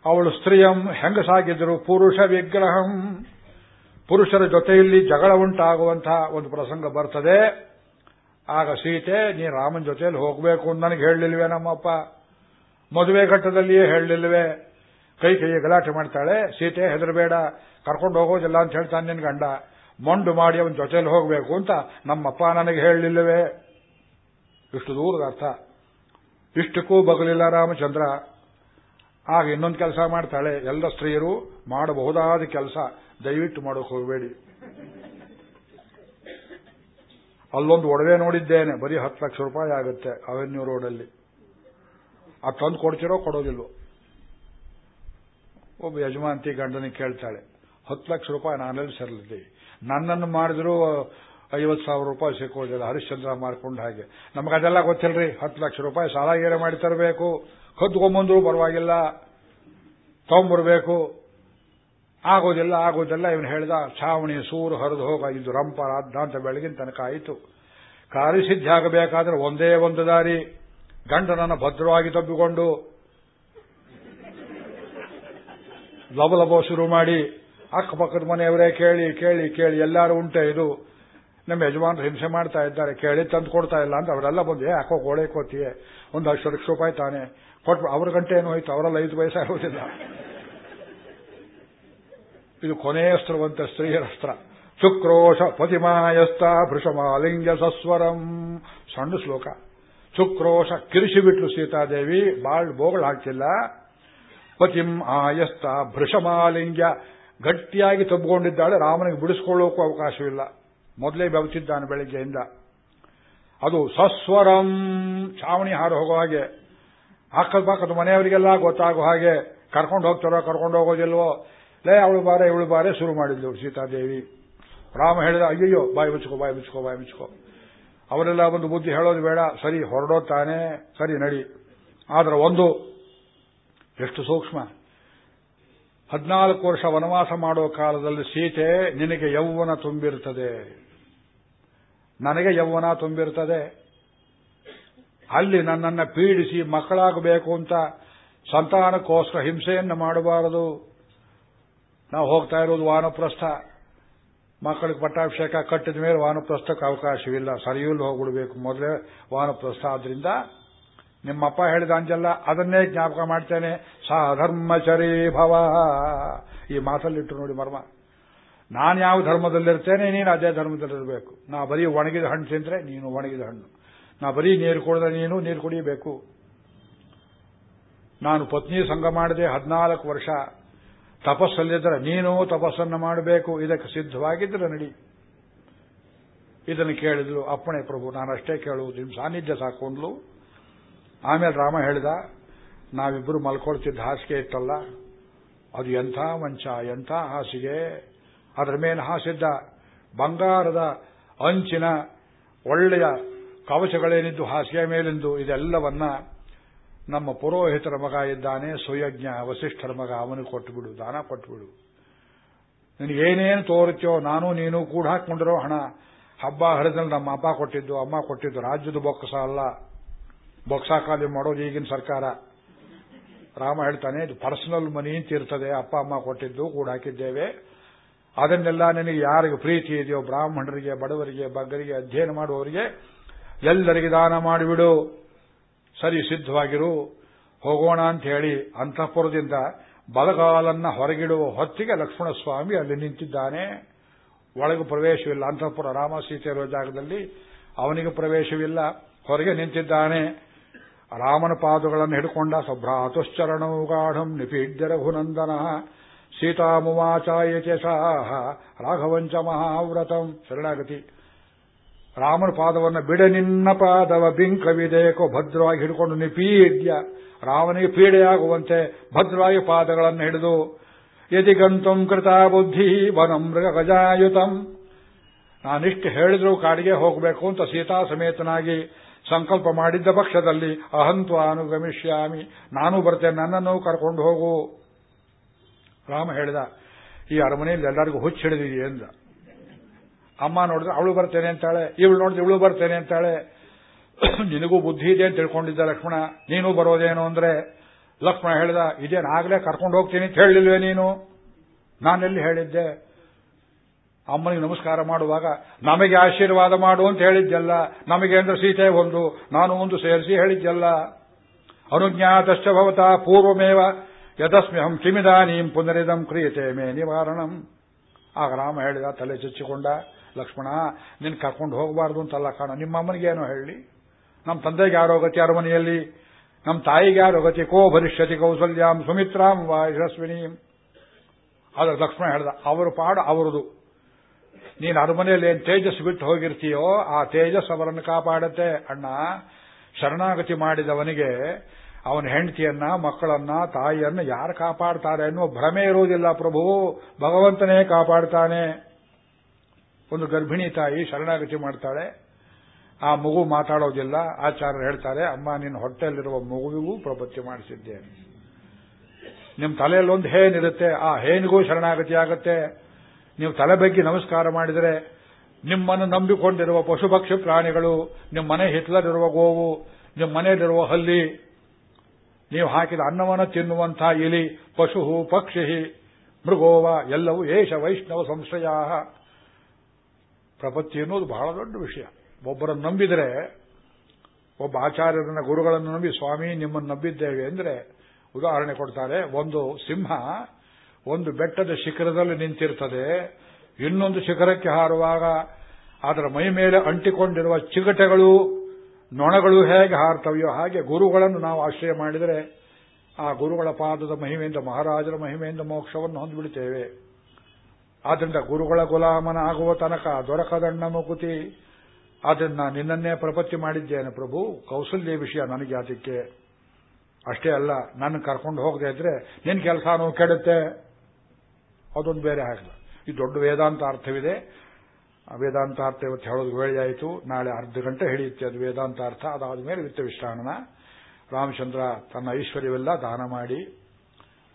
ಅವಳು ಸ್ತ್ರೀಯಂ ಹೆಂಗಸಾಗಿದ್ದರು ಪುರುಷ ವಿಗ್ರಹಂ. ಪುರುಷರ ಜೊತೆಯಲ್ಲಿ ಜಗಳ ಉಂಟಾಗುವಂತಹ ಒಂದು ಪ್ರಸಂಗ ಬರ್ತದೆ. ಆಗ ಸೀತೆ, ನೀ ರಾಮನ ಜೊತೆಯಲ್ಲಿ ಹೋಗಬೇಕು ಅಂತ ನನಗೆ ಹೇಳಲಿಲ್ವೇ ನಮ್ಮಪ್ಪ. ಮದುವೆ ಘಟ್ಟದಲ್ಲಿಯೇ ಹೇಳಲಿಲ್ವೇ. ಕೈ ಕೈಯ ಗಲಾಟೆ ಮಾಡ್ತಾಳೆ. ಸೀತೆ, ಹೆದರಬೇಡ, ಕರ್ಕೊಂಡು ಹೋಗೋದಿಲ್ಲ ಅಂತ ಹೇಳ್ತಾನೆ ನಿನ್ ಗಂಡ. ಮೊಂಡು ಮಾಡಿ ಅವನ ಜೊತೆಯಲ್ಲಿ ಹೋಗಬೇಕು ಅಂತ ನಮ್ಮಪ್ಪ ನನಗೆ ಹೇಳಲಿಲ್ಲವೇ ಇಷ್ಟು ದೂರದ ಅರ್ಥ. ಇಷ್ಟಕ್ಕೂ ಬಗಲಿಲ್ಲ ರಾಮಚಂದ್ರ. ಆಗ ಇನ್ನೊಂದು ಕೆಲಸ ಮಾಡ್ತಾಳೆ. ಎಲ್ಲ ಸ್ತ್ರೀಯರು ಮಾಡಬಹುದಾದ ಕೆಲಸ. ದಯವಿಟ್ಟು ಮಾಡೋಕೆ ಹೋಗಬೇಡಿ. ಅಲ್ಲೊಂದು ಒಡವೆ ನೋಡಿದ್ದೇನೆ. ಬರೀ ಹತ್ತು ಲಕ್ಷ ರೂಪಾಯಿ ಆಗುತ್ತೆ ಅವೆನ್ಯೂ ರೋಡಲ್ಲಿ ಅದು ತಂದು ಕೊಡ್ತಿರೋ ಕೊಡೋದಿಲ್ವೋ? ಒಬ್ಬ ಯಜಮಾಂತಿ ಗಂಡನಿಗೆ ಕೇಳ್ತಾಳೆ. ಹತ್ತು ಲಕ್ಷ ರೂಪಾಯಿ ನಾನೆಲ್ಲಿ ಸರಲಿದ್ದೆ ನನ್ನನ್ನು ಮಾಡಿದ್ರು ಐವತ್ತು ಸಾವಿರ ರೂಪಾಯಿ ಸಿಕ್ಕೋದಿಲ್ಲ. ಹರಿಶ್ಚಂದ್ರ ಮಾರ್ಕೊಂಡು ಹಾಗೆ. ನಮಗದೆಲ್ಲ ಗೊತ್ತಿಲ್ರಿ. ಹತ್ತು ಲಕ್ಷ ರೂಪಾಯಿ ಸಾಲ ಏರ ಮಾಡಿ ತರಬೇಕು. ಕದ್ಕೊಂಬಂದ್ರು ಪರವಾಗಿಲ್ಲ. ತಗೊಂಬರ್ಬೇಕು. ಆಗೋದಿಲ್ಲ ಆಗೋದಿಲ್ಲ ಇವನು ಹೇಳಿದ, ಛಾವಣಿ ಸೂರು ಹರಿದು ಇದು ರಂಪ ರಾದ್ದ ಅಂತ ಬೆಳಗಿನ ತನಕ ಆಯಿತು. ಕಾರ್ಯಸಿದ್ಧಿಯಾಗಬೇಕಾದ್ರೆ ಒಂದೇ ಒಂದು ದಾರಿ. ಗಂಡನನ್ನು ಭದ್ರವಾಗಿ ತಬ್ಬಿಕೊಂಡು ಲಬಲಬೋ ಶುರು ಮಾಡಿ, ಅಕ್ಕಪಕ್ಕದ ಮನೆಯವರೇ ಕೇಳಿ ಕೇಳಿ ಕೇಳಿ, ಎಲ್ಲರೂ ಉಂಟೆ ಇದು. ನಮ್ಮ ಯಜಮಾನರು ಹಿಂಸೆ ಮಾಡ್ತಾ ಇದ್ದಾರೆ, ಕೇಳಿ ತಂದು ಕೊಡ್ತಾ ಇಲ್ಲ ಅಂತ ಅವರೆಲ್ಲ ಬಂದು ಯಾಕೋ ಗೋಳೆ ಕೋತಿಯೇ, ಒಂದು ಅಷ್ಟು ಲಕ್ಷ ರೂಪಾಯಿ ತಾನೆ ಕೊಟ್ಟು ಅವ್ರ ಗಂಟೆ ಏನು ಹೋಯ್ತು? ಅವರೆಲ್ಲ ಐದು ವಯಸ್ಸಾಗೋದಿಲ್ಲ ಇದು ಕೊನೆಯ ಅಸ್ತ್ರವಂತ ಸ್ತ್ರೀಯರ ಅಸ್ತ್ರ. ಶುಕ್ರೋಶ ಪತಿಮಾಯಸ್ತ ಭೃಷಮಾಲಿಂಗ ಸಸ್ವರಂ. ಸಣ್ಣ ಶ್ಲೋಕ. ಶುಕ್ರೋಶ ಕಿರಿಸಿಬಿಟ್ಲು ಸೀತಾದೇವಿ, ಬಾಳ್ ಬೋಗಳು ಹಾಕ್ತಿಲ್ಲ. ಪತಿಂ ಆಯಸ್ತ ಭೃಷಮಾಲಿಂಗ ಗಟ್ಟಿಯಾಗಿ ತಬ್ಬಿಕೊಂಡಿದ್ದಾಳೆ ರಾಮನಿಗೆ ಬಿಡಿಸ್ಕೊಳ್ಳೋಕ್ಕೂ ಅವಕಾಶವಿಲ್ಲ. ಮೊದಲೇ ಬೆವಚಿದ್ದಾನೆ ಬೆಳಿಗ್ಗೆಯಿಂದ. ಅದು ಸಸ್ವರಂ. ಛಾವಣಿ ಹಾರು ಹೋಗೋ ಹಾಗೆ. ಅಕ್ಕದ ಪಕ್ಕದ ಮನೆಯವರಿಗೆಲ್ಲ ಗೊತ್ತಾಗೋ ಹಾಗೆ ಕರ್ಕೊಂಡು ಹೋಗ್ತಾರೋ, ಕರ್ಕೊಂಡು ಹೋಗೋದಿಲ್ವೋ? ಲೇ, ಅವಳು ಬಾರೆ, ಇವಳು ಬಾರೆ ಶುರು ಮಾಡಿದ್ಲು ಸೀತಾದೇವಿ. ರಾಮ ಹೇಳಿದ, ಅಯ್ಯಯ್ಯೋ, ಬಾಯಿ ಮುಚ್ಕೋ ಬಾಯಿ ಮುಚ್ಕೋ ಬಾಯಿ ಮುಚ್ಕೋ. ಅವರೆಲ್ಲ ಒಂದು ಬುದ್ಧಿ ಹೇಳೋದು ಬೇಡ. ಸರಿ ಹೊರಡೋ ತಾನೆ. ಸರಿ, ನಡಿ. ಆದ್ರೆ ಒಂದು, ಎಷ್ಟು ಸೂಕ್ಷ್ಮ. ಹದಿನಾಲ್ಕು ವರ್ಷ ವನವಾಸ ಮಾಡೋ ಕಾಲದಲ್ಲಿ ಸೀತೆ ನಿನಗೆ ಯೌವನ ತುಂಬಿರುತ್ತದೆ ನನಗೆ ಯೌವನ ತುಂಬಿರುತ್ತದೆ. ಅಲ್ಲಿ ನನ್ನನ್ನು ಪೀಡಿಸಿ ಮಕ್ಕಳಾಗಬೇಕು ಅಂತ ಸಂತಾನಕ್ಕೋಸ್ಕರ ಹಿಂಸೆಯನ್ನು ಮಾಡಬಾರದು. ನಾವು ಹೋಗ್ತಾ ಇರೋದು ವಾನಪ್ರಸ್ಥ. ಮಕ್ಕಳಿಗೆ ಪಟ್ಟಾಭಿಷೇಕ ಕಟ್ಟಿದ ಮೇಲೆ ವಾನಪ್ರಸ್ಥಕ್ಕೆ ಅವಕಾಶವಿಲ್ಲ. ಸರಿಯಲ್ಲಿ ಹೋಗ್ಬಿಡಬೇಕು. ಮೊದಲೇ ವಾನಪ್ರಸ್ಥ ಆದ್ರಿಂದ ನಿಮ್ಮಪ್ಪ ಹೇಳಿದ ಅಂಜಲ್ಲ, ಅದನ್ನೇ ಜ್ಞಾಪಕ ಮಾಡ್ತೇನೆ. ಸಾಧರ್ಮಚರಿ ಭವ ಈ ಮಾತಲ್ಲಿಟ್ಟು ನೋಡಿ ಮರ್ಮ. ನಾನು ಯಾವ ಧರ್ಮದಲ್ಲಿರ್ತೇನೆ, ನೀನು ಅದೇ ಧರ್ಮದಲ್ಲಿರಬೇಕು. ನಾ ಬರೀ ಒಣಗಿದ ಹಣ್ಣು ತಿಂದ್ರೆ ನೀನು ಒಣಗಿದ ಹಣ್ಣು. ನಾ ಬರೀ ನೀರು ಕುಡಿದ್ರೆ ನೀನು ನೀರು ಕುಡಿಯಬೇಕು ನಾನು ಪತ್ನಿ ಸಂಘ ಮಾಡಿದೆ ಹದಿನಾಲ್ಕು ವರ್ಷ. ತಪಸ್ಸಲ್ಲಿದ್ದರೆ ನೀನು ತಪಸ್ಸನ್ನು ಮಾಡಬೇಕು. ಇದಕ್ಕೆ ಸಿದ್ಧವಾಗಿದ್ದರೆ ನಡಿ. ಇದನ್ನು ಕೇಳಿದ್ಲು, ಅಪ್ಪಣೆ ಪ್ರಭು, ನಾನು ಅಷ್ಟೇ ಕೇಳುವುದು. ನಿಮ್ಮ ಸಾನ್ನಿಧ್ಯ ಸಾಕೊಂಡ್ಲು. ಆಮೇಲೆ ರಾಮ ಹೇಳಿದ, ನಾವಿಬ್ಬರು ಮಲ್ಕೊಳ್ತಿದ್ದ ಹಾಸಿಗೆ ಇತ್ತಲ್ಲ. ಅದು ಎಂಥ ಮಂಚ ಎಂಥ ಹಾಸಿಗೆ. ಅದರ ಮೇಲೆ ಹಾಸಿದ್ದ ಬಂಗಾರದ ಅಂಚಿನ ಒಳ್ಳೆಯ ಕವಚಗಳೇನಿದ್ದು ಹಾಸಿಗೆ ಮೇಲಿಂದು ಇದೆಲ್ಲವನ್ನ ನಮ್ಮ ಪುರೋಹಿತರ ಮಗ ಇದ್ದಾನೆ ಸುಯಜ್ಞ ವಸಿಷ್ಠರ ಮಗ, ಅವನಿಗೆ ಕೊಟ್ಟುಬಿಡು, ದಾನ ಕೊಟ್ಟುಬಿಡು. ನಿನಗೇನೇನು ತೋರುತ್ತೋ ನಾನು ನೀನು ಕೂಡ ಹಾಕೊಂಡಿರೋ ಹಣ. ಹಬ್ಬ ಹರಿದಲ್ಲಿ ನಮ್ಮ ಅಪ್ಪ ಕೊಟ್ಟಿದ್ದು, ಅಮ್ಮ ಕೊಟ್ಟಿದ್ದು, ರಾಜ್ಯದ ಬೊಕ್ಕಸ ಅಲ್ಲ. ಬೊಕ್ಸ ಖಾಲಿ ಮಾಡೋದು ಈಗಿನ ಸರ್ಕಾರ. ರಾಮ ಹೇಳ್ತಾನೆ, ಇದು ಪರ್ಸನಲ್ ಮನಿ ಅಂತ ಇರ್ತದೆ. ಅಪ್ಪ, ಅಮ್ಮ ಕೊಟ್ಟಿದ್ದು ಕೂಡ ಹಾಕಿದ್ದೇವೆ. ಅದನ್ನೆಲ್ಲ ನಿನಗೆ ಯಾರಿಗೆ ಪ್ರೀತಿ ಇದೆಯೋ ಬ್ರಾಹ್ಮಣರಿಗೆ, ಬಡವರಿಗೆ, ಬಗ್ಗರಿಗೆ, ಅಧ್ಯಯನ ಮಾಡುವವರಿಗೆ ಎಲ್ಲರಿಗೆ ದಾನ ಮಾಡಿಬಿಡು. ಸರಿ, ಸಿದ್ಧವಾಗಿರು. ಹೋಗೋಣ ಅಂತ ಹೇಳಿ ಅಂತಃಪುರದಿಂದ ಬಲಗಾಲನ್ನ ಹೊರಗಿಡುವ ಹೊತ್ತಿಗೆ ಲಕ್ಷ್ಮಣ ಸ್ವಾಮಿ ಅಲ್ಲಿ ನಿಂತಿದ್ದಾನೆ. ಒಳಗೆ ಪ್ರವೇಶವಿಲ್ಲ. ಅಂತಃಪುರ ರಾಮ ಸೀತೆ ಇರುವ ಜಾಗದಲ್ಲಿ ಅವನಿಗೆ ಪ್ರವೇಶವಿಲ್ಲ. ಹೊರಗೆ ನಿಂತಿದ್ದಾನೆ. ರಾಮನ ಪಾದಗಳನ್ನು ಹಿಡ್ಕೊಂಡ ಸಭ್ರಾತುಶ್ಚರಣವು ಗಾಢಂ ನಿಪೀಡ್ಯ ರಘುನಂದನ ಸೀತಾಮುವಾಚಾಯಚ ಚಾಹ ರಾಘವಂಚ ಮಹಾವ್ರತಂ ಶರಣಾಗತಿ ರಾಮನ ಪಾದವನ್ನು ಬಿಡ ನಿನ್ನ ಪಾದವ ಬಿಂಕವಿದೇಕೋ ಭದ್ರವಾಗಿ ಹಿಡ್ಕೊಂಡು ನಿಪೀಡ್ಯ ರಾಮನಿಗೆ ಪೀಡೆಯಾಗುವಂತೆ ಭದ್ರವಾಗಿ ಪಾದಗಳನ್ನು ಹಿಡಿದು ಯದಿಗಂತಂ ಕೃತ ಬುದ್ಧಿ ವನಂ ಮೃಗ ಗಜಾಯುತಂ. ನಾನಿಷ್ಟು ಹೇಳಿದ್ರು ಕಾಡಿಗೆ ಹೋಗಬೇಕು ಅಂತ ಸೀತಾ ಸಮೇತನಾಗಿ ಸಂಕಲ್ಪ ಮಾಡಿದ್ದ ಪಕ್ಷದಲ್ಲಿ ಅಹಂತ್ವ ಅನುಗಮಿಷ್ಯಾಮಿ ನಾನು ಬರ್ತೇನೆ, ನನ್ನನ್ನು ಕರ್ಕೊಂಡು ಹೋಗು. ರಾಮ ಹೇಳಿದ, ಈ ಅರಮನೆಯಲ್ಲಿ ಎಲ್ಲರಿಗೂ ಹುಚ್ಚಿಡಿದಿದೆ ಎಂದ. ಅಮ್ಮ ನೋಡಿದ್ರೆ, ಅವಳು ಬರ್ತೇನೆ ಅಂತಾಳೆ. ಇವಳು ನೋಡಿದ್ರೆ ಇವಳು ಬರ್ತೇನೆ ಅಂತಾಳೆ. (clears throat) ನಿನಗೂ ಬುದ್ಧಿ ಇದೆ ಅಂತ ತಿಳ್ಕೊಂಡಿದ್ದ ಲಕ್ಷ್ಮಣ. ನೀನು ಬರೋದೇನು ಅಂದ್ರೆ? ಲಕ್ಷ್ಮಣ ಹೇಳಿದ, ಇದೇನು ಆಗ್ಲೇ ಕರ್ಕೊಂಡು ಹೋಗ್ತೀನಿ ಅಂತ ಹೇಳಿಲ್ವೇ ನೀನು? ನಾನೆಲ್ಲಿ ಹೇಳಿದ್ದೆ? ಅಮ್ಮನಿಗೆ ನಮಸ್ಕಾರ ಮಾಡುವಾಗ, ನಮಗೆ ಆಶೀರ್ವಾದ ಮಾಡು ಅಂತ ಹೇಳಿದ್ದೆಲ್ಲ ನಮಗೆ ಅಂದ್ರೆ ಸೀತೆ ಒಂದು. ನಾನು ಒಂದು ಸೇರಿಸಿ ಹೇಳಿದ್ದೆಲ್ಲ ಅನುಜ್ಞಾತಶ್ಚ ಭವತ ಪೂರ್ವಮೇವ ಯದಸ್ಮ್ಯಹಂ ಕಿಮಿದಾನೀಂ ಪುನರಿದಂ ಕ್ರಿಯತೆ ಮೇ ನಿವಾರಣಂ. ಆಗ ರಾಮ ಹೇಳಿದ, ತಲೆ ಚುಚ್ಚಿಕೊಂಡ, ಲಕ್ಷ್ಮಣ, ನಿನ್ ಕರ್ಕೊಂಡು ಹೋಗಬಾರ್ದು ಅಂತಲ್ಲ ಕಾಣ ನಿಮ್ಮ ಏನೋ ಹೇಳಿ. ನಮ್ಮ ತಂದೆಗೆ ಯಾರೋ ಗತಿ ಅರಮನೆಯಲ್ಲಿ, ನಮ್ಮ ತಾಯಿಗೆ ಯಾರೋ ಗತಿ, ಕೋ ಭರಿಷ್ಯತಿ ಕೌಸಲ್ಯಾಂ ಸುಮಿತ್ರಾಂ ವಾ ಯಶಸ್ವಿನೀಂ. ಆದ್ರೆ ಲಕ್ಷ್ಮಣ ಹೇಳ್ದ, ಅವರು ಪಾಡು ಅವರದು. ನೀನು ಅರಮನೆಯಲ್ಲಿ ಏನು ತೇಜಸ್ ಬಿಟ್ಟು ಹೋಗಿರ್ತೀಯೋ, ಆ ತೇಜಸ್ ಅವರನ್ನು ಕಾಪಾಡತ್ತೆ. ಅಣ್ಣ, ಶರಣಾಗತಿ ಮಾಡಿದವನಿಗೆ ಅವನ ಹೆಂಡತಿಯನ್ನ, ಮಕ್ಕಳನ್ನ, ತಾಯಿಯನ್ನ ಯಾರು ಕಾಪಾಡ್ತಾರೆ ಅನ್ನುವ ಭ್ರಮೆ ಇರುವುದಿಲ್ಲ ಪ್ರಭು. ಭಗವಂತನೇ ಕಾಪಾಡ್ತಾನೆ. ಒಂದು ಗರ್ಭಿಣಿ ತಾಯಿ ಶರಣಾಗತಿ ಮಾಡ್ತಾಳೆ. ಆ ಮಗು ಮಾತಾಡೋದಿಲ್ಲ. ಆಚಾರ್ಯರು ಹೇಳ್ತಾರೆ, ಅಮ್ಮ, ನಿನ್ನ ಹೊಟ್ಟೆಯಲ್ಲಿರುವ ಮಗುವಿಗೂ ಪ್ರಪತ್ತಿ ಮಾಡಿಸಿದ್ದೇನೆ. ನಿಮ್ಮ ತಲೆಯಲ್ಲಿ ಒಂದು ಹೇನಿರುತ್ತೆ ಆ ಹೇನಿಗೂ ಶರಣಾಗತಿ ಆಗುತ್ತೆ. ನೀವು ತಲೆ ಬಗ್ಗೆ ನಮಸ್ಕಾರ ಮಾಡಿದರೆ ನಿಮ್ಮನ್ನು ನಂಬಿಕೊಂಡಿರುವ ಪಶು ಪಕ್ಷಿ ಪ್ರಾಣಿಗಳು ನಿಮ್ಮ ಮನೆ ಹಿತ್ಲರಿರುವ ಗೋವು ನಿಮ್ಮ ಮನೆಯಲ್ಲಿರುವ ಹಲ್ಲಿ ನೀವು ಹಾಕಿದ ಅನ್ನವನ್ನು ತಿನ್ನುವಂಥ ಇಲಿ ಪಶು ಪಕ್ಷಿ ಮೃಗೋವ, ಎಲ್ಲವೂ ಏಷ ವೈಷ್ಣವ ಸಂಶಯ ಪ್ರಪತ್ತಿ ಅನ್ನೋದು ಬಹಳ ದೊಡ್ಡ ವಿಷಯ. ಒಬ್ಬರನ್ನು ನಂಬಿದರೆ, ಒಬ್ಬ ಆಚಾರ್ಯರನ್ನ, ಗುರುಗಳನ್ನು ನಂಬಿ, ಸ್ವಾಮಿ, ನಿಮ್ಮನ್ನು ನಂಬಿದ್ದೇವೆ ಅಂದರೆ, ಉದಾಹರಣೆ ಕೊಡ್ತಾರೆ, ಒಂದು ಸಿಂಹ ಒಂದು ಬೆಟ್ಟದ ಶಿಖರದಲ್ಲಿ ನಿಂತಿರ್ತದೆ. ಇನ್ನೊಂದು ಶಿಖರಕ್ಕೆ ಹಾರುವಾಗ ಅದರ ಮೈ ಮೇಲೆ ಅಂಟಿಕೊಂಡಿರುವ ಚಿಗಟೆಗಳು ನೊಣಗಳು ಹೇಗೆ ಹಾರ್ತವೆಯೋ ಹಾಗೆ ಗುರುಗಳನ್ನು ನಾವು ಆಶ್ರಯ ಮಾಡಿದರೆ ಆ ಗುರುಗಳ ಪಾದದ ಮಹಿಮೆಯಿಂದ ಮಹಾರಾಜರ ಮಹಿಮೆಯಿಂದ ಮೋಕ್ಷವನ್ನು ಹೊಂದಿಬಿಡುತ್ತೇವೆ ಆದ್ದರಿಂದ ಗುರುಗಳ ಗುಲಾಮನ ಆಗುವ ತನಕ ದೊರಕದಣ್ಣ ಮುಕುತಿ, ಅದನ್ನು ನಿನ್ನನ್ನೇ ಪ್ರಪತ್ತಿ ಮಾಡಿದ್ದೇನೆ ಪ್ರಭು. ಕೌಸಲ್ಯ ವಿಷಯ ನನಗೆ ಅದಕ್ಕೆ ಅಷ್ಟೇ ಅಲ್ಲ ನನ್ನ ಕರ್ಕೊಂಡು ಹೋಗದೆ ಇದ್ರೆ ನಿನ್ನ ನೋವು ಕೆಡುತ್ತೆ. ಅದೊಂದು ಬೇರೆ ಆಗಲ್ಲ ಈ ದೊಡ್ಡ ವೇದಾಂತ ಅರ್ಥವಿದೆ. ವೇದಾಂತ ಅರ್ಥ ಇವತ್ತು ಹೇಳೋದು ವೇಳೆಯಾಯಿತು ನಾಳೆ ಅರ್ಧ ಗಂಟೆ ಹಿಡಿಯುತ್ತೆ ಅದು ವೇದಾಂತ ಅರ್ಥ ಅದಾದ ಮೇಲೆ ವಿತ್ತ ವಿಶ್ರಾಣನ ರಾಮಚಂದ್ರ ತನ್ನ ಐಶ್ವರ್ಯವೆಲ್ಲ ದಾನ ಮಾಡಿ,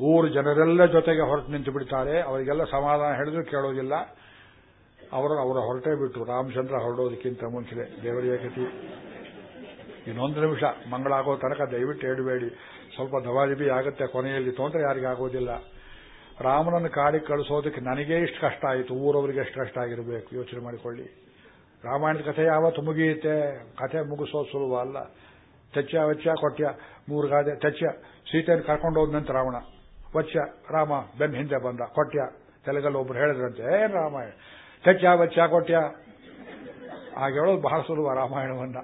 ಊರು ಜನರೆಲ್ಲ ಜೊತೆಗೆ ಹೊರಟು ನಿಂತು ಬಿಡ್ತಾರೆ. ಅವರಿಗೆಲ್ಲ ಸಮಾಧಾನ ಹೇಳಿದ್ರು, ಕೇಳೋದಿಲ್ಲ. ಅವರು ಅವರ ಹೊರಟೇ ಬಿಟ್ಟು ರಾಮಚಂದ್ರ ಹೊರಡೋದಕ್ಕಿಂತ ಮುಂಚೆ ದೇವರಿಯ ಕತಿ ಇನ್ನೊಂದು ನಿಮಿಷ. ಮಂಗಳಾಗೋ ತನಕ ದಯವಿಟ್ಟು ಹೇಳಬೇಡಿ. ಸ್ವಲ್ಪ ದವಾಲಿಬಿ ಆಗುತ್ತೆ, ಕೊನೆಯಲ್ಲಿ ತೊಂದರೆ ಯಾರಿಗಾಗೋದಿಲ್ಲ. ರಾಮನನ್ನು ಕಾಡಿ ಕಳಿಸೋದಕ್ಕೆ ನನಗೇ ಇಷ್ಟು ಕಷ್ಟ ಆಯಿತು, ಊರವರಿಗೆ ಎಷ್ಟು ಕಷ್ಟ ಆಗಿರಬೇಕು, ಯೋಚನೆ ಮಾಡಿಕೊಳ್ಳಿ. ರಾಮಾಯಣದ ಕಥೆ ಯಾವತ್ತು ಮುಗಿಯುತ್ತೆ? ಕಥೆ ಮುಗಿಸೋದು ಸುಲಭ ಅಲ್ಲ. ತೆಚ್ಚ ವಚ್ಚ ಕೊಟ್ಯ, ಮೂರು ಗಾದೆ ತೆಚ್ಚ ಸೀತೆಯನ್ನು ಕರ್ಕೊಂಡು ಹೋದ ನಂತರ ರಾವಣ ವಚ್ಚ ರಾಮ ಬೆನ್ ಹಿಂದೆ ಬಂದ, ಕೊಟ್ಯ. ತೆಲಗಲ್ಲಿ ಒಬ್ರು ಹೇಳಿದ್ರಂತೆ, ಏನ್ ರಾಮಾಯಣ? ತೆಚ್ಚ ವಚ್ಚ ಕೊಟ್ಯ? ಹಾಗೆ ಹೇಳೋದು ಬಹಳ ಸುಲಭ ರಾಮಾಯಣವನ್ನ.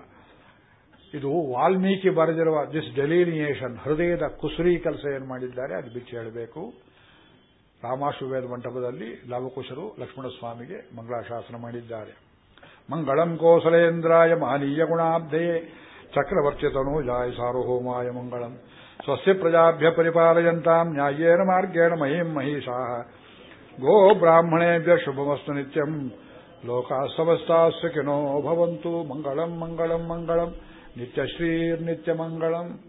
ಇದು ವಾಲ್ಮೀಕಿ ಬರೆದಿರುವ ದಿಸ್ ಡೆಲಿನಿಯೇಷನ್ ಹೃದಯದ ಕುಸುರಿ ಕೆಲಸ ಏನು ಮಾಡಿದ್ದಾರೆ, ಅದು ಬಿಚ್ಚಿ ಹೇಳಬೇಕು. ರಾಮಾಶ್ವವೇದ ಮಂಟಪದಲ್ಲಿ ಲವಕುಶರು ಲಕ್ಷ್ಮಣಸ್ವಾಮಿಗೆ ಮಂಗಳಾಶಾಸನ ಮಾಡಿದ್ದಾರೆ. ಮಂಗಳಂ ಕೋಸಲೇಂದ್ರಾಯ ಮಾನೀಯ ಗುಣಾಬ್ಧಯೇ ಚಕ್ರವರ್ತಿತನು ಜಾಯ ಸಾರ್ವಭೌಮಾಯ ಮಂಗಳಂ. ಸ್ವಸ್ಯ ಪ್ರಜಾಭ್ಯ ಪರಿಪಾಲಯಂತಾಂ ನ್ಯಾಯೇನ ಮಾರ್ಗೇಣ ಮಹಿಂ ಮಹಿಷಾ ಗೋ ಬ್ರಾಹ್ಮಣೇಭ್ಯ ಶುಭಮಸ್ತು ನಿತ್ಯಂ. ಲೋಕಾ ಸಮಸ್ತಾಸ್ಯ ಕಿನೋ ಭವಂತು. ಮಂಗಳಂ ಮಂಗಳಂ ಮಂಗಳಂ. ನಿತ್ಯಶ್ರೀರ್ನಿತ್ಯಮಂಗಳಂ